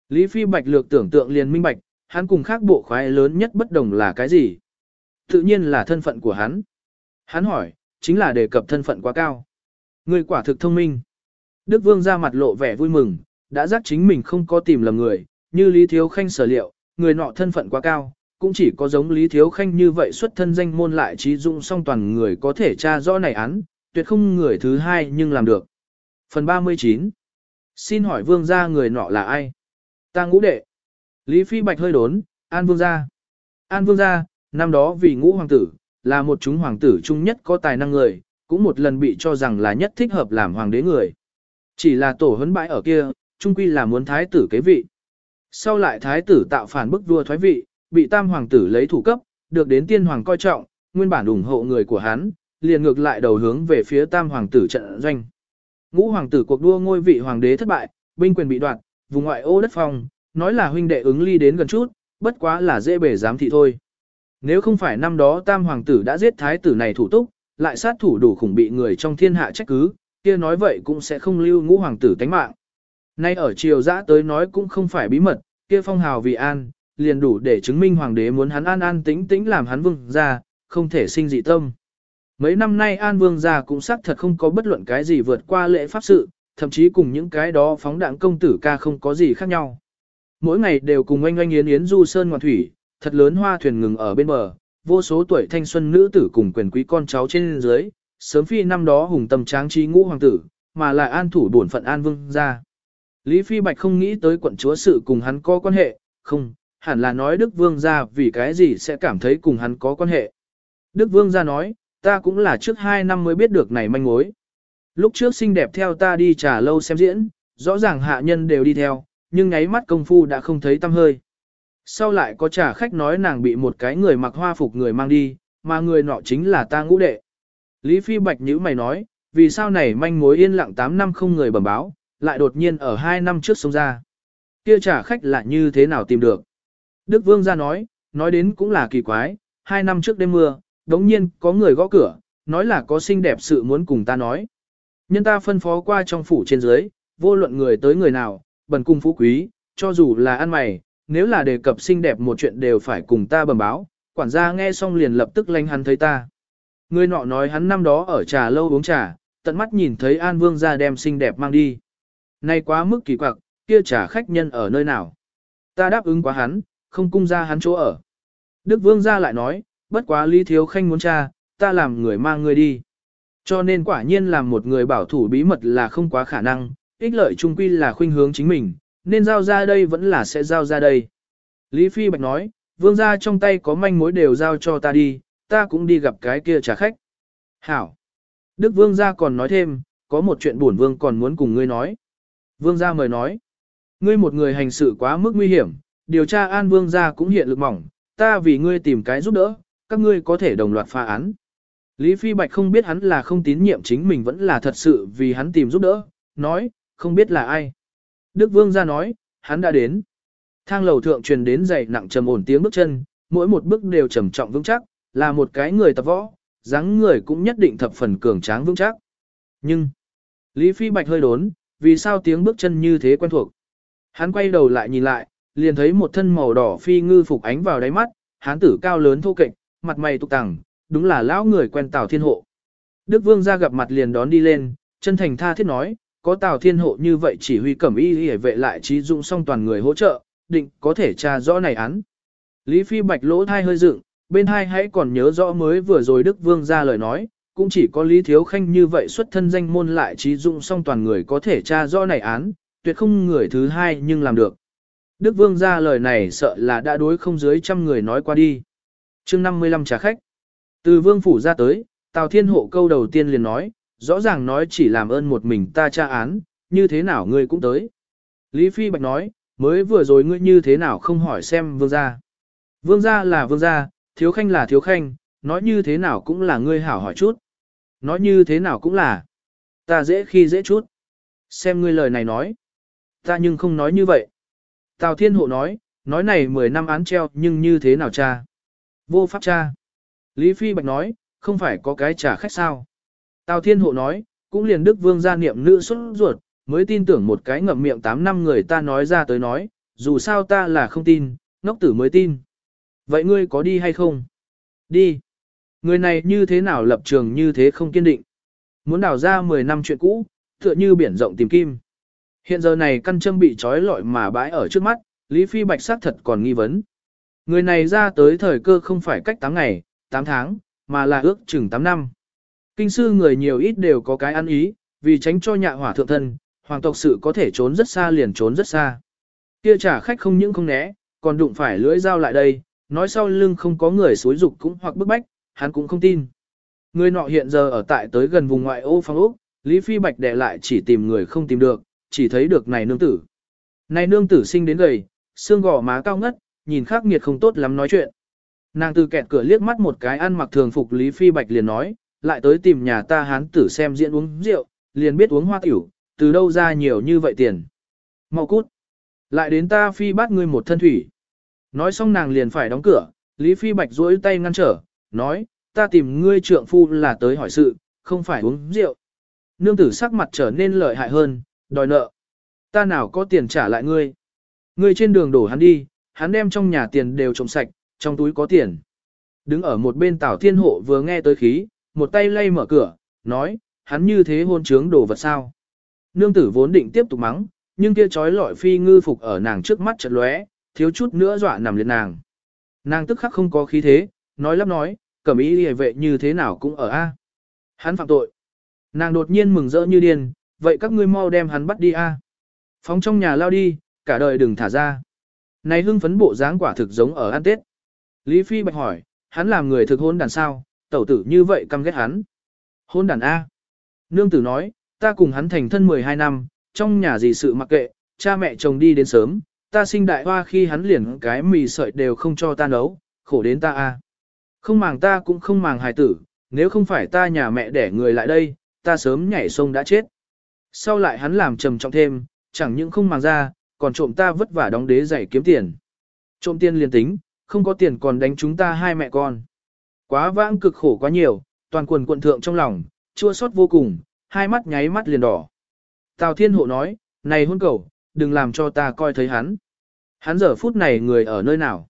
Lý Phi Bạch lược tưởng tượng liền minh bạch, hắn cùng khác bộ khoái lớn nhất bất đồng là cái gì? Tự nhiên là thân phận của hắn. Hắn hỏi, chính là đề cập thân phận quá cao. Người quả thực thông minh. Đức Vương ra mặt lộ vẻ vui mừng, đã giác chính mình không có tìm lầm người, như Lý Thiếu Khanh sở liệu, người nọ thân phận quá cao, cũng chỉ có giống Lý Thiếu Khanh như vậy xuất thân danh môn lại trí dụng song toàn người có thể tra rõ này án, tuyệt không người thứ hai nhưng làm được. Phần 39 Xin hỏi vương gia người nọ là ai? Ta ngũ đệ. Lý Phi Bạch hơi đốn, An vương gia. An vương gia, năm đó vì ngũ hoàng tử, là một chúng hoàng tử trung nhất có tài năng người, cũng một lần bị cho rằng là nhất thích hợp làm hoàng đế người. Chỉ là tổ huấn bãi ở kia, trung quy là muốn thái tử kế vị. Sau lại thái tử tạo phản bức vua thoái vị, bị tam hoàng tử lấy thủ cấp, được đến tiên hoàng coi trọng, nguyên bản ủng hộ người của hắn, liền ngược lại đầu hướng về phía tam hoàng tử trận doanh. Ngũ hoàng tử cuộc đua ngôi vị hoàng đế thất bại, binh quyền bị đoạt, vùng ngoại ô đất phong, nói là huynh đệ ứng ly đến gần chút, bất quá là dễ bề giám thị thôi. Nếu không phải năm đó tam hoàng tử đã giết thái tử này thủ túc, lại sát thủ đủ khủng bị người trong thiên hạ trách cứ, kia nói vậy cũng sẽ không lưu ngũ hoàng tử tánh mạng. Nay ở triều dã tới nói cũng không phải bí mật, kia phong hào vì an, liền đủ để chứng minh hoàng đế muốn hắn an an tĩnh tĩnh làm hắn vương ra, không thể sinh dị tâm. Mấy năm nay An Vương gia cũng xác thật không có bất luận cái gì vượt qua lễ pháp sự, thậm chí cùng những cái đó phóng đạn công tử ca không có gì khác nhau. Mỗi ngày đều cùng oanh oanh yến yến du sơn ngoạn thủy, thật lớn hoa thuyền ngừng ở bên bờ, vô số tuổi thanh xuân nữ tử cùng quyền quý con cháu trên dưới, sớm phi năm đó hùng tâm tráng trí ngũ hoàng tử, mà lại an thủ bổn phận An Vương gia. Lý Phi Bạch không nghĩ tới quận chúa sự cùng hắn có quan hệ, không, hẳn là nói Đức Vương gia vì cái gì sẽ cảm thấy cùng hắn có quan hệ. Đức Vương gia nói, ta cũng là trước 2 năm mới biết được này manh mối. Lúc trước xinh đẹp theo ta đi trà lâu xem diễn, rõ ràng hạ nhân đều đi theo, nhưng nháy mắt công phu đã không thấy tâm hơi. Sau lại có trả khách nói nàng bị một cái người mặc hoa phục người mang đi, mà người nọ chính là ta ngũ đệ. Lý Phi Bạch nhữ mày nói, vì sao này manh mối yên lặng 8 năm không người bẩm báo, lại đột nhiên ở hai năm trước sống ra. Kia trả khách là như thế nào tìm được? Đức Vương ra nói, nói đến cũng là kỳ quái, hai năm trước đêm mưa, đống nhiên có người gõ cửa, nói là có xinh đẹp sự muốn cùng ta nói. Nhân ta phân phó qua trong phủ trên dưới, vô luận người tới người nào, bần cung phú quý, cho dù là ăn mày, nếu là đề cập xinh đẹp một chuyện đều phải cùng ta bẩm báo, quản gia nghe xong liền lập tức lanh hắn thấy ta. Người nọ nói hắn năm đó ở trà lâu uống trà, tận mắt nhìn thấy An Vương ra đem xinh đẹp mang đi. Nay quá mức kỳ quặc, kia trả khách nhân ở nơi nào. Ta đáp ứng quá hắn, không cung ra hắn chỗ ở. Đức Vương ra lại nói, bất quá Lý Thiếu Khanh muốn cha, ta làm người mang người đi. Cho nên quả nhiên làm một người bảo thủ bí mật là không quá khả năng, ích lợi trung quy là khuynh hướng chính mình, nên giao ra đây vẫn là sẽ giao ra đây. Lý Phi Bạch nói, vương gia trong tay có manh mối đều giao cho ta đi, ta cũng đi gặp cái kia trả khách. Hảo. Đức vương gia còn nói thêm, có một chuyện buồn vương còn muốn cùng ngươi nói. Vương gia mời nói, ngươi một người hành sự quá mức nguy hiểm, điều tra an vương gia cũng hiện lực mỏng, ta vì ngươi tìm cái giúp đỡ, các ngươi có thể đồng loạt phá án. Lý Phi Bạch không biết hắn là không tín nhiệm chính mình vẫn là thật sự vì hắn tìm giúp đỡ, nói, không biết là ai. Đức Vương ra nói, hắn đã đến. Thang lầu thượng truyền đến dày nặng trầm ổn tiếng bước chân, mỗi một bước đều trầm trọng vững chắc, là một cái người tập võ, dáng người cũng nhất định thập phần cường tráng vững chắc. Nhưng, Lý Phi Bạch hơi đốn, vì sao tiếng bước chân như thế quen thuộc. Hắn quay đầu lại nhìn lại, liền thấy một thân màu đỏ phi ngư phục ánh vào đáy mắt, hán tử cao lớn thô kệch, mặt mày tục tằng, đúng là lão người quen Tào Thiên Hộ. Đức Vương ra gặp mặt liền đón đi lên, chân thành tha thiết nói, có Tào Thiên Hộ như vậy chỉ huy cẩm y hề vệ lại trí dụng xong toàn người hỗ trợ, định có thể tra rõ này án. Lý Phi Bạch lỗ thai hơi dựng, bên hai hãy còn nhớ rõ mới vừa rồi Đức Vương ra lời nói, cũng chỉ có Lý Thiếu Khanh như vậy xuất thân danh môn lại trí dụng song toàn người có thể tra rõ này án, tuyệt không người thứ hai nhưng làm được. Đức Vương ra lời này sợ là đã đối không dưới trăm người nói qua đi chương 55 trả khách. Từ vương phủ ra tới, Tào Thiên Hộ câu đầu tiên liền nói, rõ ràng nói chỉ làm ơn một mình ta tra án, như thế nào ngươi cũng tới. Lý Phi Bạch nói, mới vừa rồi ngươi như thế nào không hỏi xem vương gia. Vương gia là vương gia, thiếu khanh là thiếu khanh, nói như thế nào cũng là ngươi hảo hỏi chút. Nói như thế nào cũng là, ta dễ khi dễ chút. Xem ngươi lời này nói. Ta nhưng không nói như vậy. Tào Thiên Hộ nói, nói này 10 năm án treo nhưng như thế nào cha. Vô pháp cha. Lý Phi Bạch nói, không phải có cái trả khách sao. Tào Thiên Hộ nói, cũng liền Đức Vương gia niệm nữ xuất ruột, mới tin tưởng một cái ngậm miệng 8 năm người ta nói ra tới nói, dù sao ta là không tin, ngốc tử mới tin. Vậy ngươi có đi hay không? Đi. Người này như thế nào lập trường như thế không kiên định. Muốn đào ra 10 năm chuyện cũ, tựa như biển rộng tìm kim. Hiện giờ này căn châm bị trói lọi mà bãi ở trước mắt, Lý Phi Bạch xác thật còn nghi vấn. Người này ra tới thời cơ không phải cách 8 ngày, 8 tháng, mà là ước chừng 8 năm. Kinh sư người nhiều ít đều có cái ăn ý, vì tránh cho nhạ hỏa thượng thân, hoàng tộc sự có thể trốn rất xa liền trốn rất xa. Kia trả khách không những không né, còn đụng phải lưỡi dao lại đây, nói sau lưng không có người xối dục cũng hoặc bức bách, hắn cũng không tin. Người nọ hiện giờ ở tại tới gần vùng ngoại ô phong ốc, Lý Phi Bạch đè lại chỉ tìm người không tìm được, chỉ thấy được này nương tử. Này nương tử sinh đến gầy, xương gò má cao ngất, nhìn khắc nghiệt không tốt lắm nói chuyện. Nàng từ kẹt cửa liếc mắt một cái ăn mặc thường phục Lý Phi Bạch liền nói, lại tới tìm nhà ta hán tử xem diễn uống rượu, liền biết uống hoa tiểu, từ đâu ra nhiều như vậy tiền. Mau cút. Lại đến ta Phi bắt ngươi một thân thủy. Nói xong nàng liền phải đóng cửa, Lý Phi Bạch duỗi tay ngăn trở, nói, ta tìm ngươi trượng phu là tới hỏi sự, không phải uống rượu. Nương tử sắc mặt trở nên lợi hại hơn, đòi nợ. Ta nào có tiền trả lại ngươi. Ngươi trên đường đổ hắn đi, hắn đem trong nhà tiền đều trộm sạch, trong túi có tiền. Đứng ở một bên Tảo Thiên Hộ vừa nghe tới khí, một tay lay mở cửa, nói, hắn như thế hôn trướng đồ vật sao. Nương tử vốn định tiếp tục mắng, nhưng kia trói lọi phi ngư phục ở nàng trước mắt chật lóe, thiếu chút nữa dọa nằm liệt nàng. Nàng tức khắc không có khí thế, nói lắp nói, cẩm ý hề vệ như thế nào cũng ở A. Hắn phạm tội. Nàng đột nhiên mừng rỡ như điên, vậy các ngươi mau đem hắn bắt đi A. Phóng trong nhà lao đi, cả đời đừng thả ra. Này hưng phấn bộ dáng quả thực giống ở ăn tết. Lý Phi bạch hỏi, hắn làm người thực hôn đàn sao, tẩu tử như vậy căm ghét hắn. Hôn đàn A. Nương tử nói, ta cùng hắn thành thân 12 năm, trong nhà gì sự mặc kệ, cha mẹ chồng đi đến sớm, ta sinh đại hoa khi hắn liền cái mì sợi đều không cho ta nấu, khổ đến ta A. Không màng ta cũng không màng hài tử, nếu không phải ta nhà mẹ đẻ người lại đây, ta sớm nhảy sông đã chết. Sau lại hắn làm trầm trọng thêm, chẳng những không màng ra, còn trộm ta vất vả đóng đế giày kiếm tiền. Trộm tiền liền tính, không có tiền còn đánh chúng ta hai mẹ con. Quá vãng cực khổ quá nhiều, toàn quần quận thượng trong lòng, chua xót vô cùng, hai mắt nháy mắt liền đỏ. Tào Thiên Hộ nói, này hôn cầu, đừng làm cho ta coi thấy hắn. Hắn giờ phút này người ở nơi nào?